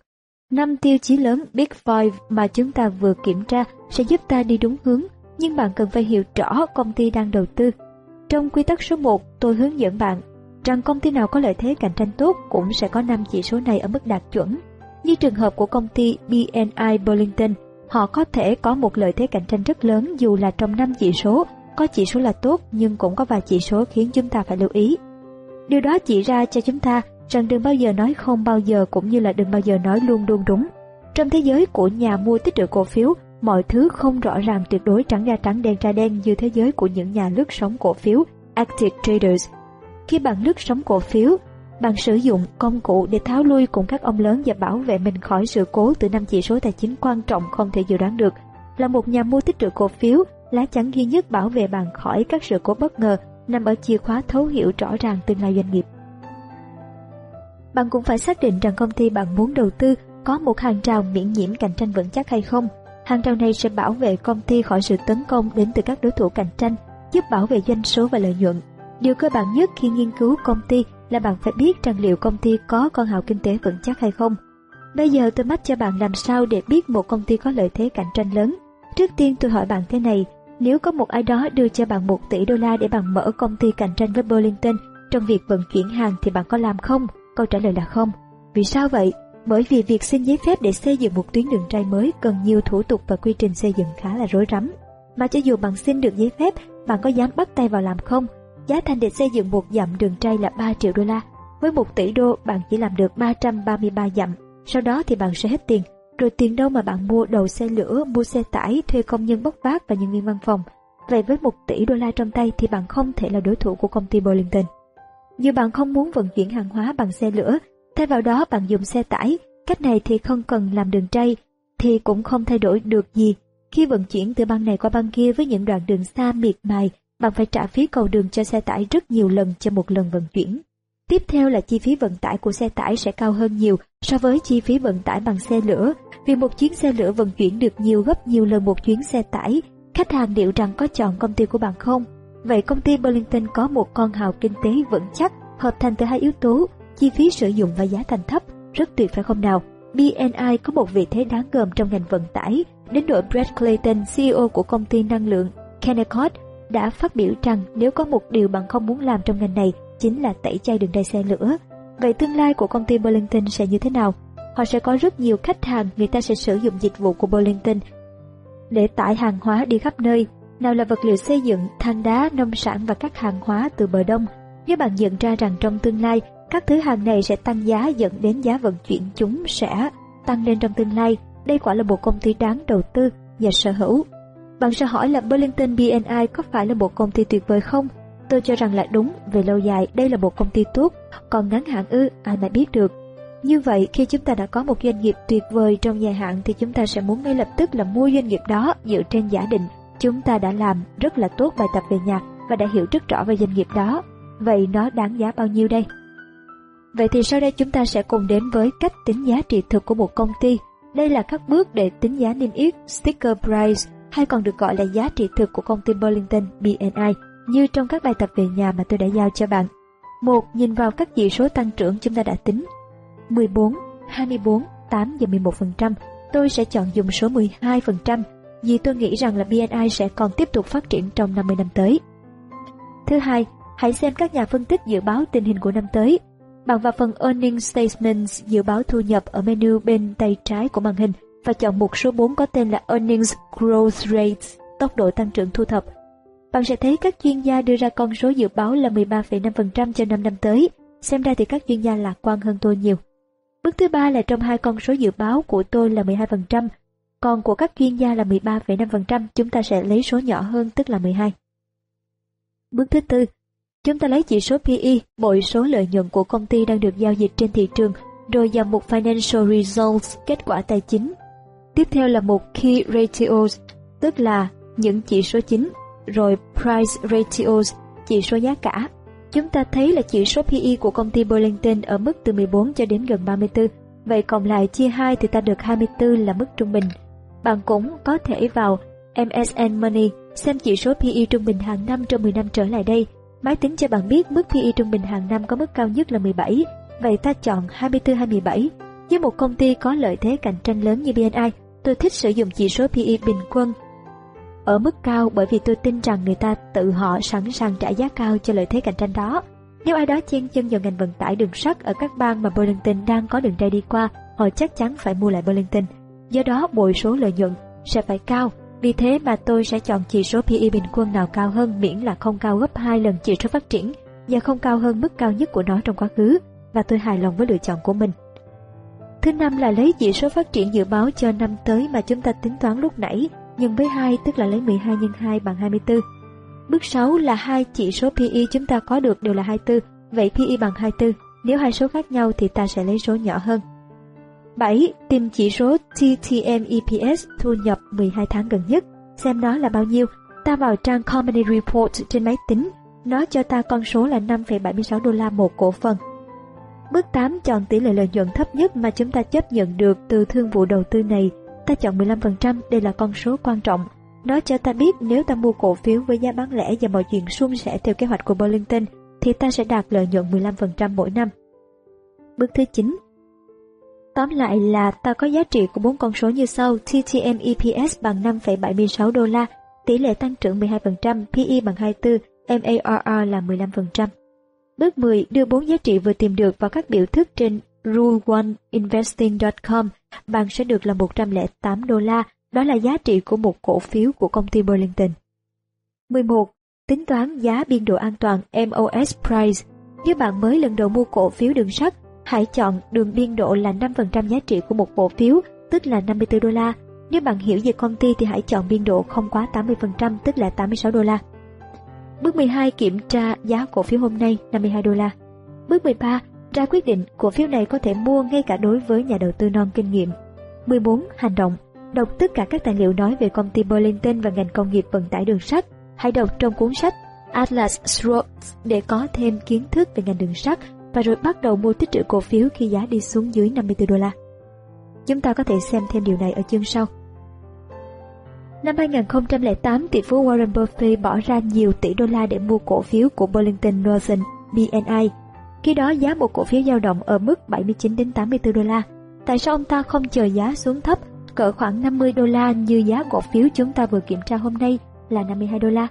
Năm tiêu chí lớn Big Five mà chúng ta vừa kiểm tra sẽ giúp ta đi đúng hướng, nhưng bạn cần phải hiểu rõ công ty đang đầu tư. Trong quy tắc số 1, tôi hướng dẫn bạn rằng công ty nào có lợi thế cạnh tranh tốt cũng sẽ có năm chỉ số này ở mức đạt chuẩn. Như trường hợp của công ty BNI Burlington, họ có thể có một lợi thế cạnh tranh rất lớn dù là trong năm chỉ số, có chỉ số là tốt nhưng cũng có vài chỉ số khiến chúng ta phải lưu ý. Điều đó chỉ ra cho chúng ta rằng đừng bao giờ nói không bao giờ cũng như là đừng bao giờ nói luôn luôn đúng. Trong thế giới của nhà mua tích trữ cổ phiếu, mọi thứ không rõ ràng tuyệt đối trắng ra trắng đen ra đen như thế giới của những nhà lướt sóng cổ phiếu, active traders. Khi bạn lướt sóng cổ phiếu, bằng sử dụng công cụ để tháo lui cùng các ông lớn và bảo vệ mình khỏi sự cố từ năm chỉ số tài chính quan trọng không thể dự đoán được. Là một nhà mua tích trữ cổ phiếu, lá chắn duy nhất bảo vệ bạn khỏi các sự cố bất ngờ nằm ở chìa khóa thấu hiểu rõ ràng tương lai doanh nghiệp. Bạn cũng phải xác định rằng công ty bạn muốn đầu tư có một hàng rào miễn nhiễm cạnh tranh vững chắc hay không. Hàng rào này sẽ bảo vệ công ty khỏi sự tấn công đến từ các đối thủ cạnh tranh, giúp bảo vệ doanh số và lợi nhuận. Điều cơ bản nhất khi nghiên cứu công ty là bạn phải biết rằng liệu công ty có con hào kinh tế vững chắc hay không. Bây giờ tôi mách cho bạn làm sao để biết một công ty có lợi thế cạnh tranh lớn. Trước tiên tôi hỏi bạn thế này, nếu có một ai đó đưa cho bạn 1 tỷ đô la để bạn mở công ty cạnh tranh với Burlington trong việc vận chuyển hàng thì bạn có làm không? Câu trả lời là không. Vì sao vậy? Bởi vì việc xin giấy phép để xây dựng một tuyến đường ray mới cần nhiều thủ tục và quy trình xây dựng khá là rối rắm. Mà cho dù bạn xin được giấy phép, bạn có dám bắt tay vào làm không? Giá thành để xây dựng một dặm đường ray là 3 triệu đô la. Với 1 tỷ đô, bạn chỉ làm được 333 dặm. Sau đó thì bạn sẽ hết tiền. Rồi tiền đâu mà bạn mua đầu xe lửa, mua xe tải, thuê công nhân bốc vác và nhân viên văn phòng. Vậy với 1 tỷ đô la trong tay thì bạn không thể là đối thủ của công ty Burlington. Dù bạn không muốn vận chuyển hàng hóa bằng xe lửa, thay vào đó bạn dùng xe tải, cách này thì không cần làm đường ray, thì cũng không thay đổi được gì. Khi vận chuyển từ bang này qua bang kia với những đoạn đường xa miệt mài, bạn phải trả phí cầu đường cho xe tải rất nhiều lần cho một lần vận chuyển. Tiếp theo là chi phí vận tải của xe tải sẽ cao hơn nhiều so với chi phí vận tải bằng xe lửa, vì một chuyến xe lửa vận chuyển được nhiều gấp nhiều lần một chuyến xe tải. Khách hàng liệu rằng có chọn công ty của bạn không? Vậy công ty Burlington có một con hào kinh tế vững chắc, hợp thành từ hai yếu tố, chi phí sử dụng và giá thành thấp, rất tuyệt phải không nào? BNI có một vị thế đáng gờm trong ngành vận tải, đến đội Brad Clayton, CEO của công ty năng lượng Kennecott, đã phát biểu rằng nếu có một điều bạn không muốn làm trong ngành này chính là tẩy chay đường ray xe lửa. Vậy tương lai của công ty Burlington sẽ như thế nào? Họ sẽ có rất nhiều khách hàng, người ta sẽ sử dụng dịch vụ của Burlington để tải hàng hóa đi khắp nơi, nào là vật liệu xây dựng, than đá, nông sản và các hàng hóa từ bờ đông. Nếu bạn nhận ra rằng trong tương lai, các thứ hàng này sẽ tăng giá dẫn đến giá vận chuyển chúng sẽ tăng lên trong tương lai, đây quả là một công ty đáng đầu tư và sở hữu. Bạn sẽ hỏi là Burlington BNI có phải là một công ty tuyệt vời không? Tôi cho rằng là đúng, về lâu dài đây là một công ty tốt, còn ngắn hạn ư, ai mà biết được. Như vậy, khi chúng ta đã có một doanh nghiệp tuyệt vời trong dài hạn thì chúng ta sẽ muốn ngay lập tức là mua doanh nghiệp đó dựa trên giả định chúng ta đã làm rất là tốt bài tập về nhà và đã hiểu rất rõ về doanh nghiệp đó. Vậy nó đáng giá bao nhiêu đây? Vậy thì sau đây chúng ta sẽ cùng đến với cách tính giá trị thực của một công ty. Đây là các bước để tính giá niêm yết sticker price hay còn được gọi là giá trị thực của công ty Burlington BNI như trong các bài tập về nhà mà tôi đã giao cho bạn. Một, nhìn vào các chỉ số tăng trưởng chúng ta đã tính. 14, 24, 8 và 11%. Tôi sẽ chọn dùng số 12% vì tôi nghĩ rằng là BNI sẽ còn tiếp tục phát triển trong 50 năm tới. Thứ hai, hãy xem các nhà phân tích dự báo tình hình của năm tới. Bạn vào phần Earnings Statements dự báo thu nhập ở menu bên tay trái của màn hình và chọn mục số 4 có tên là Earnings Growth Rates, tốc độ tăng trưởng thu thập. Bạn sẽ thấy các chuyên gia đưa ra con số dự báo là 13,5% cho 5 năm tới. Xem ra thì các chuyên gia lạc quan hơn tôi nhiều. Bước thứ ba là trong hai con số dự báo của tôi là 12%, còn của các chuyên gia là 13,5%, chúng ta sẽ lấy số nhỏ hơn tức là 12. Bước thứ tư, chúng ta lấy chỉ số PE, bội số lợi nhuận của công ty đang được giao dịch trên thị trường, rồi dòng mục Financial Results, kết quả tài chính. Tiếp theo là một Key Ratios, tức là những chỉ số chính, rồi Price Ratios, chỉ số giá cả. Chúng ta thấy là chỉ số PE của công ty Burlington ở mức từ 14 cho đến gần 34, vậy cộng lại chia 2 thì ta được 24 là mức trung bình. Bạn cũng có thể vào MSN Money xem chỉ số PE trung bình hàng năm trong 10 năm trở lại đây. Máy tính cho bạn biết mức PE trung bình hàng năm có mức cao nhất là 17, vậy ta chọn 24-27. Với một công ty có lợi thế cạnh tranh lớn như BNI, tôi thích sử dụng chỉ số PE bình quân ở mức cao bởi vì tôi tin rằng người ta tự họ sẵn sàng trả giá cao cho lợi thế cạnh tranh đó. Nếu ai đó chen chân vào ngành vận tải đường sắt ở các bang mà Burlington đang có đường ray đi qua, họ chắc chắn phải mua lại Burlington do đó bội số lợi nhuận sẽ phải cao. Vì thế mà tôi sẽ chọn chỉ số PE bình quân nào cao hơn miễn là không cao gấp 2 lần chỉ số phát triển và không cao hơn mức cao nhất của nó trong quá khứ và tôi hài lòng với lựa chọn của mình. Thứ năm là lấy chỉ số phát triển dự báo cho năm tới mà chúng ta tính toán lúc nãy nhân với 2 tức là lấy 12 nhân 2 bằng 24. Bước 6 là hai chỉ số PE chúng ta có được đều là 24, vậy PE bằng 24. Nếu hai số khác nhau thì ta sẽ lấy số nhỏ hơn. 7. Tìm chỉ số TTM EPS thu nhập 12 tháng gần nhất, xem nó là bao nhiêu. Ta vào trang Company Report trên máy tính, nó cho ta con số là 5,76 đô la một cổ phần. Bước 8 chọn tỷ lệ lợi nhuận thấp nhất mà chúng ta chấp nhận được từ thương vụ đầu tư này. Ta chọn 15%, đây là con số quan trọng. Nó cho ta biết nếu ta mua cổ phiếu với giá bán lẻ và mọi chuyện suôn sẻ theo kế hoạch của Burlington, thì ta sẽ đạt lợi nhuận 15% mỗi năm. Bước thứ 9 Tóm lại là ta có giá trị của bốn con số như sau, TTM EPS bằng 5,76 đô la, tỷ lệ tăng trưởng 12%, PE bằng 24, MARR là 15%. Bước 10. Đưa bốn giá trị vừa tìm được vào các biểu thức trên rule1investing.com, bạn sẽ được là 108 đô la, đó là giá trị của một cổ phiếu của công ty Burlington. 11. Tính toán giá biên độ an toàn MOS Price. Nếu bạn mới lần đầu mua cổ phiếu đường sắt, hãy chọn đường biên độ là 5% giá trị của một cổ phiếu, tức là 54 đô la. Nếu bạn hiểu về công ty thì hãy chọn biên độ không quá 80%, tức là 86 đô la. Bước 12 kiểm tra giá cổ phiếu hôm nay 52 đô la. Bước 13 ra quyết định cổ phiếu này có thể mua ngay cả đối với nhà đầu tư non kinh nghiệm. 14. Hành động Đọc tất cả các tài liệu nói về công ty Burlington và ngành công nghiệp vận tải đường sắt. Hãy đọc trong cuốn sách Atlas Shrugged để có thêm kiến thức về ngành đường sắt và rồi bắt đầu mua tích trữ cổ phiếu khi giá đi xuống dưới 54 đô la. Chúng ta có thể xem thêm điều này ở chương sau. Năm 2008, tỷ phú Warren Buffett bỏ ra nhiều tỷ đô la để mua cổ phiếu của Burlington Northern BNI. Khi đó giá một cổ phiếu dao động ở mức 79 đến 84 đô la. Tại sao ông ta không chờ giá xuống thấp, cỡ khoảng 50 đô la như giá cổ phiếu chúng ta vừa kiểm tra hôm nay là 52 đô la?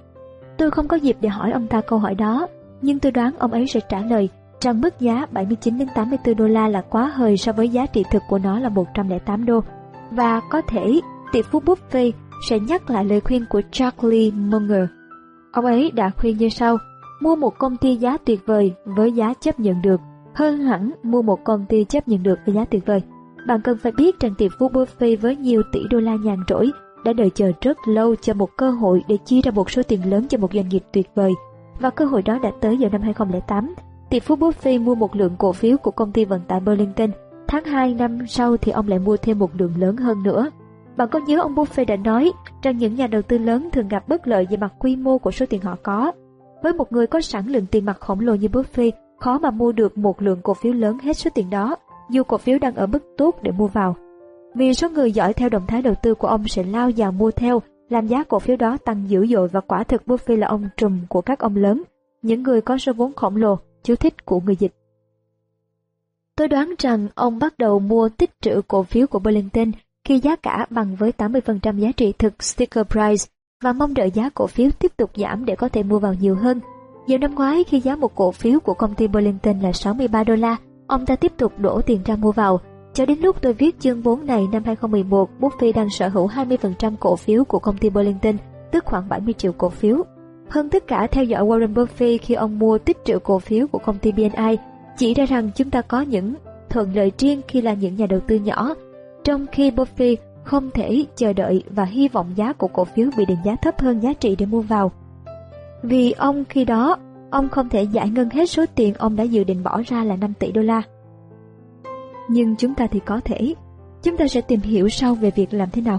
Tôi không có dịp để hỏi ông ta câu hỏi đó, nhưng tôi đoán ông ấy sẽ trả lời rằng mức giá 79 đến 84 đô la là quá hời so với giá trị thực của nó là 108 đô. Và có thể tỷ phú Buffett sẽ nhắc lại lời khuyên của Charlie Munger. Ông ấy đã khuyên như sau, mua một công ty giá tuyệt vời với giá chấp nhận được, hơn hẳn mua một công ty chấp nhận được với giá tuyệt vời. Bạn cần phải biết rằng tỷ phú Buffett với nhiều tỷ đô la nhàn rỗi đã đợi chờ rất lâu cho một cơ hội để chi ra một số tiền lớn cho một doanh nghiệp tuyệt vời. Và cơ hội đó đã tới vào năm 2008. Tỷ phú Buffett mua một lượng cổ phiếu của công ty vận tải Burlington. Tháng 2 năm sau thì ông lại mua thêm một lượng lớn hơn nữa. Bạn có nhớ ông Buffett đã nói rằng những nhà đầu tư lớn thường gặp bất lợi về mặt quy mô của số tiền họ có. Với một người có sẵn lượng tiền mặt khổng lồ như Buffett, khó mà mua được một lượng cổ phiếu lớn hết số tiền đó, dù cổ phiếu đang ở mức tốt để mua vào. Vì số người giỏi theo động thái đầu tư của ông sẽ lao vào mua theo, làm giá cổ phiếu đó tăng dữ dội và quả thực Buffett là ông trùm của các ông lớn, những người có số vốn khổng lồ, chú thích của người dịch. Tôi đoán rằng ông bắt đầu mua tích trữ cổ phiếu của Burlington khi giá cả bằng với 80% giá trị thực sticker price và mong đợi giá cổ phiếu tiếp tục giảm để có thể mua vào nhiều hơn. Vào năm ngoái khi giá một cổ phiếu của công ty Burlington là 63 đô la, ông ta tiếp tục đổ tiền ra mua vào. Cho đến lúc tôi viết chương 4 này năm 2011, Buffett đang sở hữu 20% cổ phiếu của công ty Burlington, tức khoảng 70 triệu cổ phiếu. Hơn tất cả theo dõi Warren Buffett khi ông mua tích trữ cổ phiếu của công ty BNI, chỉ ra rằng chúng ta có những thuận lợi riêng khi là những nhà đầu tư nhỏ trong khi Buffy không thể chờ đợi và hy vọng giá của cổ phiếu bị định giá thấp hơn giá trị để mua vào. Vì ông khi đó, ông không thể giải ngân hết số tiền ông đã dự định bỏ ra là 5 tỷ đô la. Nhưng chúng ta thì có thể. Chúng ta sẽ tìm hiểu sau về việc làm thế nào.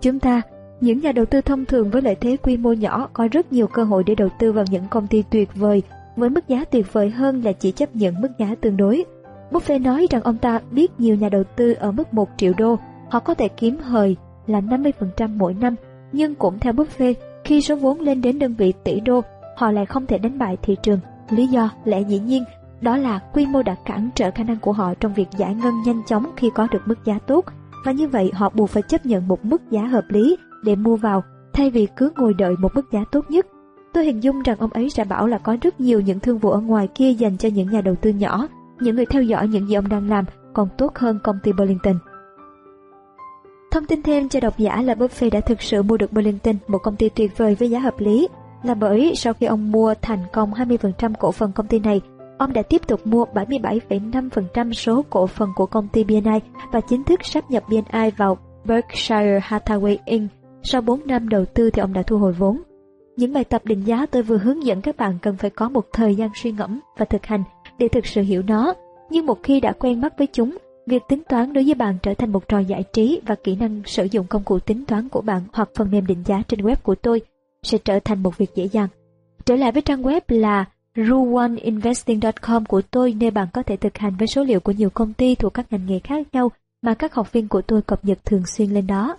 Chúng ta, những nhà đầu tư thông thường với lợi thế quy mô nhỏ có rất nhiều cơ hội để đầu tư vào những công ty tuyệt vời với mức giá tuyệt vời hơn là chỉ chấp nhận mức giá tương đối. Buffett nói rằng ông ta biết nhiều nhà đầu tư ở mức 1 triệu đô, họ có thể kiếm hời là 50% mỗi năm, nhưng cũng theo Buffett, khi số vốn lên đến đơn vị tỷ đô, họ lại không thể đánh bại thị trường. Lý do lẽ dĩ nhiên đó là quy mô đã cản trở khả năng của họ trong việc giải ngân nhanh chóng khi có được mức giá tốt, và như vậy họ buộc phải chấp nhận một mức giá hợp lý để mua vào thay vì cứ ngồi đợi một mức giá tốt nhất. Tôi hình dung rằng ông ấy sẽ bảo là có rất nhiều những thương vụ ở ngoài kia dành cho những nhà đầu tư nhỏ những người theo dõi những gì ông đang làm còn tốt hơn công ty Burlington. Thông tin thêm cho độc giả là Buffett đã thực sự mua được Burlington, một công ty tuyệt vời với giá hợp lý, là bởi sau khi ông mua thành công 20% cổ phần công ty này, ông đã tiếp tục mua 77,5% số cổ phần của công ty BNI và chính thức sắp nhập BNI vào Berkshire Hathaway Inc. Sau 4 năm đầu tư thì ông đã thu hồi vốn. Những bài tập định giá tôi vừa hướng dẫn các bạn cần phải có một thời gian suy ngẫm và thực hành để thực sự hiểu nó. Nhưng một khi đã quen mắt với chúng, việc tính toán đối với bạn trở thành một trò giải trí và kỹ năng sử dụng công cụ tính toán của bạn hoặc phần mềm định giá trên web của tôi sẽ trở thành một việc dễ dàng. Trở lại với trang web là ruoneinvesting.com của tôi nơi bạn có thể thực hành với số liệu của nhiều công ty thuộc các ngành nghề khác nhau mà các học viên của tôi cập nhật thường xuyên lên đó.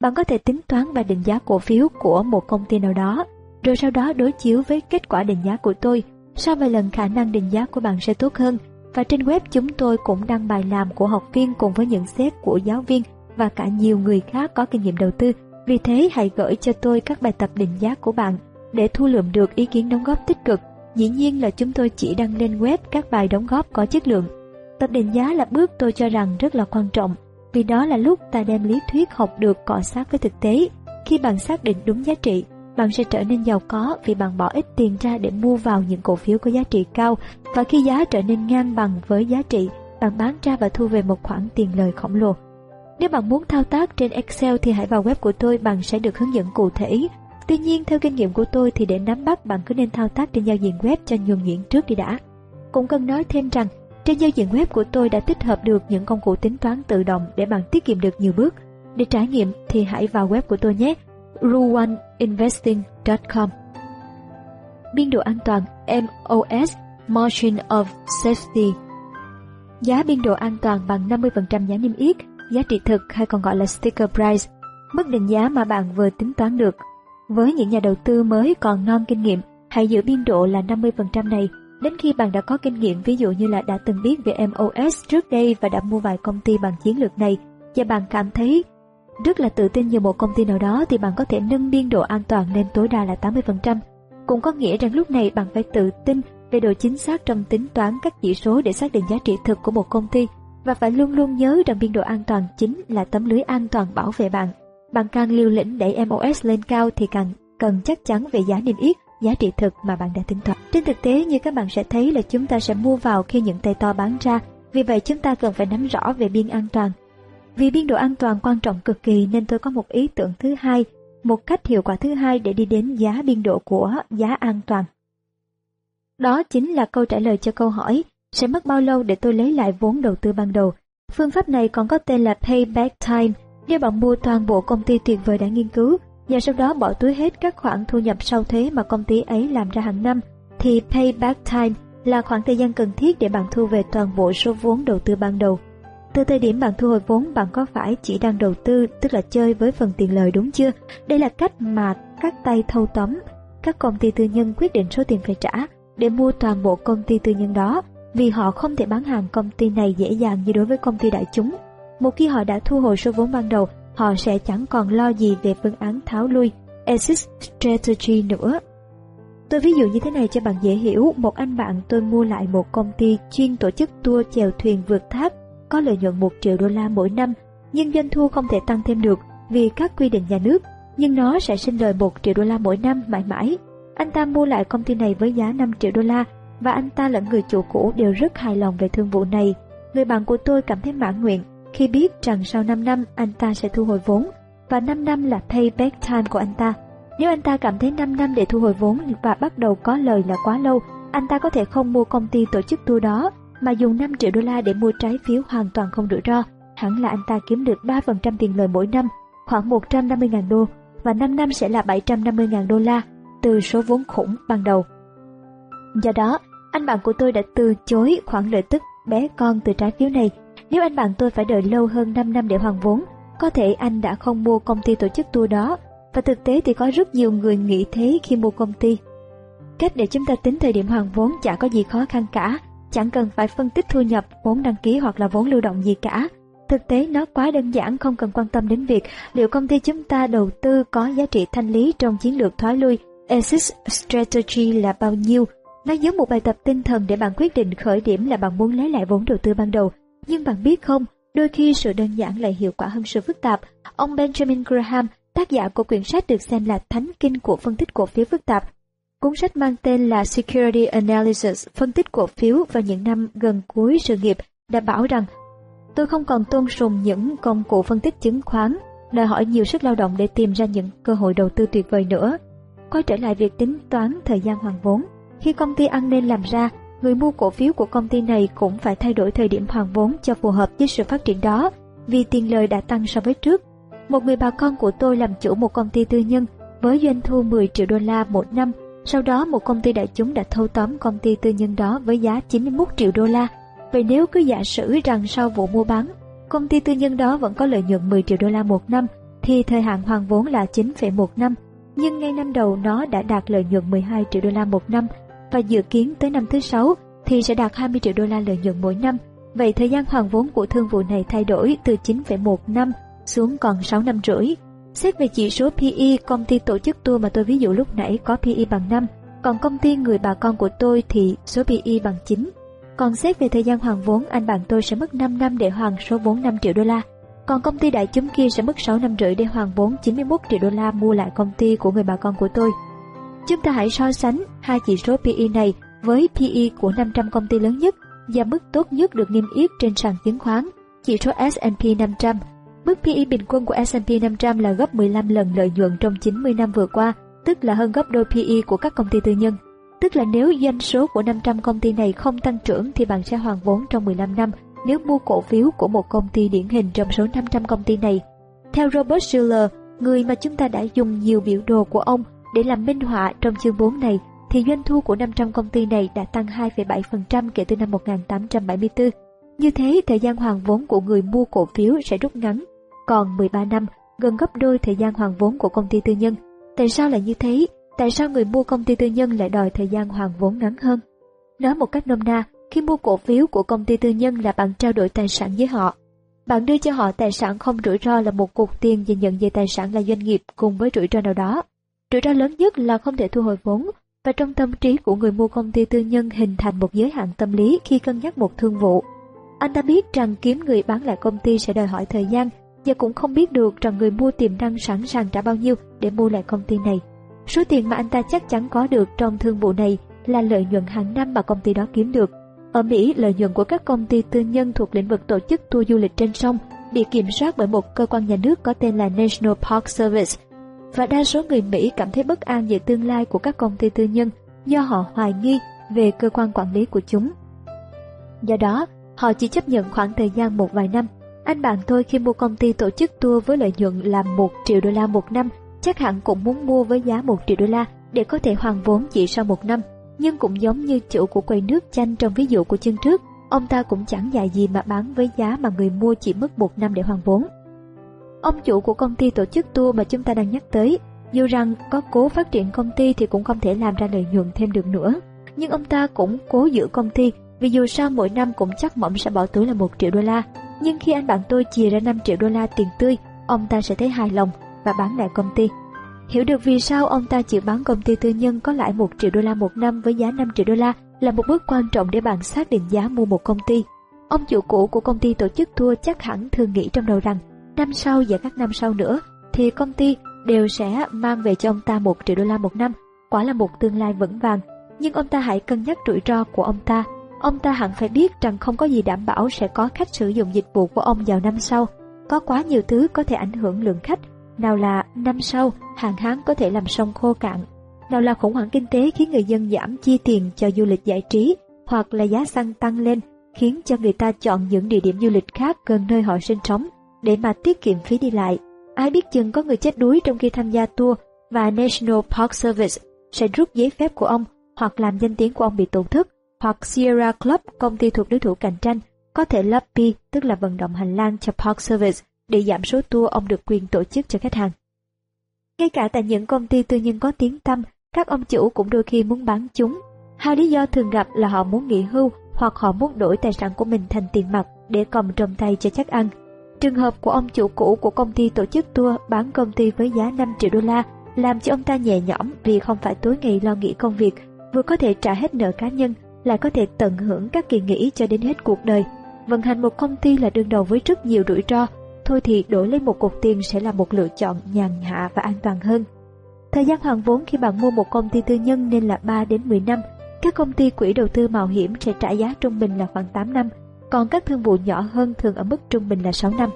Bạn có thể tính toán và định giá cổ phiếu của một công ty nào đó, rồi sau đó đối chiếu với kết quả định giá của tôi sau vài lần khả năng định giá của bạn sẽ tốt hơn và trên web chúng tôi cũng đăng bài làm của học viên cùng với nhận xét của giáo viên và cả nhiều người khác có kinh nghiệm đầu tư. Vì thế hãy gửi cho tôi các bài tập định giá của bạn để thu lượm được ý kiến đóng góp tích cực. Dĩ nhiên là chúng tôi chỉ đăng lên web các bài đóng góp có chất lượng. Tập định giá là bước tôi cho rằng rất là quan trọng, vì đó là lúc ta đem lý thuyết học được cọ sát với thực tế. Khi bạn xác định đúng giá trị, bạn sẽ trở nên giàu có vì bạn bỏ ít tiền ra để mua vào những cổ phiếu có giá trị cao và khi giá trở nên ngang bằng với giá trị, bạn bán ra và thu về một khoản tiền lời khổng lồ. Nếu bạn muốn thao tác trên Excel thì hãy vào web của tôi, bạn sẽ được hướng dẫn cụ thể. Tuy nhiên, theo kinh nghiệm của tôi thì để nắm bắt bạn cứ nên thao tác trên giao diện web cho nhuần nhuyễn trước đi đã. Cũng cần nói thêm rằng, trên giao diện web của tôi đã tích hợp được những công cụ tính toán tự động để bạn tiết kiệm được nhiều bước. Để trải nghiệm thì hãy vào web của tôi nhé, ruoninvesting.com. Biên độ an toàn MOS Margin of Safety Giá biên độ an toàn bằng 50% giá niêm yết, giá trị thực hay còn gọi là sticker price, mức định giá mà bạn vừa tính toán được. Với những nhà đầu tư mới còn non kinh nghiệm, hãy giữ biên độ là 50% này đến khi bạn đã có kinh nghiệm ví dụ như là đã từng biết về MOS trước đây và đã mua vài công ty bằng chiến lược này và bạn cảm thấy rất là tự tin như một công ty nào đó thì bạn có thể nâng biên độ an toàn lên tối đa là 80%. Cũng có nghĩa rằng lúc này bạn phải tự tin về độ chính xác trong tính toán các chỉ số để xác định giá trị thực của một công ty và phải luôn luôn nhớ rằng biên độ an toàn chính là tấm lưới an toàn bảo vệ bạn. Bạn càng liều lĩnh đẩy MOS lên cao thì càng cần chắc chắn về giá niêm yết, giá trị thực mà bạn đã tính toán. Trên thực tế như các bạn sẽ thấy là chúng ta sẽ mua vào khi những tay to bán ra, vì vậy chúng ta cần phải nắm rõ về biên an toàn. Vì biên độ an toàn quan trọng cực kỳ nên tôi có một ý tưởng thứ hai, một cách hiệu quả thứ hai để đi đến giá biên độ của giá an toàn. Đó chính là câu trả lời cho câu hỏi sẽ mất bao lâu để tôi lấy lại vốn đầu tư ban đầu. Phương pháp này còn có tên là Payback Time. Nếu bạn mua toàn bộ công ty tuyệt vời đã nghiên cứu và sau đó bỏ túi hết các khoản thu nhập sau thuế mà công ty ấy làm ra hàng năm, thì Payback Time là khoảng thời gian cần thiết để bạn thu về toàn bộ số vốn đầu tư ban đầu. Từ thời điểm bạn thu hồi vốn, bạn có phải chỉ đang đầu tư, tức là chơi với phần tiền lời đúng chưa? Đây là cách mà các tay thâu tóm, các công ty tư nhân quyết định số tiền phải trả để mua toàn bộ công ty tư nhân đó vì họ không thể bán hàng công ty này dễ dàng như đối với công ty đại chúng. Một khi họ đã thu hồi số vốn ban đầu, họ sẽ chẳng còn lo gì về phương án tháo lui exit strategy nữa. Tôi ví dụ như thế này cho bạn dễ hiểu, một anh bạn tôi mua lại một công ty chuyên tổ chức tour chèo thuyền vượt thác, có lợi nhuận 1 triệu đô la mỗi năm, nhưng doanh thu không thể tăng thêm được vì các quy định nhà nước, nhưng nó sẽ sinh lời 1 triệu đô la mỗi năm mãi mãi. Anh ta mua lại công ty này với giá 5 triệu đô la và anh ta lẫn người chủ cũ đều rất hài lòng về thương vụ này. Người bạn của tôi cảm thấy mãn nguyện khi biết rằng sau 5 năm anh ta sẽ thu hồi vốn và 5 năm là payback time của anh ta. Nếu anh ta cảm thấy 5 năm để thu hồi vốn và bắt đầu có lời là quá lâu, anh ta có thể không mua công ty tổ chức tour đó mà dùng 5 triệu đô la để mua trái phiếu hoàn toàn không rủi ro. Hẳn là anh ta kiếm được 3% tiền lời mỗi năm, khoảng 150.000 đô và 5 năm sẽ là 750.000 đô la từ số vốn khủng ban đầu. Do đó, anh bạn của tôi đã từ chối khoản lợi tức bé con từ trái phiếu này. Nếu anh bạn tôi phải đợi lâu hơn 5 năm để hoàn vốn, có thể anh đã không mua công ty tổ chức tour đó. Và thực tế thì có rất nhiều người nghĩ thế khi mua công ty. Cách để chúng ta tính thời điểm hoàn vốn chả có gì khó khăn cả, chẳng cần phải phân tích thu nhập, vốn đăng ký hoặc là vốn lưu động gì cả. Thực tế nó quá đơn giản không cần quan tâm đến việc liệu công ty chúng ta đầu tư có giá trị thanh lý trong chiến lược thoái lui exit strategy là bao nhiêu nó giống một bài tập tinh thần để bạn quyết định khởi điểm là bạn muốn lấy lại vốn đầu tư ban đầu. Nhưng bạn biết không, đôi khi sự đơn giản lại hiệu quả hơn sự phức tạp. Ông Benjamin Graham, tác giả của quyển sách được xem là thánh kinh của phân tích cổ phiếu phức tạp. Cuốn sách mang tên là Security Analysis, phân tích cổ phiếu vào những năm gần cuối sự nghiệp, đã bảo rằng tôi không còn tôn sùng những công cụ phân tích chứng khoán, đòi hỏi nhiều sức lao động để tìm ra những cơ hội đầu tư tuyệt vời nữa. Quay trở lại việc tính toán thời gian hoàn vốn, khi công ty ăn nên làm ra, người mua cổ phiếu của công ty này cũng phải thay đổi thời điểm hoàn vốn cho phù hợp với sự phát triển đó, vì tiền lời đã tăng so với trước. Một người bà con của tôi làm chủ một công ty tư nhân với doanh thu 10 triệu đô la một năm. Sau đó một công ty đại chúng đã thâu tóm công ty tư nhân đó với giá 91 triệu đô la. Vậy nếu cứ giả sử rằng sau vụ mua bán, công ty tư nhân đó vẫn có lợi nhuận 10 triệu đô la một năm, thì thời hạn hoàn vốn là 9,1 năm. Nhưng ngay năm đầu nó đã đạt lợi nhuận 12 triệu đô la một năm, và dự kiến tới năm thứ sáu thì sẽ đạt 20 triệu đô la lợi nhuận mỗi năm. Vậy thời gian hoàn vốn của thương vụ này thay đổi từ 9,1 năm xuống còn 6 năm rưỡi. Xét về chỉ số PE, công ty tổ chức tour mà tôi ví dụ lúc nãy có PE bằng 5, còn công ty người bà con của tôi thì số PE bằng 9. Còn xét về thời gian hoàn vốn, anh bạn tôi sẽ mất 5 năm để hoàn số vốn 5 triệu đô la. Còn công ty đại chúng kia sẽ mất 6 năm rưỡi để hoàn vốn 91 triệu đô la mua lại công ty của người bà con của tôi. Chúng ta hãy so sánh hai chỉ số PE này với PE của 500 công ty lớn nhất và mức tốt nhất được niêm yết trên sàn chứng khoán, chỉ số S&P 500. Mức PE bình quân của S&P 500 là gấp 15 lần lợi nhuận trong 90 năm vừa qua, tức là hơn gấp đôi PE của các công ty tư nhân. Tức là nếu doanh số của 500 công ty này không tăng trưởng thì bạn sẽ hoàn vốn trong 15 năm nếu mua cổ phiếu của một công ty điển hình trong số 500 công ty này. Theo Robert Shiller, người mà chúng ta đã dùng nhiều biểu đồ của ông để làm minh họa trong chương 4 này, thì doanh thu của 500 công ty này đã tăng 2,7% kể từ năm 1874. Như thế, thời gian hoàn vốn của người mua cổ phiếu sẽ rút ngắn, còn 13 năm, gần gấp đôi thời gian hoàn vốn của công ty tư nhân. Tại sao lại như thế? Tại sao người mua công ty tư nhân lại đòi thời gian hoàn vốn ngắn hơn? Nói một cách nôm na, khi mua cổ phiếu của công ty tư nhân là bạn trao đổi tài sản với họ. Bạn đưa cho họ tài sản không rủi ro là một cục tiền và nhận về tài sản là doanh nghiệp cùng với rủi ro nào đó. Rủi ro lớn nhất là không thể thu hồi vốn và trong tâm trí của người mua công ty tư nhân hình thành một giới hạn tâm lý khi cân nhắc một thương vụ. Anh ta biết rằng kiếm người bán lại công ty sẽ đòi hỏi thời gian và cũng không biết được rằng người mua tiềm năng sẵn sàng trả bao nhiêu để mua lại công ty này. Số tiền mà anh ta chắc chắn có được trong thương vụ này là lợi nhuận hàng năm mà công ty đó kiếm được. Ở Mỹ, lợi nhuận của các công ty tư nhân thuộc lĩnh vực tổ chức tour du lịch trên sông bị kiểm soát bởi một cơ quan nhà nước có tên là National Park Service. Và đa số người Mỹ cảm thấy bất an về tương lai của các công ty tư nhân do họ hoài nghi về cơ quan quản lý của chúng. Do đó, họ chỉ chấp nhận khoảng thời gian một vài năm. Anh bạn tôi khi mua công ty tổ chức tour với lợi nhuận là 1 triệu đô la một năm chắc hẳn cũng muốn mua với giá 1 triệu đô la để có thể hoàn vốn chỉ sau một năm. Nhưng cũng giống như chủ của quầy nước chanh trong ví dụ của chân trước, ông ta cũng chẳng dạy gì mà bán với giá mà người mua chỉ mất một năm để hoàn vốn. Ông chủ của công ty tổ chức tour mà chúng ta đang nhắc tới, dù rằng có cố phát triển công ty thì cũng không thể làm ra lợi nhuận thêm được nữa. Nhưng ông ta cũng cố giữ công ty vì dù sao mỗi năm cũng chắc mỏng sẽ bỏ túi là một triệu đô la. Nhưng khi anh bạn tôi chia ra 5 triệu đô la tiền tươi, ông ta sẽ thấy hài lòng và bán lại công ty. Hiểu được vì sao ông ta chịu bán công ty tư nhân có lãi 1 triệu đô la một năm với giá 5 triệu đô la là một bước quan trọng để bạn xác định giá mua một công ty. Ông chủ cũ của công ty tổ chức tour chắc hẳn thường nghĩ trong đầu rằng năm sau và các năm sau nữa thì công ty đều sẽ mang về cho ông ta 1 triệu đô la một năm, quả là một tương lai vững vàng. Nhưng ông ta hãy cân nhắc rủi ro của ông ta. Ông ta hẳn phải biết rằng không có gì đảm bảo sẽ có khách sử dụng dịch vụ của ông vào năm sau. Có quá nhiều thứ có thể ảnh hưởng lượng khách nào là năm sau hàng hán có thể làm sông khô cạn, nào là khủng hoảng kinh tế khiến người dân giảm chi tiền cho du lịch giải trí, hoặc là giá xăng tăng lên khiến cho người ta chọn những địa điểm du lịch khác gần nơi họ sinh sống để mà tiết kiệm phí đi lại. Ai biết chừng có người chết đuối trong khi tham gia tour và National Park Service sẽ rút giấy phép của ông hoặc làm danh tiếng của ông bị tổn thất, hoặc Sierra Club, công ty thuộc đối thủ cạnh tranh, có thể lobby, tức là vận động hành lang cho Park Service để giảm số tour ông được quyền tổ chức cho khách hàng. Ngay cả tại những công ty tư nhân có tiếng tăm, các ông chủ cũng đôi khi muốn bán chúng. Hai lý do thường gặp là họ muốn nghỉ hưu hoặc họ muốn đổi tài sản của mình thành tiền mặt để cầm trong tay cho chắc ăn. Trường hợp của ông chủ cũ của công ty tổ chức tour bán công ty với giá 5 triệu đô la làm cho ông ta nhẹ nhõm vì không phải tối ngày lo nghĩ công việc, vừa có thể trả hết nợ cá nhân, lại có thể tận hưởng các kỳ nghỉ cho đến hết cuộc đời. Vận hành một công ty là đương đầu với rất nhiều rủi ro thôi thì đổi lấy một cục tiền sẽ là một lựa chọn nhàn hạ và an toàn hơn. Thời gian hoàn vốn khi bạn mua một công ty tư nhân nên là 3 đến 10 năm. Các công ty quỹ đầu tư mạo hiểm sẽ trả giá trung bình là khoảng 8 năm, còn các thương vụ nhỏ hơn thường ở mức trung bình là 6 năm.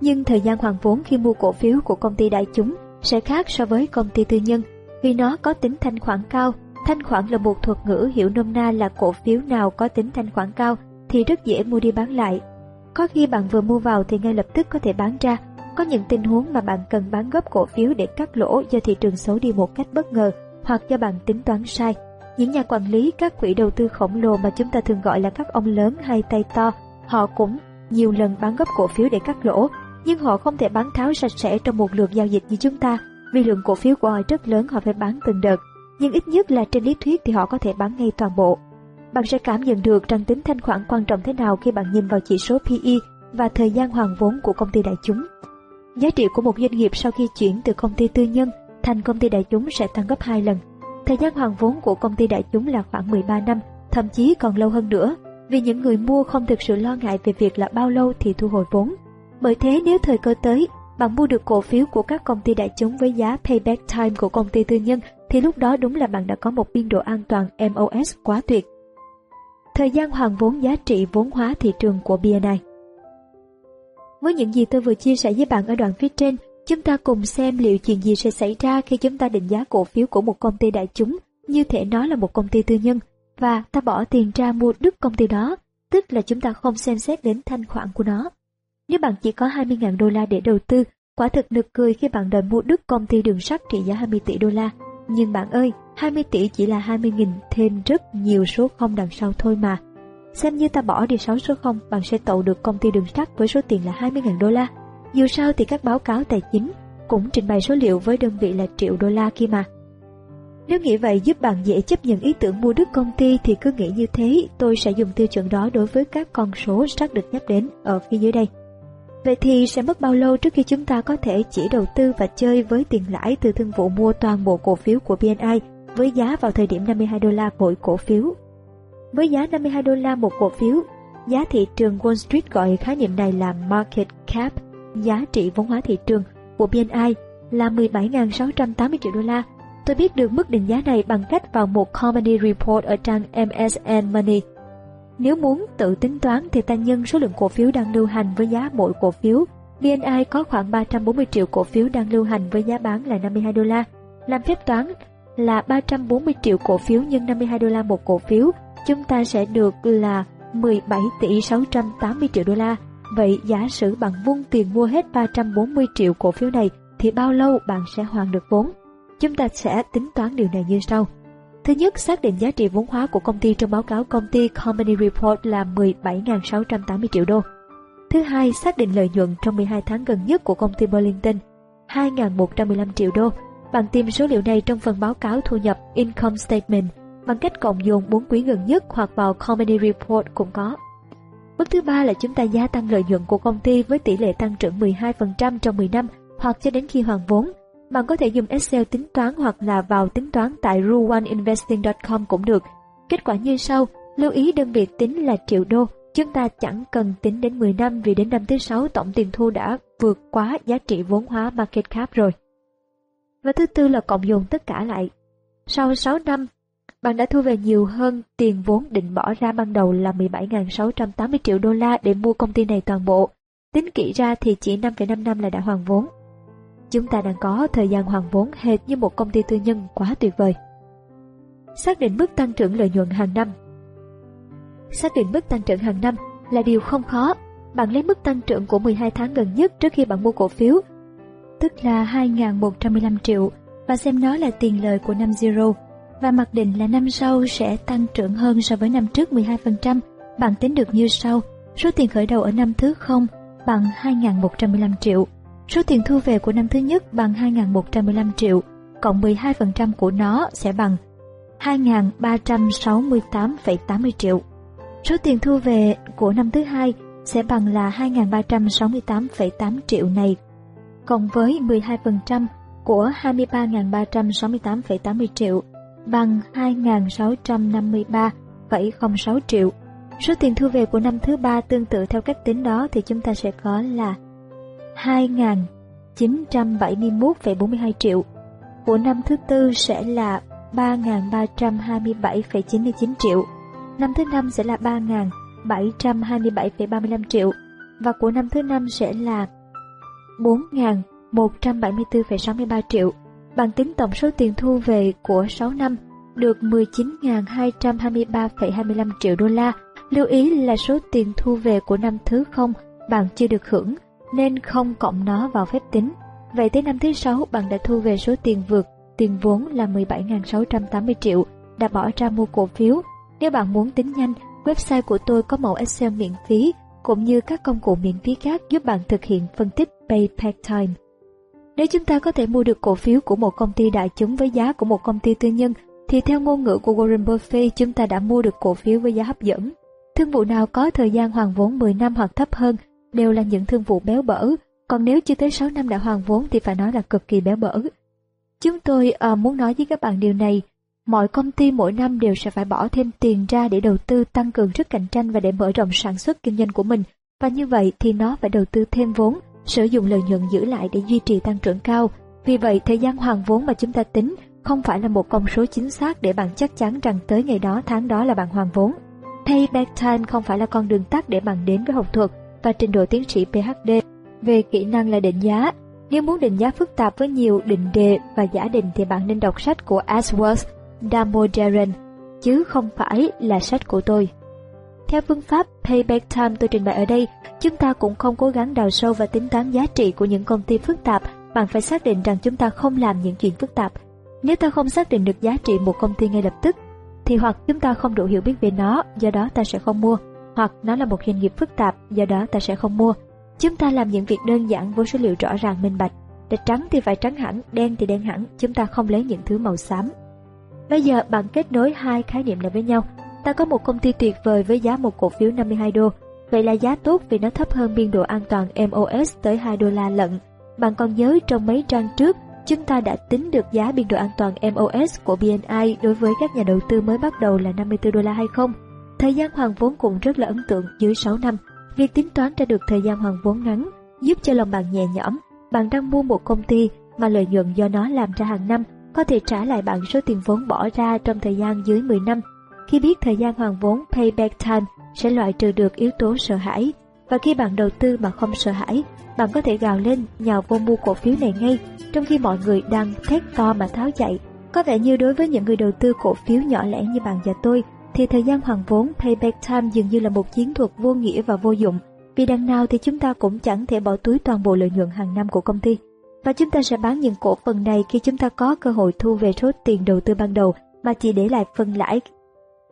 Nhưng thời gian hoàn vốn khi mua cổ phiếu của công ty đại chúng sẽ khác so với công ty tư nhân vì nó có tính thanh khoản cao. Thanh khoản là một thuật ngữ hiểu nôm na là cổ phiếu nào có tính thanh khoản cao thì rất dễ mua đi bán lại có khi bạn vừa mua vào thì ngay lập tức có thể bán ra. Có những tình huống mà bạn cần bán gấp cổ phiếu để cắt lỗ do thị trường xấu đi một cách bất ngờ hoặc do bạn tính toán sai. Những nhà quản lý các quỹ đầu tư khổng lồ mà chúng ta thường gọi là các ông lớn hay tay to, họ cũng nhiều lần bán gấp cổ phiếu để cắt lỗ, nhưng họ không thể bán tháo sạch sẽ trong một lượt giao dịch như chúng ta, vì lượng cổ phiếu của họ rất lớn họ phải bán từng đợt. Nhưng ít nhất là trên lý thuyết thì họ có thể bán ngay toàn bộ bạn sẽ cảm nhận được rằng tính thanh khoản quan trọng thế nào khi bạn nhìn vào chỉ số PE và thời gian hoàn vốn của công ty đại chúng. Giá trị của một doanh nghiệp sau khi chuyển từ công ty tư nhân thành công ty đại chúng sẽ tăng gấp 2 lần. Thời gian hoàn vốn của công ty đại chúng là khoảng 13 năm, thậm chí còn lâu hơn nữa, vì những người mua không thực sự lo ngại về việc là bao lâu thì thu hồi vốn. Bởi thế nếu thời cơ tới, bạn mua được cổ phiếu của các công ty đại chúng với giá payback time của công ty tư nhân thì lúc đó đúng là bạn đã có một biên độ an toàn MOS quá tuyệt. Thời gian hoàn vốn giá trị vốn hóa thị trường của BNI Với những gì tôi vừa chia sẻ với bạn ở đoạn phía trên, chúng ta cùng xem liệu chuyện gì sẽ xảy ra khi chúng ta định giá cổ phiếu của một công ty đại chúng như thể nó là một công ty tư nhân và ta bỏ tiền ra mua đứt công ty đó, tức là chúng ta không xem xét đến thanh khoản của nó. Nếu bạn chỉ có 20.000 đô la để đầu tư, quả thực nực cười khi bạn đòi mua đứt công ty đường sắt trị giá 20 tỷ đô la. Nhưng bạn ơi, 20 tỷ chỉ là 20.000 thêm rất nhiều số không đằng sau thôi mà. Xem như ta bỏ đi 6 số 0, bạn sẽ tậu được công ty đường sắt với số tiền là 20.000 đô la. Dù sao thì các báo cáo tài chính cũng trình bày số liệu với đơn vị là triệu đô la kia mà. Nếu nghĩ vậy giúp bạn dễ chấp nhận ý tưởng mua đứt công ty thì cứ nghĩ như thế, tôi sẽ dùng tiêu chuẩn đó đối với các con số sắp được nhắc đến ở phía dưới đây. Vậy thì sẽ mất bao lâu trước khi chúng ta có thể chỉ đầu tư và chơi với tiền lãi từ thương vụ mua toàn bộ cổ phiếu của BNI với giá vào thời điểm 52 đô la mỗi cổ phiếu? Với giá 52 đô la một cổ phiếu, giá thị trường Wall Street gọi khái niệm này là market cap, giá trị vốn hóa thị trường của BNI là 17.680 triệu đô la. Tôi biết được mức định giá này bằng cách vào một Company Report ở trang MSN Money nếu muốn tự tính toán thì ta nhân số lượng cổ phiếu đang lưu hành với giá mỗi cổ phiếu. BNI có khoảng 340 triệu cổ phiếu đang lưu hành với giá bán là 52 đô la. Làm phép toán là 340 triệu cổ phiếu nhân 52 đô la một cổ phiếu, chúng ta sẽ được là 17 tỷ 680 triệu đô la. Vậy giả sử bạn vung tiền mua hết 340 triệu cổ phiếu này thì bao lâu bạn sẽ hoàn được vốn? Chúng ta sẽ tính toán điều này như sau. Thứ nhất, xác định giá trị vốn hóa của công ty trong báo cáo công ty Company Report là 17.680 triệu đô. Thứ hai, xác định lợi nhuận trong 12 tháng gần nhất của công ty Burlington 2.115 triệu đô. Bạn tìm số liệu này trong phần báo cáo thu nhập Income Statement bằng cách cộng dồn 4 quý gần nhất hoặc vào Company Report cũng có. Bước thứ ba là chúng ta gia tăng lợi nhuận của công ty với tỷ lệ tăng trưởng 12% trong 10 năm hoặc cho đến khi hoàn vốn bạn có thể dùng Excel tính toán hoặc là vào tính toán tại ruoninvesting.com cũng được. Kết quả như sau, lưu ý đơn vị tính là triệu đô. Chúng ta chẳng cần tính đến 10 năm vì đến năm thứ 6 tổng tiền thu đã vượt quá giá trị vốn hóa market cap rồi. Và thứ tư là cộng dồn tất cả lại. Sau 6 năm, bạn đã thu về nhiều hơn tiền vốn định bỏ ra ban đầu là 17.680 triệu đô la để mua công ty này toàn bộ. Tính kỹ ra thì chỉ 5,5 năm là đã hoàn vốn. Chúng ta đang có thời gian hoàn vốn hệt như một công ty tư nhân quá tuyệt vời. Xác định mức tăng trưởng lợi nhuận hàng năm Xác định mức tăng trưởng hàng năm là điều không khó. Bạn lấy mức tăng trưởng của 12 tháng gần nhất trước khi bạn mua cổ phiếu, tức là 2.115 triệu, và xem nó là tiền lời của năm zero, và mặc định là năm sau sẽ tăng trưởng hơn so với năm trước 12%. Bạn tính được như sau, số tiền khởi đầu ở năm thứ không bằng 2.115 triệu, Số tiền thu về của năm thứ nhất bằng 2.115 triệu, cộng 12% của nó sẽ bằng 2.368,80 triệu. Số tiền thu về của năm thứ hai sẽ bằng là 2.368,8 triệu này, cộng với 12% của 23.368,80 triệu bằng 2.653,06 triệu. Số tiền thu về của năm thứ ba tương tự theo cách tính đó thì chúng ta sẽ có là 2.971,42 triệu. Của năm thứ tư sẽ là 3.327,99 triệu. Năm thứ năm sẽ là 3.727,35 triệu. Và của năm thứ năm sẽ là 4.174,63 triệu. Bằng tính tổng số tiền thu về của 6 năm được 19.223,25 triệu đô la. Lưu ý là số tiền thu về của năm thứ không bạn chưa được hưởng nên không cộng nó vào phép tính. Vậy tới năm thứ sáu bạn đã thu về số tiền vượt tiền vốn là 17.680 triệu đã bỏ ra mua cổ phiếu. Nếu bạn muốn tính nhanh, website của tôi có mẫu Excel miễn phí cũng như các công cụ miễn phí khác giúp bạn thực hiện phân tích Payback Time. Nếu chúng ta có thể mua được cổ phiếu của một công ty đại chúng với giá của một công ty tư nhân, thì theo ngôn ngữ của Warren Buffett chúng ta đã mua được cổ phiếu với giá hấp dẫn. Thương vụ nào có thời gian hoàn vốn 10 năm hoặc thấp hơn đều là những thương vụ béo bở, còn nếu chưa tới 6 năm đã hoàn vốn thì phải nói là cực kỳ béo bở. Chúng tôi à, muốn nói với các bạn điều này Mọi công ty mỗi năm đều sẽ phải bỏ thêm tiền ra để đầu tư tăng cường sức cạnh tranh và để mở rộng sản xuất kinh doanh của mình. Và như vậy thì nó phải đầu tư thêm vốn, sử dụng lợi nhuận giữ lại để duy trì tăng trưởng cao. Vì vậy, thời gian hoàn vốn mà chúng ta tính không phải là một con số chính xác để bạn chắc chắn rằng tới ngày đó tháng đó là bạn hoàn vốn. Payback time không phải là con đường tắt để bạn đến với học thuật và trình độ tiến sĩ PhD về kỹ năng là định giá. Nếu muốn định giá phức tạp với nhiều định đề và giả định thì bạn nên đọc sách của Ashworth Damodaran, chứ không phải là sách của tôi. Theo phương pháp Payback Time tôi trình bày ở đây, chúng ta cũng không cố gắng đào sâu và tính toán giá trị của những công ty phức tạp, bạn phải xác định rằng chúng ta không làm những chuyện phức tạp. Nếu ta không xác định được giá trị một công ty ngay lập tức, thì hoặc chúng ta không đủ hiểu biết về nó, do đó ta sẽ không mua, hoặc nó là một doanh nghiệp phức tạp, do đó ta sẽ không mua. Chúng ta làm những việc đơn giản với số liệu rõ ràng minh bạch. Để trắng thì phải trắng hẳn, đen thì đen hẳn, chúng ta không lấy những thứ màu xám. Bây giờ bạn kết nối hai khái niệm này với nhau. Ta có một công ty tuyệt vời với giá một cổ phiếu 52 đô. Vậy là giá tốt vì nó thấp hơn biên độ an toàn MOS tới 2 đô la lận. Bạn còn nhớ trong mấy trang trước, chúng ta đã tính được giá biên độ an toàn MOS của BNI đối với các nhà đầu tư mới bắt đầu là 54 đô la hay không? Thời gian hoàn vốn cũng rất là ấn tượng dưới 6 năm. Việc tính toán ra được thời gian hoàn vốn ngắn giúp cho lòng bạn nhẹ nhõm. Bạn đang mua một công ty mà lợi nhuận do nó làm ra hàng năm có thể trả lại bạn số tiền vốn bỏ ra trong thời gian dưới 10 năm. Khi biết thời gian hoàn vốn payback time sẽ loại trừ được yếu tố sợ hãi. Và khi bạn đầu tư mà không sợ hãi, bạn có thể gào lên nhào vô mua cổ phiếu này ngay, trong khi mọi người đang thét to mà tháo chạy. Có vẻ như đối với những người đầu tư cổ phiếu nhỏ lẻ như bạn và tôi, thì thời gian hoàn vốn payback time dường như là một chiến thuật vô nghĩa và vô dụng, vì đằng nào thì chúng ta cũng chẳng thể bỏ túi toàn bộ lợi nhuận hàng năm của công ty và chúng ta sẽ bán những cổ phần này khi chúng ta có cơ hội thu về số tiền đầu tư ban đầu mà chỉ để lại phần lãi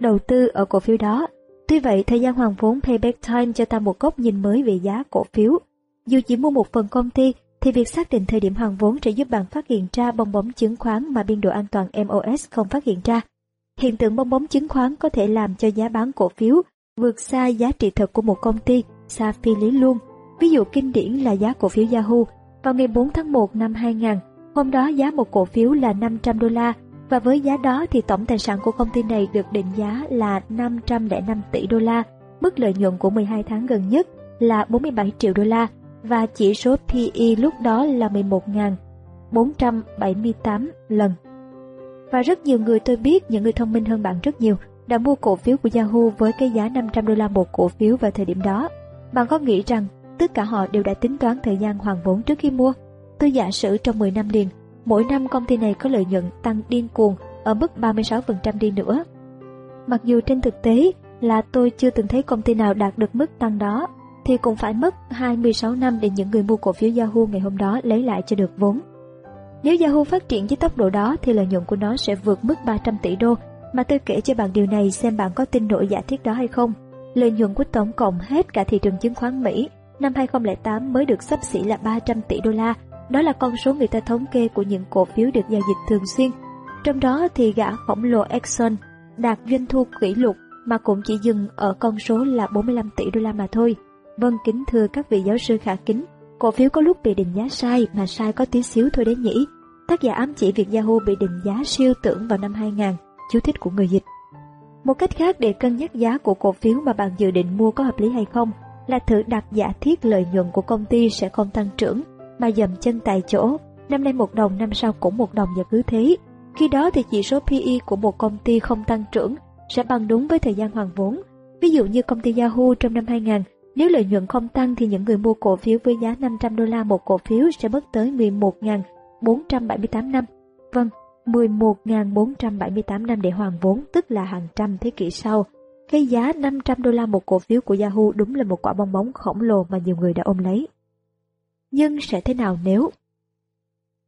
đầu tư ở cổ phiếu đó. Tuy vậy, thời gian hoàn vốn payback time cho ta một góc nhìn mới về giá cổ phiếu. Dù chỉ mua một phần công ty, thì việc xác định thời điểm hoàn vốn sẽ giúp bạn phát hiện ra bong bóng chứng khoán mà biên độ an toàn MOS không phát hiện ra. Hiện tượng bong bóng chứng khoán có thể làm cho giá bán cổ phiếu vượt xa giá trị thật của một công ty, xa phi lý luôn. Ví dụ kinh điển là giá cổ phiếu Yahoo vào ngày 4 tháng 1 năm 2000, hôm đó giá một cổ phiếu là 500 đô la và với giá đó thì tổng tài sản của công ty này được định giá là 505 tỷ đô la, mức lợi nhuận của 12 tháng gần nhất là 47 triệu đô la và chỉ số PE lúc đó là 11.478 lần. Và rất nhiều người tôi biết, những người thông minh hơn bạn rất nhiều, đã mua cổ phiếu của Yahoo với cái giá 500 đô la một cổ phiếu vào thời điểm đó. Bạn có nghĩ rằng tất cả họ đều đã tính toán thời gian hoàn vốn trước khi mua. Tôi giả sử trong 10 năm liền, mỗi năm công ty này có lợi nhuận tăng điên cuồng ở mức 36% đi nữa. Mặc dù trên thực tế là tôi chưa từng thấy công ty nào đạt được mức tăng đó, thì cũng phải mất 26 năm để những người mua cổ phiếu Yahoo ngày hôm đó lấy lại cho được vốn. Nếu Yahoo phát triển với tốc độ đó thì lợi nhuận của nó sẽ vượt mức 300 tỷ đô, mà tôi kể cho bạn điều này xem bạn có tin nổi giả thiết đó hay không. Lợi nhuận của tổng cộng hết cả thị trường chứng khoán Mỹ năm 2008 mới được sắp xỉ là 300 tỷ đô la. Đó là con số người ta thống kê của những cổ phiếu được giao dịch thường xuyên. Trong đó thì gã khổng lồ Exxon đạt doanh thu kỷ lục mà cũng chỉ dừng ở con số là 45 tỷ đô la mà thôi. Vâng kính thưa các vị giáo sư khả kính, cổ phiếu có lúc bị định giá sai mà sai có tí xíu thôi đấy nhỉ. Tác giả ám chỉ việc Yahoo bị định giá siêu tưởng vào năm 2000, chú thích của người dịch. Một cách khác để cân nhắc giá của cổ phiếu mà bạn dự định mua có hợp lý hay không là thử đặt giả thiết lợi nhuận của công ty sẽ không tăng trưởng, mà dầm chân tại chỗ, năm nay một đồng năm sau cũng một đồng và cứ thế. Khi đó thì chỉ số PE của một công ty không tăng trưởng sẽ bằng đúng với thời gian hoàn vốn. Ví dụ như công ty Yahoo trong năm 2000, nếu lợi nhuận không tăng thì những người mua cổ phiếu với giá 500 đô la một cổ phiếu sẽ mất tới 478 năm. Vâng, 11.478 năm để hoàn vốn tức là hàng trăm thế kỷ sau cái giá 500 đô la một cổ phiếu của Yahoo đúng là một quả bong bóng khổng lồ mà nhiều người đã ôm lấy. Nhưng sẽ thế nào nếu?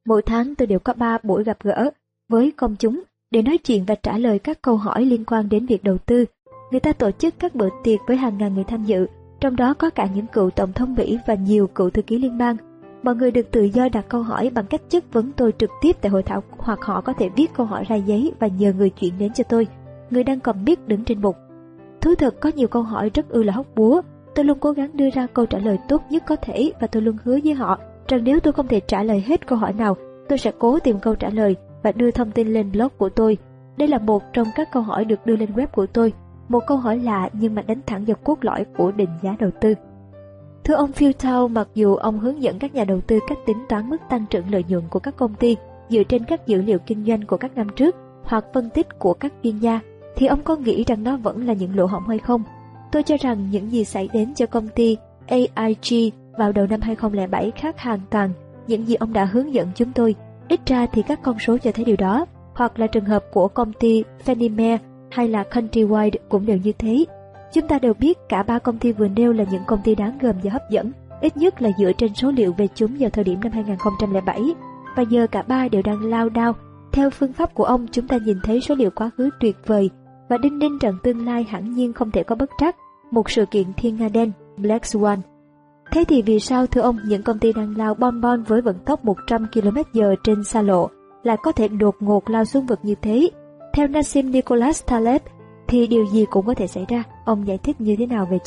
Mỗi tháng tôi đều có 3 buổi gặp gỡ với công chúng để nói chuyện và trả lời các câu hỏi liên quan đến việc đầu tư. Người ta tổ chức các bữa tiệc với hàng ngàn người tham dự, trong đó có cả những cựu tổng thống Mỹ và nhiều cựu thư ký liên bang. Mọi người được tự do đặt câu hỏi bằng cách chất vấn tôi trực tiếp tại hội thảo hoặc họ có thể viết câu hỏi ra giấy và nhờ người chuyển đến cho tôi. Người đang cầm biết đứng trên bục Thú thật có nhiều câu hỏi rất ư là hóc búa. Tôi luôn cố gắng đưa ra câu trả lời tốt nhất có thể và tôi luôn hứa với họ rằng nếu tôi không thể trả lời hết câu hỏi nào, tôi sẽ cố tìm câu trả lời và đưa thông tin lên blog của tôi. Đây là một trong các câu hỏi được đưa lên web của tôi, một câu hỏi lạ nhưng mà đánh thẳng vào cốt lõi của định giá đầu tư. Thưa ông Phil Tao, mặc dù ông hướng dẫn các nhà đầu tư cách tính toán mức tăng trưởng lợi nhuận của các công ty dựa trên các dữ liệu kinh doanh của các năm trước hoặc phân tích của các chuyên gia, thì ông có nghĩ rằng nó vẫn là những lỗ hổng hay không? Tôi cho rằng những gì xảy đến cho công ty AIG vào đầu năm 2007 khác hoàn toàn những gì ông đã hướng dẫn chúng tôi. Ít ra thì các con số cho thấy điều đó, hoặc là trường hợp của công ty Fannie Mae hay là Countrywide cũng đều như thế. Chúng ta đều biết cả ba công ty vừa nêu là những công ty đáng gờm và hấp dẫn, ít nhất là dựa trên số liệu về chúng vào thời điểm năm 2007. Và giờ cả ba đều đang lao đao. Theo phương pháp của ông, chúng ta nhìn thấy số liệu quá khứ tuyệt vời và đinh ninh rằng tương lai hẳn nhiên không thể có bất trắc. Một sự kiện thiên nga đen, Black Swan. Thế thì vì sao thưa ông những công ty đang lao bon bon với vận tốc 100 km h trên xa lộ lại có thể đột ngột lao xuống vực như thế? Theo Nassim Nicholas Taleb thì điều gì cũng có thể xảy ra. Ông giải thích như thế nào về